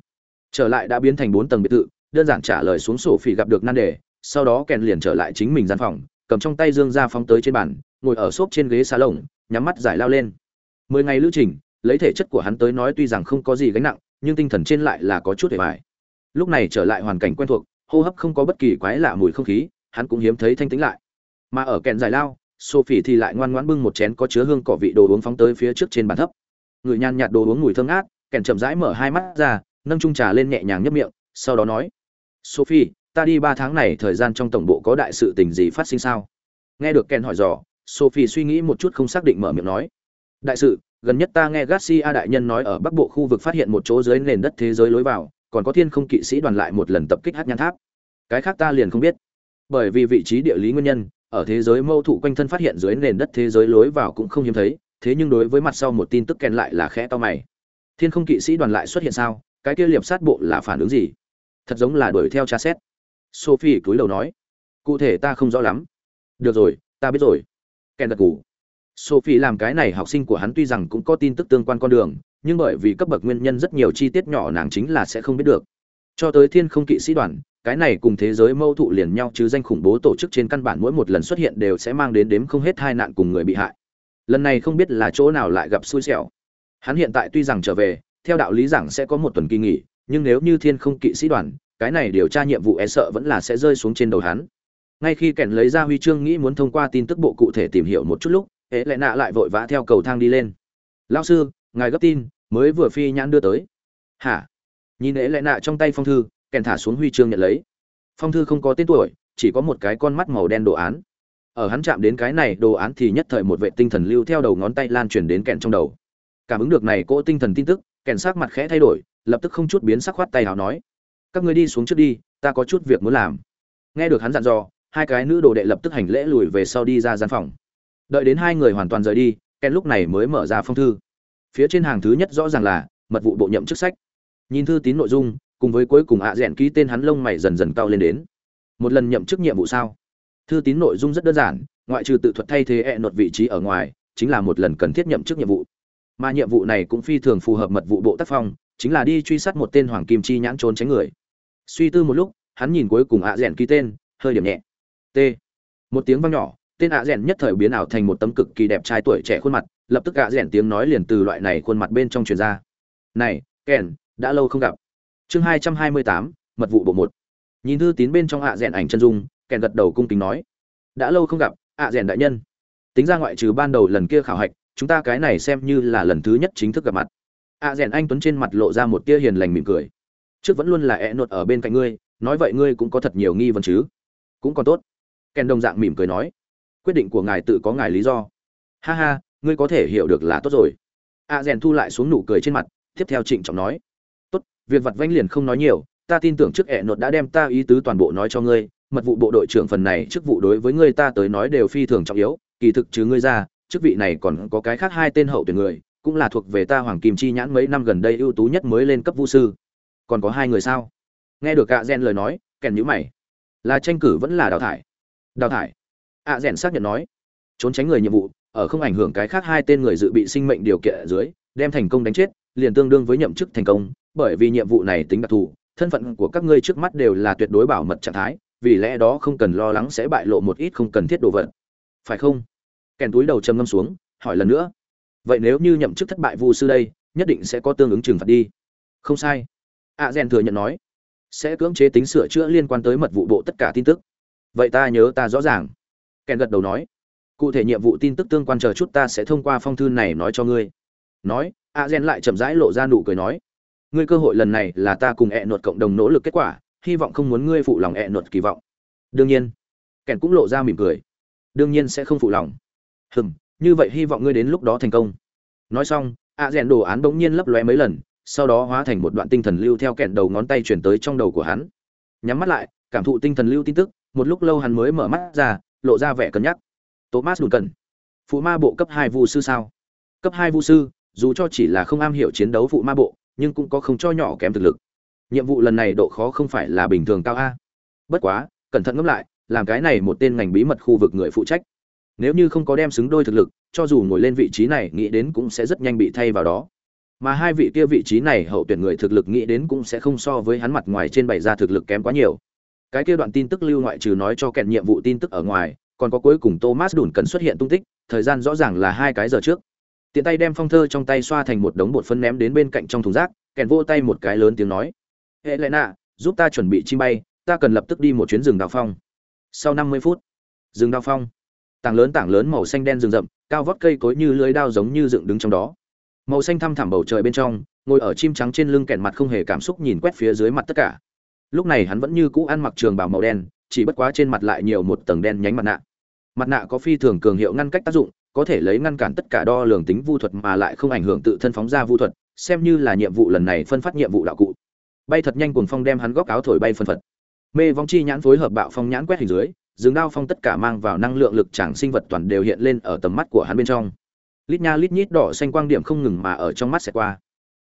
Trở lại đã biến thành bốn tầng biệt thự, đơn giản trả lời xuống sổ phỉ gặp được nan đề, sau đó kẹn liền trở lại chính mình gian phòng, cầm trong tay dương ra phóng tới trên bàn, ngồi ở xốp trên ghế xà lồng nhắm mắt giải lao lên. Mười ngày lữ trình, lấy thể chất của hắn tới nói tuy rằng không có gì gánh nặng, nhưng tinh thần trên lại là có chút hề mại lúc này trở lại hoàn cảnh quen thuộc hô hấp không có bất kỳ quái lạ mùi không khí, hắn cũng hiếm thấy thanh tĩnh lại. Mà ở kèn giải lao, sophie thì lại ngoan ngoãn bưng một chén có chứa hương cỏ vị đồ uống phóng tới phía trước trên bàn thấp. Người nhàn nhạt đồ uống mùi thơm ngát, kèn chậm rãi mở hai mắt ra, nâng chung trà lên nhẹ nhàng nhấp miệng, sau đó nói, sophie, ta đi ba tháng này thời gian trong tổng bộ có đại sự tình gì phát sinh sao? Nghe được kèn hỏi dò, sophie suy nghĩ một chút không xác định mở miệng nói, đại sự, gần nhất ta nghe garcia đại nhân nói ở bắc bộ khu vực phát hiện một chỗ dưới nền đất thế giới lối vào còn có thiên không kỵ sĩ đoàn lại một lần tập kích hát nhan tháp. Cái khác ta liền không biết. Bởi vì vị trí địa lý nguyên nhân, ở thế giới mâu thụ quanh thân phát hiện dưới nền đất thế giới lối vào cũng không hiếm thấy, thế nhưng đối với mặt sau một tin tức kèn lại là khẽ to mày. Thiên không kỵ sĩ đoàn lại xuất hiện sao? Cái kia liệp sát bộ là phản ứng gì? Thật giống là đuổi theo tra xét. Sophie cúi đầu nói. Cụ thể ta không rõ lắm. Được rồi, ta biết rồi. Kèn gật ngủ sophie làm cái này học sinh của hắn tuy rằng cũng có tin tức tương quan con đường nhưng bởi vì cấp bậc nguyên nhân rất nhiều chi tiết nhỏ nàng chính là sẽ không biết được. Cho tới thiên không kỵ sĩ đoàn, cái này cùng thế giới mâu thụ liền nhau chứ danh khủng bố tổ chức trên căn bản mỗi một lần xuất hiện đều sẽ mang đến đếm không hết hai nạn cùng người bị hại. Lần này không biết là chỗ nào lại gặp xui xẻo. Hắn hiện tại tuy rằng trở về, theo đạo lý giảng sẽ có một tuần kỳ nghỉ, nhưng nếu như thiên không kỵ sĩ đoàn, cái này điều tra nhiệm vụ e sợ vẫn là sẽ rơi xuống trên đầu hắn. Ngay khi kèn lấy ra huy chương nghĩ muốn thông qua tin tức bộ cụ thể tìm hiểu một chút lúc, hễ lệ nạ lại vội vã theo cầu thang đi lên. Lao sư, ngài gấp tin mới vừa phi nhãn đưa tới. Hả? Nhìn ế lại nạ trong tay phong thư, kèn thả xuống huy chương nhận lấy. Phong thư không có tên tuổi, chỉ có một cái con mắt màu đen đồ án. Ở hắn chạm đến cái này đồ án thì nhất thời một vệ tinh thần lưu theo đầu ngón tay lan truyền đến kèn trong đầu. Cảm ứng được này cỗ tinh thần tin tức, kèn sắc mặt khẽ thay đổi, lập tức không chút biến sắc khoát tay hào nói, các người đi xuống trước đi, ta có chút việc muốn làm. Nghe được hắn dặn dò, hai cái nữ đồ đệ lập tức hành lễ lùi về sau đi ra gian phòng. Đợi đến hai người hoàn toàn rời đi, kèn lúc này mới mở ra phong thư phía trên hàng thứ nhất rõ ràng là mật vụ bộ nhậm chức sách. Nhìn thư tín nội dung, cùng với cuối cùng ạ à rẽn ký tên hắn lông mày dần dần cao lên đến. Một lần nhậm chức nhiệm vụ sao? Thư tín nội dung rất đơn giản, ngoại trừ tự thuật thay thế e nột vị trí ở ngoài, chính là một lần cần thiết nhậm chức nhiệm vụ. Mà nhiệm vụ này cũng phi thường phù hợp mật vụ bộ tác phong, chính là đi truy sát một tên hoàng kim chi nhãn trốn tránh người. Suy tư một lúc, hắn nhìn cuối cùng ạ à rẽn ký tên, hơi điểm nhẹ. T. Một tiếng vang nhỏ, tên ạ à rẽn nhất thời biến ảo thành một tấm cực kỳ đẹp trai tuổi trẻ khuôn mặt lập tức gã rẽn tiếng nói liền từ loại này khuôn mặt bên trong truyền ra. Này kèn đã lâu không gặp. Chương hai trăm hai mươi tám, mật vụ bộ một. Nhìn thư tín bên trong ạ rẽn ảnh chân dung kèn gật đầu cung kính nói. Đã lâu không gặp, ạ rẽn đại nhân. Tính ra ngoại trừ ban đầu lần kia khảo hạch, chúng ta cái này xem như là lần thứ nhất chính thức gặp mặt. Ạ rẽn anh tuấn trên mặt lộ ra một tia hiền lành mỉm cười. Trước vẫn luôn là e nột ở bên cạnh ngươi, nói vậy ngươi cũng có thật nhiều nghi vấn chứ? Cũng còn tốt. Kèn đồng dạng mỉm cười nói. Quyết định của ngài tự có ngài lý do. Ha ha ngươi có thể hiểu được là tốt rồi. A rèn thu lại xuống nụ cười trên mặt, tiếp theo trịnh trọng nói, tốt, việc vặt vanh liền không nói nhiều, ta tin tưởng trước ẹ nột đã đem ta ý tứ toàn bộ nói cho ngươi, mật vụ bộ đội trưởng phần này chức vụ đối với ngươi ta tới nói đều phi thường trọng yếu, kỳ thực chứ ngươi ra, chức vị này còn có cái khác hai tên hậu tuyển người, cũng là thuộc về ta hoàng kim chi nhãn mấy năm gần đây ưu tú nhất mới lên cấp vũ sư. Còn có hai người sao? Nghe được ạ rèn lời nói, kèn nhữ mày. Là tranh cử vẫn là đào thải. Đào thải? Ạ rèn xác nhận nói. Trốn tránh người nhiệm vụ ở không ảnh hưởng cái khác hai tên người dự bị sinh mệnh điều kiện ở dưới đem thành công đánh chết liền tương đương với nhậm chức thành công bởi vì nhiệm vụ này tính đặc thù thân phận của các ngươi trước mắt đều là tuyệt đối bảo mật trạng thái vì lẽ đó không cần lo lắng sẽ bại lộ một ít không cần thiết đồ vật. Phải không? Kèn túi đầu trầm ngâm xuống hỏi lần nữa. Vậy nếu như nhậm chức thất bại vu sư đây nhất định sẽ có tương ứng trừng phạt đi. Không sai. A à, thừa nhận nói. Sẽ cưỡng chế tính sửa chữa liên quan tới mật vụ bộ tất cả tin tức. Vậy ta nhớ ta rõ ràng. Kèn gật đầu nói cụ thể nhiệm vụ tin tức tương quan chờ chút ta sẽ thông qua phong thư này nói cho ngươi. Nói, a gen lại chậm rãi lộ ra nụ cười nói, ngươi cơ hội lần này là ta cùng ẹ nột cộng đồng nỗ lực kết quả, hy vọng không muốn ngươi phụ lòng ẹ nột kỳ vọng. Đương nhiên kẻn cũng lộ ra mỉm cười. Đương nhiên sẽ không phụ lòng. Hừm, như vậy hy vọng ngươi đến lúc đó thành công. Nói xong, a rèn đồ án bỗng nhiên lấp lóe mấy lần, sau đó hóa thành một đoạn tinh thần lưu theo kẹn đầu ngón tay chuyển tới trong đầu của hắn. Nhắm mắt lại, cảm thụ tinh thần lưu tin tức, một lúc lâu hắn mới mở mắt ra, lộ ra vẻ cân nhắc thomas đùn cần phụ ma bộ cấp hai vu sư sao? Cấp hai vu sư, dù cho chỉ là không am hiểu chiến đấu phụ ma bộ, nhưng cũng có không cho nhỏ kém thực lực. Nhiệm vụ lần này độ khó không phải là bình thường cao a. Bất quá, cẩn thận ngẫm lại, làm cái này một tên ngành bí mật khu vực người phụ trách. Nếu như không có đem xứng đôi thực lực, cho dù ngồi lên vị trí này, nghĩ đến cũng sẽ rất nhanh bị thay vào đó. Mà hai vị kia vị trí này hậu tuyển người thực lực nghĩ đến cũng sẽ không so với hắn mặt ngoài trên bày ra thực lực kém quá nhiều. Cái kia đoạn tin tức lưu ngoại trừ nói cho kèn nhiệm vụ tin tức ở ngoài còn có cuối cùng thomas đủn cần xuất hiện tung tích, thời gian rõ ràng là hai cái giờ trước. Tiện tay đem phong thơ trong tay xoa thành một đống bột phân ném đến bên cạnh trong thùng rác, kèn vô tay một cái lớn tiếng nói hệ giúp ta chuẩn bị chim bay, ta cần lập tức đi một chuyến rừng đào phong. Sau năm mươi phút, rừng đào phong, tảng lớn tảng lớn màu xanh đen rừng rậm, cao vót cây cối như lưới đao giống như dựng đứng trong đó. Màu xanh thăm thẳm bầu trời bên trong, ngồi ở chim trắng trên lưng kẹn mặt không hề cảm xúc nhìn quét phía dưới mặt tất cả. Lúc này hắn vẫn như cũ ăn mặc trường bào màu đen chỉ bất quá trên mặt lại nhiều một tầng đen nhánh mặt nạ. Mặt nạ có phi thường cường hiệu ngăn cách tác dụng, có thể lấy ngăn cản tất cả đo lường tính vu thuật mà lại không ảnh hưởng tự thân phóng ra vu thuật, xem như là nhiệm vụ lần này phân phát nhiệm vụ đạo cụ. Bay thật nhanh cuồng phong đem hắn góc áo thổi bay phân phật. Mê vong chi nhãn phối hợp bạo phong nhãn quét hình dưới dừng đao phong tất cả mang vào năng lượng lực chẳng sinh vật toàn đều hiện lên ở tầm mắt của hắn bên trong. Lít nha lít nhít đỏ xanh quang điểm không ngừng mà ở trong mắt sẽ qua.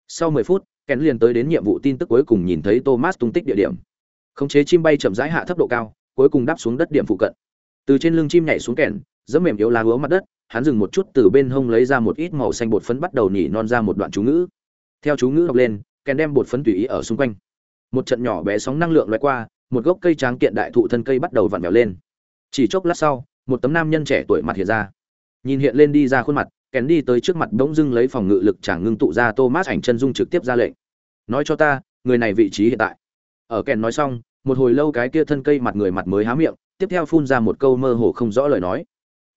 Sau mười phút kén liền tới đến nhiệm vụ tin tức cuối cùng nhìn thấy thomas tung tích địa điểm khống chế chim bay chậm rãi hạ thấp độ cao, cuối cùng đáp xuống đất điểm phụ cận. Từ trên lưng chim nhảy xuống kèn dẫm mềm yếu lá gúa mặt đất, hắn dừng một chút từ bên hông lấy ra một ít màu xanh bột phấn bắt đầu nỉ non ra một đoạn chú ngữ. Theo chú ngữ đọc lên, kèn đem bột phấn tùy ý ở xung quanh. Một trận nhỏ bé sóng năng lượng loại qua, một gốc cây tráng kiện đại thụ thân cây bắt đầu vặn vẹo lên. Chỉ chốc lát sau, một tấm nam nhân trẻ tuổi mặt hiện ra. Nhìn hiện lên đi ra khuôn mặt, kèn đi tới trước mặt bỗng dưng lấy phòng ngự lực chẳng ngưng tụ ra thomas ảnh chân dung trực tiếp ra lệnh. Nói cho ta, người này vị trí hiện tại ở kèn nói xong, một hồi lâu cái kia thân cây mặt người mặt mới há miệng, tiếp theo phun ra một câu mơ hồ không rõ lời nói.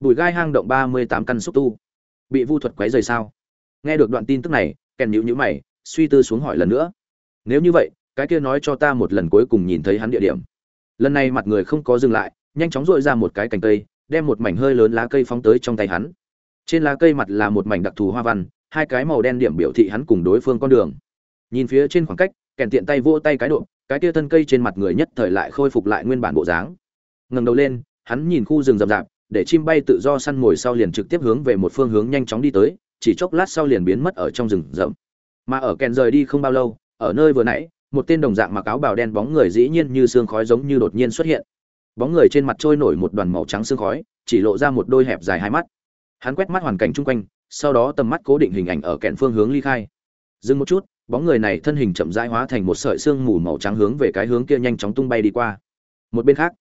Bùi gai hang động ba mươi tám căn xúc tu. Bị vu thuật quấy rời sao? Nghe được đoạn tin tức này, kèn nhữ nhữ mày, suy tư xuống hỏi lần nữa. Nếu như vậy, cái kia nói cho ta một lần cuối cùng nhìn thấy hắn địa điểm. Lần này mặt người không có dừng lại, nhanh chóng dội ra một cái cành cây, đem một mảnh hơi lớn lá cây phóng tới trong tay hắn. Trên lá cây mặt là một mảnh đặc thù hoa văn, hai cái màu đen điểm biểu thị hắn cùng đối phương con đường. Nhìn phía trên khoảng cách kèn tiện tay vỗ tay cái độ, cái kia thân cây trên mặt người nhất thời lại khôi phục lại nguyên bản bộ dáng. Ngẩng đầu lên, hắn nhìn khu rừng rậm rạp, để chim bay tự do săn mồi sau liền trực tiếp hướng về một phương hướng nhanh chóng đi tới, chỉ chốc lát sau liền biến mất ở trong rừng rậm. Mà ở kèn rời đi không bao lâu, ở nơi vừa nãy, một tên đồng dạng mặc áo bào đen bóng người dĩ nhiên như xương khói giống như đột nhiên xuất hiện. Bóng người trên mặt trôi nổi một đoàn màu trắng xương khói, chỉ lộ ra một đôi hẹp dài hai mắt. Hắn quét mắt hoàn cảnh chung quanh, sau đó tầm mắt cố định hình ảnh ở kẹn phương hướng ly khai. Dừng một chút bóng người này thân hình chậm rãi hóa thành một sợi xương mù màu trắng hướng về cái hướng kia nhanh chóng tung bay đi qua. Một bên khác,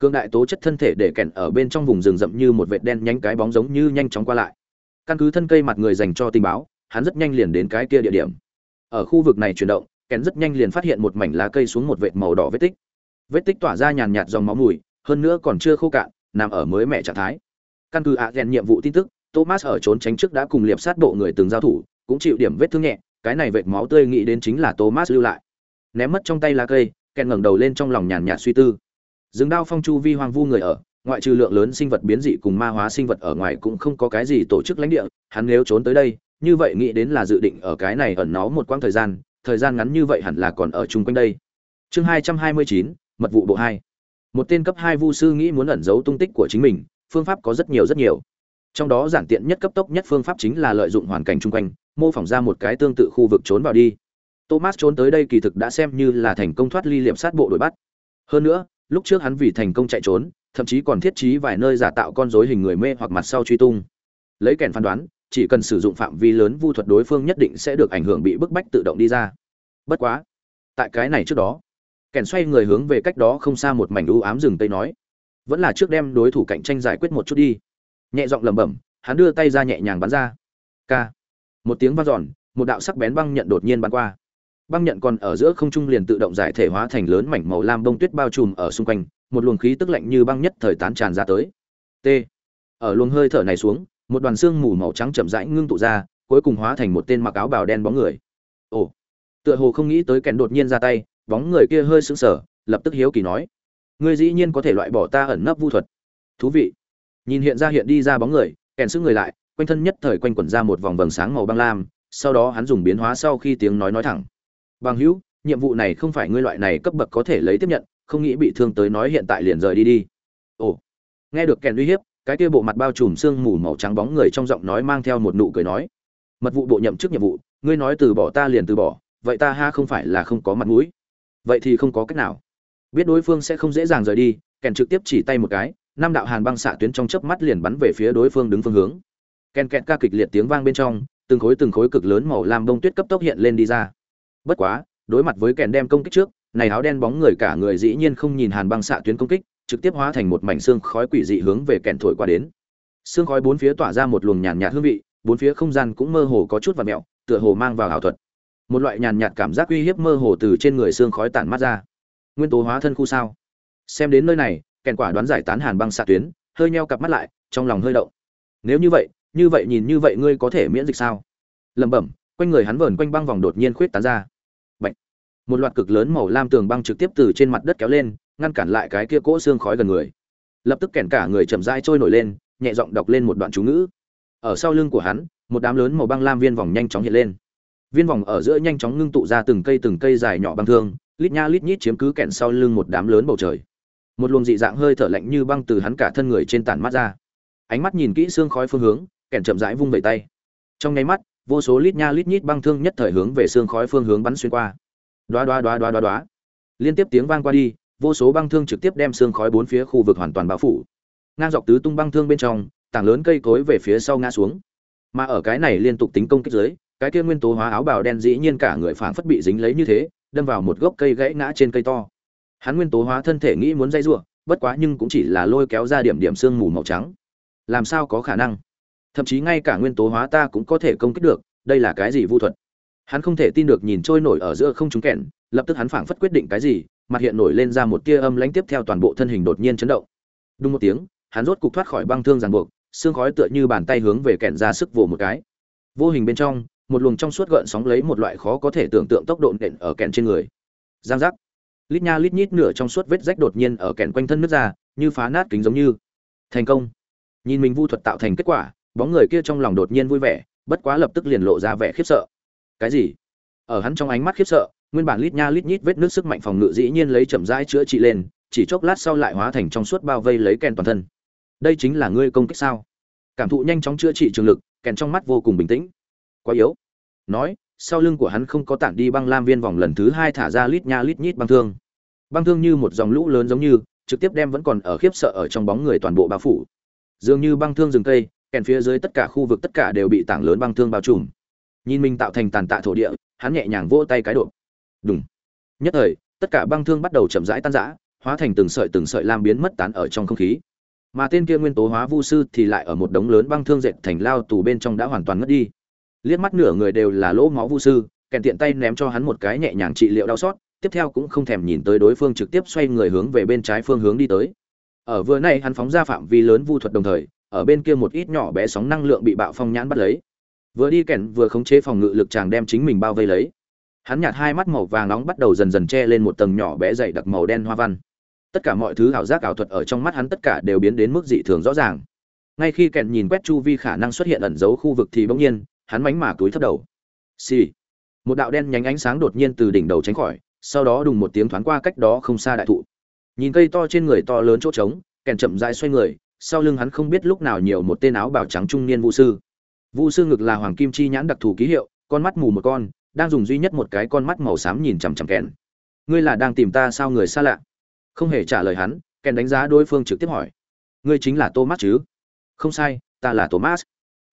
cương đại tố chất thân thể để kẹn ở bên trong vùng rừng rậm như một vệt đen nhánh cái bóng giống như nhanh chóng qua lại. Căn cứ thân cây mặt người dành cho tình báo, hắn rất nhanh liền đến cái kia địa điểm. Ở khu vực này chuyển động, kẹn rất nhanh liền phát hiện một mảnh lá cây xuống một vệt màu đỏ vết tích. Vết tích tỏa ra nhàn nhạt dòng máu mùi, hơn nữa còn chưa khô cạn, nằm ở mới mẹ trạng thái. Căn cứ ạ rèn nhiệm vụ tin tức, thomas ở trốn tránh trước đã cùng liệp sát bộ người từng giao thủ, cũng chịu điểm vết thương nhẹ cái này vệt máu tươi nghĩ đến chính là thomas lưu lại. Ném mất trong tay lá cây kẹn ngẩng đầu lên trong lòng nhàn nhạt suy tư. Dừng đao phong chu vi hoang vu người ở, ngoại trừ lượng lớn sinh vật biến dị cùng ma hóa sinh vật ở ngoài cũng không có cái gì tổ chức lãnh địa, hắn nếu trốn tới đây, như vậy nghĩ đến là dự định ở cái này ẩn nó một quãng thời gian thời gian ngắn như vậy hẳn là còn ở chung quanh đây. Chương hai trăm hai mươi chín, mật vụ bộ hai. Một tên cấp hai vu sư nghĩ muốn ẩn giấu tung tích của chính mình, phương pháp có rất nhiều rất nhiều. Trong đó giản tiện nhất cấp tốc nhất phương pháp chính là lợi dụng hoàn cảnh chung quanh mô phỏng ra một cái tương tự khu vực trốn vào đi. Thomas trốn tới đây kỳ thực đã xem như là thành công thoát ly liệm sát bộ đội bắt. Hơn nữa, lúc trước hắn vì thành công chạy trốn, thậm chí còn thiết trí vài nơi giả tạo con rối hình người mê hoặc mặt sau truy tung. Lấy kèn phán đoán, chỉ cần sử dụng phạm vi lớn vu thuật đối phương nhất định sẽ được ảnh hưởng bị bức bách tự động đi ra. Bất quá, tại cái này trước đó, kèn xoay người hướng về cách đó không xa một mảnh u ám rừng tây nói, vẫn là trước đem đối thủ cạnh tranh giải quyết một chút đi. Nhẹ giọng lẩm bẩm, hắn đưa tay ra nhẹ nhàng bắn ra. K một tiếng vang giòn một đạo sắc bén băng nhận đột nhiên bắn qua. Băng nhận còn ở giữa không trung liền tự động giải thể hóa thành lớn mảnh màu lam bông tuyết bao trùm ở xung quanh, một luồng khí tức lạnh như băng nhất thời tán tràn ra tới. T. Ở luồng hơi thở này xuống, một đoàn xương mù màu trắng chậm rãi ngưng tụ ra, cuối cùng hóa thành một tên mặc áo bào đen bóng người. Ồ. Tựa hồ không nghĩ tới kèn đột nhiên ra tay, bóng người kia hơi sững sờ, lập tức hiếu kỳ nói. Ngươi dĩ nhiên có thể loại bỏ ta ẩn nấp vu thuật. Thú vị. Nhìn hiện ra hiện đi ra bóng người, kèn sức người lại quanh thân nhất thời quanh quẩn ra một vòng vầng sáng màu băng lam, sau đó hắn dùng biến hóa sau khi tiếng nói nói thẳng. Bằng hữu, nhiệm vụ này không phải ngươi loại này cấp bậc có thể lấy tiếp nhận, không nghĩ bị thương tới nói hiện tại liền rời đi đi. Ồ. Nghe được kèn uy hiếp, cái kia bộ mặt bao trùm sương mù màu trắng bóng người trong giọng nói mang theo một nụ cười nói, mật vụ bộ nhậm chức nhiệm vụ, ngươi nói từ bỏ ta liền từ bỏ, vậy ta ha không phải là không có mặt mũi. Vậy thì không có cách nào. Biết đối phương sẽ không dễ dàng rời đi, kèn trực tiếp chỉ tay một cái, năm đạo hàn băng xạ tuyến trong chớp mắt liền bắn về phía đối phương đứng phương hướng ken kẹt ca kịch liệt tiếng vang bên trong, từng khối từng khối cực lớn màu lam bông tuyết cấp tốc hiện lên đi ra. Bất quá, đối mặt với kèn đem công kích trước, này áo đen bóng người cả người dĩ nhiên không nhìn hàn băng xạ tuyến công kích, trực tiếp hóa thành một mảnh xương khói quỷ dị hướng về kèn thổi qua đến. Xương khói bốn phía tỏa ra một luồng nhàn nhạt hương vị, bốn phía không gian cũng mơ hồ có chút và mẹo tựa hồ mang vào ảo thuật. Một loại nhàn nhạt cảm giác uy hiếp mơ hồ từ trên người xương khói tản mát ra. Nguyên tố hóa thân khu sao? Xem đến nơi này, kèn quả đoán giải tán hàn băng xạ tuyến, hơi nheo cặp mắt lại, trong lòng hơi động. Nếu như vậy như vậy nhìn như vậy ngươi có thể miễn dịch sao? Lẩm bẩm, quanh người hắn vờn quanh băng vòng đột nhiên khuyết tán ra. Bạch. một loạt cực lớn màu lam tường băng trực tiếp từ trên mặt đất kéo lên, ngăn cản lại cái kia cỗ xương khói gần người. Lập tức kèn cả người chậm rãi trôi nổi lên, nhẹ giọng đọc lên một đoạn chú ngữ. Ở sau lưng của hắn, một đám lớn màu băng lam viên vòng nhanh chóng hiện lên. Viên vòng ở giữa nhanh chóng ngưng tụ ra từng cây từng cây dài nhỏ băng thương, lít nha lít nhít chiếm cứ kẹn sau lưng một đám lớn bầu trời. Một luồng dị dạng hơi thở lạnh như băng từ hắn cả thân người trên tản mắt ra. Ánh mắt nhìn kỹ xương khói phương hướng kèn chậm rãi vung vẩy tay. Trong nháy mắt, vô số lít nha lít nhít băng thương nhất thời hướng về xương khói phương hướng bắn xuyên qua. Đoá đoá đoá đoá đoá đoá. Liên tiếp tiếng vang qua đi, vô số băng thương trực tiếp đem xương khói bốn phía khu vực hoàn toàn bao phủ. Ngang dọc tứ tung băng thương bên trong, tảng lớn cây cối về phía sau ngã xuống. Mà ở cái này liên tục tính công kích dưới, cái kia nguyên tố hóa áo bào đen dĩ nhiên cả người phảng phất bị dính lấy như thế, đâm vào một gốc cây gãy ngã trên cây to. Hắn nguyên tố hóa thân thể nghĩ muốn dây giụa bất quá nhưng cũng chỉ là lôi kéo ra điểm điểm sương mù màu trắng. Làm sao có khả năng? Thậm chí ngay cả nguyên tố hóa ta cũng có thể công kích được, đây là cái gì vu thuật? Hắn không thể tin được nhìn trôi nổi ở giữa không trúng kẹn, lập tức hắn phảng phất quyết định cái gì, mặt hiện nổi lên ra một tia âm lãnh tiếp theo toàn bộ thân hình đột nhiên chấn động. Đúng một tiếng, hắn rốt cục thoát khỏi băng thương ràng buộc, xương khói tựa như bàn tay hướng về kẹn ra sức vồ một cái. Vô hình bên trong, một luồng trong suốt gợn sóng lấy một loại khó có thể tưởng tượng tốc độ nện ở kẹn trên người. Giang giác. Lít nha lít nhít nửa trong suốt vết rách đột nhiên ở kẹn quanh thân nước ra, như phá nát kính giống như. Thành công. Nhìn mình vu thuật tạo thành kết quả bóng người kia trong lòng đột nhiên vui vẻ, bất quá lập tức liền lộ ra vẻ khiếp sợ. Cái gì? Ở hắn trong ánh mắt khiếp sợ, nguyên bản lít nha lít nhít vết nước sức mạnh phòng ngự dĩ nhiên lấy chậm rãi chữa trị lên, chỉ chốc lát sau lại hóa thành trong suốt bao vây lấy kèn toàn thân. Đây chính là ngươi công kích sao? Cảm thụ nhanh chóng chữa trị trường lực, kèn trong mắt vô cùng bình tĩnh. Quá yếu. Nói, sau lưng của hắn không có tản đi băng lam viên vòng lần thứ hai thả ra lít nha lít nhít băng thương. Băng thương như một dòng lũ lớn giống như, trực tiếp đem vẫn còn ở khiếp sợ ở trong bóng người toàn bộ bao phủ. Dường như băng thương rừng cây kèn phía dưới tất cả khu vực tất cả đều bị tảng lớn băng thương bao trùm. Nhìn mình tạo thành tàn tạ thổ địa, hắn nhẹ nhàng vỗ tay cái độ. Đúng nhất thời, tất cả băng thương bắt đầu chậm rãi tan rã, hóa thành từng sợi từng sợi lam biến mất tán ở trong không khí. Mà tên kia nguyên tố hóa vu sư thì lại ở một đống lớn băng thương dệt thành lao tù bên trong đã hoàn toàn ngất đi. Liếc mắt nửa người đều là lỗ máu vu sư, kèn tiện tay ném cho hắn một cái nhẹ nhàng trị liệu đau xót, tiếp theo cũng không thèm nhìn tới đối phương trực tiếp xoay người hướng về bên trái phương hướng đi tới. Ở vừa nay hắn phóng ra phạm vi lớn vu thuật đồng thời ở bên kia một ít nhỏ bé sóng năng lượng bị bạo phong nhãn bắt lấy. Vừa đi kèn, vừa khống chế phòng ngự lực chàng đem chính mình bao vây lấy. Hắn nhạt hai mắt màu vàng nóng bắt đầu dần dần che lên một tầng nhỏ bé dày đặc màu đen hoa văn. Tất cả mọi thứ ảo giác ảo thuật ở trong mắt hắn tất cả đều biến đến mức dị thường rõ ràng. Ngay khi kèn nhìn quét chu vi khả năng xuất hiện ẩn giấu khu vực thì bỗng nhiên, hắn mánh mà túi thấp đầu. Xì、sì. một đạo đen nhánh ánh sáng đột nhiên từ đỉnh đầu tránh khỏi, sau đó đùng một tiếng thoáng qua cách đó không xa đại thụ. Nhìn cây to trên người to lớn chỗ trống, kèn chậm rãi xoay người sau lưng hắn không biết lúc nào nhiều một tên áo bào trắng trung niên vũ sư. Vũ sư ngực là hoàng kim chi nhãn đặc thù ký hiệu, con mắt mù một con, đang dùng duy nhất một cái con mắt màu xám nhìn chằm chằm kèn ngươi là đang tìm ta sao người xa lạ? Không hề trả lời hắn kèn đánh giá đối phương trực tiếp hỏi. Ngươi chính là thomas chứ? Không sai, ta là thomas.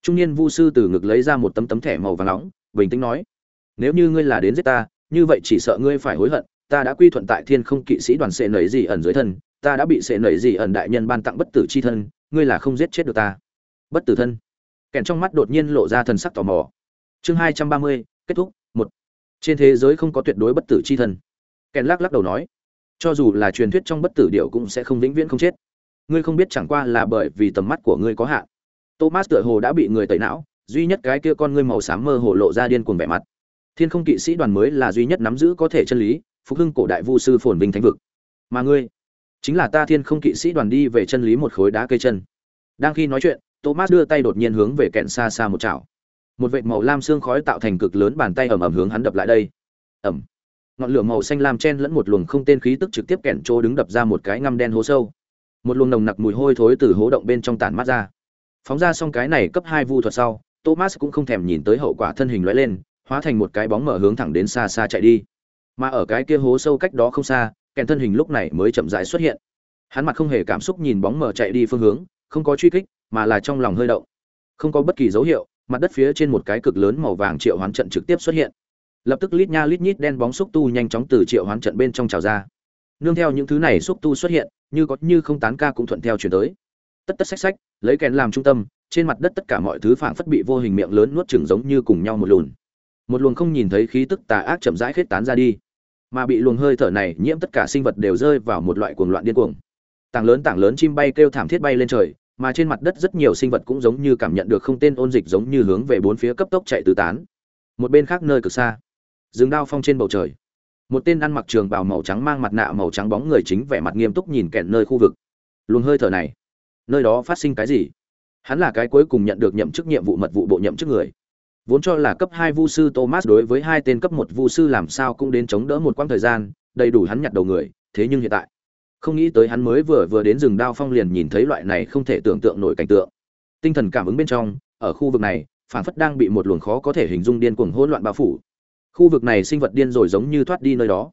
Trung niên vu sư từ ngực lấy ra một tấm tấm thẻ màu vàng nóng, bình tĩnh nói. Nếu như ngươi là đến giết ta, như vậy chỉ sợ ngươi phải hối hận, ta đã quy thuận tại thiên không kỵ sĩ đoàn sệ nẩy gì ẩn dưới thân ta đã bị sệ nảy gì ẩn đại nhân ban tặng bất tử chi thân, ngươi là không giết chết được ta. Bất tử thân. Kèn trong mắt đột nhiên lộ ra thần sắc tò mò. Chương hai trăm ba mươi, kết thúc, một. Trên thế giới không có tuyệt đối bất tử chi thân. Kèn lắc lắc đầu nói, cho dù là truyền thuyết trong bất tử điệu cũng sẽ không vĩnh viễn không chết. Ngươi không biết chẳng qua là bởi vì tầm mắt của ngươi có hạn. Thomas tựa hồ đã bị người tẩy não, duy nhất cái kia con ngươi màu xám mơ hồ lộ ra điên cuồng vẻ mặt. Thiên không kỵ sĩ đoàn mới là duy nhất nắm giữ có thể chân lý, phục hưng cổ đại vu sư phồn vinh thánh vực. Mà ngươi? Chính là ta thiên không kỵ sĩ đoàn đi về chân lý một khối đá cây chân. Đang khi nói chuyện, thomas đưa tay đột nhiên hướng về kẹn xa xa một chảo. Một vệt màu lam xương khói tạo thành cực lớn bàn tay ẩm ẩm hướng hắn đập lại đây. Ẩm. ngọn lửa màu xanh lam chen lẫn một luồng không tên khí tức trực tiếp kẹn trô đứng đập ra một cái ngăm đen hố sâu. Một luồng nồng nặc mùi hôi thối từ hố động bên trong tản mát ra. Phóng ra xong cái này cấp hai vu thuật sau, thomas cũng không thèm nhìn tới hậu quả thân hình lóe lên, hóa thành một cái bóng mở hướng thẳng đến xa xa chạy đi. Mà ở cái kia hố sâu cách đó không xa kèn thân hình lúc này mới chậm rãi xuất hiện. Hắn mặt không hề cảm xúc nhìn bóng mở chạy đi phương hướng, không có truy kích, mà là trong lòng hơi động. Không có bất kỳ dấu hiệu, mặt đất phía trên một cái cực lớn màu vàng triệu hoán trận trực tiếp xuất hiện. Lập tức lít nha lít nhít đen bóng xúc tu nhanh chóng từ triệu hoán trận bên trong trào ra. Nương theo những thứ này xúc tu xuất hiện, như có như không tán ca cũng thuận theo chuyển tới. Tất tất xách xách, lấy kèn làm trung tâm, trên mặt đất tất cả mọi thứ phảng phất bị vô hình miệng lớn nuốt chửng giống như cùng nhau một lùn một luồng không nhìn thấy khí tức tà ác chậm rãi khết tán ra đi mà bị luồng hơi thở này nhiễm tất cả sinh vật đều rơi vào một loại cuồng loạn điên cuồng. Tảng lớn tảng lớn chim bay kêu thảm thiết bay lên trời, mà trên mặt đất rất nhiều sinh vật cũng giống như cảm nhận được không tên ôn dịch giống như hướng về bốn phía cấp tốc chạy tứ tán. Một bên khác nơi cực xa, rừng đao phong trên bầu trời. Một tên ăn mặc trường bào màu trắng mang mặt nạ màu trắng bóng người chính vẻ mặt nghiêm túc nhìn kẹn nơi khu vực. Luồng hơi thở này, nơi đó phát sinh cái gì? Hắn là cái cuối cùng nhận được nhậm chức nhiệm vụ mật vụ bộ nhậm chức người vốn cho là cấp hai vu sư thomas đối với hai tên cấp một vu sư làm sao cũng đến chống đỡ một quãng thời gian, đầy đủ hắn nhặt đầu người, thế nhưng hiện tại, không nghĩ tới hắn mới vừa vừa đến rừng đao phong liền nhìn thấy loại này không thể tưởng tượng nổi cảnh tượng. Tinh thần cảm ứng bên trong, ở khu vực này phản phất đang bị một luồng khó có thể hình dung điên cuồng hỗn loạn bao phủ. Khu vực này sinh vật điên rồi giống như thoát đi nơi đó.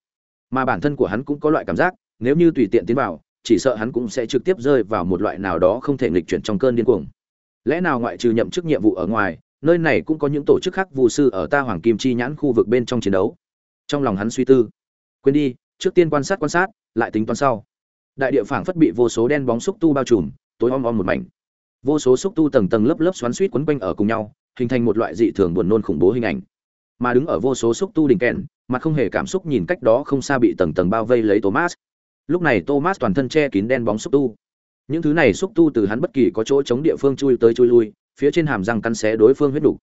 Mà bản thân của hắn cũng có loại cảm giác, nếu như tùy tiện tiến vào, chỉ sợ hắn cũng sẽ trực tiếp rơi vào một loại nào đó không thể nghịch chuyển trong cơn điên cuồng. Lẽ nào ngoại trừ nhậm chức nhiệm vụ ở ngoài nơi này cũng có những tổ chức khác vụ sư ở ta hoàng kim chi nhãn khu vực bên trong chiến đấu. Trong lòng hắn suy tư. Quên đi, trước tiên quan sát quan sát, lại tính toán sau. Đại địa phảng phất bị vô số đen bóng xúc tu bao trùm, tối om om một mảnh. Vô số xúc tu tầng tầng lớp lớp xoắn suýt quấn quanh ở cùng nhau, hình thành một loại dị thường buồn nôn khủng bố hình ảnh. Mà đứng ở vô số xúc tu đỉnh kèn, mặt không hề cảm xúc nhìn cách đó không xa bị tầng tầng bao vây lấy thomas. Lúc này thomas toàn thân che kín đen bóng xúc tu. Những thứ này xúc tu từ hắn bất kỳ có chỗ chống địa phương chui tới chui lui phía trên hàm răng cắn xé đối phương huyết đủ.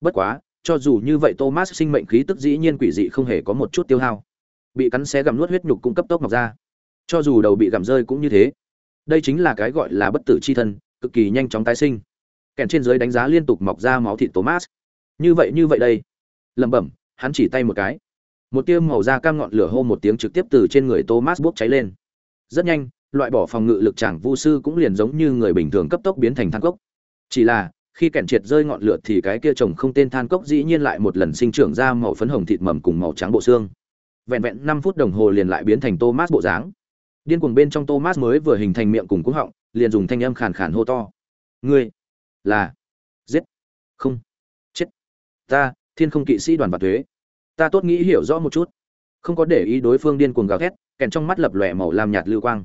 Bất quá, cho dù như vậy Thomas sinh mệnh khí tức dĩ nhiên quỷ dị không hề có một chút tiêu hao. Bị cắn xé gặm nuốt huyết nhục cung cấp tốc mọc ra. Cho dù đầu bị gặm rơi cũng như thế. Đây chính là cái gọi là bất tử chi thân, cực kỳ nhanh chóng tái sinh. Kèn trên dưới đánh giá liên tục mọc ra máu thịt Thomas. Như vậy như vậy đây. Lẩm bẩm, hắn chỉ tay một cái. Một tia màu da cam ngọn lửa hô một tiếng trực tiếp từ trên người Thomas bốc cháy lên. Rất nhanh, loại bỏ phòng ngự lực chẳng vu sư cũng liền giống như người bình thường cấp tốc biến thành than cốc. Chỉ là, khi kẹn triệt rơi ngọn lửa thì cái kia trồng không tên than cốc dĩ nhiên lại một lần sinh trưởng ra màu phấn hồng thịt mầm cùng màu trắng bộ xương. Vẹn vẹn năm phút đồng hồ liền lại biến thành thomas bộ dáng. Điên cuồng bên trong thomas mới vừa hình thành miệng cùng cúng họng liền dùng thanh âm khàn khàn hô to. Ngươi là giết không chết. Ta thiên không kỵ sĩ đoàn và thuế. Ta tốt nghĩ hiểu rõ một chút. Không có để ý đối phương điên cuồng gào thét kèn trong mắt lập lòe màu lam nhạt lưu quang.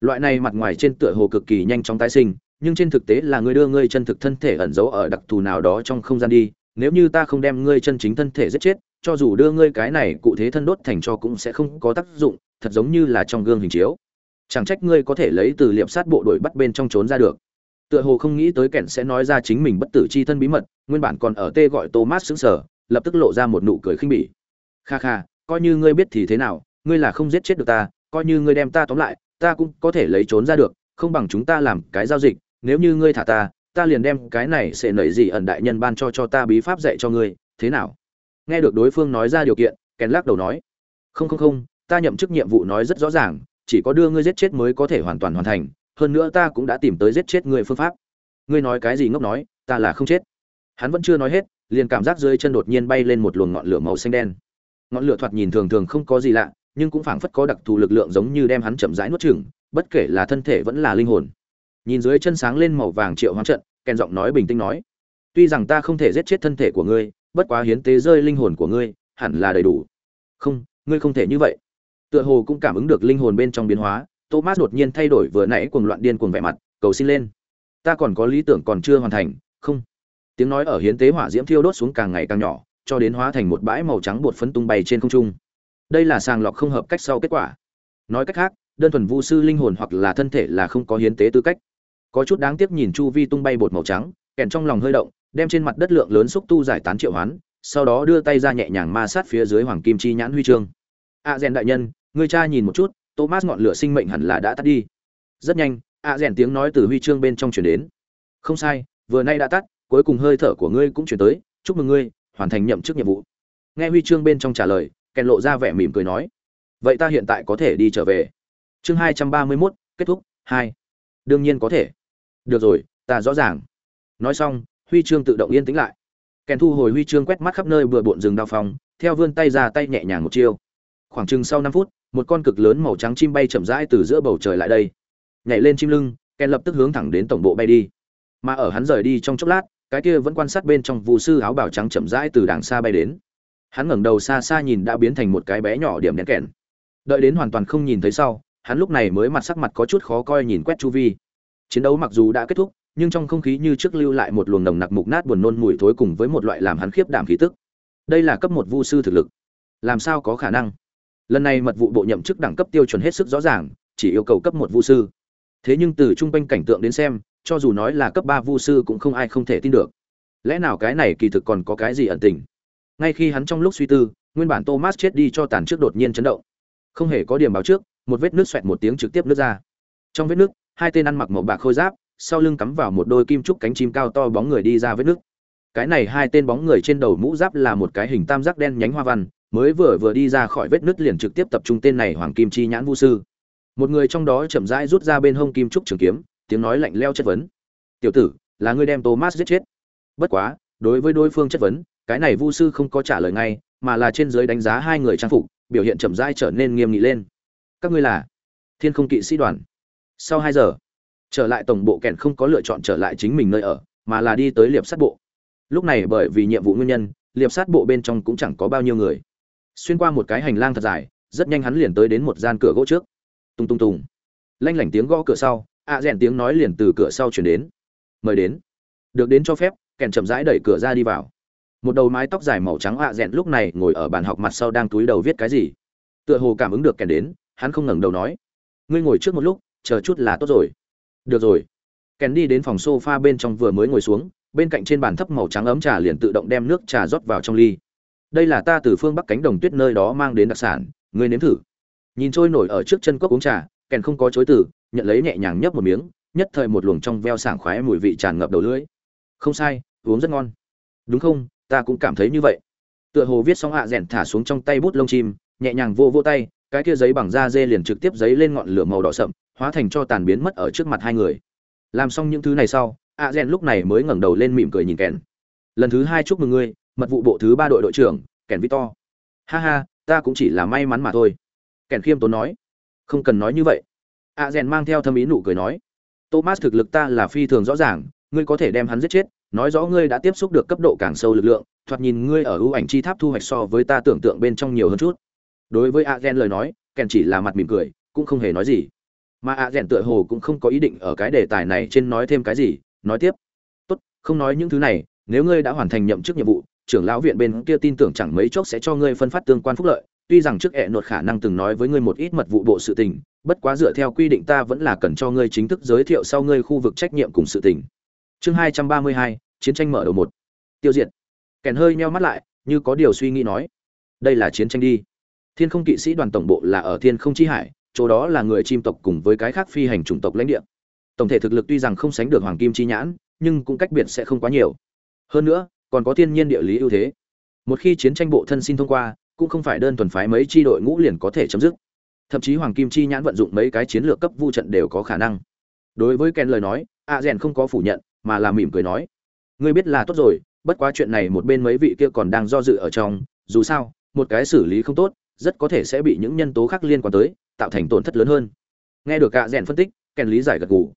Loại này mặt ngoài trên tựa hồ cực kỳ nhanh chóng tái sinh nhưng trên thực tế là ngươi đưa ngươi chân thực thân thể ẩn giấu ở đặc thù nào đó trong không gian đi, nếu như ta không đem ngươi chân chính thân thể giết chết, cho dù đưa ngươi cái này cụ thế thân đốt thành cho cũng sẽ không có tác dụng, thật giống như là trong gương hình chiếu. Chẳng trách ngươi có thể lấy từ liệm sát bộ đội bắt bên trong trốn ra được. Tựa hồ không nghĩ tới kẻn sẽ nói ra chính mình bất tử c h i thân bí mật, nguyên bản còn ở tê gọi thomas xứng sở lập tức lộ ra một nụ cười khinh bỉ. Kha kha, coi như ngươi biết thì thế nào, ngươi là không giết chết được ta, coi như ngươi đem ta tóm lại, ta cũng có thể lấy trốn ra được, không bằng chúng ta làm cái giao dịch nếu như ngươi thả ta ta liền đem cái này sẽ nảy gì ẩn đại nhân ban cho cho ta bí pháp dạy cho ngươi, thế nào? Nghe được đối phương nói ra điều kiện, kèn lắc đầu nói, không không không, ta nhậm chức nhiệm vụ nói rất rõ ràng, chỉ có đưa ngươi giết chết mới có thể hoàn toàn hoàn thành, hơn nữa ta cũng đã tìm tới giết chết ngươi phương pháp. Ngươi nói cái gì ngốc nói, ta là không chết. Hắn vẫn chưa nói hết, liền cảm giác dưới chân đột nhiên bay lên một luồng ngọn lửa màu xanh đen. Ngọn lửa thoạt nhìn thường thường không có gì lạ, nhưng cũng phảng phất có đặc thù lực lượng giống như đem hắn chậm rãi nuốt chửng, bất kể là thân thể vẫn là linh hồn nhìn dưới chân sáng lên màu vàng triệu hoán trận, kèn giọng nói bình tĩnh nói, tuy rằng ta không thể giết chết thân thể của ngươi, bất quá hiến tế rơi linh hồn của ngươi, hẳn là đầy đủ. Không, ngươi không thể như vậy. Tựa hồ cũng cảm ứng được linh hồn bên trong biến hóa, thomas đột nhiên thay đổi vừa nãy cuồng loạn điên cuồng vẻ mặt, cầu xin lên. Ta còn có lý tưởng còn chưa hoàn thành, không. Tiếng nói ở hiến tế hỏa diễm thiêu đốt xuống càng ngày càng nhỏ, cho đến hóa thành một bãi màu trắng bột phấn tung bay trên không trung. Đây là sàng lọc không hợp cách sau kết quả. Nói cách khác, đơn thuần vu sư linh hồn hoặc là thân thể là không có hiến tế tư cách có chút đáng tiếc nhìn chu vi tung bay bột màu trắng, kèn trong lòng hơi động, đem trên mặt đất lượng lớn xúc tu giải tán triệu hoán, sau đó đưa tay ra nhẹ nhàng ma sát phía dưới hoàng kim chi nhãn huy chương. A rèn đại nhân, người cha nhìn một chút, thomas ngọn lửa sinh mệnh hẳn là đã tắt đi. Rất nhanh, a rèn tiếng nói từ huy chương bên trong chuyển đến. Không sai, vừa nay đã tắt, cuối cùng hơi thở của ngươi cũng chuyển tới, chúc mừng ngươi, hoàn thành nhậm chức nhiệm vụ. Nghe huy chương bên trong trả lời, kèn lộ ra vẻ mỉm cười nói, vậy ta hiện tại có thể đi trở về. Chương hai trăm ba mươi mốt, kết thúc, hai. Đương nhiên có thể được rồi, ta rõ ràng. Nói xong, huy chương tự động yên tĩnh lại. Kèn thu hồi huy chương quét mắt khắp nơi vừa bộn rừng đao phong, theo vươn tay ra tay nhẹ nhàng một chiêu. Khoảng chừng sau năm phút, một con cực lớn màu trắng chim bay chậm rãi từ giữa bầu trời lại đây. Nhảy lên chim lưng, kèn lập tức hướng thẳng đến tổng bộ bay đi. Mà ở hắn rời đi trong chốc lát, cái kia vẫn quan sát bên trong vụ sư áo bào trắng chậm rãi từ đàng xa bay đến. Hắn ngẩng đầu xa xa nhìn đã biến thành một cái bé nhỏ điểm đen kèn. Đợi đến hoàn toàn không nhìn thấy sau, hắn lúc này mới mặt sắc mặt có chút khó coi nhìn quét chu vi chiến đấu mặc dù đã kết thúc, nhưng trong không khí như trước lưu lại một luồng nồng nặc mục nát buồn nôn mùi thối cùng với một loại làm hắn khiếp đảm khí tức. Đây là cấp một vu sư thực lực. Làm sao có khả năng? Lần này mật vụ bộ nhậm chức đẳng cấp tiêu chuẩn hết sức rõ ràng, chỉ yêu cầu cấp một vu sư. Thế nhưng từ trung quanh cảnh tượng đến xem, cho dù nói là cấp ba vu sư cũng không ai không thể tin được. Lẽ nào cái này kỳ thực còn có cái gì ẩn tình? Ngay khi hắn trong lúc suy tư, nguyên bản thomas chết đi cho tàn trước đột nhiên chấn động. Không hề có điểm báo trước, một vết nước xoẹt một tiếng trực tiếp nước ra. Trong vết nước hai tên ăn mặc màu bạc khôi giáp, sau lưng cắm vào một đôi kim trúc cánh chim cao to bóng người đi ra vết nước. Cái này hai tên bóng người trên đầu mũ giáp là một cái hình tam giác đen nhánh hoa văn, mới vừa vừa đi ra khỏi vết nứt liền trực tiếp tập trung tên này hoàng kim chi nhãn vu sư. Một người trong đó chậm rãi rút ra bên hông kim trúc trường kiếm, tiếng nói lạnh leo chất vấn. Tiểu tử, là ngươi đem thomas giết chết? Bất quá, đối với đối phương chất vấn, cái này vu sư không có trả lời ngay, mà là trên dưới đánh giá hai người trang phục, biểu hiện chậm rãi trở nên nghiêm nghị lên. Các ngươi là thiên không kỵ sĩ đoàn sau hai giờ, trở lại tổng bộ kèn không có lựa chọn trở lại chính mình nơi ở, mà là đi tới liệp sát bộ. Lúc này bởi vì nhiệm vụ nguyên nhân, liệp sát bộ bên trong cũng chẳng có bao nhiêu người. Xuyên qua một cái hành lang thật dài, rất nhanh hắn liền tới đến một gian cửa gỗ trước. Tung tung tùng lanh lảnh tiếng gõ cửa sau, ạ à rèn tiếng nói liền từ cửa sau chuyển đến. Mời đến. Được đến cho phép, kèn chậm rãi đẩy cửa ra đi vào. Một đầu mái tóc dài màu trắng ạ à rèn lúc này ngồi ở bàn học mặt sau đang túi đầu viết cái gì. Tựa hồ cảm ứng được kèn đến, hắn không ngẩng đầu nói. Ngươi ngồi trước một lúc chờ chút là tốt rồi. Được rồi. Kèn đi đến phòng sofa bên trong vừa mới ngồi xuống, bên cạnh trên bàn thấp màu trắng ấm trà liền tự động đem nước trà rót vào trong ly. Đây là ta từ phương bắc cánh đồng tuyết nơi đó mang đến đặc sản, ngươi nếm thử. Nhìn trôi nổi ở trước chân cốc uống trà, kèn không có chối từ, nhận lấy nhẹ nhàng nhấp một miếng, nhất thời một luồng trong veo sảng khoái mùi vị tràn ngập đầu lưỡi. Không sai, uống rất ngon. Đúng không? Ta cũng cảm thấy như vậy. Tựa hồ viết xong hạ rèn thả xuống trong tay bút lông chim, nhẹ nhàng vô vô tay, cái kia giấy bằng da dê liền trực tiếp giấy lên ngọn lửa màu đỏ sậm hóa thành cho tàn biến mất ở trước mặt hai người. Làm xong những thứ này sau, a rèn lúc này mới ngẩng đầu lên mỉm cười nhìn kèn. Lần thứ hai chúc mừng ngươi, mật vụ bộ thứ ba đội đội trưởng, kèn victor. Ha ha, ta cũng chỉ là may mắn mà thôi. Kèn khiêm tốn nói. Không cần nói như vậy. A rèn mang theo thâm ý nụ cười nói. Thomas thực lực ta là phi thường rõ ràng, ngươi có thể đem hắn giết chết, nói rõ ngươi đã tiếp xúc được cấp độ càng sâu lực lượng, thoạt nhìn ngươi ở ưu ảnh chi tháp thu hoạch so với ta tưởng tượng bên trong nhiều hơn chút. Đối với a gen lời nói, kèn chỉ là mặt mỉm cười, cũng không hề nói gì mà ạ rèn tựa hồ cũng không có ý định ở cái đề tài này trên nói thêm cái gì, nói tiếp. Tốt, không nói những thứ này, nếu ngươi đã hoàn thành nhậm chức nhiệm vụ, trưởng lão viện bên kia tin tưởng chẳng mấy chốc sẽ cho ngươi phân phát tương quan phúc lợi. Tuy rằng trước ẹ nột khả năng từng nói với ngươi một ít mật vụ bộ sự tình, bất quá dựa theo quy định ta vẫn là cần cho ngươi chính thức giới thiệu sau ngươi khu vực trách nhiệm cùng sự tình. Chương hai trăm ba mươi hai, chiến tranh mở đầu một. Tiêu diệt. Kèn hơi meo mắt lại, như có điều suy nghĩ nói, đây là chiến tranh đi. Thiên không kỵ sĩ đoàn tổng bộ là ở thiên không chi hải chỗ đó là người chim tộc cùng với cái khác phi hành chủng tộc lãnh địa. Tổng thể thực lực tuy rằng không sánh được hoàng kim chi nhãn, nhưng cũng cách biệt sẽ không quá nhiều. Hơn nữa, còn có thiên nhiên địa lý ưu thế. Một khi chiến tranh bộ thân xin thông qua, cũng không phải đơn thuần phái mấy chi đội ngũ liền có thể chấm dứt. Thậm chí hoàng kim chi nhãn vận dụng mấy cái chiến lược cấp vu trận đều có khả năng. Đối với ken lời nói, a rèn không có phủ nhận, mà là mỉm cười nói, ngươi biết là tốt rồi, bất quá chuyện này một bên mấy vị kia còn đang do dự ở trong, dù sao, một cái xử lý không tốt, rất có thể sẽ bị những nhân tố khác liên quan tới tạo thành tổn thất lớn hơn. Nghe được a rèn phân tích kèn lý giải gật gù.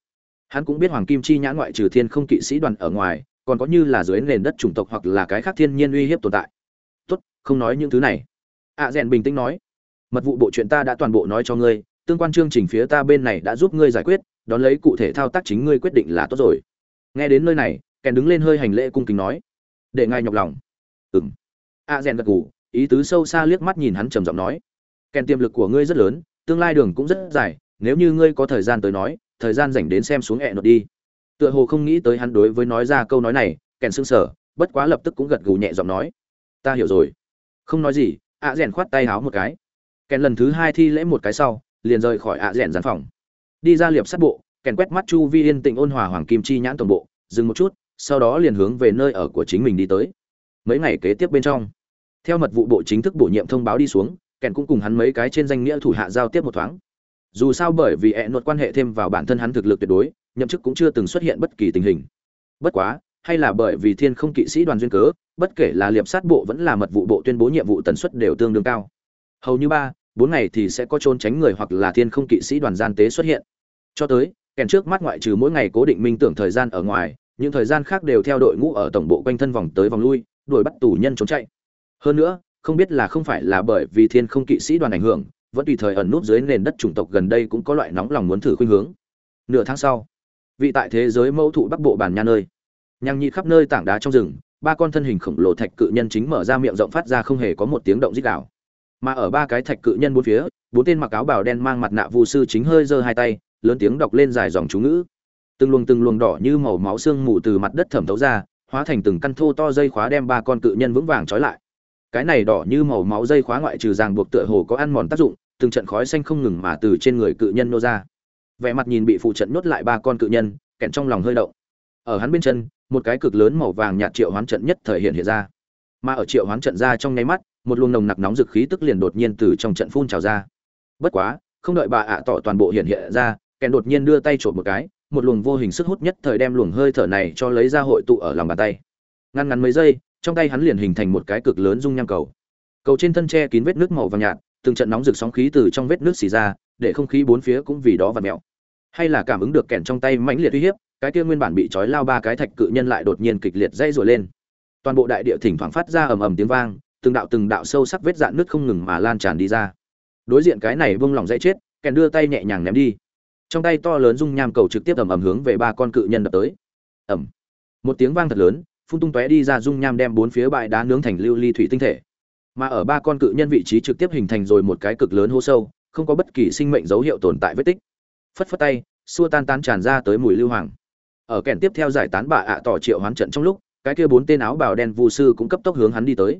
Hắn cũng biết hoàng kim chi nhãn ngoại trừ thiên không kỵ sĩ đoàn ở ngoài, còn có như là dưới nền đất chủng tộc hoặc là cái khác thiên nhiên uy hiếp tồn tại. Tốt, không nói những thứ này. a rèn bình tĩnh nói. Mật vụ bộ chuyện ta đã toàn bộ nói cho ngươi, tương quan chương trình phía ta bên này đã giúp ngươi giải quyết, đón lấy cụ thể thao tác chính ngươi quyết định là tốt rồi. Nghe đến nơi này kèn đứng lên hơi hành lễ cung kính nói. Để ngài nhọc lòng. Ừng a rèn gật gù, ý tứ sâu xa liếc mắt nhìn hắn trầm giọng nói. Kèn tiềm lực của ngươi rất lớn tương lai đường cũng rất dài, nếu như ngươi có thời gian tới nói, thời gian dành đến xem xuống hẹn nột đi. Tựa hồ không nghĩ tới hắn đối với nói ra câu nói này, kèn sưng sở bất quá lập tức cũng gật gù nhẹ giọng nói. Ta hiểu rồi. Không nói gì, ạ rèn khoát tay háo một cái. Kèn lần thứ hai thi lễ một cái sau, liền rời khỏi ạ rèn gián phòng. Đi ra liệp sát bộ, kèn quét mắt chu vi yên tĩnh ôn hòa hoàng kim chi nhãn toàn bộ, dừng một chút, sau đó liền hướng về nơi ở của chính mình đi tới. Mấy ngày kế tiếp bên trong, theo mật vụ bộ chính thức bổ nhiệm thông báo đi xuống kèn cũng cùng hắn mấy cái trên danh nghĩa thủ hạ giao tiếp một thoáng. Dù sao bởi vì hẹn nột quan hệ thêm vào bản thân hắn thực lực tuyệt đối, nhậm chức cũng chưa từng xuất hiện bất kỳ tình hình. Bất quá, hay là bởi vì thiên không kỵ sĩ đoàn duyên cớ, bất kể là liệp sát bộ vẫn là mật vụ bộ tuyên bố nhiệm vụ tần suất đều tương đương cao. Hầu như ba, bốn ngày thì sẽ có trôn tránh người hoặc là thiên không kỵ sĩ đoàn gian tế xuất hiện. Cho tới, kèn trước mắt ngoại trừ mỗi ngày cố định minh tưởng thời gian ở ngoài, những thời gian khác đều theo đội ngũ ở tổng bộ quanh thân vòng tới vòng lui, đuổi bắt tù nhân trốn chạy. Hơn nữa không biết là không phải là bởi vì thiên không kỵ sĩ đoàn ảnh hưởng, vẫn tùy thời ẩn nút dưới nền đất chủng tộc gần đây cũng có loại nóng lòng muốn thử khuynh hướng. Nửa tháng sau, vị tại thế giới mẫu thụ bắc bộ bản nha nơi, nhằng nhị khắp nơi tảng đá trong rừng, ba con thân hình khổng lồ thạch cự nhân chính mở ra miệng rộng phát ra không hề có một tiếng động rít đảo mà ở ba cái thạch cự nhân bốn phía, bốn tên mặc áo bào đen mang mặt nạ vu sư chính hơi giơ hai tay, lớn tiếng đọc lên dài dòng chú ngữ. Từng luồng từng luồng đỏ như màu máu xương mù từ mặt đất thẩm thấu ra, hóa thành từng căn thô to dây khóa đem ba con cự nhân vững vàng trói lại cái này đỏ như màu máu dây khóa ngoại trừ ràng buộc tựa hồ có ăn mòn tác dụng, từng trận khói xanh không ngừng mà từ trên người cự nhân nô ra. Vẻ mặt nhìn bị phụ trận nhốt lại ba con cự nhân, kẹn trong lòng hơi động. Ở hắn bên chân, một cái cực lớn màu vàng nhạt triệu hoán trận nhất thời hiện hiện ra. Mà ở triệu hoán trận ra trong nháy mắt, một luồng nồng nặc nóng dực khí tức liền đột nhiên từ trong trận phun trào ra. Bất quá, không đợi bà ạ tỏ toàn bộ hiện hiện ra, kẹn đột nhiên đưa tay trộm một cái, một luồng vô hình sức hút nhất thời đem luồng hơi thở này cho lấy ra hội tụ ở lòng bàn tay. Ngăn ngắn mấy giây trong tay hắn liền hình thành một cái cực lớn dung nham cầu. Cầu trên thân tre kín vết nước màu vàng nhạt, từng trận nóng rực sóng khí từ trong vết nước xì ra, để không khí bốn phía cũng vì đó và mèo. Hay là cảm ứng được kèn trong tay mãnh liệt uy hiếp, cái kia nguyên bản bị trói lao ba cái thạch cự nhân lại đột nhiên kịch liệt dây rồi lên. Toàn bộ đại địa thỉnh thoảng phát ra ầm ầm tiếng vang, từng đạo từng đạo sâu sắc vết dạn nước không ngừng mà lan tràn đi ra. Đối diện cái này vung lòng dây chết, kèn đưa tay nhẹ nhàng ném đi. Trong tay to lớn dung nham cầu trực tiếp ầm ầm hướng về ba con cự nhân đập tới. Ầm. Một tiếng vang thật lớn phun tung tóe đi ra dung nham đem bốn phía bãi đá nướng thành lưu ly thủy tinh thể. Mà ở ba con cự nhân vị trí trực tiếp hình thành rồi một cái cực lớn hố sâu, không có bất kỳ sinh mệnh dấu hiệu tồn tại vết tích. Phất phất tay, xua tan tán tràn ra tới mùi lưu hoàng. Ở kèn tiếp theo giải tán bà ạ tỏ triệu hoán trận trong lúc, cái kia bốn tên áo bào đen vu sư cũng cấp tốc hướng hắn đi tới.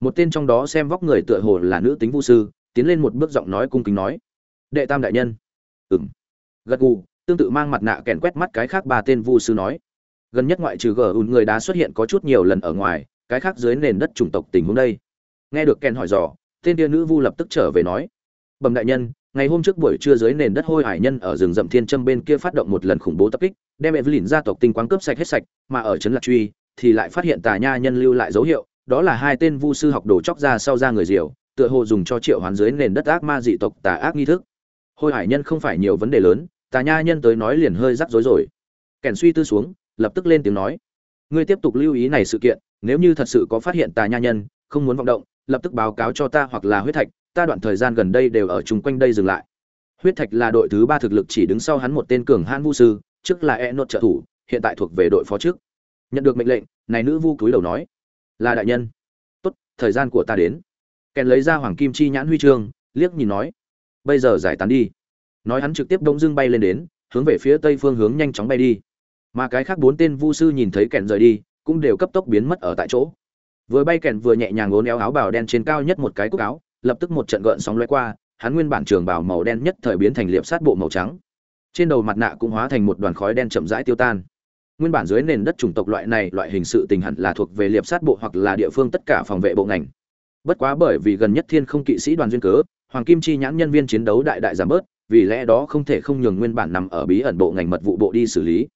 Một tên trong đó xem vóc người tựa hồ là nữ tính vu sư, tiến lên một bước giọng nói cung kính nói. Đệ tam đại nhân. Ừng gật gù, tương tự mang mặt nạ kèn quét mắt cái khác ba tên vu sư nói gần nhất ngoại trừ gờ ùn người đá xuất hiện có chút nhiều lần ở ngoài, cái khác dưới nền đất chủng tộc tình huống đây. Nghe được ken hỏi dò, tên kia nữ vu lập tức trở về nói, bẩm đại nhân, ngày hôm trước buổi trưa dưới nền đất hôi hải nhân ở rừng rậm thiên châm bên kia phát động một lần khủng bố tập kích, đem evelyn gia tộc tinh quáng cướp sạch hết sạch, mà ở trấn lạc truy thì lại phát hiện tà nha nhân lưu lại dấu hiệu, đó là hai tên vu sư học đồ chóc ra sau ra người diều, tựa hồ dùng cho triệu hoán dưới nền đất ác ma dị tộc tà ác nghi thức. Hôi hải nhân không phải nhiều vấn đề lớn, tà nha nhân tới nói liền hơi rắc rối rồi. Kèn suy tư xuống lập tức lên tiếng nói. Ngươi tiếp tục lưu ý này sự kiện, nếu như thật sự có phát hiện tà nha nhân, không muốn vọng động, lập tức báo cáo cho ta hoặc là huyết thạch, ta đoạn thời gian gần đây đều ở chung quanh đây dừng lại. Huyết thạch là đội thứ ba thực lực chỉ đứng sau hắn một tên cường hãn vu sư, trước là e nốt trợ thủ, hiện tại thuộc về đội phó trước. Nhận được mệnh lệnh, này nữ vu cúi đầu nói, là đại nhân. Tốt, thời gian của ta đến. Kèn lấy ra hoàng kim chi nhãn huy chương, liếc nhìn nói, bây giờ giải tán đi. Nói hắn trực tiếp đông dưng bay lên đến, hướng về phía tây phương hướng nhanh chóng bay đi mà cái khác bốn tên vu sư nhìn thấy kèn rời đi, cũng đều cấp tốc biến mất ở tại chỗ. Vừa bay kèn vừa nhẹ nhàng ngốn éo áo bào đen trên cao nhất một cái cúc áo, lập tức một trận gợn sóng lóe qua, hắn nguyên bản trường bào màu đen nhất thời biến thành liệp sát bộ màu trắng. Trên đầu mặt nạ cũng hóa thành một đoàn khói đen chậm rãi tiêu tan. Nguyên bản dưới nền đất chủng tộc loại này, loại hình sự tình hẳn là thuộc về liệp sát bộ hoặc là địa phương tất cả phòng vệ bộ ngành. Bất quá bởi vì gần nhất thiên không kỵ sĩ đoàn duyên cớ, hoàng kim chi nhãn nhân viên chiến đấu đại đại giảm bớt, vì lẽ đó không thể không nhường nguyên bản nằm ở bí ẩn bộ ngành mật vụ bộ đi xử lý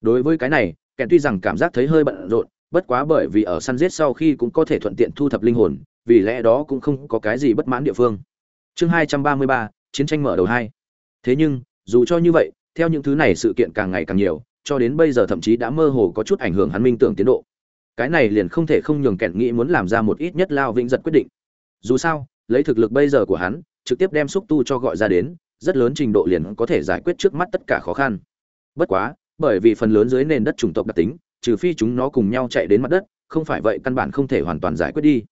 đối với cái này kèn tuy rằng cảm giác thấy hơi bận rộn, bất quá bởi vì ở săn giết sau khi cũng có thể thuận tiện thu thập linh hồn, vì lẽ đó cũng không có cái gì bất mãn địa phương. Chương hai trăm ba mươi ba, chiến tranh mở đầu hai. Thế nhưng, dù cho như vậy, theo những thứ này sự kiện càng ngày càng nhiều, cho đến bây giờ thậm chí đã mơ hồ có chút ảnh hưởng hắn minh tưởng tiến độ. Cái này liền không thể không nhường kẹn nghĩ muốn làm ra một ít nhất lao vĩnh giật quyết định. Dù sao, lấy thực lực bây giờ của hắn, trực tiếp đem xúc tu cho gọi ra đến, rất lớn trình độ liền có thể giải quyết trước mắt tất cả khó khăn. Bất quá bởi vì phần lớn dưới nền đất chủng tộc đặc tính, trừ phi chúng nó cùng nhau chạy đến mặt đất, không phải vậy căn bản không thể hoàn toàn giải quyết đi.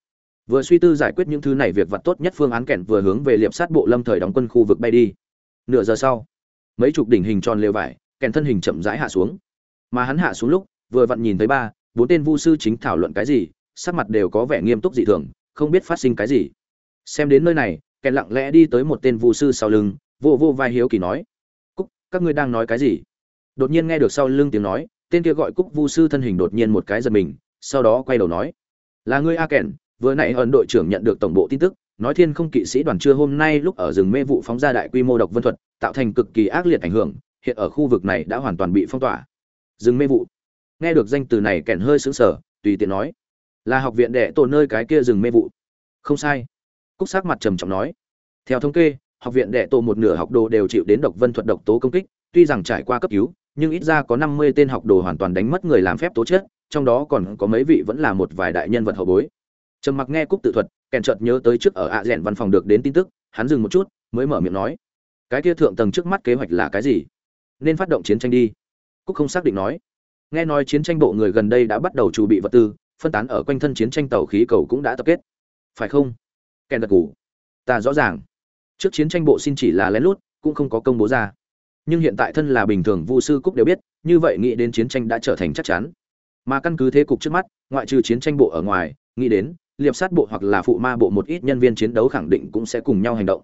Vừa suy tư giải quyết những thứ này, việc vặt tốt nhất phương án kẹn vừa hướng về liệp sát bộ lâm thời đóng quân khu vực bay đi. Nửa giờ sau, mấy chục đỉnh hình tròn lều vải, kèn thân hình chậm rãi hạ xuống. Mà hắn hạ xuống lúc, vừa vặn nhìn thấy ba, bốn tên vu sư chính thảo luận cái gì, sắc mặt đều có vẻ nghiêm túc dị thường, không biết phát sinh cái gì. Xem đến nơi này, kèn lặng lẽ đi tới một tên vu sư sau lưng, vô vô vai hiếu kỳ nói, cúc, các ngươi đang nói cái gì? Đột nhiên nghe được sau lưng tiếng nói, tên kia gọi cúc vu sư thân hình đột nhiên một cái giật mình, sau đó quay đầu nói, là ngươi a kèn, vừa nãy ấn đội trưởng nhận được tổng bộ tin tức, nói thiên không kỵ sĩ đoàn trưa hôm nay lúc ở rừng mê vụ phóng ra đại quy mô độc vân thuật, tạo thành cực kỳ ác liệt ảnh hưởng, hiện ở khu vực này đã hoàn toàn bị phong tỏa. Rừng mê vụ. Nghe được danh từ này kèn hơi sững sờ, tùy tiện nói, là học viện đệ tổ nơi cái kia rừng mê vụ. Không sai. Cúc sắc mặt trầm trọng nói, theo thống kê, học viện đệ tổ một nửa học đồ đều chịu đến độc vân thuật độc tố công kích, tuy rằng trải qua cấp cứu nhưng ít ra có năm mươi tên học đồ hoàn toàn đánh mất người làm phép tố chết trong đó còn có mấy vị vẫn là một vài đại nhân vật hậu bối. Trầm mặc nghe cúc tự thuật, kèn chợt nhớ tới trước ở ạ rèn văn phòng được đến tin tức, hắn dừng một chút, mới mở miệng nói, cái kia thượng tầng trước mắt kế hoạch là cái gì? Nên phát động chiến tranh đi. Cúc không xác định nói. Nghe nói chiến tranh bộ người gần đây đã bắt đầu chuẩn bị vật tư, phân tán ở quanh thân chiến tranh tàu khí cầu cũng đã tập kết. Phải không? Kèn gật gù. ta rõ ràng. Trước chiến tranh bộ xin chỉ là lén lút, cũng không có công bố ra nhưng hiện tại thân là bình thường vu sư cúc đều biết, như vậy nghĩ đến chiến tranh đã trở thành chắc chắn. Mà căn cứ thế cục trước mắt, ngoại trừ chiến tranh bộ ở ngoài, nghĩ đến, liệp sát bộ hoặc là phụ ma bộ một ít nhân viên chiến đấu khẳng định cũng sẽ cùng nhau hành động.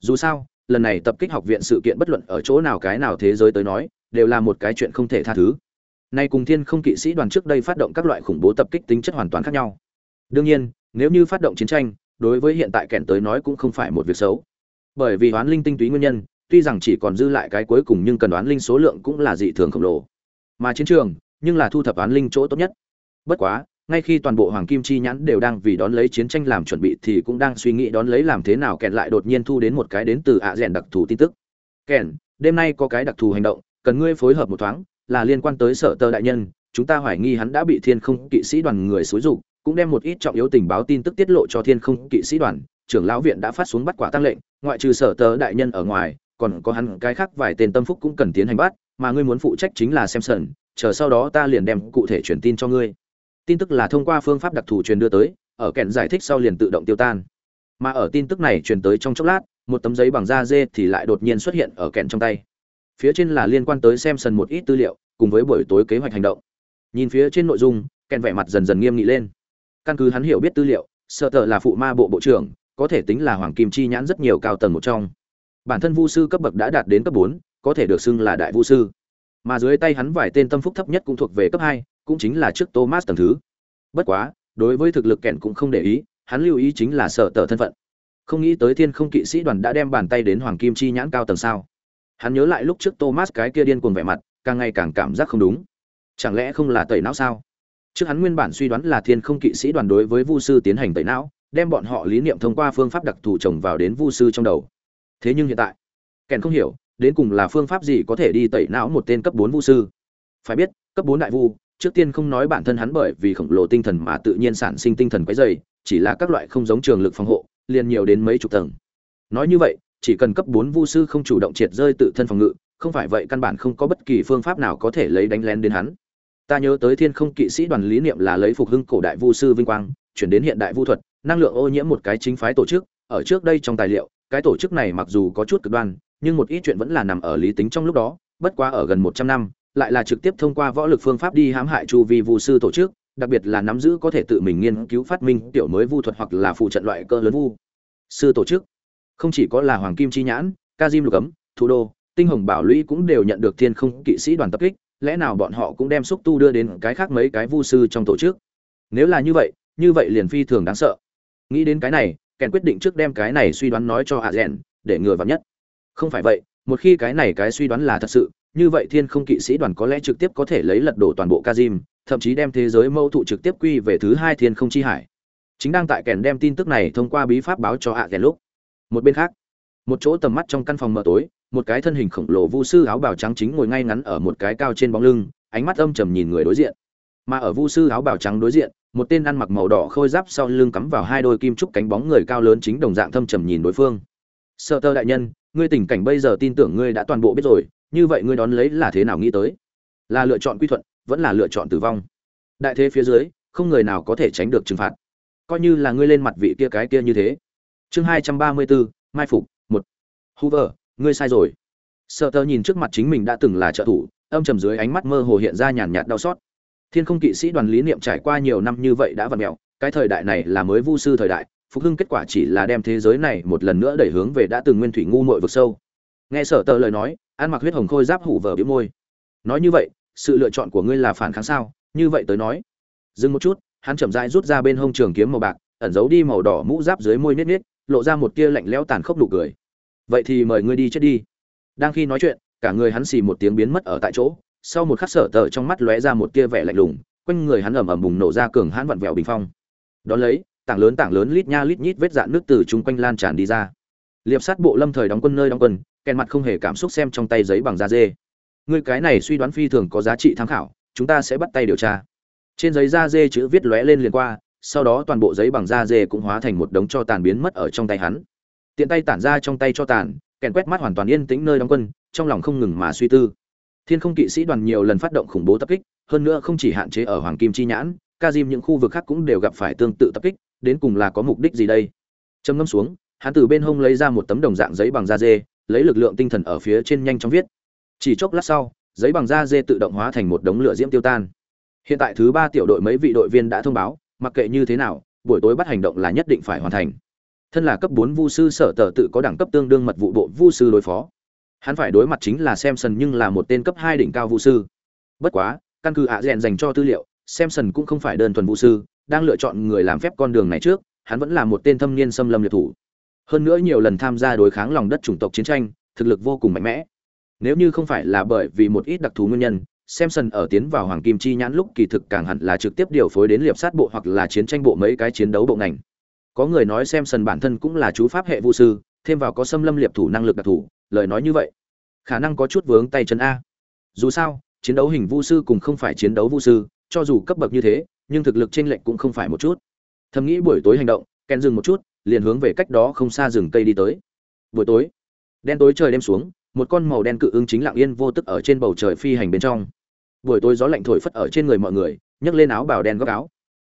Dù sao, lần này tập kích học viện sự kiện bất luận ở chỗ nào cái nào thế giới tới nói, đều là một cái chuyện không thể tha thứ. Nay cùng thiên không kỵ sĩ đoàn trước đây phát động các loại khủng bố tập kích tính chất hoàn toàn khác nhau. Đương nhiên, nếu như phát động chiến tranh, đối với hiện tại kẻn tới nói cũng không phải một việc xấu. Bởi vì hoán linh tinh túy nguyên nhân tuy rằng chỉ còn dư lại cái cuối cùng nhưng cần đoán linh số lượng cũng là dị thường khổng lồ. Mà chiến trường nhưng là thu thập đoán linh chỗ tốt nhất. Bất quá ngay khi toàn bộ hoàng kim chi nhãn đều đang vì đón lấy chiến tranh làm chuẩn bị thì cũng đang suy nghĩ đón lấy làm thế nào kẹn lại đột nhiên thu đến một cái đến từ ạ à rèn đặc thù tin tức. Kẹn, đêm nay có cái đặc thù hành động cần ngươi phối hợp một thoáng là liên quan tới sở tơ đại nhân chúng ta hoài nghi hắn đã bị thiên không kỵ sĩ đoàn người xúi dục cũng đem một ít trọng yếu tình báo tin tức tiết lộ cho thiên không kỵ sĩ đoàn trưởng lão viện đã phát xuống bắt quả tăng lệnh ngoại trừ sở tơ đại nhân ở ngoài còn có hắn cái khác vài tên tâm phúc cũng cần tiến hành bắt mà ngươi muốn phụ trách chính là xem sẩn, chờ sau đó ta liền đem cụ thể truyền tin cho ngươi. Tin tức là thông qua phương pháp đặc thù truyền đưa tới ở kèn giải thích sau liền tự động tiêu tan. Mà ở tin tức này truyền tới trong chốc lát một tấm giấy bằng da dê thì lại đột nhiên xuất hiện ở kèn trong tay. Phía trên là liên quan tới xem sần một ít tư liệu cùng với buổi tối kế hoạch hành động. Nhìn phía trên nội dung kèn vẻ mặt dần dần nghiêm nghị lên. Căn cứ hắn hiểu biết tư liệu sợ tờ là phụ ma bộ bộ trưởng có thể tính là hoàng kim chi nhãn rất nhiều cao tầng một trong bản thân vu sư cấp bậc đã đạt đến cấp bốn có thể được xưng là đại vu sư mà dưới tay hắn vài tên tâm phúc thấp nhất cũng thuộc về cấp hai cũng chính là trước Thomas tầng thứ. Bất quá, đối với thực lực kẹn cũng không để ý, hắn lưu ý chính là sở tờ thân phận. Không nghĩ tới Thiên Không kỵ sĩ đoàn đã đem bàn tay đến Hoàng Kim chi nhãn cao tầng sao? Hắn nhớ lại lúc trước Thomas cái kia điên cuồng vẻ mặt, càng ngày càng cảm giác không đúng. Chẳng lẽ không là tẩy não sao? Trước hắn nguyên bản suy đoán là Thiên Không kỵ sĩ đoàn đối với Vu sư tiến hành tẩy não, đem bọn họ lý niệm thông qua phương pháp đặc thù trồng vào đến Vu sư trong đầu. Thế nhưng hiện tại, kèn không hiểu, đến cùng là phương pháp gì có thể đi tẩy não một tên cấp bốn vũ sư. Phải biết, cấp bốn đại vu, trước tiên không nói bản thân hắn bởi vì khổng lồ tinh thần mà tự nhiên sản sinh tinh thần quấy dày chỉ là các loại không giống trường lực phòng hộ liền nhiều đến mấy chục tầng nói như vậy chỉ cần cấp bốn vu sư không chủ động triệt rơi tự thân phòng ngự không phải vậy căn bản không có bất kỳ phương pháp nào có thể lấy đánh lén đến hắn ta nhớ tới thiên không kỵ sĩ đoàn lý niệm là lấy phục hưng cổ đại vu sư vinh quang chuyển đến hiện đại vu thuật năng lượng ô nhiễm một cái chính phái tổ chức ở trước đây trong tài liệu, cái tổ chức này mặc dù có chút cực đoan, nhưng một ít chuyện vẫn là nằm ở lý tính trong lúc đó, bất quá ở gần một trăm năm, lại là trực tiếp thông qua võ lực phương pháp đi hãm hại chu vi vu sư tổ chức, đặc biệt là nắm giữ có thể tự mình nghiên cứu phát minh tiểu mới vu thuật hoặc là phụ trận loại cơ lớn vu. Sư tổ chức, không chỉ có là hoàng kim chi nhãn ca diêm lục ấm, thủ đô, tinh hồng bảo lũy cũng đều nhận được thiên không kỵ sĩ đoàn tập kích, lẽ nào bọn họ cũng đem xúc tu đưa đến cái khác mấy cái vu sư trong tổ chức? Nếu là như vậy như vậy liền phi thường đáng sợ. Nghĩ đến cái này kèn quyết định trước đem cái này suy đoán nói cho hạ rèn để ngừa vào nhất. Không phải vậy, một khi cái này cái suy đoán là thật sự, như vậy thiên không kỵ sĩ đoàn có lẽ trực tiếp có thể lấy lật đổ toàn bộ kazim thậm chí đem thế giới mâu thụ trực tiếp quy về thứ hai thiên không chi hải. Chính đang tại kèn đem tin tức này thông qua bí pháp báo cho hạ rèn lúc. Một bên khác, một chỗ tầm mắt trong căn phòng mờ tối, một cái thân hình khổng lồ vu sư áo bào trắng chính ngồi ngay ngắn ở một cái cao trên bóng lưng, ánh mắt âm trầm nhìn người đối diện mà ở vu sư áo bào trắng đối diện, một tên ăn mặc màu đỏ khôi giáp sau lưng cắm vào hai đôi kim trúc cánh bóng người cao lớn chính đồng dạng thâm trầm nhìn đối phương. Sợ tơ đại nhân, ngươi tình cảnh bây giờ tin tưởng ngươi đã toàn bộ biết rồi, như vậy ngươi đón lấy là thế nào nghĩ tới? Là lựa chọn quy thuận, vẫn là lựa chọn tử vong? Đại thế phía dưới, không người nào có thể tránh được trừng phạt. Coi như là ngươi lên mặt vị kia cái kia như thế. Chương hai trăm ba mươi bốn, mai phục, một. Hoover ngươi sai rồi. Sợ tơ nhìn trước mặt chính mình đã từng là trợ thủ, âm trầm dưới ánh mắt mơ hồ hiện ra nhàn nhạt đau xót thiên không kỵ sĩ đoàn lý niệm trải qua nhiều năm như vậy đã vặn mẹo cái thời đại này là mới vu sư thời đại, phục hưng kết quả chỉ là đem thế giới này một lần nữa đẩy hướng về đã từng nguyên thủy ngu mội vực sâu. Nghe sở tờ lời nói ăn mặc huyết hồng khôi giáp hủ vờ biếu môi. Nói như vậy, sự lựa chọn của ngươi là phản kháng sao? Như vậy tới nói. Dừng một chút, hắn chậm rãi rút ra bên hông trường kiếm màu bạc, ẩn giấu đi màu đỏ mũ giáp dưới môi nết nết, lộ ra một tia lạnh lẽo tàn khốc đủ cười. Vậy thì mời ngươi đi chết đi. Đang khi nói chuyện, cả người hắn xì một tiếng biến mất ở tại chỗ sau một khắc sở tờ trong mắt lóe ra một tia vẻ lạnh lùng, quanh người hắn ầm ầm bùng nổ ra cường hãn vặn vẹo bình phong. Đón lấy, tảng lớn tảng lớn lít nha lít nhít vết dạn nước từ chung quanh lan tràn đi ra. Liệp sát bộ lâm thời đóng quân nơi đóng quân, kèn mặt không hề cảm xúc xem trong tay giấy bằng da dê. Người cái này suy đoán phi thường có giá trị tham khảo, chúng ta sẽ bắt tay điều tra. Trên giấy da dê chữ viết lóe lên liền qua, sau đó toàn bộ giấy bằng da dê cũng hóa thành một đống cho tàn biến mất ở trong tay hắn. Tiện tay tản ra trong tay cho tàn, kèn quét mắt hoàn toàn yên tĩnh nơi đóng quân, trong lòng không ngừng mà suy tư thiên không kỵ sĩ đoàn nhiều lần phát động khủng bố tập kích, hơn nữa không chỉ hạn chế ở hoàng kim chi nhãn, ca diêm những khu vực khác cũng đều gặp phải tương tự tập kích, đến cùng là có mục đích gì đây? Trầm ngâm xuống, hắn từ bên hông lấy ra một tấm đồng dạng giấy bằng da dê, lấy lực lượng tinh thần ở phía trên nhanh chóng viết. Chỉ chốc lát sau, giấy bằng da dê tự động hóa thành một đống lửa diễm tiêu tan. Hiện tại thứ ba tiểu đội mấy vị đội viên đã thông báo, mặc kệ như thế nào, buổi tối bắt hành động là nhất định phải hoàn thành. Thân là cấp bốn vu sư, sở tờ tự có đẳng cấp tương đương mật vụ bộ vu sư đối phó hắn phải đối mặt chính là Samson nhưng là một tên cấp hai đỉnh cao vũ sư. Bất quá căn cứ ạ rèn dành cho tư liệu Samson cũng không phải đơn thuần vũ sư đang lựa chọn người làm phép con đường này trước hắn vẫn là một tên thâm niên xâm lâm liệt thủ. Hơn nữa nhiều lần tham gia đối kháng lòng đất chủng tộc chiến tranh thực lực vô cùng mạnh mẽ. Nếu như không phải là bởi vì một ít đặc thù nguyên nhân Samson ở tiến vào Hoàng Kim Chi nhãn lúc kỳ thực càng hẳn là trực tiếp điều phối đến liệp sát bộ hoặc là chiến tranh bộ mấy cái chiến đấu bộ ngành. Có người nói Samson bản thân cũng là chú pháp hệ vũ sư, thêm vào có xâm lâm liệp thủ năng lực đặc thù, lời nói như vậy, khả năng có chút vướng tay chân a. Dù sao, chiến đấu hình vu sư cùng không phải chiến đấu vu sư, cho dù cấp bậc như thế, nhưng thực lực chênh lệch cũng không phải một chút. Thầm nghĩ buổi tối hành động, Ken dừng một chút, liền hướng về cách đó không xa rừng cây đi tới. Buổi tối, đen tối trời đêm xuống, một con màu đen cự ưng chính lặng yên vô tức ở trên bầu trời phi hành bên trong buổi tối gió lạnh thổi phất ở trên người mọi người nhấc lên áo bào đen góc áo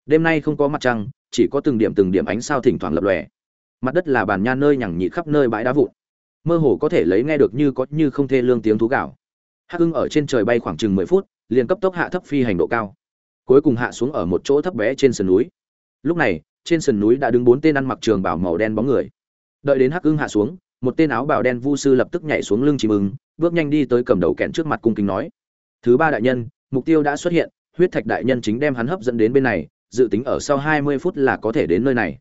đêm nay không có mặt trăng chỉ có từng điểm từng điểm ánh sao thỉnh thoảng lập lòe mặt đất là bàn nha nơi nhằng nhị khắp nơi bãi đá vụn mơ hồ có thể lấy nghe được như có như không thê lương tiếng thú gạo. Hắc ưng ở trên trời bay khoảng chừng mười phút, liền cấp tốc hạ thấp phi hành độ cao. Cuối cùng hạ xuống ở một chỗ thấp bé trên sườn núi. Lúc này, trên sườn núi đã đứng bốn tên ăn mặc trường bảo màu đen bóng người. Đợi đến hắc ưng hạ xuống, một tên áo bào đen vu sư lập tức nhảy xuống lưng chìm ứng bước nhanh đi tới cầm đầu kẹn trước mặt cung kính nói. Thứ ba đại nhân, mục tiêu đã xuất hiện, huyết thạch đại nhân chính đem hắn hấp dẫn đến bên này, dự tính ở sau hai mươi phút là có thể đến nơi này.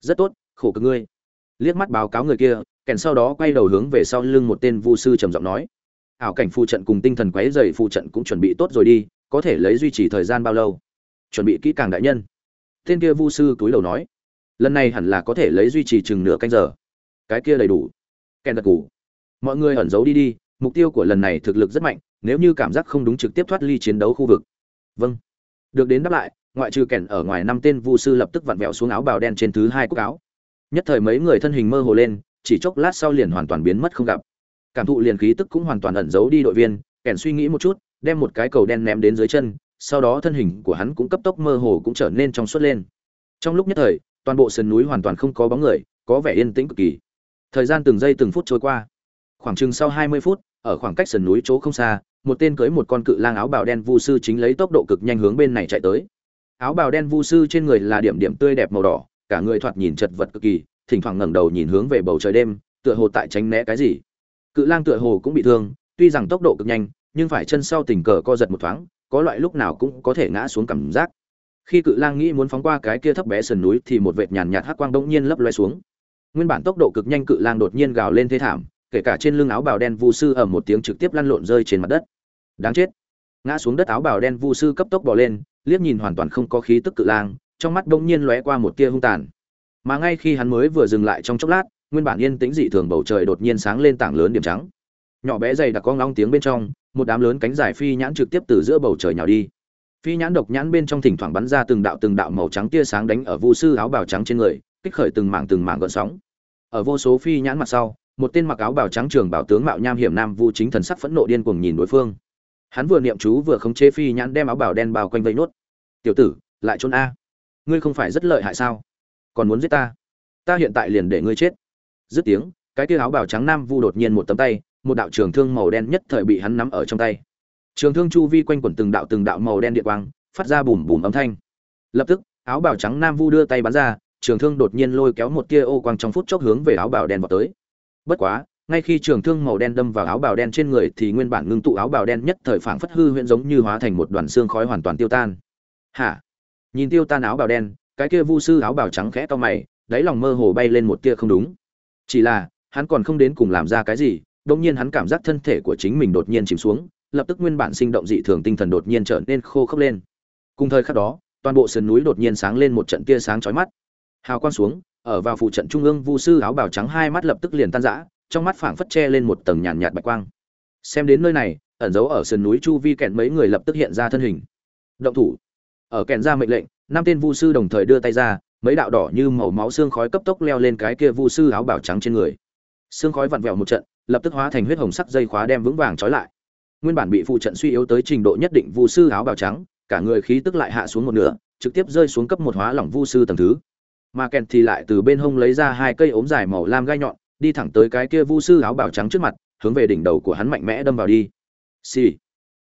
Rất tốt, khổ cực ngươi. Liếc mắt báo cáo người kia kèn sau đó quay đầu hướng về sau lưng một tên vu sư trầm giọng nói. Ảo cảnh phụ trận cùng tinh thần quấy dày phụ trận cũng chuẩn bị tốt rồi đi, có thể lấy duy trì thời gian bao lâu? Chuẩn bị kỹ càng đại nhân. Tên kia vu sư túi đầu nói. Lần này hẳn là có thể lấy duy trì chừng nửa canh giờ. Cái kia đầy đủ. Kèn đặc cù mọi người ẩn giấu đi đi, mục tiêu của lần này thực lực rất mạnh, nếu như cảm giác không đúng trực tiếp thoát ly chiến đấu khu vực. Vâng. Được đến đáp lại, ngoại trừ kèn ở ngoài năm tên vu sư lập tức vặn vẹo xuống áo bào đen trên thứ hai cúc áo. Nhất thời mấy người thân hình mơ hồ lên chỉ chốc lát sau liền hoàn toàn biến mất không gặp. Cảm thụ liền khí tức cũng hoàn toàn ẩn giấu đi đội viên, kèn suy nghĩ một chút, đem một cái cầu đen ném đến dưới chân, sau đó thân hình của hắn cũng cấp tốc mơ hồ cũng trở nên trong suốt lên. Trong lúc nhất thời, toàn bộ sườn núi hoàn toàn không có bóng người, có vẻ yên tĩnh cực kỳ. Thời gian từng giây từng phút trôi qua. Khoảng chừng sau hai mươi phút, ở khoảng cách sườn núi chỗ không xa, một tên cưới một con cự lang áo bào đen vu sư chính lấy tốc độ cực nhanh hướng bên này chạy tới. Áo bào đen vu sư trên người là điểm điểm tươi đẹp màu đỏ, cả người thoạt nhìn chật vật cực kỳ thỉnh thoảng ngẩng đầu nhìn hướng về bầu trời đêm, tựa hồ tại tránh né cái gì. Cự lang tựa hồ cũng bị thương, tuy rằng tốc độ cực nhanh, nhưng phải chân sau tình cờ co giật một thoáng, có loại lúc nào cũng có thể ngã xuống cảm giác. Khi cự lang nghĩ muốn phóng qua cái kia thấp bé sườn núi thì một vệt nhàn nhạt hắc quang bỗng nhiên lấp loe xuống. Nguyên bản tốc độ cực nhanh cự lang đột nhiên gào lên thế thảm, kể cả trên lưng áo bào đen vu sư ở một tiếng trực tiếp lăn lộn rơi trên mặt đất. Đáng chết. Ngã xuống đất áo bào đen vu sư cấp tốc bò lên, liếc nhìn hoàn toàn không có khí tức cự lang, trong mắt bỗng nhiên lóe qua một tia hung tàn mà ngay khi hắn mới vừa dừng lại trong chốc lát, nguyên bản yên tĩnh dị thường bầu trời đột nhiên sáng lên tảng lớn điểm trắng. Nhỏ bé dày đặc con long tiếng bên trong, một đám lớn cánh dài phi nhãn trực tiếp từ giữa bầu trời nhào đi. Phi nhãn độc nhãn bên trong thỉnh thoảng bắn ra từng đạo từng đạo màu trắng tia sáng đánh ở vu sư áo bào trắng trên người, kích khởi từng mảng từng mảng gợn sóng. Ở vô số phi nhãn mặt sau, một tên mặc áo bào trắng trường bảo tướng mạo nham hiểm nam vu chính thần sắc phẫn nộ điên cuồng nhìn đối phương. Hắn vừa niệm chú vừa khống chế phi nhãn đem áo bào đen bao quanh vây nốt. Tiểu tử, lại trốn a? Ngươi không phải rất lợi hại sao? Còn muốn giết ta? Ta hiện tại liền để ngươi chết. Dứt tiếng, cái kia áo bào trắng nam vu đột nhiên một tấm tay, một đạo trường thương màu đen nhất thời bị hắn nắm ở trong tay. Trường thương chu vi quanh quẩn từng đạo từng đạo màu đen địa quang, phát ra bùm bùm âm thanh. Lập tức, áo bào trắng nam vu đưa tay bắn ra, trường thương đột nhiên lôi kéo một tia ô quang trong phút chốc hướng về áo bào đen vào tới. Bất quá, ngay khi trường thương màu đen đâm vào áo bào đen trên người thì nguyên bản ngưng tụ áo bào đen nhất thời phảng phất hư huyễn giống như hóa thành một đoàn xương khói hoàn toàn tiêu tan. Hả? Nhìn tiêu tan áo bào đen cái kia vu sư áo bào trắng khẽ to mày, đáy lòng mơ hồ bay lên một tia không đúng. Chỉ là, hắn còn không đến cùng làm ra cái gì, đột nhiên hắn cảm giác thân thể của chính mình đột nhiên chìm xuống, lập tức nguyên bản sinh động dị thường tinh thần đột nhiên trở nên khô khốc lên. Cùng thời khắc đó, toàn bộ sườn núi đột nhiên sáng lên một trận tia sáng chói mắt. Hào quang xuống, ở vào phụ trận trung ương, vu sư áo bào trắng hai mắt lập tức liền tan rã, trong mắt phảng phất che lên một tầng nhàn nhạt bạch quang. Xem đến nơi này, ẩn giấu ở sườn núi chu vi kẹn mấy người lập tức hiện ra thân hình. Động thủ. Ở kẹn ra mệnh lệnh năm tên vu sư đồng thời đưa tay ra, mấy đạo đỏ như màu máu xương khói cấp tốc leo lên cái kia vu sư áo bảo trắng trên người. Xương khói vặn vẹo một trận, lập tức hóa thành huyết hồng sắc dây khóa đem vững vàng trói lại. Nguyên bản bị phụ trận suy yếu tới trình độ nhất định vu sư áo bảo trắng, cả người khí tức lại hạ xuống một nửa, trực tiếp rơi xuống cấp một hóa lỏng vu sư tầng thứ. Mà kèn thì lại từ bên hông lấy ra hai cây ốm dài màu lam gai nhọn, đi thẳng tới cái kia vu sư áo bảo trắng trước mặt, hướng về đỉnh đầu của hắn mạnh mẽ đâm vào đi. Xì、sì.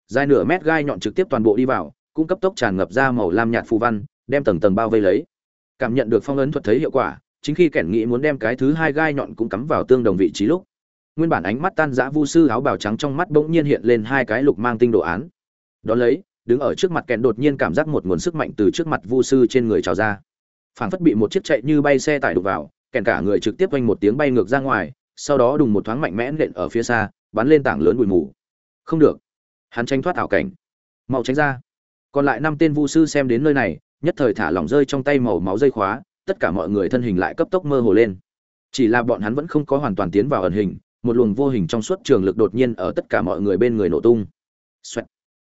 dài nửa mét gai nhọn trực tiếp toàn bộ đi vào, cũng cấp tốc tràn ngập ra màu lam nhạt phù văn đem tầng tầng bao vây lấy. Cảm nhận được phong ấn thuật thấy hiệu quả, chính khi kẻn nghĩ muốn đem cái thứ hai gai nhọn cũng cắm vào tương đồng vị trí lúc, nguyên bản ánh mắt tan dã vu sư áo bào trắng trong mắt bỗng nhiên hiện lên hai cái lục mang tinh đồ án. Đón lấy, đứng ở trước mặt Kẻn đột nhiên cảm giác một nguồn sức mạnh từ trước mặt vu sư trên người trào ra. Phảng phất bị một chiếc chạy như bay xe tải đục vào, Kẻn cả người trực tiếp quanh một tiếng bay ngược ra ngoài, sau đó đùng một thoáng mạnh mẽ nện ở phía xa, bắn lên tảng lớn bụi mù. Không được. Hắn tranh thoát ảo cảnh. Mau tránh ra. Còn lại năm tên vu sư xem đến nơi này nhất thời thả lỏng rơi trong tay màu máu dây khóa, tất cả mọi người thân hình lại cấp tốc mơ hồ lên. Chỉ là bọn hắn vẫn không có hoàn toàn tiến vào ẩn hình, một luồng vô hình trong suốt trường lực đột nhiên ở tất cả mọi người bên người nổ tung. Xoẹt.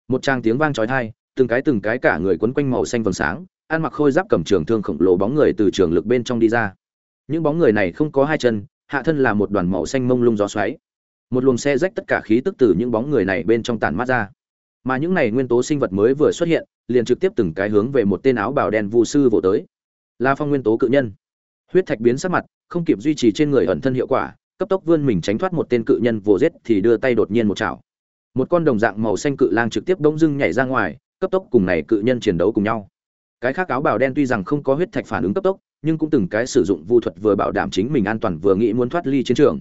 một tràng tiếng vang trói thai từng cái từng cái cả người quấn quanh màu xanh vầng sáng, ăn mặc khôi giáp cầm trường thương khổng lồ bóng người từ trường lực bên trong đi ra. Những bóng người này không có hai chân, hạ thân là một đoàn màu xanh mông lung gió xoáy. Một luồng xe rách tất cả khí tức từ những bóng người này bên trong tản mát ra mà những này nguyên tố sinh vật mới vừa xuất hiện, liền trực tiếp từng cái hướng về một tên áo bào đen vu sư vỗ tới. La phong nguyên tố cự nhân. Huyết thạch biến sắc mặt, không kịp duy trì trên người ẩn thân hiệu quả, cấp tốc vươn mình tránh thoát một tên cự nhân vồ giết thì đưa tay đột nhiên một chảo. Một con đồng dạng màu xanh cự lang trực tiếp đông dưng nhảy ra ngoài, cấp tốc cùng này cự nhân chiến đấu cùng nhau. Cái khác áo bào đen tuy rằng không có huyết thạch phản ứng cấp tốc, nhưng cũng từng cái sử dụng vu thuật vừa bảo đảm chính mình an toàn vừa nghĩ muốn thoát ly chiến trường.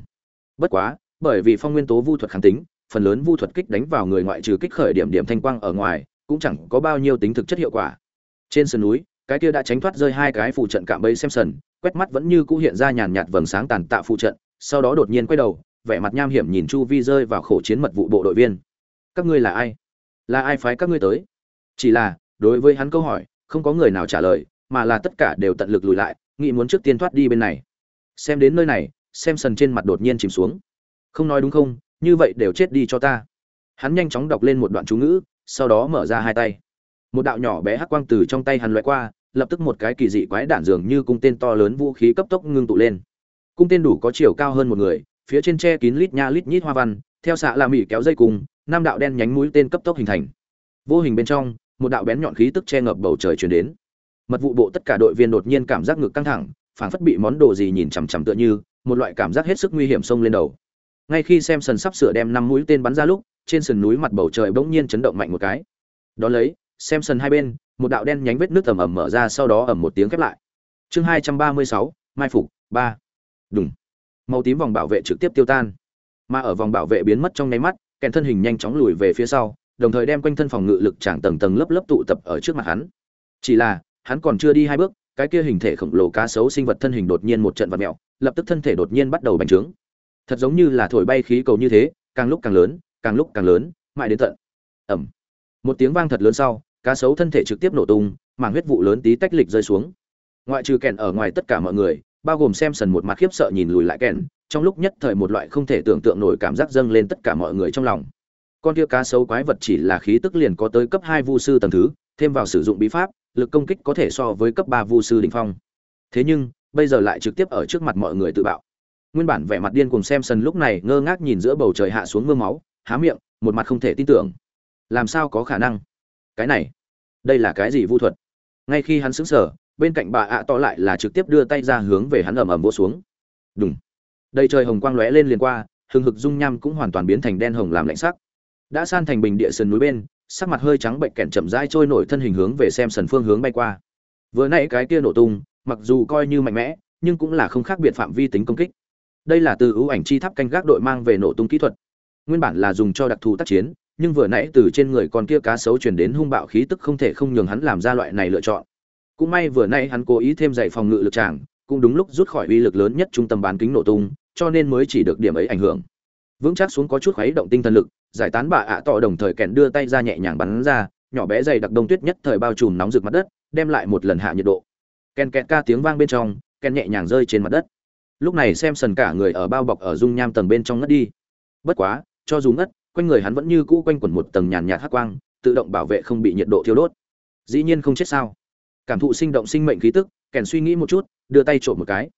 Bất quá, bởi vì phong nguyên tố vu thuật kháng tính phần lớn vu thuật kích đánh vào người ngoại trừ kích khởi điểm điểm thanh quang ở ngoài, cũng chẳng có bao nhiêu tính thực chất hiệu quả. Trên sườn núi, cái kia đã tránh thoát rơi hai cái phụ trận cạm bẫy xem sần, quét mắt vẫn như cũ hiện ra nhàn nhạt vầng sáng tàn tạ phụ trận, sau đó đột nhiên quay đầu, vẻ mặt nham hiểm nhìn chu vi rơi vào khổ chiến mật vụ bộ đội viên. Các ngươi là ai? Là ai phái các ngươi tới? Chỉ là, đối với hắn câu hỏi, không có người nào trả lời, mà là tất cả đều tận lực lùi lại, nghĩ muốn trước tiên thoát đi bên này. Xem đến nơi này, xem sần trên mặt đột nhiên chìm xuống. Không nói đúng không? Như vậy đều chết đi cho ta. Hắn nhanh chóng đọc lên một đoạn chú ngữ, sau đó mở ra hai tay. Một đạo nhỏ bé hắc quang từ trong tay hắn loại qua, lập tức một cái kỳ dị quái đản dường như cung tên to lớn vũ khí cấp tốc ngưng tụ lên. Cung tên đủ có chiều cao hơn một người, phía trên che kín lít nha lít nhít hoa văn, theo xạ la mỹ kéo dây cùng nam đạo đen nhánh mũi tên cấp tốc hình thành. Vô hình bên trong, một đạo bén nhọn khí tức che ngập bầu trời truyền đến. Mật vụ bộ tất cả đội viên đột nhiên cảm giác ngực căng thẳng, phảng phất bị món đồ gì nhìn chằm chằm tựa như, một loại cảm giác hết sức nguy hiểm xông lên đầu ngay khi xem sần sắp sửa đem năm mũi tên bắn ra lúc, trên sườn núi mặt bầu trời bỗng nhiên chấn động mạnh một cái. Đó lấy xem sần hai bên, một đạo đen nhánh vết nước ẩm ẩm mở ra, sau đó ẩm một tiếng khép lại. Chương hai trăm ba mươi sáu, mai phục, ba. Đúng màu tím vòng bảo vệ trực tiếp tiêu tan. Mà ở vòng bảo vệ biến mất trong nháy mắt, kèn thân hình nhanh chóng lùi về phía sau, đồng thời đem quanh thân phòng ngự lực tràng tầng tầng lớp lớp tụ tập ở trước mặt hắn. Chỉ là, hắn còn chưa đi hai bước, cái kia hình thể khổng lồ cá sấu sinh vật thân hình đột nhiên một trận vật mẹo lập tức thân thể đột nhiên bắt đầu bành trướng thật giống như là thổi bay khí cầu như thế, càng lúc càng lớn, càng lúc càng lớn, mãi đến tận. Ẩm một tiếng vang thật lớn sau, cá sấu thân thể trực tiếp nổ tung, mảng huyết vụ lớn tí tách lịch rơi xuống. Ngoại trừ kèn ở ngoài tất cả mọi người, bao gồm xem sần một mặt khiếp sợ nhìn lùi lại kèn, trong lúc nhất thời một loại không thể tưởng tượng nổi cảm giác dâng lên tất cả mọi người trong lòng. Con kia cá sấu quái vật chỉ là khí tức liền có tới cấp hai vu sư tầng thứ, thêm vào sử dụng bí pháp, lực công kích có thể so với cấp ba vu sư đỉnh phong. Thế nhưng, bây giờ lại trực tiếp ở trước mặt mọi người tự bạo nguyên bản vẻ mặt điên cùng xem sần lúc này ngơ ngác nhìn giữa bầu trời hạ xuống mưa máu, há miệng, một mặt không thể tin tưởng. Làm sao có khả năng? Cái này, đây là cái gì vu thuật? Ngay khi hắn sững sờ, bên cạnh bà ạ to lại là trực tiếp đưa tay ra hướng về hắn ầm ầm vỗ xuống. Đúng đây trời hồng quang lóe lên liền qua, hừng hực dung nham cũng hoàn toàn biến thành đen hồng làm lạnh sắc. Đã san thành bình địa sườn núi bên, sắc mặt hơi trắng bệnh kẹn chậm rãi trôi nổi thân hình hướng về xem sần phương hướng bay qua. Vừa nãy cái kia nổ tung, mặc dù coi như mạnh mẽ, nhưng cũng là không khác biệt phạm vi tính công kích đây là từ ưu ảnh chi tháp canh gác đội mang về nổ tung kỹ thuật. Nguyên bản là dùng cho đặc thù tác chiến, nhưng vừa nãy từ trên người con kia cá sấu truyền đến hung bạo khí tức không thể không nhường hắn làm ra loại này lựa chọn. Cũng may vừa nãy hắn cố ý thêm dạy phòng ngự lực tràng, cũng đúng lúc rút khỏi uy lực lớn nhất trung tâm bán kính nổ tung, cho nên mới chỉ được điểm ấy ảnh hưởng. Vững chắc xuống có chút khuấy động tinh thần lực, giải tán bà ạ tọ đồng thời kèn đưa tay ra nhẹ nhàng bắn ra, nhỏ bé dày đặc đông tuyết nhất thời bao trùm nóng rực mặt đất, đem lại một lần hạ nhiệt độ. Kèn kẹt ca tiếng vang bên trong, kèn nhẹ nhàng rơi trên mặt đất lúc này xem sần cả người ở bao bọc ở dung nham tầng bên trong ngất đi. Bất quá, cho dù ngất, quanh người hắn vẫn như cũ quanh quẩn một tầng nhàn nhạt hắc quang, tự động bảo vệ không bị nhiệt độ thiêu đốt. Dĩ nhiên không chết sao? Cảm thụ sinh động sinh mệnh khí tức, kèn suy nghĩ một chút, đưa tay trộm một cái.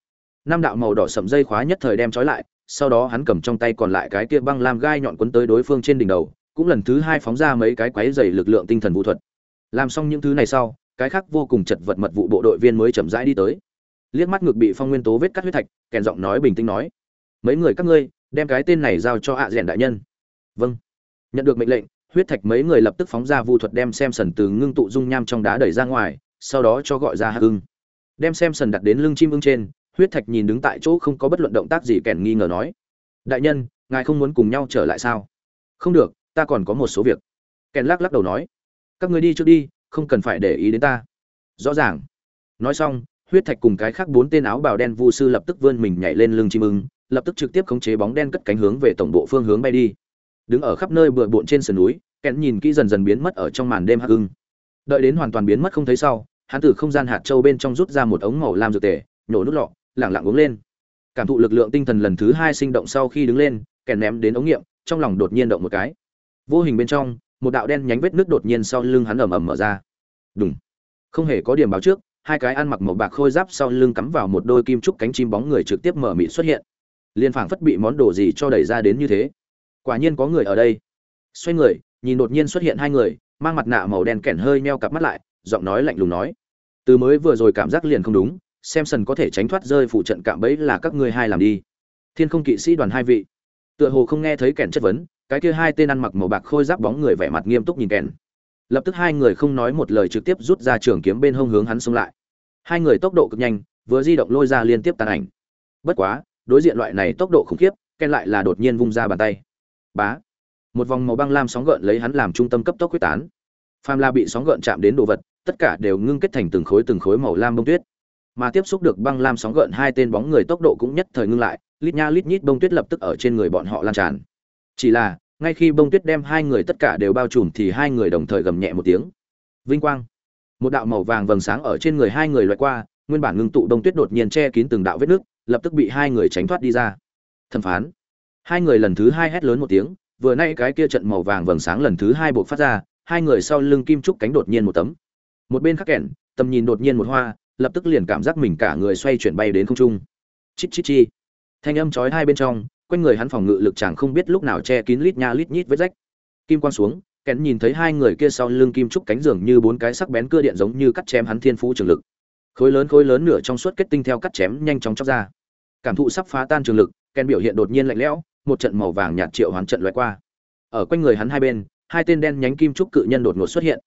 Năm đạo màu đỏ sậm dây khóa nhất thời đem trói lại, sau đó hắn cầm trong tay còn lại cái kia băng lam gai nhọn quấn tới đối phương trên đỉnh đầu, cũng lần thứ hai phóng ra mấy cái quái dày lực lượng tinh thần vũ thuật. Làm xong những thứ này sau, cái khác vô cùng chật vật mật vụ bộ đội viên mới chậm rãi đi tới liếc mắt ngực bị phong nguyên tố vết cắt huyết thạch, kèn giọng nói bình tĩnh nói, mấy người các ngươi, đem cái tên này giao cho hạ à đại nhân. Vâng. Nhận được mệnh lệnh, huyết thạch mấy người lập tức phóng ra vu thuật đem xem sần từ ngưng tụ dung nham trong đá đẩy ra ngoài, sau đó cho gọi ra hạ ưng. Đem xem sần đặt đến lưng chim ưng trên, huyết thạch nhìn đứng tại chỗ không có bất luận động tác gì kèn nghi ngờ nói, đại nhân, ngài không muốn cùng nhau trở lại sao? Không được, ta còn có một số việc. Kèn lắc lắc đầu nói, các người đi trước đi, không cần phải để ý đến ta. Rõ ràng. Nói xong huyết thạch cùng cái khác bốn tên áo bào đen vu sư lập tức vươn mình nhảy lên lưng chim ưng, lập tức trực tiếp khống chế bóng đen cất cánh hướng về tổng bộ phương hướng bay đi. Đứng ở khắp nơi bừa bộn trên sườn núi Kẽn nhìn kỹ dần dần biến mất ở trong màn đêm hắc ưng. Đợi đến hoàn toàn biến mất không thấy sau, hắn từ không gian hạt châu bên trong rút ra một ống màu lam dược tề, nhổ nút lọ, lẳng lặng uống lên. Cảm thụ lực lượng tinh thần lần thứ hai sinh động sau khi đứng lên kèn ném đến ống nghiệm, trong lòng đột nhiên động một cái. Vô hình bên trong, một đạo đen nhánh vết nước đột nhiên sau lưng hắn ầm ầm mở ra. Đúng không hề có điểm báo trước hai cái ăn mặc màu bạc khôi giáp sau lưng cắm vào một đôi kim trúc cánh chim bóng người trực tiếp mở mịt xuất hiện. Liên phảng phất bị món đồ gì cho đẩy ra đến như thế. Quả nhiên có người ở đây. Xoay người, nhìn đột nhiên xuất hiện hai người, mang mặt nạ màu đen kẻn hơi meo cặp mắt lại, giọng nói lạnh lùng nói. Từ mới vừa rồi cảm giác liền không đúng, xem sần có thể tránh thoát rơi phụ trận cạm bẫy là các ngươi hai làm đi. Thiên không kỵ sĩ đoàn hai vị. Tựa hồ không nghe thấy kẻn chất vấn, cái kia hai tên ăn mặc màu bạc khôi giáp bóng người vẻ mặt nghiêm túc nhìn kẻn lập tức hai người không nói một lời trực tiếp rút ra trường kiếm bên hông hướng hắn xông lại. Hai người tốc độ cực nhanh, vừa di động lôi ra liên tiếp tàn ảnh. Bất quá, đối diện loại này tốc độ khủng khiếp, ken lại là đột nhiên vung ra bàn tay. Bá! Một vòng màu băng lam sóng gợn lấy hắn làm trung tâm cấp tốc quyết tán. Phàm la bị sóng gợn chạm đến đồ vật, tất cả đều ngưng kết thành từng khối từng khối màu lam bông tuyết. Mà tiếp xúc được băng lam sóng gợn, hai tên bóng người tốc độ cũng nhất thời ngưng lại, lít nha lít nhít bông tuyết lập tức ở trên người bọn họ lan tràn. Chỉ là ngay khi bông tuyết đem hai người tất cả đều bao trùm thì hai người đồng thời gầm nhẹ một tiếng. Vinh quang. Một đạo màu vàng vầng sáng ở trên người hai người loại qua, nguyên bản ngưng tụ đông tuyết đột nhiên che kín từng đạo vết nước, lập tức bị hai người tránh thoát đi ra. Thẩm phán. Hai người lần thứ hai hét lớn một tiếng, vừa nay cái kia trận màu vàng vầng sáng lần thứ hai buộc phát ra, hai người sau lưng kim trúc cánh đột nhiên một tấm. Một bên khắc kẻn tầm nhìn đột nhiên một hoa, lập tức liền cảm giác mình cả người xoay chuyển bay đến không trung. Chít chít chi. Thanh âm chói hai bên trong quanh người hắn phòng ngự lực chẳng không biết lúc nào che kín lít nha lít nhít vết rách. Kim quang xuống kèn nhìn thấy hai người kia sau lưng kim trúc cánh giường như bốn cái sắc bén cưa điện giống như cắt chém hắn thiên phú trường lực. Khối lớn khối lớn nửa trong suốt kết tinh theo cắt chém nhanh chóng chóc ra. Cảm thụ sắp phá tan trường lực kèn biểu hiện đột nhiên lạnh lẽo, một trận màu vàng nhạt triệu hoàn trận loại qua. Ở quanh người hắn hai bên, hai tên đen nhánh kim trúc cự nhân đột ngột xuất hiện.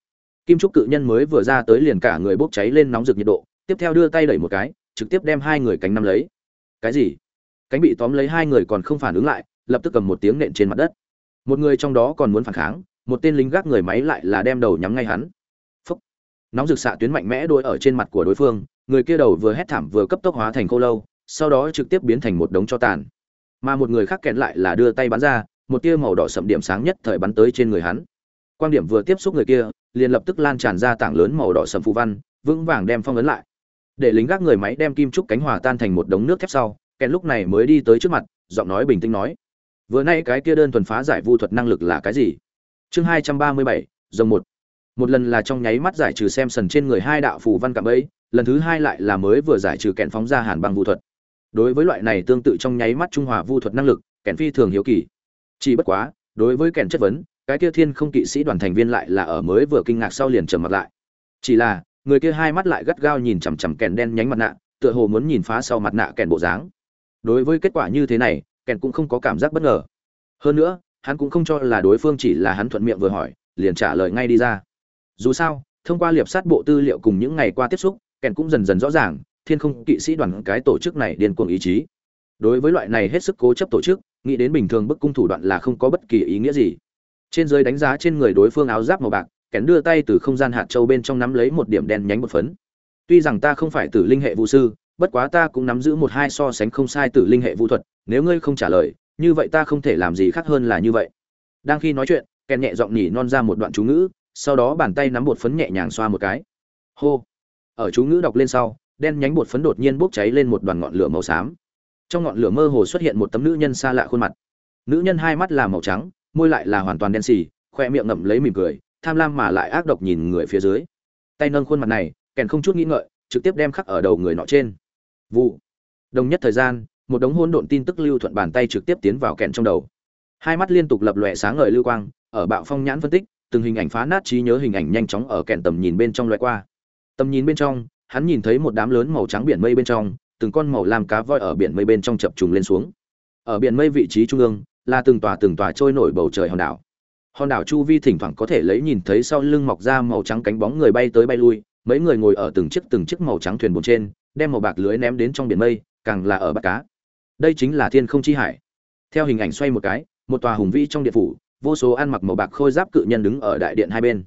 Kim trúc cự nhân mới vừa ra tới liền cả người bốc cháy lên nóng rực nhiệt độ, tiếp theo đưa tay đẩy một cái, trực tiếp đem hai người cánh nắm lấy. Cái gì? Cánh bị tóm lấy hai người còn không phản ứng lại, lập tức cầm một tiếng nện trên mặt đất. Một người trong đó còn muốn phản kháng, một tên lính gác người máy lại là đem đầu nhắm ngay hắn. Phúc. nóng rực xạ tuyến mạnh mẽ đôi ở trên mặt của đối phương, người kia đầu vừa hét thảm vừa cấp tốc hóa thành khô lâu, sau đó trực tiếp biến thành một đống cho tàn. Mà một người khác kẹn lại là đưa tay bắn ra, một tia màu đỏ sậm điểm sáng nhất thời bắn tới trên người hắn. Quan điểm vừa tiếp xúc người kia, liền lập tức lan tràn ra tảng lớn màu đỏ sậm phù văn, vững vàng đem phong ấn lại. Để lính gác người máy đem kim trúc cánh hòa tan thành một đống nước thép sau kèn lúc này mới đi tới trước mặt, giọng nói bình tĩnh nói, vừa nay cái kia đơn thuần phá giải vu thuật năng lực là cái gì? Chương hai trăm ba mươi bảy dòng một. Một lần là trong nháy mắt giải trừ xem sần trên người hai đạo phù văn cạm ấy lần thứ hai lại là mới vừa giải trừ kèn phóng ra hàn băng vu thuật. Đối với loại này tương tự trong nháy mắt trung hòa vu thuật năng lực kèn phi thường hiếu kỳ. Chỉ bất quá, đối với kèn chất vấn, cái kia thiên không kỵ sĩ đoàn thành viên lại là ở mới vừa kinh ngạc sau liền trầm mặt lại. Chỉ là, người kia hai mắt lại gắt gao nhìn chằm chằm kèn đen nhánh mặt nạ, tựa hồ muốn nhìn phá sau mặt nạ kèn bộ dáng đối với kết quả như thế này kẹn cũng không có cảm giác bất ngờ. Hơn nữa, hắn cũng không cho là đối phương chỉ là hắn thuận miệng vừa hỏi, liền trả lời ngay đi ra. Dù sao, thông qua liệp sát bộ tư liệu cùng những ngày qua tiếp xúc kẹn cũng dần dần rõ ràng, thiên không kỵ sĩ đoàn cái tổ chức này điên cuồng ý chí. Đối với loại này hết sức cố chấp tổ chức, nghĩ đến bình thường bức cung thủ đoạn là không có bất kỳ ý nghĩa gì. Trên dưới đánh giá trên người đối phương áo giáp màu bạc, kèn đưa tay từ không gian hạt châu bên trong nắm lấy một điểm đen nhánh một phấn. Tuy rằng ta không phải từ linh hệ vũ sư bất quá ta cũng nắm giữ một hai so sánh không sai tử linh hệ vũ thuật, nếu ngươi không trả lời, như vậy ta không thể làm gì khác hơn là như vậy. Đang khi nói chuyện kèn nhẹ giọng nhỉ non ra một đoạn chú ngữ, sau đó bàn tay nắm bột phấn nhẹ nhàng xoa một cái. Hô. Ở chú ngữ đọc lên sau, đen nhánh bột phấn đột nhiên bốc cháy lên một đoàn ngọn lửa màu xám. Trong ngọn lửa mơ hồ xuất hiện một tấm nữ nhân xa lạ khuôn mặt. Nữ nhân hai mắt là màu trắng, môi lại là hoàn toàn đen xì, khoe miệng ngậm lấy mỉm cười, tham lam mà lại ác độc nhìn người phía dưới. Tay nâng khuôn mặt này kèn không chút nghĩ ngợi, trực tiếp đem khắc ở đầu người nọ trên vụ. Đồng nhất thời gian, một đống hỗn độn tin tức lưu thuận bàn tay trực tiếp tiến vào kèn trong đầu. Hai mắt liên tục lập lòe sáng ngời lưu quang, ở bạo phong nhãn phân tích, từng hình ảnh phá nát trí nhớ hình ảnh nhanh chóng ở kèn tầm nhìn bên trong loại qua. Tầm nhìn bên trong, hắn nhìn thấy một đám lớn màu trắng biển mây bên trong, từng con màu làm cá voi ở biển mây bên trong chập trùng lên xuống. Ở biển mây vị trí trung ương, là từng tòa từng tòa trôi nổi bầu trời hòn đảo. Hòn đảo chu vi thỉnh thoảng có thể lấy nhìn thấy sau lưng mọc ra màu trắng cánh bóng người bay tới bay lui, mấy người ngồi ở từng chiếc từng chiếc màu trắng thuyền buồn trên đem màu bạc lưới ném đến trong biển mây, càng là ở bắt cá. Đây chính là thiên không chi hải. Theo hình ảnh xoay một cái, một tòa hùng vĩ trong điện phủ, vô số ăn mặc màu bạc khôi giáp cự nhân đứng ở đại điện hai bên.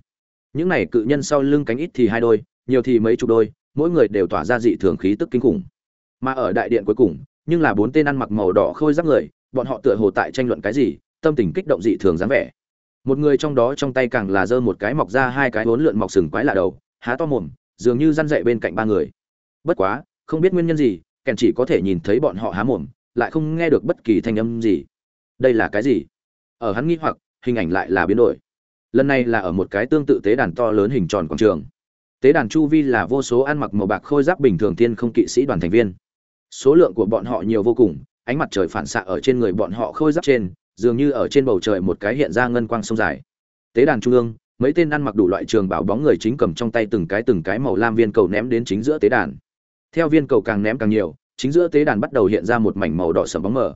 Những này cự nhân sau lưng cánh ít thì hai đôi, nhiều thì mấy chục đôi, mỗi người đều tỏa ra dị thường khí tức kinh khủng. Mà ở đại điện cuối cùng, nhưng là bốn tên ăn mặc màu đỏ khôi giáp người, bọn họ tựa hồ tại tranh luận cái gì, tâm tình kích động dị thường dáng vẻ. Một người trong đó trong tay càng là giơ một cái mọc ra hai cái hốn lượn mọc sừng quái lạ đầu, há to mồm, dường như răn dậy bên cạnh ba người bất quá, không biết nguyên nhân gì, kèn chỉ có thể nhìn thấy bọn họ há mồm, lại không nghe được bất kỳ thanh âm gì. Đây là cái gì? Ở hắn nghĩ hoặc, hình ảnh lại là biến đổi. Lần này là ở một cái tương tự tế đàn to lớn hình tròn quảng trường. Tế đàn chu vi là vô số ăn mặc màu bạc khôi giáp bình thường thiên không kỵ sĩ đoàn thành viên. Số lượng của bọn họ nhiều vô cùng, ánh mặt trời phản xạ ở trên người bọn họ khôi giáp trên, dường như ở trên bầu trời một cái hiện ra ngân quang sông dài. Tế đàn trung ương, mấy tên ăn mặc đủ loại trường bảo bóng người chính cầm trong tay từng cái từng cái màu lam viên cầu ném đến chính giữa tế đàn theo viên cầu càng ném càng nhiều, chính giữa tế đàn bắt đầu hiện ra một mảnh màu đỏ sẫm bóng mờ.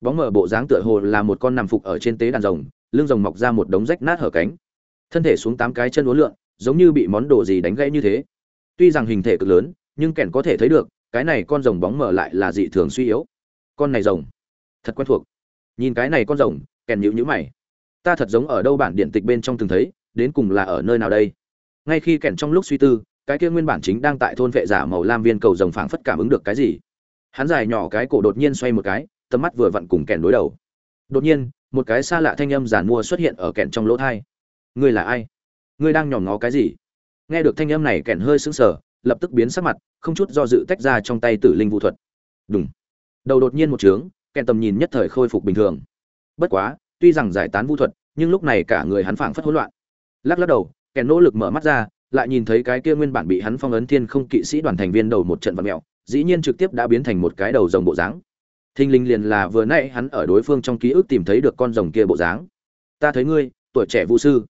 Bóng mờ bộ dáng tựa hồ là một con nằm phục ở trên tế đàn rồng, lưng rồng mọc ra một đống rách nát hở cánh. Thân thể xuống tám cái chân uốn lượn, giống như bị món đồ gì đánh gãy như thế. Tuy rằng hình thể cực lớn, nhưng kẻn có thể thấy được, cái này con rồng bóng mờ lại là dị thường suy yếu. Con này rồng, thật quen thuộc. Nhìn cái này con rồng kẻn nhíu nhíu mày. Ta thật giống ở đâu bản điện tịch bên trong từng thấy, đến cùng là ở nơi nào đây? Ngay khi kẻn trong lúc suy tư cái kia nguyên bản chính đang tại thôn vệ giả màu lam viên cầu rồng phảng phất cảm ứng được cái gì. Hắn dài nhỏ cái cổ đột nhiên xoay một cái, tầm mắt vừa vặn cùng kèn đối đầu. Đột nhiên, một cái xa lạ thanh âm giản mua xuất hiện ở kèn trong lỗ thai. Ngươi là ai? Ngươi đang nhòm ngó cái gì? Nghe được thanh âm này kèn hơi sững sờ, lập tức biến sắc mặt, không chút do dự tách ra trong tay tử linh vũ thuật. Đúng đầu đột nhiên một trướng kèn tầm nhìn nhất thời khôi phục bình thường. Bất quá, tuy rằng giải tán vũ thuật, nhưng lúc này cả người hắn phảng phất hỗn loạn. Lắc lắc đầu kèn nỗ lực mở mắt ra lại nhìn thấy cái kia nguyên bản bị hắn phong ấn thiên không kỵ sĩ đoàn thành viên đầu một trận vật mèo dĩ nhiên trực tiếp đã biến thành một cái đầu rồng bộ dáng. Thinh linh liền là vừa nãy hắn ở đối phương trong ký ức tìm thấy được con rồng kia bộ dáng. Ta thấy ngươi, tuổi trẻ vũ sư.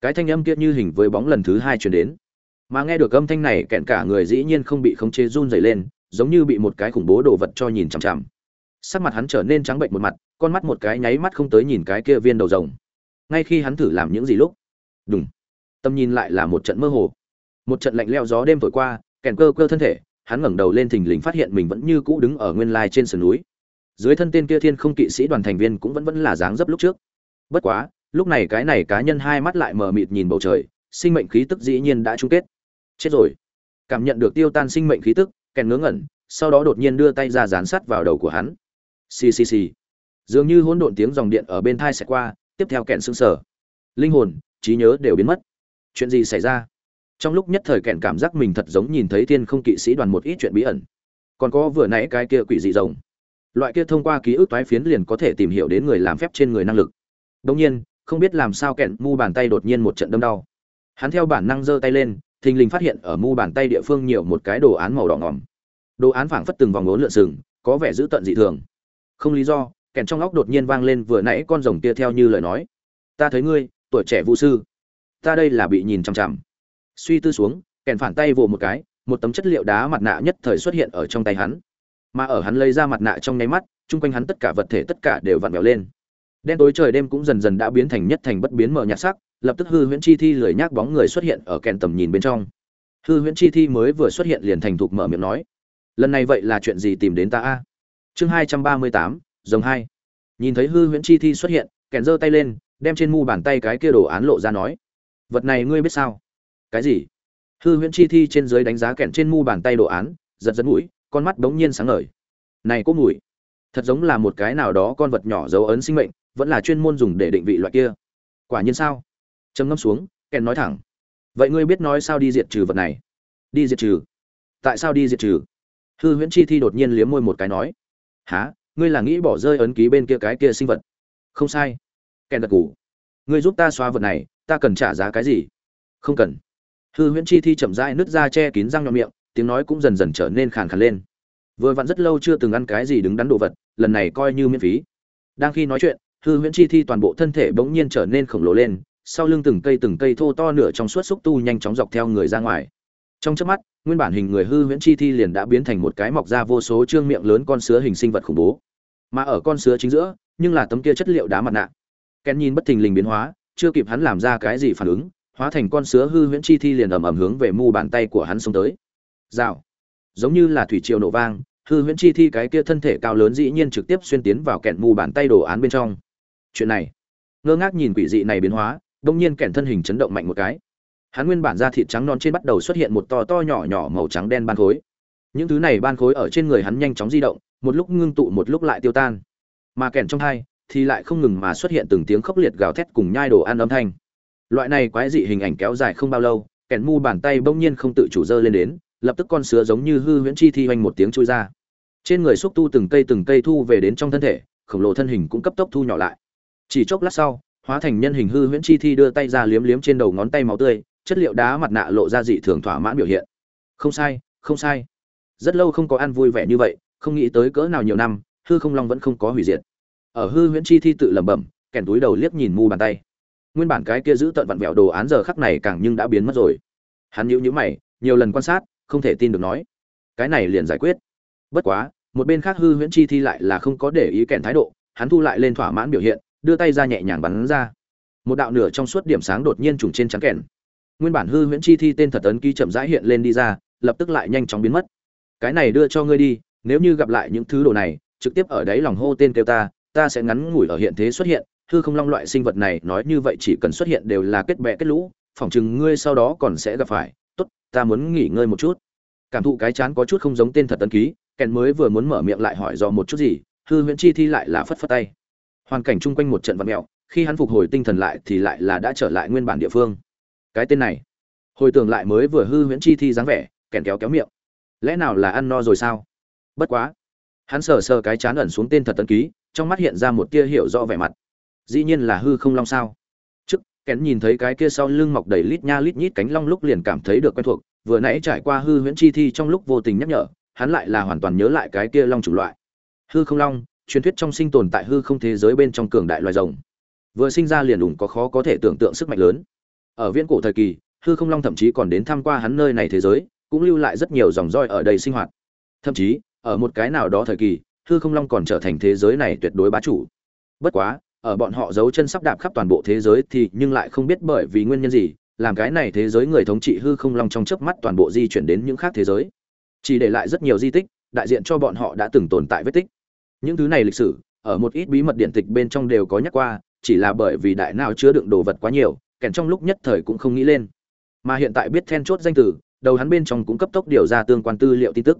Cái thanh âm kia như hình với bóng lần thứ hai truyền đến. Mà nghe được âm thanh này, kẹn cả người dĩ nhiên không bị khống chế run dày lên, giống như bị một cái khủng bố đồ vật cho nhìn chằm chằm. Sắc mặt hắn trở nên trắng bệnh một mặt, con mắt một cái nháy mắt không tới nhìn cái kia viên đầu rồng. Ngay khi hắn thử làm những gì lúc? Đúng tâm nhìn lại là một trận mơ hồ. Một trận lạnh leo gió đêm thổi qua, kèn cơ cơ thân thể, hắn ngẩng đầu lên thình lình phát hiện mình vẫn như cũ đứng ở nguyên lai trên sườn núi. Dưới thân tên kia thiên không kỵ sĩ đoàn thành viên cũng vẫn vẫn là dáng dấp lúc trước. Bất quá, lúc này cái này cá nhân hai mắt lại mờ mịt nhìn bầu trời, sinh mệnh khí tức dĩ nhiên đã chung kết. Chết rồi. Cảm nhận được tiêu tan sinh mệnh khí tức, kèn ngớ ngẩn, sau đó đột nhiên đưa tay ra dán sát vào đầu của hắn. Xì xì xì. Dường như hỗn độn tiếng dòng điện ở bên thai xẹt qua, tiếp theo kèn sững sờ. Linh hồn, trí nhớ đều biến mất chuyện gì xảy ra? Trong lúc nhất thời kèn cảm giác mình thật giống nhìn thấy thiên không kỵ sĩ đoàn một ít chuyện bí ẩn. Còn có vừa nãy cái kia quỷ dị rồng. Loại kia thông qua ký ức toái phiến liền có thể tìm hiểu đến người làm phép trên người năng lực. Đông nhiên, không biết làm sao kẹn mu bàn tay đột nhiên một trận đâm đau. Hắn theo bản năng giơ tay lên, thình lình phát hiện ở mu bàn tay địa phương nhiều một cái đồ án màu đỏ ngỏm. Đồ án phảng phất từng vòng ngốn lượn sừng, có vẻ dữ tận dị thường. Không lý do, kèn trong óc đột nhiên vang lên vừa nãy con rồng kia theo như lời nói. Ta thấy ngươi, tuổi trẻ vũ sư ta đây là bị nhìn chằm chằm. Suy tư xuống, kèn phản tay vồ một cái, một tấm chất liệu đá mặt nạ nhất thời xuất hiện ở trong tay hắn. Mà ở hắn lấy ra mặt nạ trong nháy mắt, chung quanh hắn tất cả vật thể tất cả đều vặn vẹo lên. Đen tối trời đêm cũng dần dần đã biến thành nhất thành bất biến mở nhạt sắc, lập tức hư huyễn chi thi lười nhác bóng người xuất hiện ở kèn tầm nhìn bên trong. Hư huyễn chi thi mới vừa xuất hiện liền thành thục mở miệng nói, lần này vậy là chuyện gì tìm đến ta a? Chương hai trăm ba mươi tám dòng hai. Nhìn thấy hư huyễn chi thi xuất hiện, kèn giơ tay lên, đem trên mu bàn tay cái kia đồ án lộ ra nói vật này ngươi biết sao? Cái gì? Hư huyễn chi thi trên dưới đánh giá kẹn trên mu bàn tay đồ án, giật giật mũi, con mắt bỗng nhiên sáng ngời. Này có mùi, thật giống là một cái nào đó con vật nhỏ dấu ấn sinh mệnh, vẫn là chuyên môn dùng để định vị loại kia. Quả nhiên sao? Trầm ngâm xuống kèn nói thẳng. Vậy ngươi biết nói sao đi diệt trừ vật này? Đi diệt trừ. Tại sao đi diệt trừ? Hư huyễn chi thi đột nhiên liếm môi một cái nói. Há ngươi là nghĩ bỏ rơi ấn ký bên kia cái kia sinh vật? Không sai. Kèn gật ngủ ngươi giúp ta xóa vật này ta cần trả giá cái gì? Không cần. Hư huyễn chi thi chậm rãi nứt ra che kín răng nhọn miệng, tiếng nói cũng dần dần trở nên khàn khàn lên. Vừa vặn rất lâu chưa từng ăn cái gì đứng đắn đồ vật, lần này coi như miễn phí. Đang khi nói chuyện, hư huyễn chi thi toàn bộ thân thể bỗng nhiên trở nên khổng lồ lên, sau lưng từng cây từng cây thô to nửa trong suốt xúc tu nhanh chóng dọc theo người ra ngoài. Trong chớp mắt, nguyên bản hình người hư huyễn chi thi liền đã biến thành một cái mọc ra vô số trương miệng lớn con sứa hình sinh vật khủng bố. Mà ở con sứa chính giữa, nhưng là tấm kia chất liệu đá mặt nạ. Ken nhìn bất thình lình biến hóa chưa kịp hắn làm ra cái gì phản ứng, hóa thành con sứa hư huyễn chi thi liền ầm ầm hướng về mu bàn tay của hắn xông tới. Rào. Giống như là thủy triều nổ vang, hư huyễn chi thi cái kia thân thể cao lớn dĩ nhiên trực tiếp xuyên tiến vào kẹn mu bàn tay đồ án bên trong. Chuyện này, ngơ ngác nhìn quỷ dị này biến hóa đông nhiên kẹn thân hình chấn động mạnh một cái. Hắn nguyên bản da thịt trắng non trên bắt đầu xuất hiện một to to nhỏ nhỏ màu trắng đen ban khối. Những thứ này ban khối ở trên người hắn nhanh chóng di động, một lúc ngưng tụ một lúc lại tiêu tan. Mà kẹn trong hai thì lại không ngừng mà xuất hiện từng tiếng khốc liệt gào thét cùng nhai đồ ăn âm thanh. Loại này quái dị hình ảnh kéo dài không bao lâu kèn mu bàn tay bỗng nhiên không tự chủ dơ lên đến, lập tức con sứa giống như hư huyễn chi thi hoành một tiếng chui ra. Trên người xúc tu từng cây từng cây thu về đến trong thân thể, khổng lồ thân hình cũng cấp tốc thu nhỏ lại. Chỉ chốc lát sau, hóa thành nhân hình hư huyễn chi thi đưa tay ra liếm liếm trên đầu ngón tay máu tươi, chất liệu đá mặt nạ lộ ra dị thường thỏa mãn biểu hiện. Không sai không sai. Rất lâu không có ăn vui vẻ như vậy, không nghĩ tới cỡ nào nhiều năm, hư không long vẫn không có hủy diệt ở hư huyễn chi thi tự lẩm bẩm, kèn túi đầu liếc nhìn mu bàn tay. Nguyên bản cái kia giữ tận vặn vẹo đồ án giờ khắc này càng nhưng đã biến mất rồi. Hắn nhíu nhíu mày, nhiều lần quan sát, không thể tin được nói. Cái này liền giải quyết. Bất quá, một bên khác hư huyễn chi thi lại là không có để ý kèn thái độ, hắn thu lại lên thỏa mãn biểu hiện, đưa tay ra nhẹ nhàng bắn ra. Một đạo nửa trong suốt điểm sáng đột nhiên trùng trên trắng kèn. Nguyên bản hư huyễn chi thi tên thật ấn ký chậm rãi hiện lên đi ra, lập tức lại nhanh chóng biến mất. Cái này đưa cho ngươi đi, nếu như gặp lại những thứ đồ này, trực tiếp ở đấy lòng hô tên kêu ta ta sẽ ngắn ngủi ở hiện thế xuất hiện, hư không long loại sinh vật này nói như vậy chỉ cần xuất hiện đều là kết bè kết lũ, phỏng chừng ngươi sau đó còn sẽ gặp phải. Tốt, ta muốn nghỉ ngơi một chút. Cảm thụ cái chán có chút không giống tên thật tân ký, kèn mới vừa muốn mở miệng lại hỏi do một chút gì, hư huyễn chi thi lại là phất phất tay. Hoàn cảnh chung quanh một trận vật mẹo, khi hắn phục hồi tinh thần lại thì lại là đã trở lại nguyên bản địa phương. Cái tên này, hồi tưởng lại mới vừa hư huyễn chi thi dáng vẻ, kèn kéo kéo miệng. Lẽ nào là ăn no rồi sao? Bất quá, hắn sờ sờ cái chán ẩn xuống tên thật tân ký trong mắt hiện ra một tia hiểu rõ vẻ mặt. Dĩ nhiên là hư không long sao. Trước, kén nhìn thấy cái kia sau lưng mọc đầy lít nha lít nhít cánh long lúc liền cảm thấy được quen thuộc, vừa nãy trải qua hư huyễn chi thi trong lúc vô tình nhắc nhở, hắn lại là hoàn toàn nhớ lại cái kia long chủng loại. Hư không long, truyền thuyết trong sinh tồn tại hư không thế giới bên trong cường đại loài rồng. Vừa sinh ra liền đủng có khó có thể tưởng tượng sức mạnh lớn. Ở viễn cổ thời kỳ, hư không long thậm chí còn đến tham qua hắn nơi này thế giới, cũng lưu lại rất nhiều dòng roi ở đây sinh hoạt. Thậm chí, ở một cái nào đó thời kỳ hư không long còn trở thành thế giới này tuyệt đối bá chủ. Bất quá, ở bọn họ giấu chân sắp đạp khắp toàn bộ thế giới thì nhưng lại không biết bởi vì nguyên nhân gì, làm cái này thế giới người thống trị hư không long trong chớp mắt toàn bộ di chuyển đến những khác thế giới. Chỉ để lại rất nhiều di tích, đại diện cho bọn họ đã từng tồn tại vết tích. Những thứ này lịch sử, ở một ít bí mật điện tịch bên trong đều có nhắc qua, chỉ là bởi vì đại nào chứa đựng đồ vật quá nhiều, kèn trong lúc nhất thời cũng không nghĩ lên. Mà hiện tại biết then chốt danh từ, đầu hắn bên trong cũng cấp tốc điều ra tương quan tư liệu tin tức.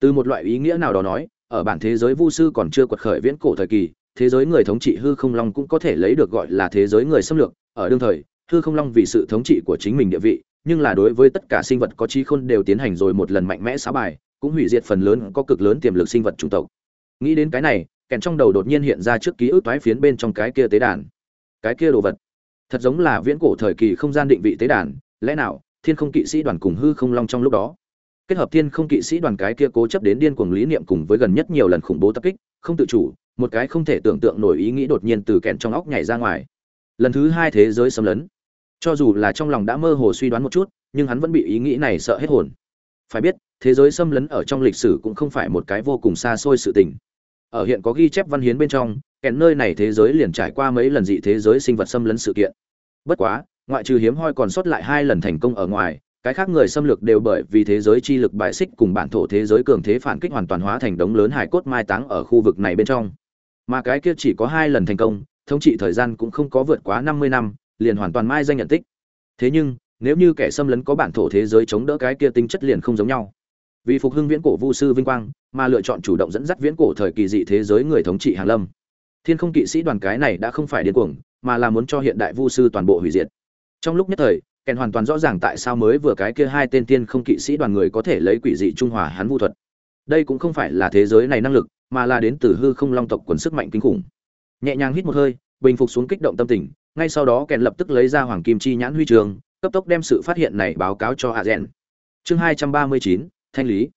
Từ một loại ý nghĩa nào đó nói ở bản thế giới vu sư còn chưa quật khởi viễn cổ thời kỳ, thế giới người thống trị hư không long cũng có thể lấy được gọi là thế giới người xâm lược. Ở đương thời, hư không long vì sự thống trị của chính mình địa vị, nhưng là đối với tất cả sinh vật có trí khôn đều tiến hành rồi một lần mạnh mẽ xá bài, cũng hủy diệt phần lớn có cực lớn tiềm lực sinh vật chủng tộc. Nghĩ đến cái này, kèn trong đầu đột nhiên hiện ra trước ký ức toái phiến bên trong cái kia tế đàn. Cái kia đồ vật. Thật giống là viễn cổ thời kỳ không gian định vị tế đàn, lẽ nào, thiên không kỵ sĩ đoàn cùng hư không long trong lúc đó? Kết hợp thiên không kỵ sĩ đoàn cái kia cố chấp đến điên cuồng lý niệm cùng với gần nhất nhiều lần khủng bố tập kích, không tự chủ, một cái không thể tưởng tượng nổi ý nghĩ đột nhiên từ kẹn trong óc nhảy ra ngoài. Lần thứ hai thế giới xâm lấn. Cho dù là trong lòng đã mơ hồ suy đoán một chút, nhưng hắn vẫn bị ý nghĩ này sợ hết hồn. Phải biết, thế giới xâm lấn ở trong lịch sử cũng không phải một cái vô cùng xa xôi sự tình. Ở hiện có ghi chép văn hiến bên trong kèn nơi này thế giới liền trải qua mấy lần dị thế giới sinh vật xâm lấn sự kiện. Bất quá, ngoại trừ hiếm hoi còn sót lại hai lần thành công ở ngoài cái khác người xâm lược đều bởi vì thế giới chi lực bài xích cùng bản thổ thế giới cường thế phản kích hoàn toàn hóa thành đống lớn hải cốt mai táng ở khu vực này bên trong. Mà cái kia chỉ có hai lần thành công, thống trị thời gian cũng không có vượt quá năm mươi năm, liền hoàn toàn mai danh nhận tích. Thế nhưng, nếu như kẻ xâm lấn có bản thổ thế giới chống đỡ cái kia tính chất liền không giống nhau. Vì phục hưng viễn cổ vu sư vinh quang, mà lựa chọn chủ động dẫn dắt viễn cổ thời kỳ dị thế giới người thống trị hàn lâm. Thiên không kỵ sĩ đoàn cái này đã không phải điên cuồng, mà là muốn cho hiện đại vu sư toàn bộ hủy diệt. Trong lúc nhất thời kèn hoàn toàn rõ ràng tại sao mới vừa cái kia hai tên tiên không kỵ sĩ đoàn người có thể lấy quỷ dị trung hòa hắn vu thuật. Đây cũng không phải là thế giới này năng lực, mà là đến từ hư không long tộc quần sức mạnh kinh khủng. Nhẹ nhàng hít một hơi, bình phục xuống kích động tâm tình, ngay sau đó kèn lập tức lấy ra hoàng kim chi nhãn huy trường, cấp tốc đem sự phát hiện này báo cáo cho hạ rèn chương hai trăm ba mươi chín, thanh lý.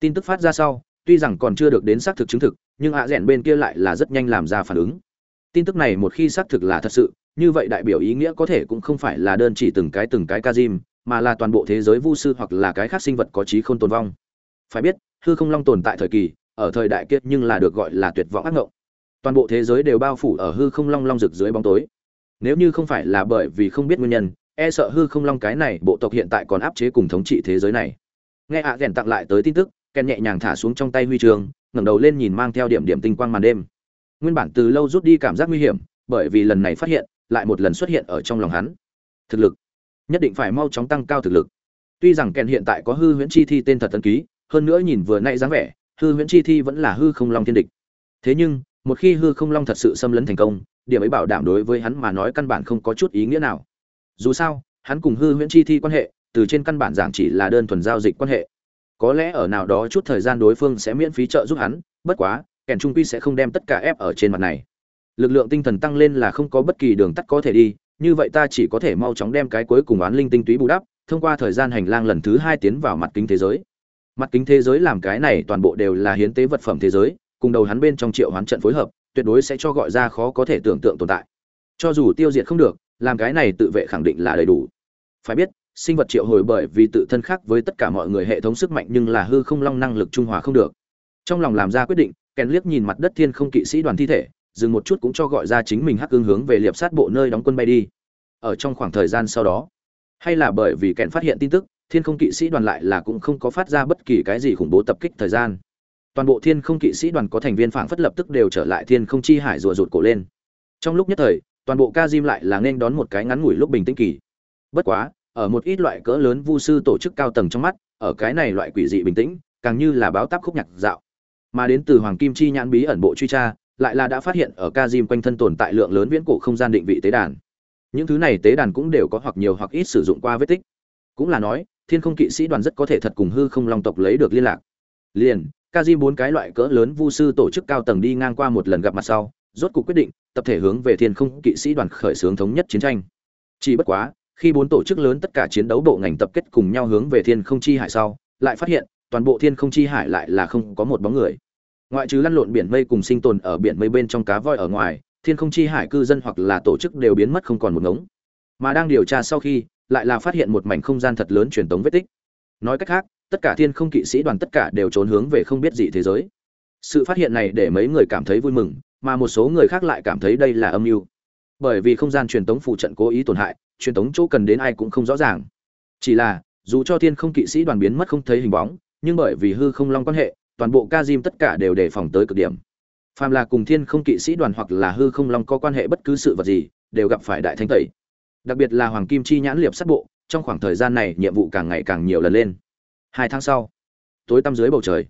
Tin tức phát ra sau, tuy rằng còn chưa được đến xác thực chứng thực, nhưng hạ rèn bên kia lại là rất nhanh làm ra phản ứng. Tin tức này một khi xác thực là thật sự như vậy đại biểu ý nghĩa có thể cũng không phải là đơn chỉ từng cái từng cái kazim mà là toàn bộ thế giới vu sư hoặc là cái khác sinh vật có trí không tồn vong. Phải biết, hư không long tồn tại thời kỳ, ở thời đại kiết nhưng là được gọi là tuyệt vọng ác ngộng. Toàn bộ thế giới đều bao phủ ở hư không long long rực dưới bóng tối. Nếu như không phải là bởi vì không biết nguyên nhân e sợ hư không long cái này bộ tộc hiện tại còn áp chế cùng thống trị thế giới này. Nghe ạ à tặng lại tới tin tức, ken nhẹ nhàng thả xuống trong tay huy trường, ngẩng đầu lên nhìn mang theo điểm điểm tinh quang màn đêm. Nguyên bản từ lâu rút đi cảm giác nguy hiểm, bởi vì lần này phát hiện lại một lần xuất hiện ở trong lòng hắn. Thực lực. Nhất định phải mau chóng tăng cao thực lực. Tuy rằng kèn hiện tại có hư huyễn chi thi tên thật tân ký, hơn nữa nhìn vừa nãy dáng vẻ, hư huyễn chi thi vẫn là hư không long thiên địch. Thế nhưng, một khi hư không long thật sự xâm lấn thành công, điểm ấy bảo đảm đối với hắn mà nói căn bản không có chút ý nghĩa nào. Dù sao, hắn cùng hư huyễn chi thi quan hệ, từ trên căn bản giảng chỉ là đơn thuần giao dịch quan hệ. Có lẽ ở nào đó chút thời gian đối phương sẽ miễn phí trợ giúp hắn, bất quá kèn trung quy sẽ không đem tất cả ép ở trên mặt này lực lượng tinh thần tăng lên là không có bất kỳ đường tắt có thể đi, như vậy ta chỉ có thể mau chóng đem cái cuối cùng oán linh tinh túy bù đắp, thông qua thời gian hành lang lần thứ hai tiến vào mặt kính thế giới. Mặt kính thế giới làm cái này toàn bộ đều là hiến tế vật phẩm thế giới, cùng đầu hắn bên trong triệu hoán trận phối hợp, tuyệt đối sẽ cho gọi ra khó có thể tưởng tượng tồn tại. Cho dù tiêu diệt không được, làm cái này tự vệ khẳng định là đầy đủ. Phải biết, sinh vật triệu hồi bởi vì tự thân khác với tất cả mọi người hệ thống sức mạnh nhưng là hư không long năng lực trung hòa không được. Trong lòng làm ra quyết định kèn liếc nhìn mặt đất thiên không kỵ sĩ đoàn thi thể dừng một chút cũng cho gọi ra chính mình hắc ương hướng về liệp sát bộ nơi đóng quân bay đi. Ở trong khoảng thời gian sau đó, hay là bởi vì kèn phát hiện tin tức, thiên không kỵ sĩ đoàn lại là cũng không có phát ra bất kỳ cái gì khủng bố tập kích thời gian. Toàn bộ thiên không kỵ sĩ đoàn có thành viên phảng phất lập tức đều trở lại thiên không chi hải rùa rụt cổ lên. Trong lúc nhất thời, toàn bộ ca diêm lại là nên đón một cái ngắn ngủi lúc bình tĩnh kỳ. Bất quá, ở một ít loại cỡ lớn vu sư tổ chức cao tầng trong mắt, ở cái này loại quỷ dị bình tĩnh, càng như là báo táp khúc nhạc dạo. Mà đến từ hoàng kim chi nhãn bí ẩn bộ truy tra lại là đã phát hiện ở Kazim quanh thân tồn tại lượng lớn viễn cổ không gian định vị tế đàn. Những thứ này tế đàn cũng đều có hoặc nhiều hoặc ít sử dụng qua vết tích. Cũng là nói, thiên không kỵ sĩ đoàn rất có thể thật cùng hư không long tộc lấy được liên lạc. Liền Kazim bốn cái loại cỡ lớn vu sư tổ chức cao tầng đi ngang qua một lần gặp mặt sau, rốt cuộc quyết định, tập thể hướng về thiên không kỵ sĩ đoàn khởi xướng thống nhất chiến tranh. Chỉ bất quá, khi bốn tổ chức lớn tất cả chiến đấu bộ ngành tập kết cùng nhau hướng về thiên không chi hải sau, lại phát hiện, toàn bộ thiên không chi hải lại là không có một bóng người ngoại trừ lăn lộn biển mây cùng sinh tồn ở biển mây bên trong cá voi ở ngoài, thiên không chi hải cư dân hoặc là tổ chức đều biến mất không còn một ngống. Mà đang điều tra sau khi, lại là phát hiện một mảnh không gian thật lớn truyền tống vết tích. Nói cách khác, tất cả thiên không kỵ sĩ đoàn tất cả đều trốn hướng về không biết gì thế giới. Sự phát hiện này để mấy người cảm thấy vui mừng, mà một số người khác lại cảm thấy đây là âm mưu. Bởi vì không gian truyền tống phụ trận cố ý tổn hại, truyền tống chỗ cần đến ai cũng không rõ ràng. Chỉ là, dù cho thiên không kỵ sĩ đoàn biến mất không thấy hình bóng, nhưng bởi vì hư không long quan hệ toàn bộ ca diêm tất cả đều đề phòng tới cực điểm. Phàm là cùng thiên không kỵ sĩ đoàn hoặc là hư không long có quan hệ bất cứ sự vật gì, đều gặp phải đại thánh tẩy. Đặc biệt là hoàng kim chi nhãn liệp sát bộ, trong khoảng thời gian này nhiệm vụ càng ngày càng nhiều lần lên. Hai tháng sau, tối tăm dưới bầu trời,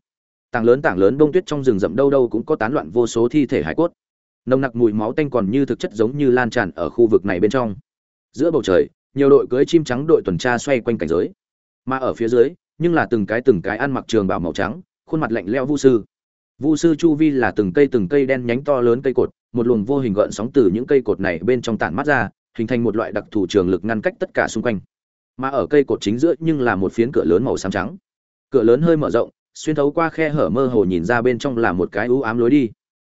tảng lớn tảng lớn bông tuyết trong rừng rậm đâu đâu cũng có tán loạn vô số thi thể hải cốt. Nồng nặc mùi máu tanh còn như thực chất giống như lan tràn ở khu vực này bên trong. Giữa bầu trời, nhiều đội cưới chim trắng đội tuần tra xoay quanh cảnh giới. Mà ở phía dưới, nhưng là từng cái từng cái ăn mặc trường bào màu trắng khuôn mặt lạnh lẽo vu sư. Vu sư chu vi là từng cây từng cây đen nhánh to lớn cây cột, một luồng vô hình gợn sóng từ những cây cột này bên trong tản mắt ra, hình thành một loại đặc thù trường lực ngăn cách tất cả xung quanh. Mà ở cây cột chính giữa nhưng là một phiến cửa lớn màu xám trắng. Cửa lớn hơi mở rộng, xuyên thấu qua khe hở mơ hồ nhìn ra bên trong là một cái u ám lối đi.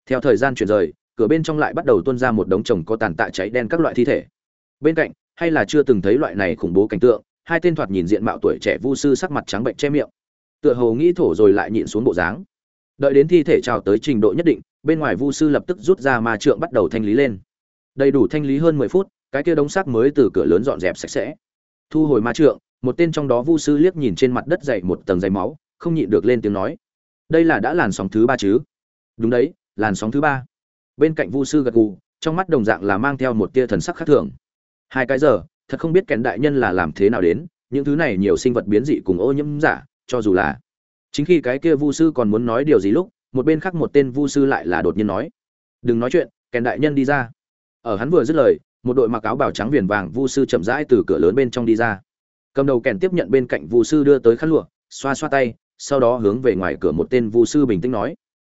Theo thời gian chuyển rời, cửa bên trong lại bắt đầu tuôn ra một đống chồng có tàn tạ cháy đen các loại thi thể. Bên cạnh, hay là chưa từng thấy loại này khủng bố cảnh tượng, hai tên thoạt nhìn diện mạo tuổi trẻ vu sư sắc mặt trắng bệnh che miệng tựa hồ nghĩ thổ rồi lại nhịn xuống bộ dáng. Đợi đến thi thể trào tới trình độ nhất định, bên ngoài vu sư lập tức rút ra ma trượng bắt đầu thanh lý lên. Đầy đủ thanh lý hơn mười phút, cái kia đống xác mới từ cửa lớn dọn dẹp sạch sẽ. Thu hồi ma trượng, một tên trong đó vu sư liếc nhìn trên mặt đất dày một tầng dày máu, không nhịn được lên tiếng nói. Đây là đã làn sóng thứ ba chứ? Đúng đấy, làn sóng thứ ba. Bên cạnh vu sư gật gù, trong mắt đồng dạng là mang theo một tia thần sắc khác thường. Hai cái giờ, thật không biết kèn đại nhân là làm thế nào đến, những thứ này nhiều sinh vật biến dị cùng ô nhiễm giả cho dù là. Chính khi cái kia vu sư còn muốn nói điều gì lúc, một bên khác một tên vu sư lại là đột nhiên nói. Đừng nói chuyện, kèn đại nhân đi ra. Ở hắn vừa dứt lời, một đội mặc áo bào trắng viền vàng vu sư chậm rãi từ cửa lớn bên trong đi ra. Cầm đầu kèn tiếp nhận bên cạnh vu sư đưa tới khăn lụa, xoa xoa tay, sau đó hướng về ngoài cửa một tên vu sư bình tĩnh nói.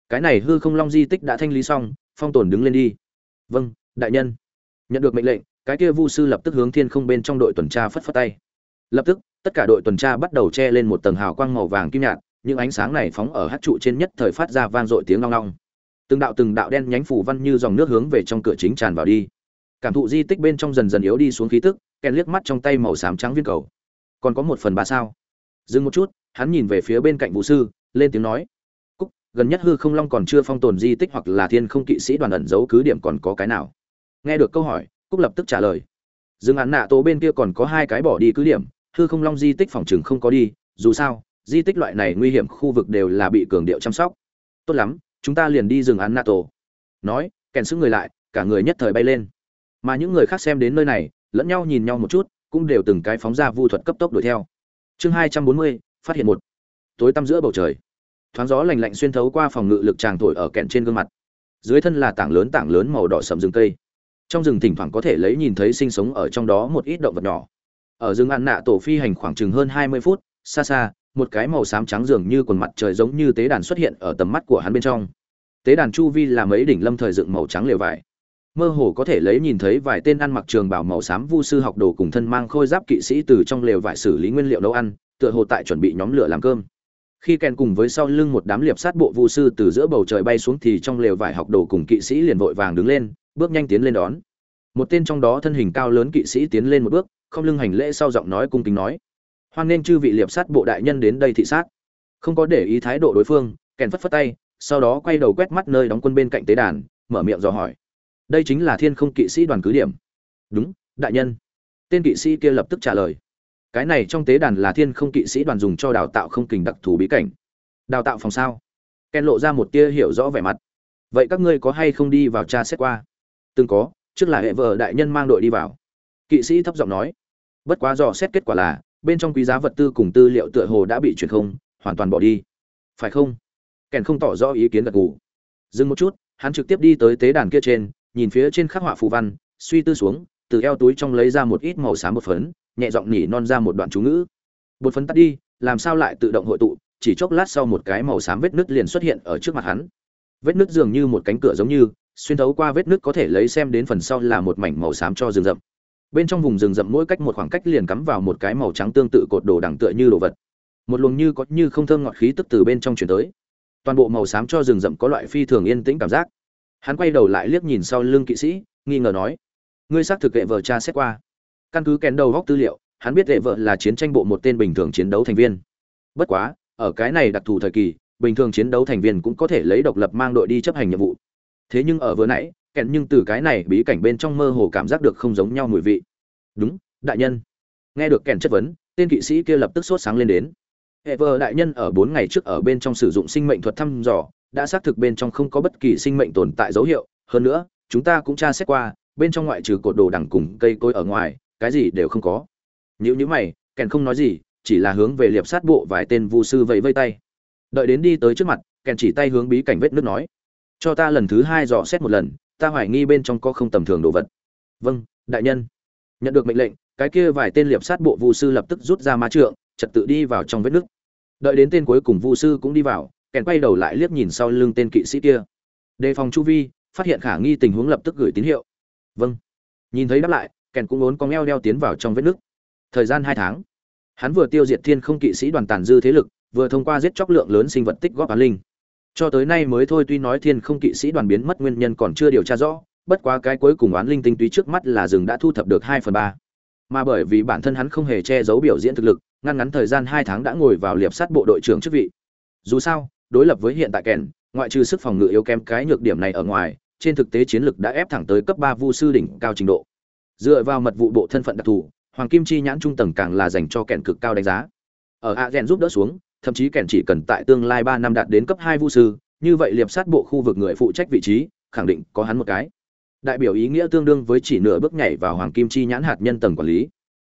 Cái này hư không long di tích đã thanh lý xong, phong tồn đứng lên đi. Vâng đại nhân. Nhận được mệnh lệnh, cái kia vu sư lập tức hướng thiên không bên trong đội tuần tra phất phất tay lập tức, tất cả đội tuần tra bắt đầu che lên một tầng hào quang màu vàng kim nhạt, những ánh sáng này phóng ở hát trụ trên nhất thời phát ra vang dội tiếng long long. Từng đạo từng đạo đen nhánh phủ văn như dòng nước hướng về trong cửa chính tràn vào đi. Cảm thụ di tích bên trong dần dần yếu đi xuống khí tức kèn liếc mắt trong tay màu xám trắng viên cầu. Còn có một phần ba sao? Dừng một chút, hắn nhìn về phía bên cạnh vũ sư, lên tiếng nói. Cúc, gần nhất hư không long còn chưa phong tồn di tích hoặc là thiên không kỵ sĩ đoàn ẩn giấu cứ điểm còn có cái nào? Nghe được câu hỏi, cúc lập tức trả lời. Dừng án nạ tố bên kia còn có hai cái bỏ đi cứ điểm hư không long di tích phòng chừng không có đi, dù sao, di tích loại này nguy hiểm khu vực đều là bị cường điệu chăm sóc. Tốt lắm, chúng ta liền đi rừng án nato. Nói, kèn sức người lại, cả người nhất thời bay lên. Mà những người khác xem đến nơi này, lẫn nhau nhìn nhau một chút, cũng đều từng cái phóng ra vu thuật cấp tốc đuổi theo. Chương hai trăm bốn mươi, phát hiện một. Tối tăm giữa bầu trời. Thoáng gió lành lạnh xuyên thấu qua phòng ngự lực tràng thổi ở kẹn trên gương mặt. Dưới thân là tảng lớn tảng lớn màu đỏ sậm rừng cây. Trong rừng thỉnh thoảng có thể lấy nhìn thấy sinh sống ở trong đó một ít động vật nhỏ ở rừng ăn nạ tổ phi hành khoảng chừng hơn hai mươi phút, xa xa, một cái màu xám trắng dường như quần mặt trời giống như tế đàn xuất hiện ở tầm mắt của hắn bên trong. Tế đàn chu vi là mấy đỉnh lâm thời dựng màu trắng lều vải. Mơ hồ có thể lấy nhìn thấy vài tên ăn mặc trường bảo màu xám vu sư học đồ cùng thân mang khôi giáp kỵ sĩ từ trong lều vải xử lý nguyên liệu nấu ăn, tựa hồ tại chuẩn bị nhóm lửa làm cơm. Khi kèn cùng với sau lưng một đám liệp sát bộ vu sư từ giữa bầu trời bay xuống thì trong lều vải học đồ cùng kỵ sĩ liền vội vàng đứng lên, bước nhanh tiến lên đón một tên trong đó thân hình cao lớn kỵ sĩ tiến lên một bước, không lưng hành lễ sau giọng nói cung kính nói. Hoan nên chư vị liệp sát bộ đại nhân đến đây thị sát. Không có để ý thái độ đối phương, kèn phất phất tay, sau đó quay đầu quét mắt nơi đóng quân bên cạnh tế đàn, mở miệng dò hỏi. Đây chính là thiên không kỵ sĩ đoàn cứ điểm. Đúng, đại nhân. Tên kỵ sĩ kia lập tức trả lời. Cái này trong tế đàn là thiên không kỵ sĩ đoàn dùng cho đào tạo không kình đặc thù bí cảnh. Đào tạo phòng sao? Ken lộ ra một tia hiểu rõ vẻ mặt. Vậy các ngươi có hay không đi vào tra xét qua? Từng có trước là hệ vợ đại nhân mang đội đi vào. Kỵ sĩ thấp giọng nói, bất quá dò xét kết quả là, bên trong quý giá vật tư cùng tư liệu tựa hồ đã bị chuyển không, hoàn toàn bỏ đi. Phải không? Kèn không tỏ rõ ý kiến gật gù. Dừng một chút, hắn trực tiếp đi tới tế đàn kia trên, nhìn phía trên khắc họa phù văn, suy tư xuống, từ eo túi trong lấy ra một ít màu xám một phấn, nhẹ giọng nhỉ non ra một đoạn chú ngữ. Bột phấn tắt đi, làm sao lại tự động hội tụ, chỉ chốc lát sau một cái màu xám vết nứt liền xuất hiện ở trước mặt hắn. Vết nứt dường như một cánh cửa giống như xuyên thấu qua vết nứt có thể lấy xem đến phần sau là một mảnh màu xám cho rừng rậm. Bên trong vùng rừng rậm mỗi cách một khoảng cách liền cắm vào một cái màu trắng tương tự cột đồ đẳng tựa như đồ vật. Một luồng như có như không thơm ngọt khí tức từ bên trong chuyển tới. Toàn bộ màu xám cho rừng rậm có loại phi thường yên tĩnh cảm giác. Hắn quay đầu lại liếc nhìn sau lưng kỵ sĩ, nghi ngờ nói, ngươi xác thực hệ vợ cha xét qua. Căn cứ kèn đầu góc tư liệu, hắn biết hệ vợ là chiến tranh bộ một tên bình thường chiến đấu thành viên. Bất quá, ở cái này đặc thù thời kỳ, bình thường chiến đấu thành viên cũng có thể lấy độc lập mang đội đi chấp hành nhiệm vụ thế nhưng ở vừa nãy, kèn nhưng từ cái này bí cảnh bên trong mơ hồ cảm giác được không giống nhau mùi vị. Đúng, đại nhân. Nghe được kèn chất vấn, tên kỵ sĩ kia lập tức sốt sáng lên đến. Hệ vợ đại nhân ở bốn ngày trước ở bên trong sử dụng sinh mệnh thuật thăm dò, đã xác thực bên trong không có bất kỳ sinh mệnh tồn tại dấu hiệu. Hơn nữa, chúng ta cũng tra xét qua, bên trong ngoại trừ cột đồ đằng cùng cây cối ở ngoài, cái gì đều không có. Nếu như mày, kèn không nói gì, chỉ là hướng về liệp sát bộ vài tên vu sư vẫy vây tay. Đợi đến đi tới trước mặt, kèn chỉ tay hướng bí cảnh vết nước nói cho ta lần thứ hai dò xét một lần, ta hoài nghi bên trong có không tầm thường đồ vật. Vâng đại nhân. Nhận được mệnh lệnh, cái kia vài tên liệp sát bộ vu sư lập tức rút ra ma trượng, trật tự đi vào trong vết nước đợi đến tên cuối cùng vu sư cũng đi vào, kèn quay đầu lại liếc nhìn sau lưng tên kỵ sĩ kia. Đề phòng chu vi, phát hiện khả nghi tình huống lập tức gửi tín hiệu. Vâng. Nhìn thấy đáp lại, kèn cũng ốn cong eo đeo tiến vào trong vết nước thời gian hai tháng. Hắn vừa tiêu diệt thiên không kỵ sĩ đoàn tàn dư thế lực, vừa thông qua giết chóc lượng lớn sinh vật tích góp á linh cho tới nay mới thôi tuy nói thiên không kỵ sĩ đoàn biến mất nguyên nhân còn chưa điều tra rõ, bất quá cái cuối cùng oán linh tinh túy trước mắt là rừng đã thu thập được hai phần ba. Mà bởi vì bản thân hắn không hề che giấu biểu diễn thực lực, ngăn ngắn thời gian hai tháng đã ngồi vào liệp sát bộ đội trưởng chức vị. Dù sao, đối lập với hiện tại kèn, ngoại trừ sức phòng ngự yếu kém cái nhược điểm này ở ngoài, trên thực tế chiến lực đã ép thẳng tới cấp ba vu sư đỉnh cao trình độ. Dựa vào mật vụ bộ thân phận đặc thù, hoàng kim chi nhãn trung tầng càng là dành cho kèn cực cao đánh giá. Ở a gen giúp đỡ xuống thậm chí kèn chỉ cần tại tương lai ba năm đạt đến cấp hai vu sư, như vậy liệp sát bộ khu vực người phụ trách vị trí, khẳng định có hắn một cái. Đại biểu ý nghĩa tương đương với chỉ nửa bước nhảy vào hoàng kim chi nhãn hạt nhân tầng quản lý.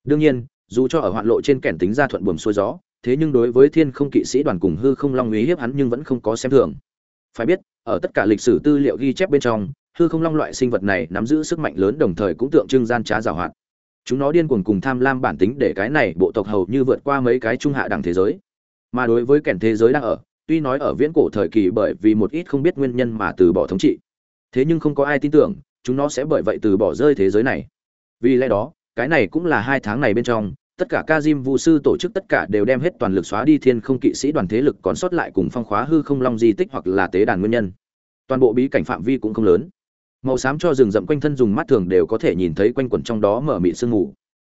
Đương nhiên, dù cho ở hoạn lộ trên kèn tính ra thuận buồm xuôi gió, thế nhưng đối với thiên không kỵ sĩ đoàn cùng hư không long uy hiếp hắn nhưng vẫn không có xem thường. Phải biết, ở tất cả lịch sử tư liệu ghi chép bên trong, hư không long loại sinh vật này nắm giữ sức mạnh lớn đồng thời cũng tượng trưng gian trá giàu hoạt chúng nó điên cuồng cùng tham lam bản tính để cái này bộ tộc hầu như vượt qua mấy cái trung hạ đẳng thế giới mà đối với kẻn thế giới đang ở, tuy nói ở viễn cổ thời kỳ bởi vì một ít không biết nguyên nhân mà từ bỏ thống trị. Thế nhưng không có ai tin tưởng, chúng nó sẽ bởi vậy từ bỏ rơi thế giới này. Vì lẽ đó, cái này cũng là hai tháng này bên trong, tất cả ca diêm vu sư tổ chức tất cả đều đem hết toàn lực xóa đi thiên không kỵ sĩ đoàn thế lực còn sót lại cùng phong khóa hư không long di tích hoặc là tế đàn nguyên nhân. Toàn bộ bí cảnh phạm vi cũng không lớn. Màu xám cho rừng rậm quanh thân dùng mắt thường đều có thể nhìn thấy quanh quẩn trong đó mở mị sương mù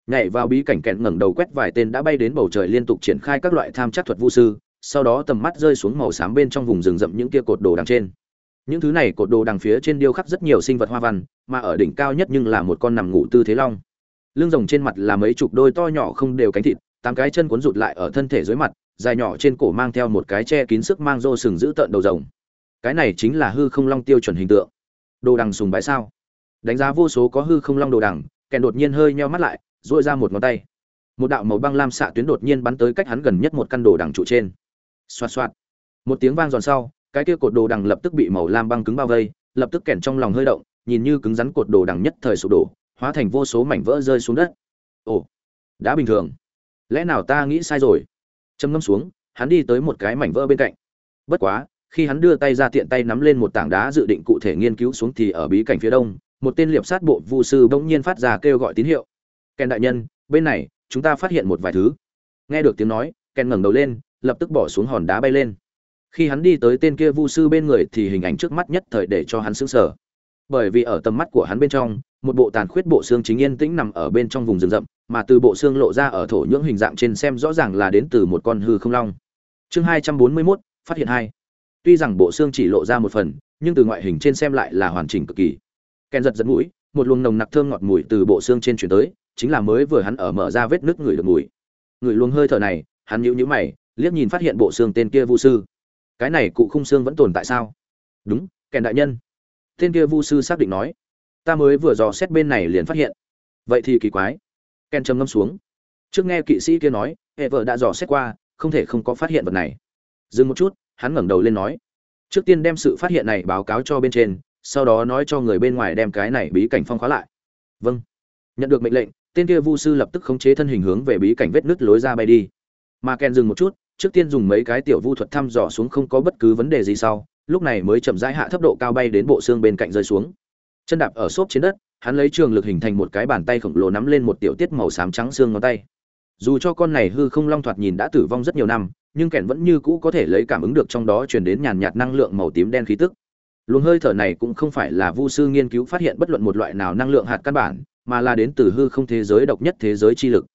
nhảy vào bí cảnh kẹn ngẩng đầu quét vài tên đã bay đến bầu trời liên tục triển khai các loại tham chắc thuật vu sư, sau đó tầm mắt rơi xuống màu xám bên trong vùng rừng rậm những kia cột đồ đằng trên. Những thứ này cột đồ đằng phía trên điêu khắc rất nhiều sinh vật hoa văn, mà ở đỉnh cao nhất nhưng là một con nằm ngủ tư thế long. Lưng rồng trên mặt là mấy chục đôi to nhỏ không đều cánh thịt, tám cái chân cuốn rụt lại ở thân thể dưới mặt, dài nhỏ trên cổ mang theo một cái che kín sức mang rô sừng giữ tợn đầu rồng. Cái này chính là hư không long tiêu chuẩn hình tượng. Đồ đằng sùng bái sao? Đánh giá vô số có hư không long đồ đằng, kèn đột nhiên hơi nheo mắt lại dội ra một ngón tay. Một đạo màu băng lam xạ tuyến đột nhiên bắn tới cách hắn gần nhất một căn đồ đằng trụ trên. Xoạt xoạt. Một tiếng vang giòn sau, cái kia cột đồ đằng lập tức bị màu lam băng cứng bao vây, lập tức kèn trong lòng hơi động, nhìn như cứng rắn cột đồ đằng nhất thời sụp đổ, hóa thành vô số mảnh vỡ rơi xuống đất. Ồ, đã bình thường. Lẽ nào ta nghĩ sai rồi? Châm ngâm xuống, hắn đi tới một cái mảnh vỡ bên cạnh. Bất quá, khi hắn đưa tay ra tiện tay nắm lên một tảng đá dự định cụ thể nghiên cứu xuống thì ở bí cảnh phía đông, một tên liệp sát bộ vu sư bỗng nhiên phát ra kêu gọi tín hiệu ken đại nhân bên này chúng ta phát hiện một vài thứ. Nghe được tiếng nói ken ngẩng đầu lên lập tức bỏ xuống hòn đá bay lên. Khi hắn đi tới tên kia vu sư bên người thì hình ảnh trước mắt nhất thời để cho hắn sững sờ. Bởi vì ở tầm mắt của hắn bên trong một bộ tàn khuyết bộ xương chính yên tĩnh nằm ở bên trong vùng rừng rậm mà từ bộ xương lộ ra ở thổ nhưỡng hình dạng trên xem rõ ràng là đến từ một con hư không long. Chương hai trăm bốn mươi 241, phát hiện hai. Tuy rằng bộ xương chỉ lộ ra một phần nhưng từ ngoại hình trên xem lại là hoàn chỉnh cực kỳ. Ken giật giật mũi một luồng nồng nặc thơm ngọt mùi từ bộ xương trên chuyển tới chính là mới vừa hắn ở mở ra vết nứt người được mùi. Người luồng hơi thở này, hắn nhíu nhíu mày, liếc nhìn phát hiện bộ xương tên kia vu sư. Cái này cụ khung xương vẫn tồn tại sao? Đúng, kèn đại nhân. Tên kia vu sư xác định nói. Ta mới vừa dò xét bên này liền phát hiện. Vậy thì kỳ quái. Kèn trầm ngâm xuống. Trước nghe kỵ sĩ kia nói, hệ vợ đã dò xét qua, không thể không có phát hiện vật này. Dừng một chút, hắn ngẩng đầu lên nói. Trước tiên đem sự phát hiện này báo cáo cho bên trên, sau đó nói cho người bên ngoài đem cái này bí cảnh phong khóa lại. Vâng. Nhận được mệnh lệnh tên kia vu sư lập tức khống chế thân hình hướng về bí cảnh vết nứt lối ra bay đi. Mà ken dừng một chút, trước tiên dùng mấy cái tiểu vu thuật thăm dò xuống không có bất cứ vấn đề gì sau, lúc này mới chậm rãi hạ thấp độ cao bay đến bộ xương bên cạnh rơi xuống. Chân đạp ở xốp trên đất, hắn lấy trường lực hình thành một cái bàn tay khổng lồ nắm lên một tiểu tiết màu xám trắng xương ngón tay. Dù cho con này hư không long thoạt nhìn đã tử vong rất nhiều năm, nhưng kẻn vẫn như cũ có thể lấy cảm ứng được trong đó truyền đến nhàn nhạt năng lượng màu tím đen khí tức. Luồng hơi thở này cũng không phải là vu sư nghiên cứu phát hiện bất luận một loại nào năng lượng hạt căn bản mà là đến từ hư không thế giới độc nhất thế giới chi lực.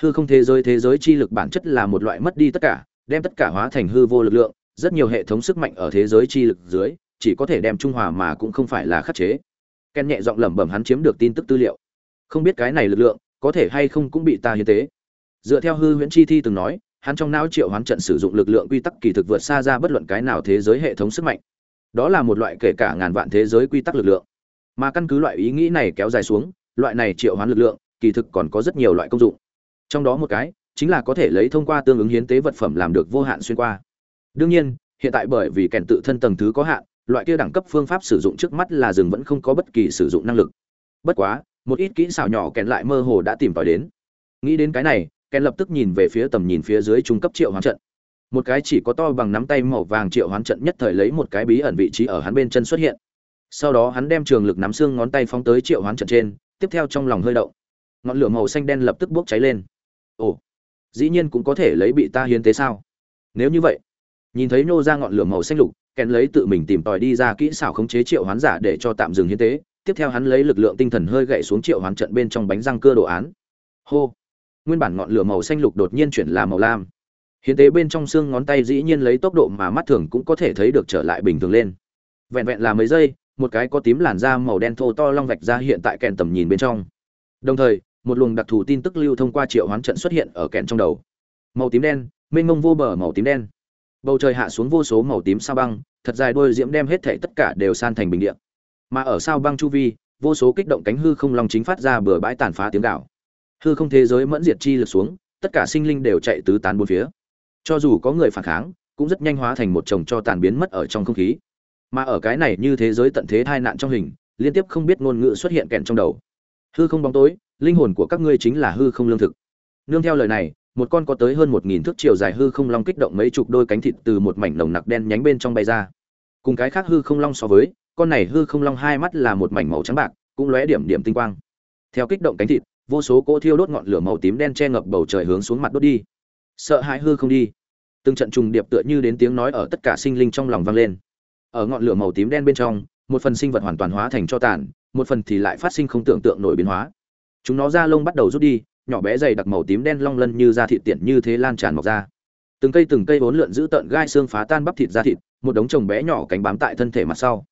Hư không thế giới thế giới chi lực bản chất là một loại mất đi tất cả, đem tất cả hóa thành hư vô lực lượng, rất nhiều hệ thống sức mạnh ở thế giới chi lực dưới, chỉ có thể đem trung hòa mà cũng không phải là khắc chế. Ken nhẹ giọng lẩm bẩm hắn chiếm được tin tức tư liệu. Không biết cái này lực lượng có thể hay không cũng bị ta hiến tế. Dựa theo hư huyễn chi thi từng nói, hắn trong não triệu hoán trận sử dụng lực lượng quy tắc kỳ thực vượt xa ra bất luận cái nào thế giới hệ thống sức mạnh. Đó là một loại kể cả ngàn vạn thế giới quy tắc lực lượng. Mà căn cứ loại ý nghĩ này kéo dài xuống loại này triệu hoán lực lượng, kỳ thực còn có rất nhiều loại công dụng. Trong đó một cái, chính là có thể lấy thông qua tương ứng hiến tế vật phẩm làm được vô hạn xuyên qua. Đương nhiên, hiện tại bởi vì kèn tự thân tầng thứ có hạn, loại kia đẳng cấp phương pháp sử dụng trước mắt là rừng vẫn không có bất kỳ sử dụng năng lực. Bất quá, một ít kỹ xảo nhỏ kèn lại mơ hồ đã tìm tòi đến. Nghĩ đến cái này, kèn lập tức nhìn về phía tầm nhìn phía dưới trung cấp triệu hoán trận. Một cái chỉ có to bằng nắm tay màu vàng triệu hoán trận nhất thời lấy một cái bí ẩn vị trí ở hắn bên chân xuất hiện. Sau đó hắn đem trường lực nắm xương ngón tay phóng tới triệu hoán trận trên tiếp theo trong lòng hơi động. Ngọn lửa màu xanh đen lập tức bốc cháy lên. Ồ, dĩ nhiên cũng có thể lấy bị ta hiến tế sao? Nếu như vậy, nhìn thấy nô ra ngọn lửa màu xanh lục, kèn lấy tự mình tìm tòi đi ra kỹ xảo khống chế triệu hoán giả để cho tạm dừng hiến tế. Tiếp theo hắn lấy lực lượng tinh thần hơi gậy xuống triệu hoán trận bên trong bánh răng cơ đồ án. Hô, nguyên bản ngọn lửa màu xanh lục đột nhiên chuyển là màu lam. Hiến tế bên trong xương ngón tay dĩ nhiên lấy tốc độ mà mắt thường cũng có thể thấy được trở lại bình thường lên. Vẹn vẹn là mấy giây một cái có tím làn da màu đen thô to long vạch ra hiện tại kèn tầm nhìn bên trong. Đồng thời, một luồng đặc thù tin tức lưu thông qua triệu hoán trận xuất hiện ở kèn trong đầu. Màu tím đen, mênh mông vô bờ màu tím đen. Bầu trời hạ xuống vô số màu tím sao băng, thật dài đôi diễm đem hết thể tất cả đều san thành bình địa. Mà ở sao băng chu vi, vô số kích động cánh hư không long chính phát ra bừa bãi tàn phá tiếng gạo hư không thế giới mẫn diệt chi lực xuống, tất cả sinh linh đều chạy tứ tán bốn phía. Cho dù có người phản kháng, cũng rất nhanh hóa thành một chồng cho tàn biến mất ở trong không khí mà ở cái này như thế giới tận thế tai nạn trong hình, liên tiếp không biết ngôn ngữ xuất hiện kẹn trong đầu. Hư không bóng tối, linh hồn của các ngươi chính là hư không lương thực. Nương theo lời này, một con có tới hơn một nghìn thước chiều dài hư không long kích động mấy chục đôi cánh thịt từ một mảnh nồng nặc đen nhánh bên trong bay ra. Cùng cái khác hư không long so với, con này hư không long hai mắt là một mảnh màu trắng bạc, cũng lóe điểm điểm tinh quang. Theo kích động cánh thịt, vô số cỗ thiêu đốt ngọn lửa màu tím đen che ngập bầu trời hướng xuống mặt đốt đi. Sợ hãi hư không đi. Từng trận trùng điệp tựa như đến tiếng nói ở tất cả sinh linh trong lòng vang lên ở ngọn lửa màu tím đen bên trong, một phần sinh vật hoàn toàn hóa thành cho tàn, một phần thì lại phát sinh không tưởng tượng nổi biến hóa. Chúng nó da lông bắt đầu rút đi, nhỏ bé dày đặc màu tím đen long lân như da thịt tiện như thế lan tràn mọc ra. Từng cây từng cây vốn lượn giữ tợn gai xương phá tan bắp thịt da thịt, một đống chồng bé nhỏ cánh bám tại thân thể mặt sau.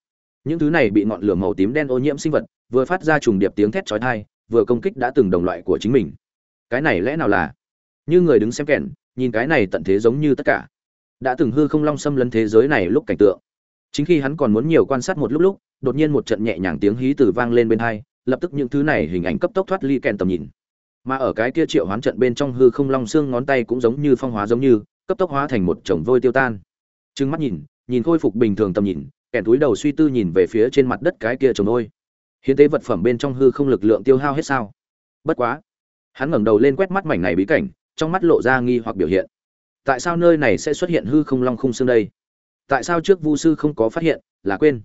Những thứ này bị ngọn lửa màu tím đen ô nhiễm sinh vật, vừa phát ra trùng điệp tiếng thét chói tai, vừa công kích đã từng đồng loại của chính mình. Cái này lẽ nào là? Như người đứng xem kèn, nhìn cái này tận thế giống như tất cả. Đã từng hư không long xâm lấn thế giới này lúc cảnh tượng chính khi hắn còn muốn nhiều quan sát một lúc lúc, đột nhiên một trận nhẹ nhàng tiếng hí từ vang lên bên hai, lập tức những thứ này hình ảnh cấp tốc thoát ly kèn tầm nhìn. Mà ở cái kia triệu hoán trận bên trong hư không long xương ngón tay cũng giống như phong hóa giống như, cấp tốc hóa thành một chồng vôi tiêu tan. Trừng mắt nhìn nhìn khôi phục bình thường tầm nhìn kẻ túi đầu suy tư nhìn về phía trên mặt đất cái kia chồng vôi. Hiến tế vật phẩm bên trong hư không lực lượng tiêu hao hết sao? Bất quá, hắn ngẩng đầu lên quét mắt mảnh này bí cảnh, trong mắt lộ ra nghi hoặc biểu hiện. Tại sao nơi này sẽ xuất hiện hư không long khung xương đây? Tại sao trước vu sư không có phát hiện, là quên.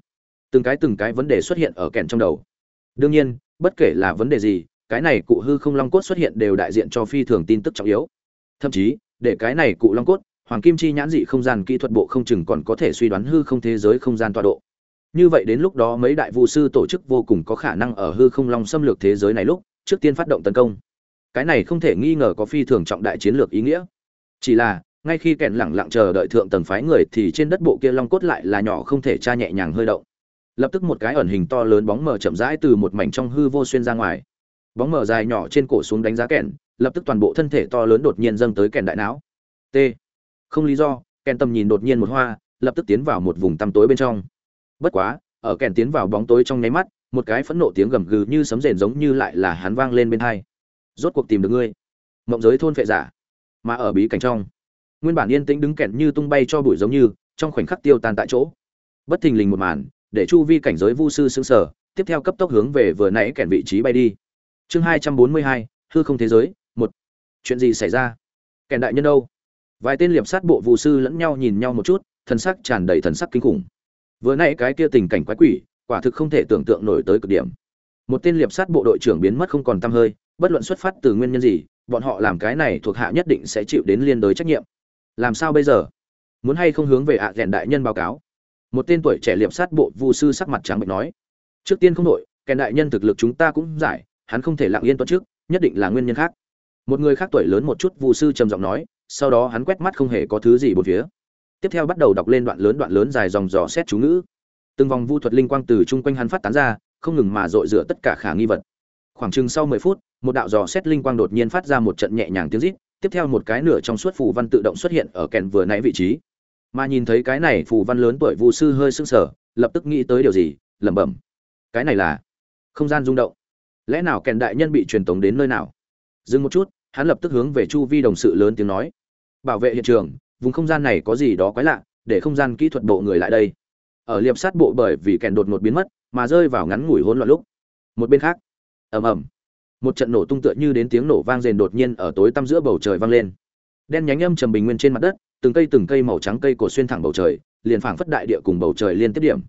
Từng cái từng cái vấn đề xuất hiện ở kèn trong đầu. Đương nhiên, bất kể là vấn đề gì, cái này cụ hư không long cốt xuất hiện đều đại diện cho phi thường tin tức trọng yếu. Thậm chí, để cái này cụ long cốt, hoàng kim chi nhãn dị không gian kỹ thuật bộ không chừng còn có thể suy đoán hư không thế giới không gian tọa độ. Như vậy đến lúc đó mấy đại vu sư tổ chức vô cùng có khả năng ở hư không long xâm lược thế giới này lúc, trước tiên phát động tấn công. Cái này không thể nghi ngờ có phi thường trọng đại chiến lược ý nghĩa. Chỉ là ngay khi kèn lẳng lặng chờ đợi thượng tầng phái người thì trên đất bộ kia long cốt lại là nhỏ không thể tra nhẹ nhàng hơi động. Lập tức một cái ẩn hình to lớn bóng mờ chậm rãi từ một mảnh trong hư vô xuyên ra ngoài. Bóng mờ dài nhỏ trên cổ xuống đánh giá kèn, lập tức toàn bộ thân thể to lớn đột nhiên dâng tới kèn đại não. T. Không lý do, kèn tầm nhìn đột nhiên một hoa, lập tức tiến vào một vùng tăm tối bên trong. Bất quá, ở kèn tiến vào bóng tối trong nháy mắt, một cái phẫn nộ tiếng gầm gừ như sấm rền giống như lại là hắn vang lên bên hai. Rốt cuộc tìm được ngươi. Mộng giới thôn phệ giả. Mà ở bí cảnh trong nguyên bản yên tĩnh đứng kẹt như tung bay cho bụi giống như, trong khoảnh khắc tiêu tan tại chỗ. Bất thình lình một màn, để chu vi cảnh giới vu sư xứng sở tiếp theo cấp tốc hướng về vừa nãy kẹt vị trí bay đi. Chương hai trăm bốn mươi hai, hư không thế giới, một. Chuyện gì xảy ra? Kẹn đại nhân đâu? Vài tên liệp sát bộ vu sư lẫn nhau nhìn nhau một chút, thần sắc tràn đầy thần sắc kinh khủng. Vừa nãy cái kia tình cảnh quái quỷ, quả thực không thể tưởng tượng nổi tới cực điểm. Một tên liệp sát bộ đội trưởng biến mất không còn t hơi, bất luận xuất phát từ nguyên nhân gì, bọn họ làm cái này thuộc hạ nhất định sẽ chịu đến liên đối trách nhiệm làm sao bây giờ? Muốn hay không hướng về ạ à đại nhân báo cáo? Một tên tuổi trẻ liệp sát bộ vu sư sắc mặt trắng bệnh nói. Trước tiên không đội kèn đại nhân thực lực chúng ta cũng giải, hắn không thể lặng yên tuần trước, nhất định là nguyên nhân khác. Một người khác tuổi lớn một chút vu sư trầm giọng nói, sau đó hắn quét mắt không hề có thứ gì bốn phía. Tiếp theo bắt đầu đọc lên đoạn lớn đoạn lớn dài dòng dò xét chú ngữ. Từng vòng vu thuật linh quang từ chung quanh hắn phát tán ra, không ngừng mà dội rửa tất cả khả nghi vật. Khoảng chừng sau mười phút, một đạo dò xét linh quang đột nhiên phát ra một trận nhẹ nhàng tiếng rít tiếp theo một cái nửa trong suốt phù văn tự động xuất hiện ở kèn vừa nãy vị trí. Mà nhìn thấy cái này phù văn lớn tuổi vu sư hơi sưng sở lập tức nghĩ tới điều gì, lẩm bẩm. Cái này là không gian rung động. Lẽ nào kèn đại nhân bị truyền tống đến nơi nào? Dừng một chút, hắn lập tức hướng về chu vi đồng sự lớn tiếng nói. Bảo vệ hiện trường, vùng không gian này có gì đó quái lạ, để không gian kỹ thuật bộ người lại đây. Ở liệp sát bộ bởi vì kèn đột ngột biến mất, mà rơi vào ngắn ngủi hỗn loạn lúc. Một bên khác, ầm ầm một trận nổ tung tựa như đến tiếng nổ vang rền đột nhiên ở tối tăm giữa bầu trời vang lên. Đen nhánh âm trầm bình nguyên trên mặt đất, từng cây từng cây màu trắng cây cổ xuyên thẳng bầu trời, liền phảng phất đại địa cùng bầu trời liên tiếp điểm.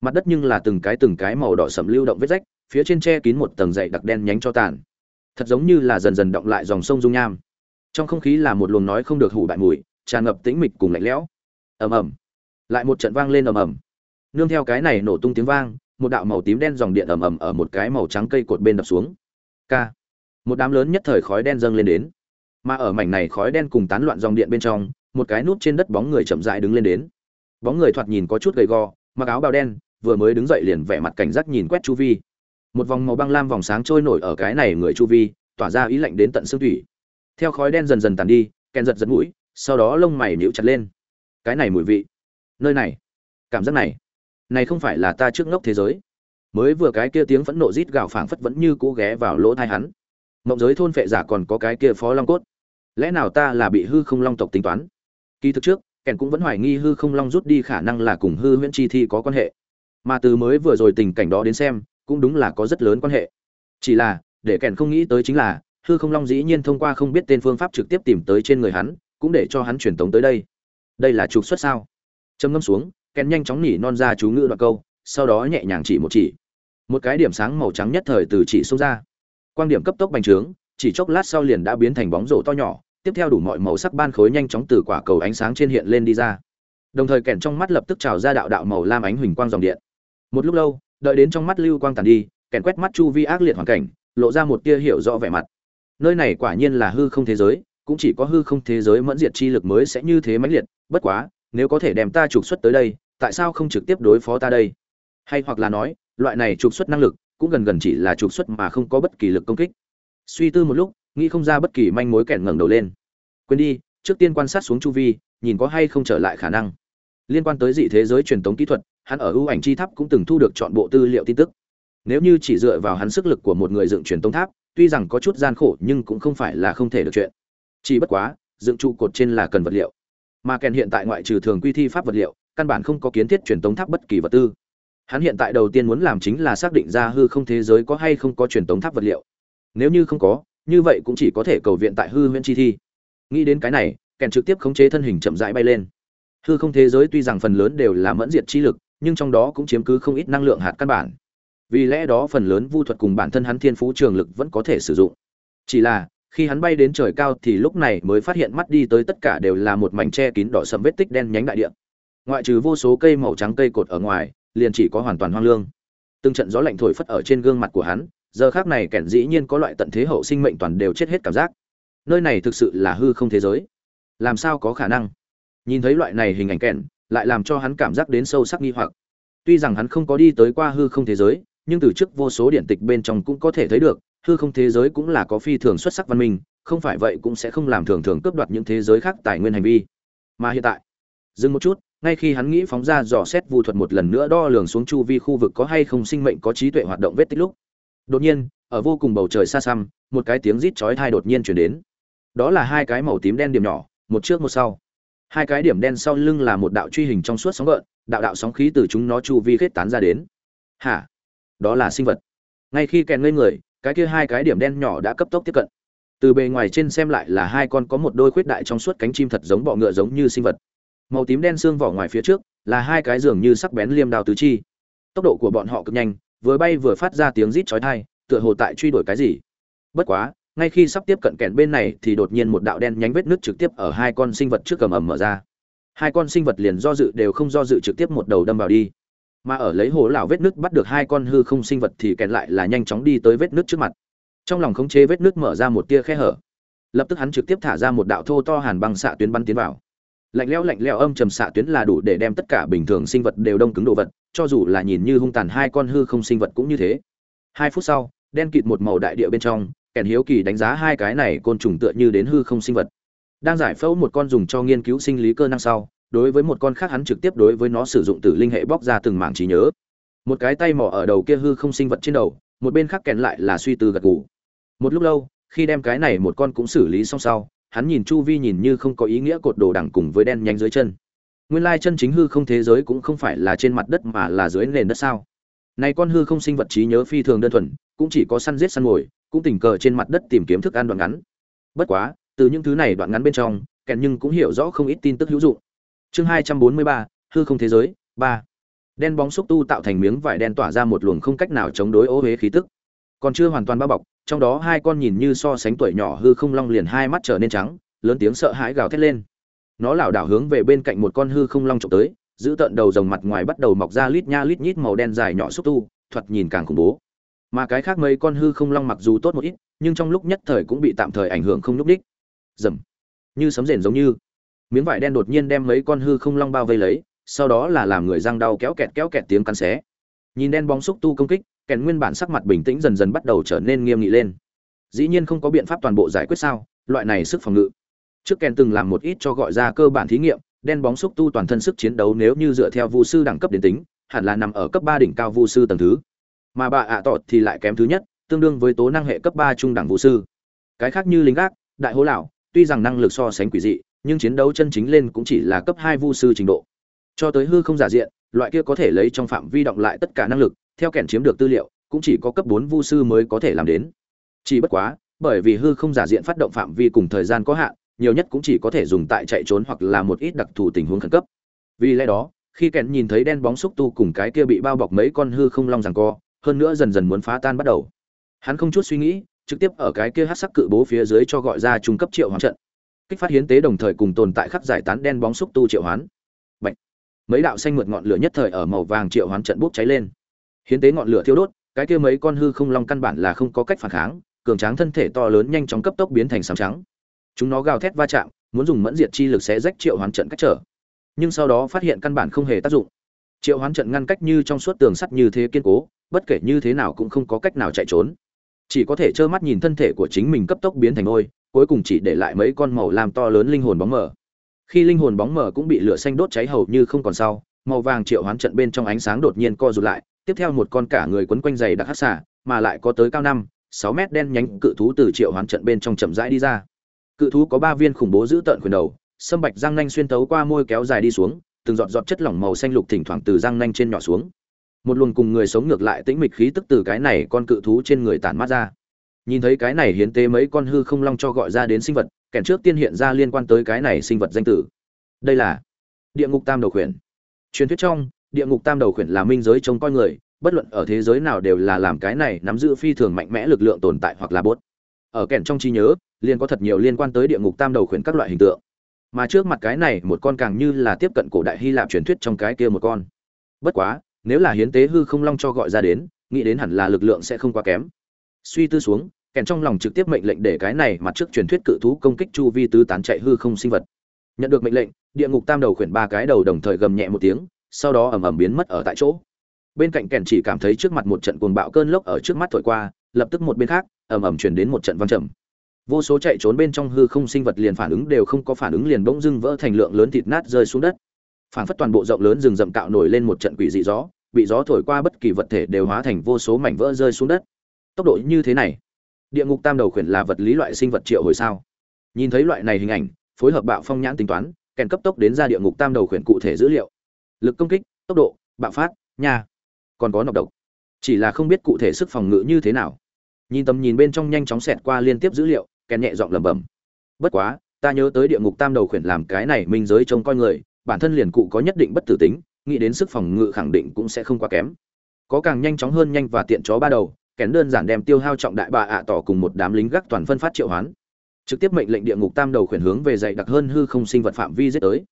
Mặt đất nhưng là từng cái từng cái màu đỏ sẫm lưu động vết rách, phía trên che kín một tầng dày đặc đen nhánh cho tàn. Thật giống như là dần dần động lại dòng sông dung nham. Trong không khí là một luồng nói không được hủ bại mùi, tràn ngập tĩnh mịch cùng lạnh lẽo. Ầm ầm. Lại một trận vang lên ầm ầm. Nương theo cái này nổ tung tiếng vang, một đạo màu tím đen dòng điện ầm ầm ở một cái màu trắng cây cột bên đập xuống k. Một đám lớn nhất thời khói đen dâng lên đến. Mà ở mảnh này khói đen cùng tán loạn dòng điện bên trong, một cái nút trên đất bóng người chậm rãi đứng lên đến. Bóng người thoạt nhìn có chút gầy gò, mặc áo bào đen, vừa mới đứng dậy liền vẻ mặt cảnh giác nhìn quét chu vi. Một vòng màu băng lam vòng sáng trôi nổi ở cái này người chu vi, tỏa ra ý lạnh đến tận xương thủy. Theo khói đen dần dần tàn đi, kèn giật giật mũi, sau đó lông mày nhíu chặt lên. Cái này mùi vị. Nơi này. Cảm giác này. Này không phải là ta trước ngốc thế giới mới vừa cái kia tiếng phẫn nộ rít gào phảng phất vẫn như cũ ghé vào lỗ tai hắn. Mộng giới thôn phệ giả còn có cái kia phó long cốt. Lẽ nào ta là bị hư không long tộc tính toán? Kỳ thực trước, kèn cũng vẫn hoài nghi hư không long rút đi khả năng là cùng hư huyễn chi thi có quan hệ. Mà từ mới vừa rồi tình cảnh đó đến xem, cũng đúng là có rất lớn quan hệ. Chỉ là, để kèn không nghĩ tới chính là, hư không long dĩ nhiên thông qua không biết tên phương pháp trực tiếp tìm tới trên người hắn, cũng để cho hắn truyền tống tới đây. Đây là trục xuất sao? Trầm ngâm xuống, kèn nhanh chóng nỉ non ra chú ngữ đoạn câu, sau đó nhẹ nhàng chỉ một chỉ một cái điểm sáng màu trắng nhất thời từ chỉ xông ra. Quang điểm cấp tốc bành trướng, chỉ chốc lát sau liền đã biến thành bóng rổ to nhỏ, tiếp theo đủ mọi màu sắc ban khối nhanh chóng từ quả cầu ánh sáng trên hiện lên đi ra. Đồng thời kèn trong mắt lập tức trào ra đạo đạo màu lam ánh huỳnh quang dòng điện. Một lúc lâu, đợi đến trong mắt lưu quang tàn đi, kèn quét mắt chu vi ác liệt hoàn cảnh, lộ ra một tia hiểu rõ vẻ mặt. Nơi này quả nhiên là hư không thế giới, cũng chỉ có hư không thế giới mẫn diệt chi lực mới sẽ như thế mãnh liệt, bất quá, nếu có thể đem ta trục xuất tới đây, tại sao không trực tiếp đối phó ta đây? Hay hoặc là nói loại này trục xuất năng lực cũng gần gần chỉ là trục xuất mà không có bất kỳ lực công kích. Suy tư một lúc, nghĩ không ra bất kỳ manh mối kẹn ngẩng đầu lên. Quên đi, trước tiên quan sát xuống chu vi, nhìn có hay không trở lại khả năng. Liên quan tới dị thế giới truyền thống kỹ thuật, hắn ở ưu ảnh chi tháp cũng từng thu được chọn bộ tư liệu tin tức. Nếu như chỉ dựa vào hắn sức lực của một người dựng truyền tống tháp, tuy rằng có chút gian khổ nhưng cũng không phải là không thể được chuyện. Chỉ bất quá, dựng trụ cột trên là cần vật liệu. Mà kèn hiện tại ngoại trừ thường quy thi pháp vật liệu, căn bản không có kiến thiết truyền tống tháp bất kỳ vật tư hắn hiện tại đầu tiên muốn làm chính là xác định ra hư không thế giới có hay không có truyền tống tháp vật liệu. Nếu như không có, như vậy cũng chỉ có thể cầu viện tại hư huyễn chi thi. Nghĩ đến cái này, kèn trực tiếp khống chế thân hình chậm rãi bay lên. Hư không thế giới tuy rằng phần lớn đều là mẫn diệt chi lực, nhưng trong đó cũng chiếm cứ không ít năng lượng hạt căn bản. Vì lẽ đó phần lớn vu thuật cùng bản thân hắn thiên phú trường lực vẫn có thể sử dụng. Chỉ là, khi hắn bay đến trời cao thì lúc này mới phát hiện mắt đi tới tất cả đều là một mảnh che kín đỏ sầm vết tích đen nhánh đại địa. Ngoại trừ vô số cây màu trắng cây cột ở ngoài liền chỉ có hoàn toàn hoang lương. Từng trận gió lạnh thổi phất ở trên gương mặt của hắn, giờ khác này kẻn dĩ nhiên có loại tận thế hậu sinh mệnh toàn đều chết hết cảm giác. Nơi này thực sự là hư không thế giới. Làm sao có khả năng? Nhìn thấy loại này hình ảnh kẻn, lại làm cho hắn cảm giác đến sâu sắc nghi hoặc. Tuy rằng hắn không có đi tới qua hư không thế giới, nhưng từ trước vô số điển tịch bên trong cũng có thể thấy được, hư không thế giới cũng là có phi thường xuất sắc văn minh, không phải vậy cũng sẽ không làm thường thường cướp đoạt những thế giới khác tài nguyên hành vi. Mà hiện tại, dừng một chút ngay khi hắn nghĩ phóng ra dò xét vu thuật một lần nữa đo lường xuống chu vi khu vực có hay không sinh mệnh có trí tuệ hoạt động vết tích lúc. Đột nhiên, ở vô cùng bầu trời xa xăm, một cái tiếng rít chói tai đột nhiên chuyển đến. Đó là hai cái màu tím đen điểm nhỏ, một trước một sau. Hai cái điểm đen sau lưng là một đạo truy hình trong suốt sóng gợn, đạo đạo sóng khí từ chúng nó chu vi khết tán ra đến. Hả? Đó là sinh vật. Ngay khi kèn ngây người, cái kia hai cái điểm đen nhỏ đã cấp tốc tiếp cận. Từ bề ngoài trên xem lại là hai con có một đôi khuyết đại trong suốt cánh chim thật giống bọ ngựa giống như sinh vật màu tím đen xương vỏ ngoài phía trước, là hai cái giường như sắc bén liêm đao tứ chi. Tốc độ của bọn họ cực nhanh, vừa bay vừa phát ra tiếng rít chói tai, tựa hồ tại truy đuổi cái gì. Bất quá, ngay khi sắp tiếp cận kẹn bên này thì đột nhiên một đạo đen nhánh vết nứt trực tiếp ở hai con sinh vật trước cầm ầm mở ra. Hai con sinh vật liền do dự đều không do dự trực tiếp một đầu đâm vào đi. Mà ở lấy hồ lão vết nứt bắt được hai con hư không sinh vật thì kẹn lại là nhanh chóng đi tới vết nứt trước mặt. Trong lòng khống chế vết nứt mở ra một tia khe hở. Lập tức hắn trực tiếp thả ra một đạo thô to hàn băng xạ tuyến bắn tiến vào lạnh lẽo lạnh lẽo âm trầm xạ tuyến là đủ để đem tất cả bình thường sinh vật đều đông cứng đồ vật, cho dù là nhìn như hung tàn hai con hư không sinh vật cũng như thế. Hai phút sau, đen kịt một màu đại địa bên trong, kèn hiếu kỳ đánh giá hai cái này côn trùng tựa như đến hư không sinh vật. Đang giải phẫu một con dùng cho nghiên cứu sinh lý cơ năng sau, đối với một con khác hắn trực tiếp đối với nó sử dụng tử linh hệ bóc ra từng mảng trí nhớ. Một cái tay mỏ ở đầu kia hư không sinh vật trên đầu, một bên khác kèn lại là suy tư gật gù. Một lúc lâu, khi đem cái này một con cũng xử lý xong sau hắn nhìn chu vi nhìn như không có ý nghĩa cột đồ đằng cùng với đen nhánh dưới chân. Nguyên lai chân chính hư không thế giới cũng không phải là trên mặt đất mà là dưới nền đất sao? Này con hư không sinh vật trí nhớ phi thường đơn thuần, cũng chỉ có săn giết săn mồi cũng tình cờ trên mặt đất tìm kiếm thức ăn đoạn ngắn. Bất quá, từ những thứ này đoạn ngắn bên trong, kèn nhưng cũng hiểu rõ không ít tin tức hữu dụng. Chương hai trăm bốn mươi ba, hư không thế giới, ba. Đen bóng xúc tu tạo thành miếng vải đen tỏa ra một luồng không cách nào chống đối ô huế khí tức còn chưa hoàn toàn bao bọc, trong đó hai con nhìn như so sánh tuổi nhỏ hư không long liền hai mắt trở nên trắng, lớn tiếng sợ hãi gào thét lên. Nó lảo đảo hướng về bên cạnh một con hư không long trộm tới, giữ tận đầu rồng mặt ngoài bắt đầu mọc ra lít nha lít nhít màu đen dài nhỏ xúc tu, thoạt nhìn càng khủng bố. Mà cái khác mấy con hư không long mặc dù tốt một ít, nhưng trong lúc nhất thời cũng bị tạm thời ảnh hưởng không nhúc đích dầm như sấm rền giống như. Miếng vải đen đột nhiên đem mấy con hư không long bao vây lấy, sau đó là làm người răng đau kéo kẹt kéo kẹt tiếng cắn xé. Nhìn đen bóng xúc tu công kích kèn nguyên bản sắc mặt bình tĩnh dần dần bắt đầu trở nên nghiêm nghị lên. Dĩ nhiên không có biện pháp toàn bộ giải quyết sao, loại này sức phòng ngự. Trước kèn từng làm một ít cho gọi ra cơ bản thí nghiệm, đen bóng xúc tu toàn thân sức chiến đấu nếu như dựa theo vu sư đẳng cấp đến tính, hẳn là nằm ở cấp ba đỉnh cao vu sư tầng thứ. Mà bà ạ tọt thì lại kém thứ nhất, tương đương với tố năng hệ cấp ba trung đẳng vu sư. Cái khác như lính gác, đại hố lão, tuy rằng năng lực so sánh quỷ dị, nhưng chiến đấu chân chính lên cũng chỉ là cấp hai vu sư trình độ. Cho tới hư không giả diện, loại kia có thể lấy trong phạm vi động lại tất cả năng lực theo kèn chiếm được tư liệu, cũng chỉ có cấp bốn vu sư mới có thể làm đến. Chỉ bất quá, bởi vì hư không giả diện phát động phạm vi cùng thời gian có hạn, nhiều nhất cũng chỉ có thể dùng tại chạy trốn hoặc là một ít đặc thù tình huống khẩn cấp. Vì lẽ đó, khi kèn nhìn thấy đen bóng xúc tu cùng cái kia bị bao bọc mấy con hư không long rằng co, hơn nữa dần dần muốn phá tan bắt đầu. Hắn không chút suy nghĩ, trực tiếp ở cái kia hát sắc cự bố phía dưới cho gọi ra trung cấp triệu hoán trận. Kích phát hiến tế đồng thời cùng tồn tại khắc giải tán đen bóng xúc tu triệu hoán. Bạch. mấy đạo xanh mượt ngọn lửa nhất thời ở màu vàng triệu hoán trận bốc cháy lên hiến tế ngọn lửa thiêu đốt, cái kia mấy con hư không long căn bản là không có cách phản kháng, cường tráng thân thể to lớn nhanh chóng cấp tốc biến thành sám trắng. Chúng nó gào thét va chạm, muốn dùng mẫn diệt chi lực xé rách triệu hoán trận cách trở. Nhưng sau đó phát hiện căn bản không hề tác dụng. Triệu hoán trận ngăn cách như trong suốt tường sắt như thế kiên cố, bất kể như thế nào cũng không có cách nào chạy trốn. Chỉ có thể trơ mắt nhìn thân thể của chính mình cấp tốc biến thành ngôi cuối cùng chỉ để lại mấy con màu làm to lớn linh hồn bóng mờ. Khi linh hồn bóng mờ cũng bị lửa xanh đốt cháy hầu như không còn sau, màu vàng triệu hoán trận bên trong ánh sáng đột nhiên co rụt lại tiếp theo một con cả người quấn quanh dày đặc hắc xả mà lại có tới cao năm, sáu mét đen nhánh cự thú từ triệu hoán trận bên trong chậm rãi đi ra. Cự thú có ba viên khủng bố giữ tợn quyền đầu, sâm bạch răng nanh xuyên tấu qua môi kéo dài đi xuống, từng giọt giọt chất lỏng màu xanh lục thỉnh thoảng từ răng nanh trên nhỏ xuống. Một luồng cùng người sống ngược lại tĩnh mịch khí tức từ cái này con cự thú trên người tản mát ra. Nhìn thấy cái này hiến tế mấy con hư không long cho gọi ra đến sinh vật kẻ trước tiên hiện ra liên quan tới cái này sinh vật danh tử. Đây là địa ngục tam đầu khuyển. Truyền thuyết trong địa ngục tam đầu khuyển là minh giới trông coi người, bất luận ở thế giới nào đều là làm cái này nắm giữ phi thường mạnh mẽ lực lượng tồn tại hoặc là bốt. Ở kèn trong trí nhớ liên có thật nhiều liên quan tới địa ngục tam đầu khuyển các loại hình tượng. Mà trước mặt cái này, một con càng như là tiếp cận cổ đại hy lạp truyền thuyết trong cái kia một con. Bất quá, nếu là hiến tế hư không long cho gọi ra đến, nghĩ đến hẳn là lực lượng sẽ không quá kém. Suy tư xuống kèn trong lòng trực tiếp mệnh lệnh để cái này mặt trước truyền thuyết cự thú công kích chu vi tứ tán chạy hư không sinh vật. Nhận được mệnh lệnh, địa ngục tam đầu khuyển ba cái đầu đồng thời gầm nhẹ một tiếng sau đó ầm ầm biến mất ở tại chỗ. Bên cạnh kèn chỉ cảm thấy trước mặt một trận cuồng bạo cơn lốc ở trước mắt thổi qua, lập tức một bên khác, ầm ầm chuyển đến một trận văng trầm. Vô số chạy trốn bên trong hư không sinh vật liền phản ứng đều không có phản ứng liền bỗng dưng vỡ thành lượng lớn thịt nát rơi xuống đất. Phản phất toàn bộ rộng lớn rừng rậm cạo nổi lên một trận quỷ dị gió, bị gió thổi qua bất kỳ vật thể đều hóa thành vô số mảnh vỡ rơi xuống đất. Tốc độ như thế này, địa ngục tam đầu khuyển là vật lý loại sinh vật triệu hồi sao? Nhìn thấy loại này hình ảnh, phối hợp bạo phong nhãn tính toán, kèn cấp tốc đến ra địa ngục tam đầu khuyển cụ thể dữ liệu lực công kích, tốc độ, bạo phát, nha. Còn có nọc độc. Chỉ là không biết cụ thể sức phòng ngự như thế nào. Nhìn tầm nhìn bên trong nhanh chóng xẹt qua liên tiếp dữ liệu, kèn nhẹ giọng lẩm bẩm. Bất quá, ta nhớ tới địa ngục tam đầu khuyển làm cái này minh giới trông coi người, bản thân liền cụ có nhất định bất tử tính, nghĩ đến sức phòng ngự khẳng định cũng sẽ không quá kém. Có càng nhanh chóng hơn nhanh và tiện chó ba đầu, kèn đơn giản đem tiêu hao trọng đại bà ạ tỏ cùng một đám lính gác toàn phân phát triệu hoán. Trực tiếp mệnh lệnh địa ngục tam đầu khuyển hướng về dạy đặc hơn hư không sinh vật phạm vi giết tới.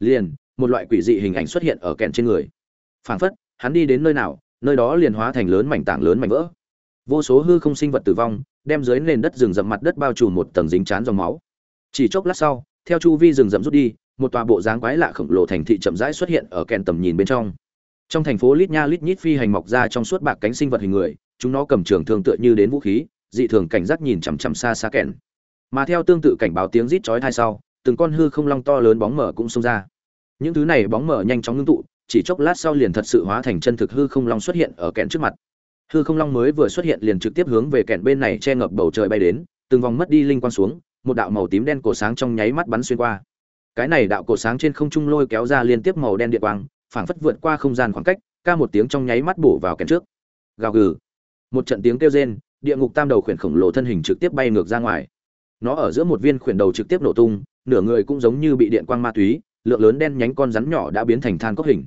Liền một loại quỷ dị hình ảnh xuất hiện ở kèn trên người. Phảng phất, hắn đi đến nơi nào, nơi đó liền hóa thành lớn mảnh tảng lớn mảnh vỡ. Vô số hư không sinh vật tử vong, đem dưới nền đất rừng rậm mặt đất bao trùm một tầng dính chán dòng máu. Chỉ chốc lát sau, theo chu vi rừng rậm rút đi, một tòa bộ dáng quái lạ khổng lồ thành thị chậm rãi xuất hiện ở kèn tầm nhìn bên trong. Trong thành phố lít nha lít nhít phi hành mọc ra trong suốt bạc cánh sinh vật hình người, chúng nó cầm trường thương tựa như đến vũ khí, dị thường cảnh giác nhìn chằm chằm xa xa kèn. Mà theo tương tự cảnh báo tiếng rít chói tai sau, từng con hư không long to lớn bóng mở cũng xông ra những thứ này bóng mở nhanh chóng ngưng tụ, chỉ chốc lát sau liền thật sự hóa thành chân thực hư không long xuất hiện ở kẹn trước mặt. Hư không long mới vừa xuất hiện liền trực tiếp hướng về kẹn bên này che ngập bầu trời bay đến, từng vòng mất đi linh quang xuống, một đạo màu tím đen cổ sáng trong nháy mắt bắn xuyên qua. Cái này đạo cổ sáng trên không trung lôi kéo ra liên tiếp màu đen điện quang, phảng phất vượt qua không gian khoảng cách, ca một tiếng trong nháy mắt bổ vào kẹn trước. Gào gừ. Một trận tiếng kêu rên, địa ngục tam đầu khuyển khổng lồ thân hình trực tiếp bay ngược ra ngoài. Nó ở giữa một viên khuyển đầu trực tiếp nổ tung, nửa người cũng giống như bị điện quang ma túy lượng lớn đen nhánh con rắn nhỏ đã biến thành than cốc hình.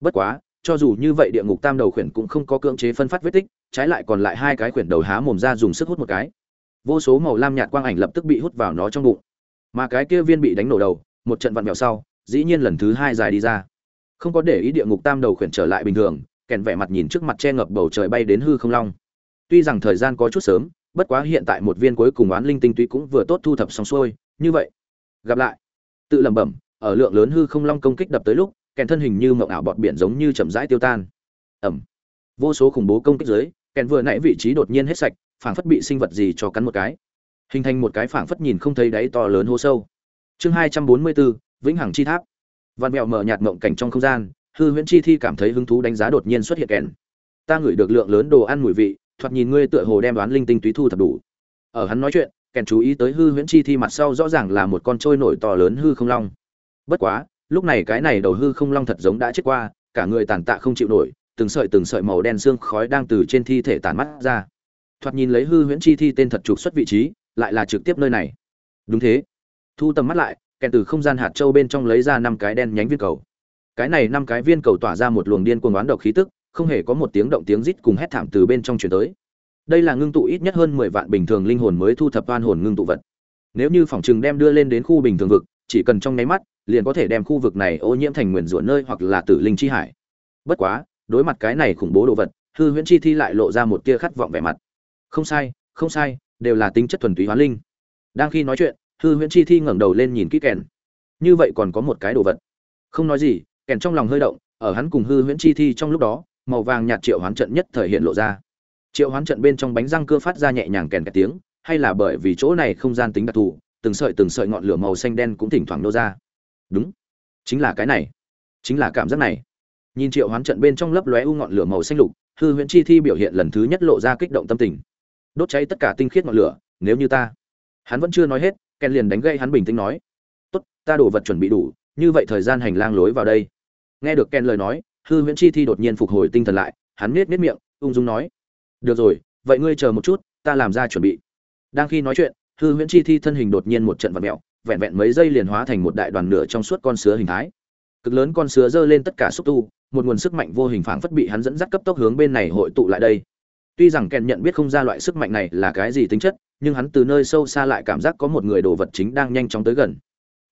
Bất quá, cho dù như vậy địa ngục tam đầu khuyển cũng không có cưỡng chế phân phát vết tích, trái lại còn lại hai cái khuyển đầu há mồm ra dùng sức hút một cái. Vô số màu lam nhạt quang ảnh lập tức bị hút vào nó trong bụng. Mà cái kia viên bị đánh nổ đầu, một trận vặn vẹo sau, dĩ nhiên lần thứ hai dài đi ra. Không có để ý địa ngục tam đầu khuyển trở lại bình thường, kèn vẻ mặt nhìn trước mặt che ngập bầu trời bay đến hư không long. Tuy rằng thời gian có chút sớm, bất quá hiện tại một viên cuối cùng oán linh tinh túy cũng vừa tốt thu thập xong xuôi. Như vậy, gặp lại. Tự lẩm bẩm ở lượng lớn hư không long công kích đập tới lúc, kèn thân hình như mộng ảo bọt biển giống như chậm rãi tiêu tan. Ẩm vô số khủng bố công kích dưới, kèn vừa nãy vị trí đột nhiên hết sạch, phảng phất bị sinh vật gì cho cắn một cái. Hình thành một cái phảng phất nhìn không thấy đáy to lớn hô sâu. Chương hai trăm bốn mươi bốn, vĩnh hằng chi tháp. Vạn mẹo mở nhạt mộng cảnh trong không gian, hư huyễn chi thi cảm thấy hứng thú đánh giá đột nhiên xuất hiện kèn. Ta ngửi được lượng lớn đồ ăn mùi vị, thoạt nhìn ngươi tựa hồ đem đoán linh tinh túy thu thập đủ. Ở hắn nói chuyện, kèn chú ý tới hư huyễn chi thi mặt sau rõ ràng là một con trôi nổi to lớn hư không long bất quá, lúc này cái này đầu hư không long thật giống đã chết qua, cả người tàn tạ không chịu nổi, từng sợi từng sợi màu đen xương khói đang từ trên thi thể tàn mắt ra. Thoạt nhìn lấy hư huyễn chi thi tên thật trục xuất vị trí, lại là trực tiếp nơi này. Đúng thế. Thu tầm mắt lại, kèn từ không gian hạt châu bên trong lấy ra năm cái đen nhánh viên cầu. Cái này năm cái viên cầu tỏa ra một luồng điên cuồng oán độc khí tức, không hề có một tiếng động tiếng rít cùng hét thảm từ bên trong truyền tới. Đây là ngưng tụ ít nhất hơn mười vạn bình thường linh hồn mới thu thập oan hồn ngưng tụ vật. Nếu như phòng chừng đem đưa lên đến khu bình thường vực, chỉ cần trong nháy mắt liền có thể đem khu vực này ô nhiễm thành nguyền rủa nơi hoặc là tử linh chi hải. Bất quá, đối mặt cái này khủng bố đồ vật, hư huyễn chi thi lại lộ ra một tia khát vọng vẻ mặt. Không sai không sai, đều là tính chất thuần túy hóa linh. Đang khi nói chuyện, hư huyễn chi thi ngẩng đầu lên nhìn kỹ kèn. Như vậy còn có một cái đồ vật. Không nói gì, kèn trong lòng hơi động, ở hắn cùng hư huyễn chi thi trong lúc đó, màu vàng nhạt triệu hoán trận nhất thời hiện lộ ra. Triệu hoán trận bên trong bánh răng cưa phát ra nhẹ nhàng kèn cả tiếng, hay là bởi vì chỗ này không gian tính đặc thù, từng sợi từng sợi ngọn lửa màu xanh đen cũng thỉnh thoảng nô ra đúng. Chính là cái này. Chính là cảm giác này. Nhìn triệu hoán trận bên trong lớp lóe u ngọn lửa màu xanh lục, hư huyễn chi thi biểu hiện lần thứ nhất lộ ra kích động tâm tình. Đốt cháy tất cả tinh khiết ngọn lửa, nếu như ta. Hắn vẫn chưa nói hết, ken liền đánh gây hắn bình tĩnh nói. Tốt, ta đổ vật chuẩn bị đủ, như vậy thời gian hành lang lối vào đây. Nghe được ken lời nói, hư huyễn chi thi đột nhiên phục hồi tinh thần lại, hắn nết nết miệng, ung dung nói. Được rồi, vậy ngươi chờ một chút, ta làm ra chuẩn bị. Đang khi nói chuyện, hư huyễn chi thi thân hình đột nhiên một trận vật mẹo vẹn vẹn mấy giây liền hóa thành một đại đoàn nửa trong suốt con sứa hình thái. Cực lớn con sứa giơ lên tất cả xúc tu, một nguồn sức mạnh vô hình phảng phất bị hắn dẫn dắt cấp tốc hướng bên này hội tụ lại đây. Tuy rằng kèn nhận biết không ra loại sức mạnh này là cái gì tính chất, nhưng hắn từ nơi sâu xa lại cảm giác có một người đồ vật chính đang nhanh chóng tới gần.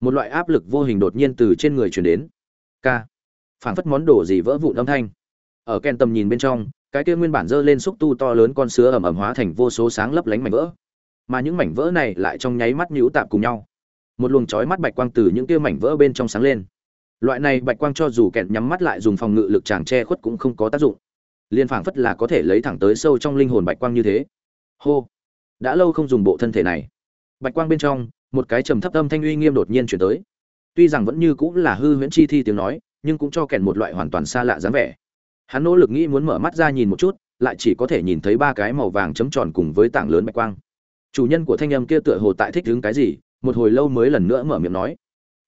Một loại áp lực vô hình đột nhiên từ trên người truyền đến. K. Phảng phất món đồ gì vỡ vụn âm thanh. Ở kèn tầm nhìn bên trong, cái kia nguyên bản dơ lên xúc tu to lớn con sứa ẩm ẩm hóa thành vô số sáng lấp lánh mảnh vỡ. Mà những mảnh vỡ này lại trong nháy mắt nhũ tạp cùng nhau một luồng chói mắt bạch quang từ những kia mảnh vỡ bên trong sáng lên. Loại này bạch quang cho dù kẹn nhắm mắt lại dùng phòng ngự lực chàng che khuất cũng không có tác dụng. Liên phảng phất là có thể lấy thẳng tới sâu trong linh hồn bạch quang như thế. Hô! Đã lâu không dùng bộ thân thể này. Bạch quang bên trong, một cái trầm thấp âm thanh uy nghiêm đột nhiên chuyển tới. Tuy rằng vẫn như cũng là hư huyễn chi thi tiếng nói, nhưng cũng cho kèn một loại hoàn toàn xa lạ dáng vẻ. Hắn nỗ lực nghĩ muốn mở mắt ra nhìn một chút, lại chỉ có thể nhìn thấy ba cái màu vàng chấm tròn cùng với tảng lớn bạch quang. Chủ nhân của thanh âm kia tựa hồ tại thích đứng cái gì một hồi lâu mới lần nữa mở miệng nói,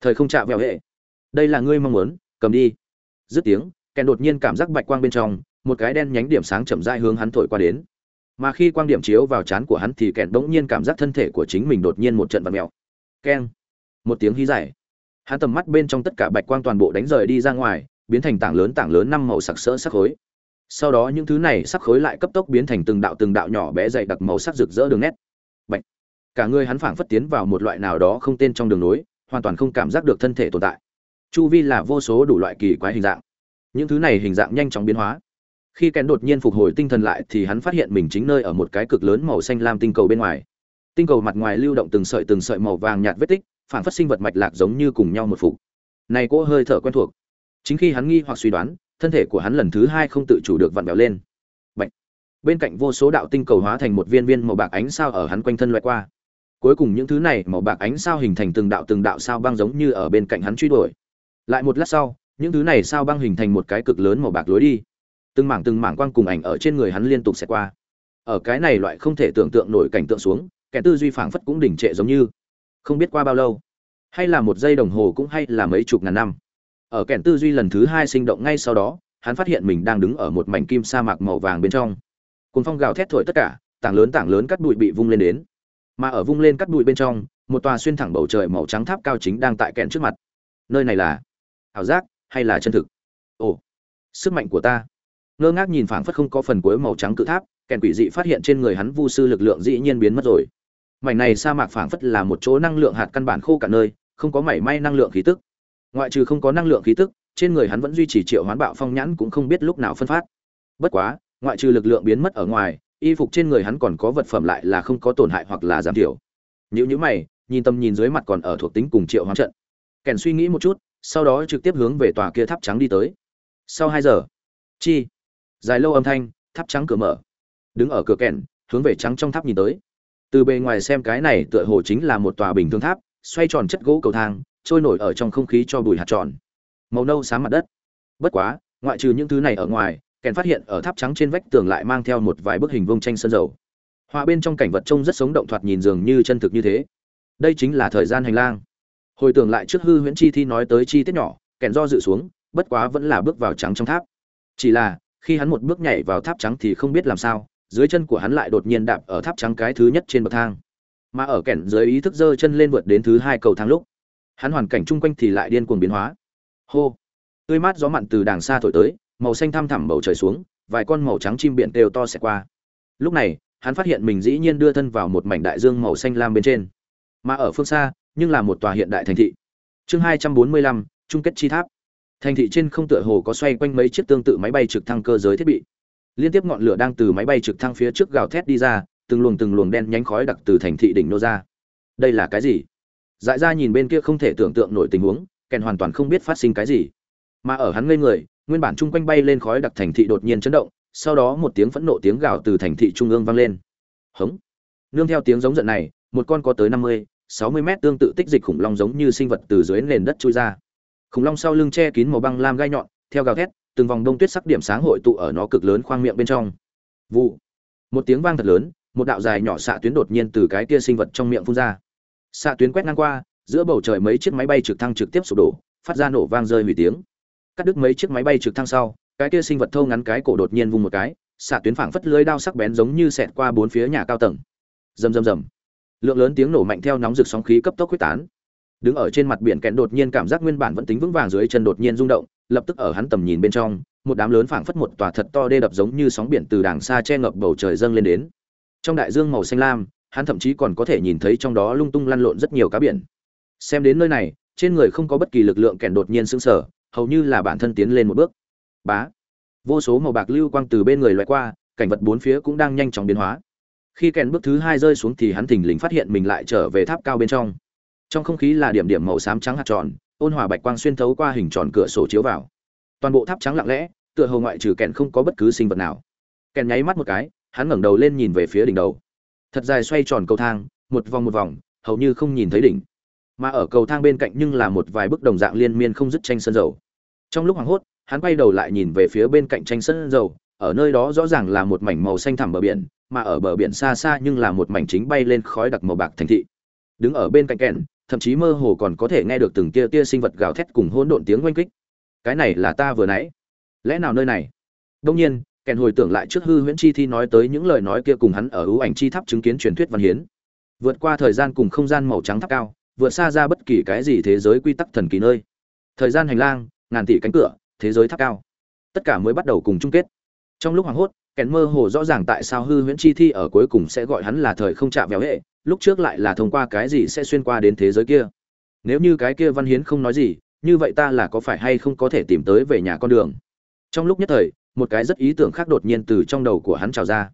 thời không chạm vẹo hệ. Đây là ngươi mong muốn, cầm đi. Dứt tiếng kèn đột nhiên cảm giác bạch quang bên trong, một cái đen nhánh điểm sáng chậm rãi hướng hắn thổi qua đến. Mà khi quang điểm chiếu vào trán của hắn thì kèn đống nhiên cảm giác thân thể của chính mình đột nhiên một trận vặn mèo. Keng một tiếng hí dài. Hắn tầm mắt bên trong tất cả bạch quang toàn bộ đánh rời đi ra ngoài, biến thành tảng lớn tảng lớn năm màu sặc sỡ sắc khối. Sau đó những thứ này sắc khối lại cấp tốc biến thành từng đạo từng đạo nhỏ bé dày đặc màu sắc rực rỡ đường nét cả người hắn phảng phất tiến vào một loại nào đó không tên trong đường nối, hoàn toàn không cảm giác được thân thể tồn tại. Chu vi là vô số đủ loại kỳ quái hình dạng. Những thứ này hình dạng nhanh chóng biến hóa. Khi kèn đột nhiên phục hồi tinh thần lại thì hắn phát hiện mình chính nơi ở một cái cực lớn màu xanh lam tinh cầu bên ngoài. Tinh cầu mặt ngoài lưu động từng sợi từng sợi màu vàng nhạt vết tích phản phát sinh vật mạch lạc giống như cùng nhau một phục. Này cô hơi thở quen thuộc. Chính khi hắn nghi hoặc suy đoán, thân thể của hắn lần thứ hai không tự chủ được vặn vẹo lên. Bạch. bên cạnh vô số đạo tinh cầu hóa thành một viên viên màu bạc ánh sao ở hắn quanh thân loại qua cuối cùng những thứ này màu bạc ánh sao hình thành từng đạo từng đạo sao băng giống như ở bên cạnh hắn truy đuổi. Lại một lát sau, những thứ này sao băng hình thành một cái cực lớn màu bạc lối đi. Từng mảng từng mảng quang cùng ảnh ở trên người hắn liên tục xẹt qua. Ở cái này loại không thể tưởng tượng nổi cảnh tượng xuống, kẻ tư duy phảng phất cũng đỉnh trệ giống như. Không biết qua bao lâu, hay là một giây đồng hồ cũng hay là mấy chục ngàn năm. Ở kẻn tư duy lần thứ hai sinh động ngay sau đó, hắn phát hiện mình đang đứng ở một mảnh kim sa mạc màu vàng bên trong. Cồn phong gào thét thổi tất cả, tảng lớn tảng lớn cắt bụi bị vung lên đến mà ở vung lên cắt bụi bên trong, một tòa xuyên thẳng bầu trời màu trắng tháp cao chính đang tại kẹn trước mặt. Nơi này là ảo giác hay là chân thực? Ồ, sức mạnh của ta. Ngơ ngác nhìn phảng phất không có phần cuối màu trắng cự tháp, kèn quỷ dị phát hiện trên người hắn vu sư lực lượng dĩ nhiên biến mất rồi. Mảnh này sa mạc phảng phất là một chỗ năng lượng hạt căn bản khô cả nơi, không có mảy may năng lượng khí tức. Ngoại trừ không có năng lượng khí tức, trên người hắn vẫn duy trì triệu hoán bạo phong nhãn cũng không biết lúc nào phân phát. Bất quá, ngoại trừ lực lượng biến mất ở ngoài y phục trên người hắn còn có vật phẩm lại là không có tổn hại hoặc là giảm thiểu. Những như mày, nhìn tâm nhìn dưới mặt còn ở thuộc tính cùng triệu hoán trận. Kèn suy nghĩ một chút, sau đó trực tiếp hướng về tòa kia tháp trắng đi tới. Sau hai giờ, chi, dài lâu âm thanh, tháp trắng cửa mở. Đứng ở cửa kèn, hướng về trắng trong tháp nhìn tới. Từ bề ngoài xem cái này tựa hồ chính là một tòa bình thường tháp, xoay tròn chất gỗ cầu thang, trôi nổi ở trong không khí cho bụi hạt tròn. Màu nâu sáng mặt đất. Bất quá, ngoại trừ những thứ này ở ngoài kèn phát hiện ở tháp trắng trên vách tường lại mang theo một vài bức hình vông tranh sơn dầu. Họa bên trong cảnh vật trông rất sống động thoạt nhìn dường như chân thực như thế. Đây chính là thời gian hành lang. Hồi tưởng lại trước hư huyễn chi thi nói tới chi tiết nhỏ, kèn do dự xuống, bất quá vẫn là bước vào trắng trong tháp. Chỉ là, khi hắn một bước nhảy vào tháp trắng thì không biết làm sao, dưới chân của hắn lại đột nhiên đạp ở tháp trắng cái thứ nhất trên bậc thang. Mà ở kẻn dưới ý thức giơ chân lên vượt đến thứ hai cầu thang lúc, hắn hoàn cảnh chung quanh thì lại điên cuồng biến hóa. Hô! Tươi mát gió mặn từ đàng xa thổi tới màu xanh thăm thẳm bầu trời xuống, vài con màu trắng chim biển đều to sẽ qua. Lúc này, hắn phát hiện mình dĩ nhiên đưa thân vào một mảnh đại dương màu xanh lam bên trên. Mà ở phương xa, nhưng là một tòa hiện đại thành thị. Chương hai trăm bốn mươi lăm, chung kết chi tháp. Thành thị trên không tựa hồ có xoay quanh mấy chiếc tương tự máy bay trực thăng cơ giới thiết bị. Liên tiếp ngọn lửa đang từ máy bay trực thăng phía trước gào thét đi ra, từng luồng từng luồng đen nhánh khói đặc từ thành thị đỉnh nô ra. Đây là cái gì? Dại ra nhìn bên kia không thể tưởng tượng nổi tình huống kèn hoàn toàn không biết phát sinh cái gì. Mà ở hắn ngây người nguyên bản chung quanh bay lên khói đặc thành thị đột nhiên chấn động, sau đó một tiếng phẫn nộ tiếng gào từ thành thị trung ương vang lên. Hống. Nương theo tiếng giống giận này, một con có tới năm mươi, sáu mươi mét tương tự tích dịch khủng long giống như sinh vật từ dưới nền đất chui ra. Khủng long sau lưng che kín màu băng lam gai nhọn, theo gào thét, từng vòng đông tuyết sắc điểm sáng hội tụ ở nó cực lớn khoang miệng bên trong. Vụ. Một tiếng vang thật lớn, một đạo dài nhỏ xạ tuyến đột nhiên từ cái kia sinh vật trong miệng phun ra. Xạ tuyến quét ngang qua, giữa bầu trời mấy chiếc máy bay trực thăng trực tiếp sụp đổ, phát ra nổ vang rơi hủy tiếng cắt đứt mấy chiếc máy bay trực thăng sau, cái kia sinh vật thâu ngắn cái cổ đột nhiên vung một cái, xạ tuyến phảng phất lưới đao sắc bén giống như xẹt qua bốn phía nhà cao tầng. Rầm rầm rầm. Lượng lớn tiếng nổ mạnh theo nóng rực sóng khí cấp tốc quyết tán. Đứng ở trên mặt biển kẹn đột nhiên cảm giác nguyên bản vẫn tính vững vàng dưới chân đột nhiên rung động, lập tức ở hắn tầm nhìn bên trong, một đám lớn phảng phất một tòa thật to đê đập giống như sóng biển từ đàng xa che ngập bầu trời dâng lên đến. Trong đại dương màu xanh lam, hắn thậm chí còn có thể nhìn thấy trong đó lung tung lăn lộn rất nhiều cá biển. Xem đến nơi này, trên người không có bất kỳ lực lượng kẹn đột nhiên sững sờ hầu như là bản thân tiến lên một bước. Bá. Vô số màu bạc lưu quang từ bên người loại qua, cảnh vật bốn phía cũng đang nhanh chóng biến hóa. Khi kèn bước thứ hai rơi xuống thì hắn thình lình phát hiện mình lại trở về tháp cao bên trong. Trong không khí là điểm điểm màu xám trắng hạt tròn, ôn hòa bạch quang xuyên thấu qua hình tròn cửa sổ chiếu vào. Toàn bộ tháp trắng lặng lẽ, tựa hồ ngoại trừ kèn không có bất cứ sinh vật nào. Kèn nháy mắt một cái, hắn ngẩng đầu lên nhìn về phía đỉnh đầu. Thật dài xoay tròn cầu thang, một vòng một vòng, hầu như không nhìn thấy đỉnh. Mà ở cầu thang bên cạnh nhưng là một vài bức đồng dạng liên miên không dứt tranh sơn dầu trong lúc hoảng hốt, hắn quay đầu lại nhìn về phía bên cạnh tranh sơn dầu, ở nơi đó rõ ràng là một mảnh màu xanh thẳm bờ biển, mà ở bờ biển xa xa nhưng là một mảnh chính bay lên khói đặc màu bạc thành thị. Đứng ở bên cạnh kèn, thậm chí mơ hồ còn có thể nghe được từng tia tia sinh vật gào thét cùng hỗn độn tiếng oanh kích. Cái này là ta vừa nãy. Lẽ nào nơi này? Đông nhiên, kèn hồi tưởng lại trước hư huyễn chi thi nói tới những lời nói kia cùng hắn ở ưu ảnh chi tháp chứng kiến truyền thuyết văn hiến. Vượt qua thời gian cùng không gian màu trắng tháp cao, vượt xa ra bất kỳ cái gì thế giới quy tắc thần kỳ nơi. Thời gian hành lang ngàn tỷ cánh cửa, thế giới tháp cao. Tất cả mới bắt đầu cùng chung kết. Trong lúc hoảng hốt, kèn mơ hồ rõ ràng tại sao hư huyễn chi thi ở cuối cùng sẽ gọi hắn là thời không chạm véo hệ, lúc trước lại là thông qua cái gì sẽ xuyên qua đến thế giới kia. Nếu như cái kia văn hiến không nói gì, như vậy ta là có phải hay không có thể tìm tới về nhà con đường? Trong lúc nhất thời, một cái rất ý tưởng khác đột nhiên từ trong đầu của hắn trào ra.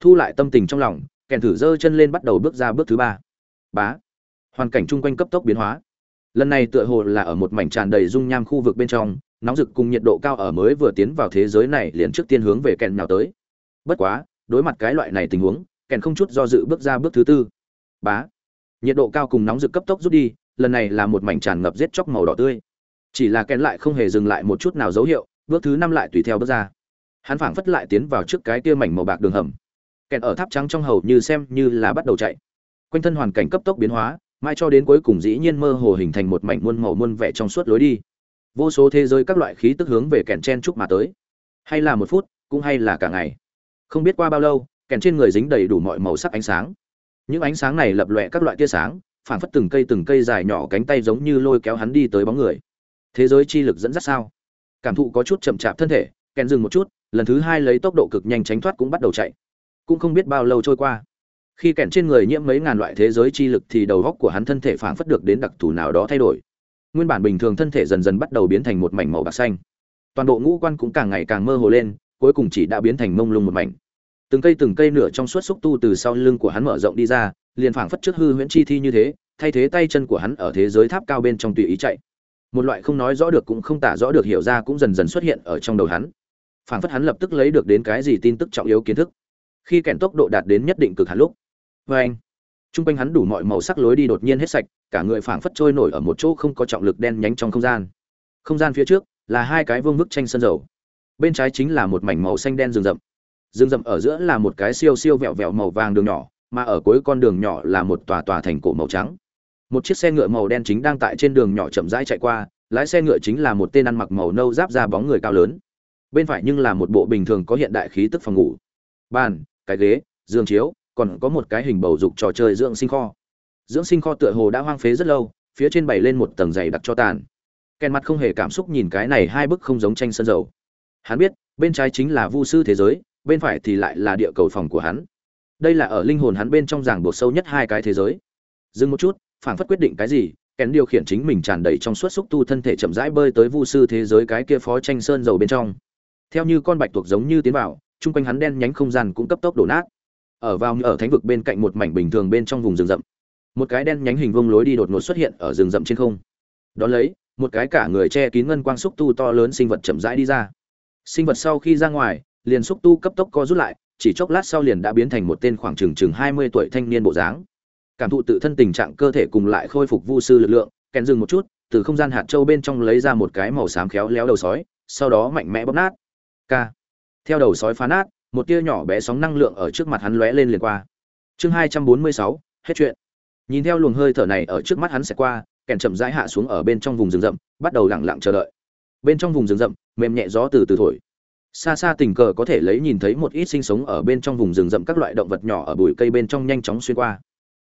Thu lại tâm tình trong lòng, kèn thử giơ chân lên bắt đầu bước ra bước thứ ba. Bá. Hoàn cảnh chung quanh cấp tốc biến hóa lần này tựa hồ là ở một mảnh tràn đầy dung nham khu vực bên trong, nóng rực cùng nhiệt độ cao ở mới vừa tiến vào thế giới này liền trước tiên hướng về kèn nào tới. Bất quá, đối mặt cái loại này tình huống, kèn không chút do dự bước ra bước thứ tư. Bá! Nhiệt độ cao cùng nóng rực cấp tốc rút đi, lần này là một mảnh tràn ngập rết chóc màu đỏ tươi. Chỉ là kèn lại không hề dừng lại một chút nào dấu hiệu, bước thứ năm lại tùy theo bước ra. Hắn phảng phất lại tiến vào trước cái kia mảnh màu bạc đường hầm. Kèn ở tháp trắng trong hầu như xem như là bắt đầu chạy. Quanh thân hoàn cảnh cấp tốc biến hóa mai cho đến cuối cùng dĩ nhiên mơ hồ hình thành một mảnh muôn màu muôn vẻ trong suốt lối đi. Vô số thế giới các loại khí tức hướng về kèn chen chúc mà tới. Hay là một phút, cũng hay là cả ngày. Không biết qua bao lâu kèn trên người dính đầy đủ mọi màu sắc ánh sáng. Những ánh sáng này lập lòe các loại tia sáng, phảng phất từng cây từng cây dài nhỏ cánh tay giống như lôi kéo hắn đi tới bóng người. Thế giới chi lực dẫn dắt sao? Cảm thụ có chút chậm chạp thân thể kèn dừng một chút, lần thứ hai lấy tốc độ cực nhanh tránh thoát cũng bắt đầu chạy. Cũng không biết bao lâu trôi qua khi kèn trên người nhiễm mấy ngàn loại thế giới chi lực thì đầu góc của hắn thân thể phảng phất được đến đặc thù nào đó thay đổi. Nguyên bản bình thường thân thể dần dần bắt đầu biến thành một mảnh màu bạc xanh. Toàn bộ ngũ quan cũng càng ngày càng mơ hồ lên, cuối cùng chỉ đã biến thành mông lung một mảnh. Từng cây từng cây nửa trong suốt xúc tu từ sau lưng của hắn mở rộng đi ra, liền phảng phất trước hư huyễn chi thi như thế, thay thế tay chân của hắn ở thế giới tháp cao bên trong tùy ý chạy. Một loại không nói rõ được cũng không tả rõ được hiểu ra cũng dần dần xuất hiện ở trong đầu hắn. Phảng phất hắn lập tức lấy được đến cái gì tin tức trọng yếu kiến thức. Khi kèn tốc độ đạt đến nhất định cực hạn lúc vê anh. T quanh hắn đủ mọi màu sắc lối đi đột nhiên hết sạch, cả người phảng phất trôi nổi ở một chỗ không có trọng lực đen nhánh trong không gian. Không gian phía trước là hai cái vương bức tranh sơn dầu. Bên trái chính là một mảnh màu xanh đen rừng rậm. Rừng rậm ở giữa là một cái siêu siêu vẹo vẹo màu vàng đường nhỏ, mà ở cuối con đường nhỏ là một tòa tòa thành cổ màu trắng. Một chiếc xe ngựa màu đen chính đang tại trên đường nhỏ chậm rãi chạy qua, lái xe ngựa chính là một tên ăn mặc màu nâu giáp ra bóng người cao lớn. Bên phải nhưng là một bộ bình thường có hiện đại khí tức phòng ngủ. Bàn, cái ghế, giường chiếu còn có một cái hình bầu dục trò chơi dưỡng sinh kho. Dưỡng sinh kho tựa hồ đã hoang phế rất lâu, phía trên bày lên một tầng dày đặc cho tàn. Kèn mặt không hề cảm xúc nhìn cái này hai bức không giống tranh sơn dầu. Hắn biết, bên trái chính là vu sư thế giới, bên phải thì lại là địa cầu phòng của hắn. Đây là ở linh hồn hắn bên trong ràng buộc sâu nhất hai cái thế giới. Dừng một chút, phảng phất quyết định cái gì, kèn điều khiển chính mình tràn đầy trong suốt xúc tu thân thể chậm rãi bơi tới vu sư thế giới cái kia phó tranh sơn dầu bên trong. Theo như con bạch tuộc giống như tiến vào, chung quanh hắn đen nhánh không gian cũng cấp tốc đổ nát ở vào ở thánh vực bên cạnh một mảnh bình thường bên trong vùng rừng rậm. Một cái đen nhánh hình vông lối đi đột ngột xuất hiện ở rừng rậm trên không. Đón lấy, một cái cả người che kín ngân quang xúc tu to lớn sinh vật chậm rãi đi ra. Sinh vật sau khi ra ngoài, liền xúc tu cấp tốc co rút lại, chỉ chốc lát sau liền đã biến thành một tên khoảng chừng chừng hai mươi tuổi thanh niên bộ dáng. Cảm thụ tự thân tình trạng cơ thể cùng lại khôi phục vu sư lực lượng, kèn dừng một chút, từ không gian hạt châu bên trong lấy ra một cái màu xám khéo léo đầu sói, sau đó mạnh mẽ bóp nát. K theo đầu sói phá nát một tia nhỏ bé sóng năng lượng ở trước mặt hắn lóe lên liền qua. Chương hai trăm bốn mươi sáu, hết chuyện. Nhìn theo luồng hơi thở này ở trước mắt hắn sẽ qua, kèn chậm rãi hạ xuống ở bên trong vùng rừng rậm, bắt đầu lặng lặng chờ đợi. Bên trong vùng rừng rậm, mềm nhẹ gió từ từ thổi. Xa xa tình cờ có thể lấy nhìn thấy một ít sinh sống ở bên trong vùng rừng rậm các loại động vật nhỏ ở bụi cây bên trong nhanh chóng xuyên qua.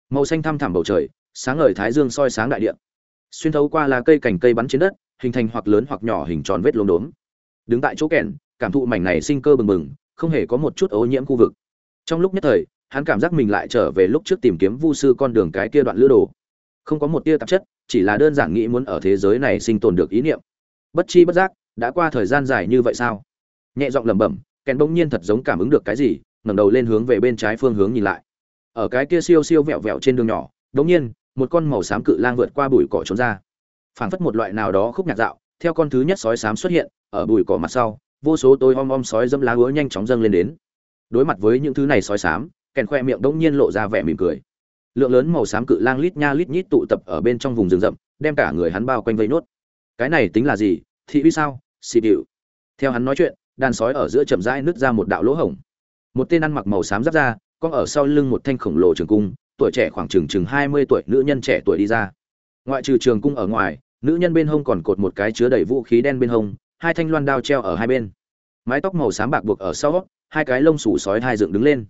Màu xanh thăm thẳm bầu trời, sáng ngời thái dương soi sáng đại địa. Xuyên thấu qua là cây cành cây bắn trên đất, hình thành hoặc lớn hoặc nhỏ hình tròn vết lốm đốm. Đứng tại chỗ kèn, cảm thụ mảnh này sinh cơ bừng bừng không hề có một chút ô nhiễm khu vực. Trong lúc nhất thời, hắn cảm giác mình lại trở về lúc trước tìm kiếm vu sư con đường cái kia đoạn lữ đồ. Không có một tia tạp chất, chỉ là đơn giản nghĩ muốn ở thế giới này sinh tồn được ý niệm. Bất chi bất giác, đã qua thời gian dài như vậy sao? Nhẹ giọng lẩm bẩm kèn bỗng nhiên thật giống cảm ứng được cái gì, ngẩng đầu lên hướng về bên trái phương hướng nhìn lại. Ở cái kia siêu siêu vẹo vẹo trên đường nhỏ đống nhiên, một con màu xám cự lang vượt qua bụi cỏ trốn ra. Phảng phất một loại nào đó khúc nhạc dạo, theo con thứ nhất sói xám xuất hiện, ở bụi cỏ mặt sau vô số tối om om sói dẫm lá úa nhanh chóng dâng lên đến. Đối mặt với những thứ này sói xám, kèn khoe miệng đống nhiên lộ ra vẻ mỉm cười. Lượng lớn màu xám cự lang lít nha lít nhít tụ tập ở bên trong vùng rừng rậm, đem cả người hắn bao quanh vây nốt. Cái này tính là gì? Thị uy sao? Xịt điệu. Theo hắn nói chuyện, đàn sói ở giữa chậm rãi nứt ra một đạo lỗ hổng. Một tên ăn mặc màu xám giáp ra con ở sau lưng một thanh khổng lồ trường cung, tuổi trẻ khoảng chừng chừng hai mươi tuổi, nữ nhân trẻ tuổi đi ra. Ngoại trừ trường cung ở ngoài, nữ nhân bên hông còn cột một cái chứa đầy vũ khí đen bên hông hai thanh loan đao treo ở hai bên. Mái tóc màu xám bạc buộc ở sau, hai cái lông sủ sói hai dựng đứng lên.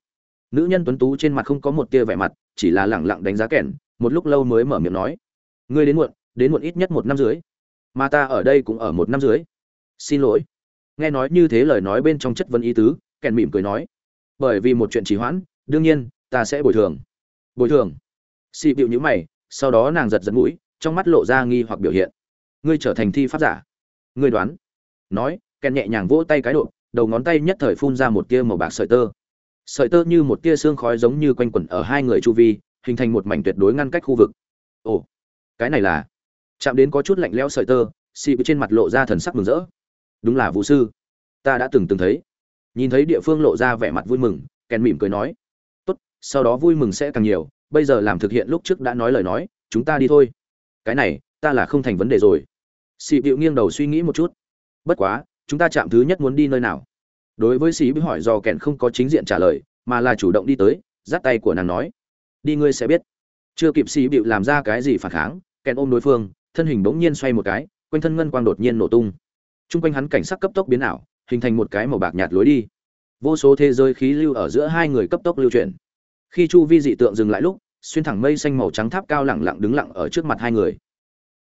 Nữ nhân tuấn tú trên mặt không có một tia vẻ mặt, chỉ là lẳng lặng đánh giá kẻn một lúc lâu mới mở miệng nói, ngươi đến muộn đến muộn ít nhất một năm dưới mà ta ở đây cũng ở một năm dưới xin lỗi. Nghe nói như thế lời nói bên trong chất vấn ý tứ, kèn mỉm cười nói, bởi vì một chuyện trì hoãn, đương nhiên, ta sẽ bồi thường. Bồi thường? Xị bịu nhữ mày, sau đó nàng giật giật mũi, trong mắt lộ ra nghi hoặc biểu hiện. Ngươi trở thành thi pháp giả. Ngươi đoán? Nói, kèn nhẹ nhàng vỗ tay cái độ, đầu ngón tay nhất thời phun ra một tia màu bạc sợi tơ. Sợi tơ như một tia xương khói giống như quanh quẩn ở hai người chu vi, hình thành một mảnh tuyệt đối ngăn cách khu vực. Ồ, cái này là, chạm đến có chút lạnh lẽo sợi tơ xị trên mặt lộ ra thần sắc mừng rỡ. Đúng là vũ sư. Ta đã từng từng thấy. Nhìn thấy địa phương lộ ra vẻ mặt vui mừng, kèn mỉm cười nói. Tốt, sau đó vui mừng sẽ càng nhiều, bây giờ làm thực hiện lúc trước đã nói lời nói, chúng ta đi thôi. Cái này, ta là không thành vấn đề rồi. Xì bịu nghiêng đầu suy nghĩ một chút bất quá chúng ta chạm thứ nhất muốn đi nơi nào đối với sĩ bị hỏi do kèn không có chính diện trả lời mà là chủ động đi tới dắt tay của nàng nói đi ngươi sẽ biết chưa kịp sĩ bịu làm ra cái gì phản kháng kèn ôm đối phương thân hình bỗng nhiên xoay một cái quanh thân ngân quang đột nhiên nổ tung Trung quanh hắn cảnh sắc cấp tốc biến ảo, hình thành một cái màu bạc nhạt lối đi. Vô số thế giới khí lưu ở giữa hai người cấp tốc lưu chuyển. Khi chu vi dị tượng dừng lại lúc, xuyên thẳng mây xanh màu trắng tháp cao lẳng lặng đứng lặng ở trước mặt hai người.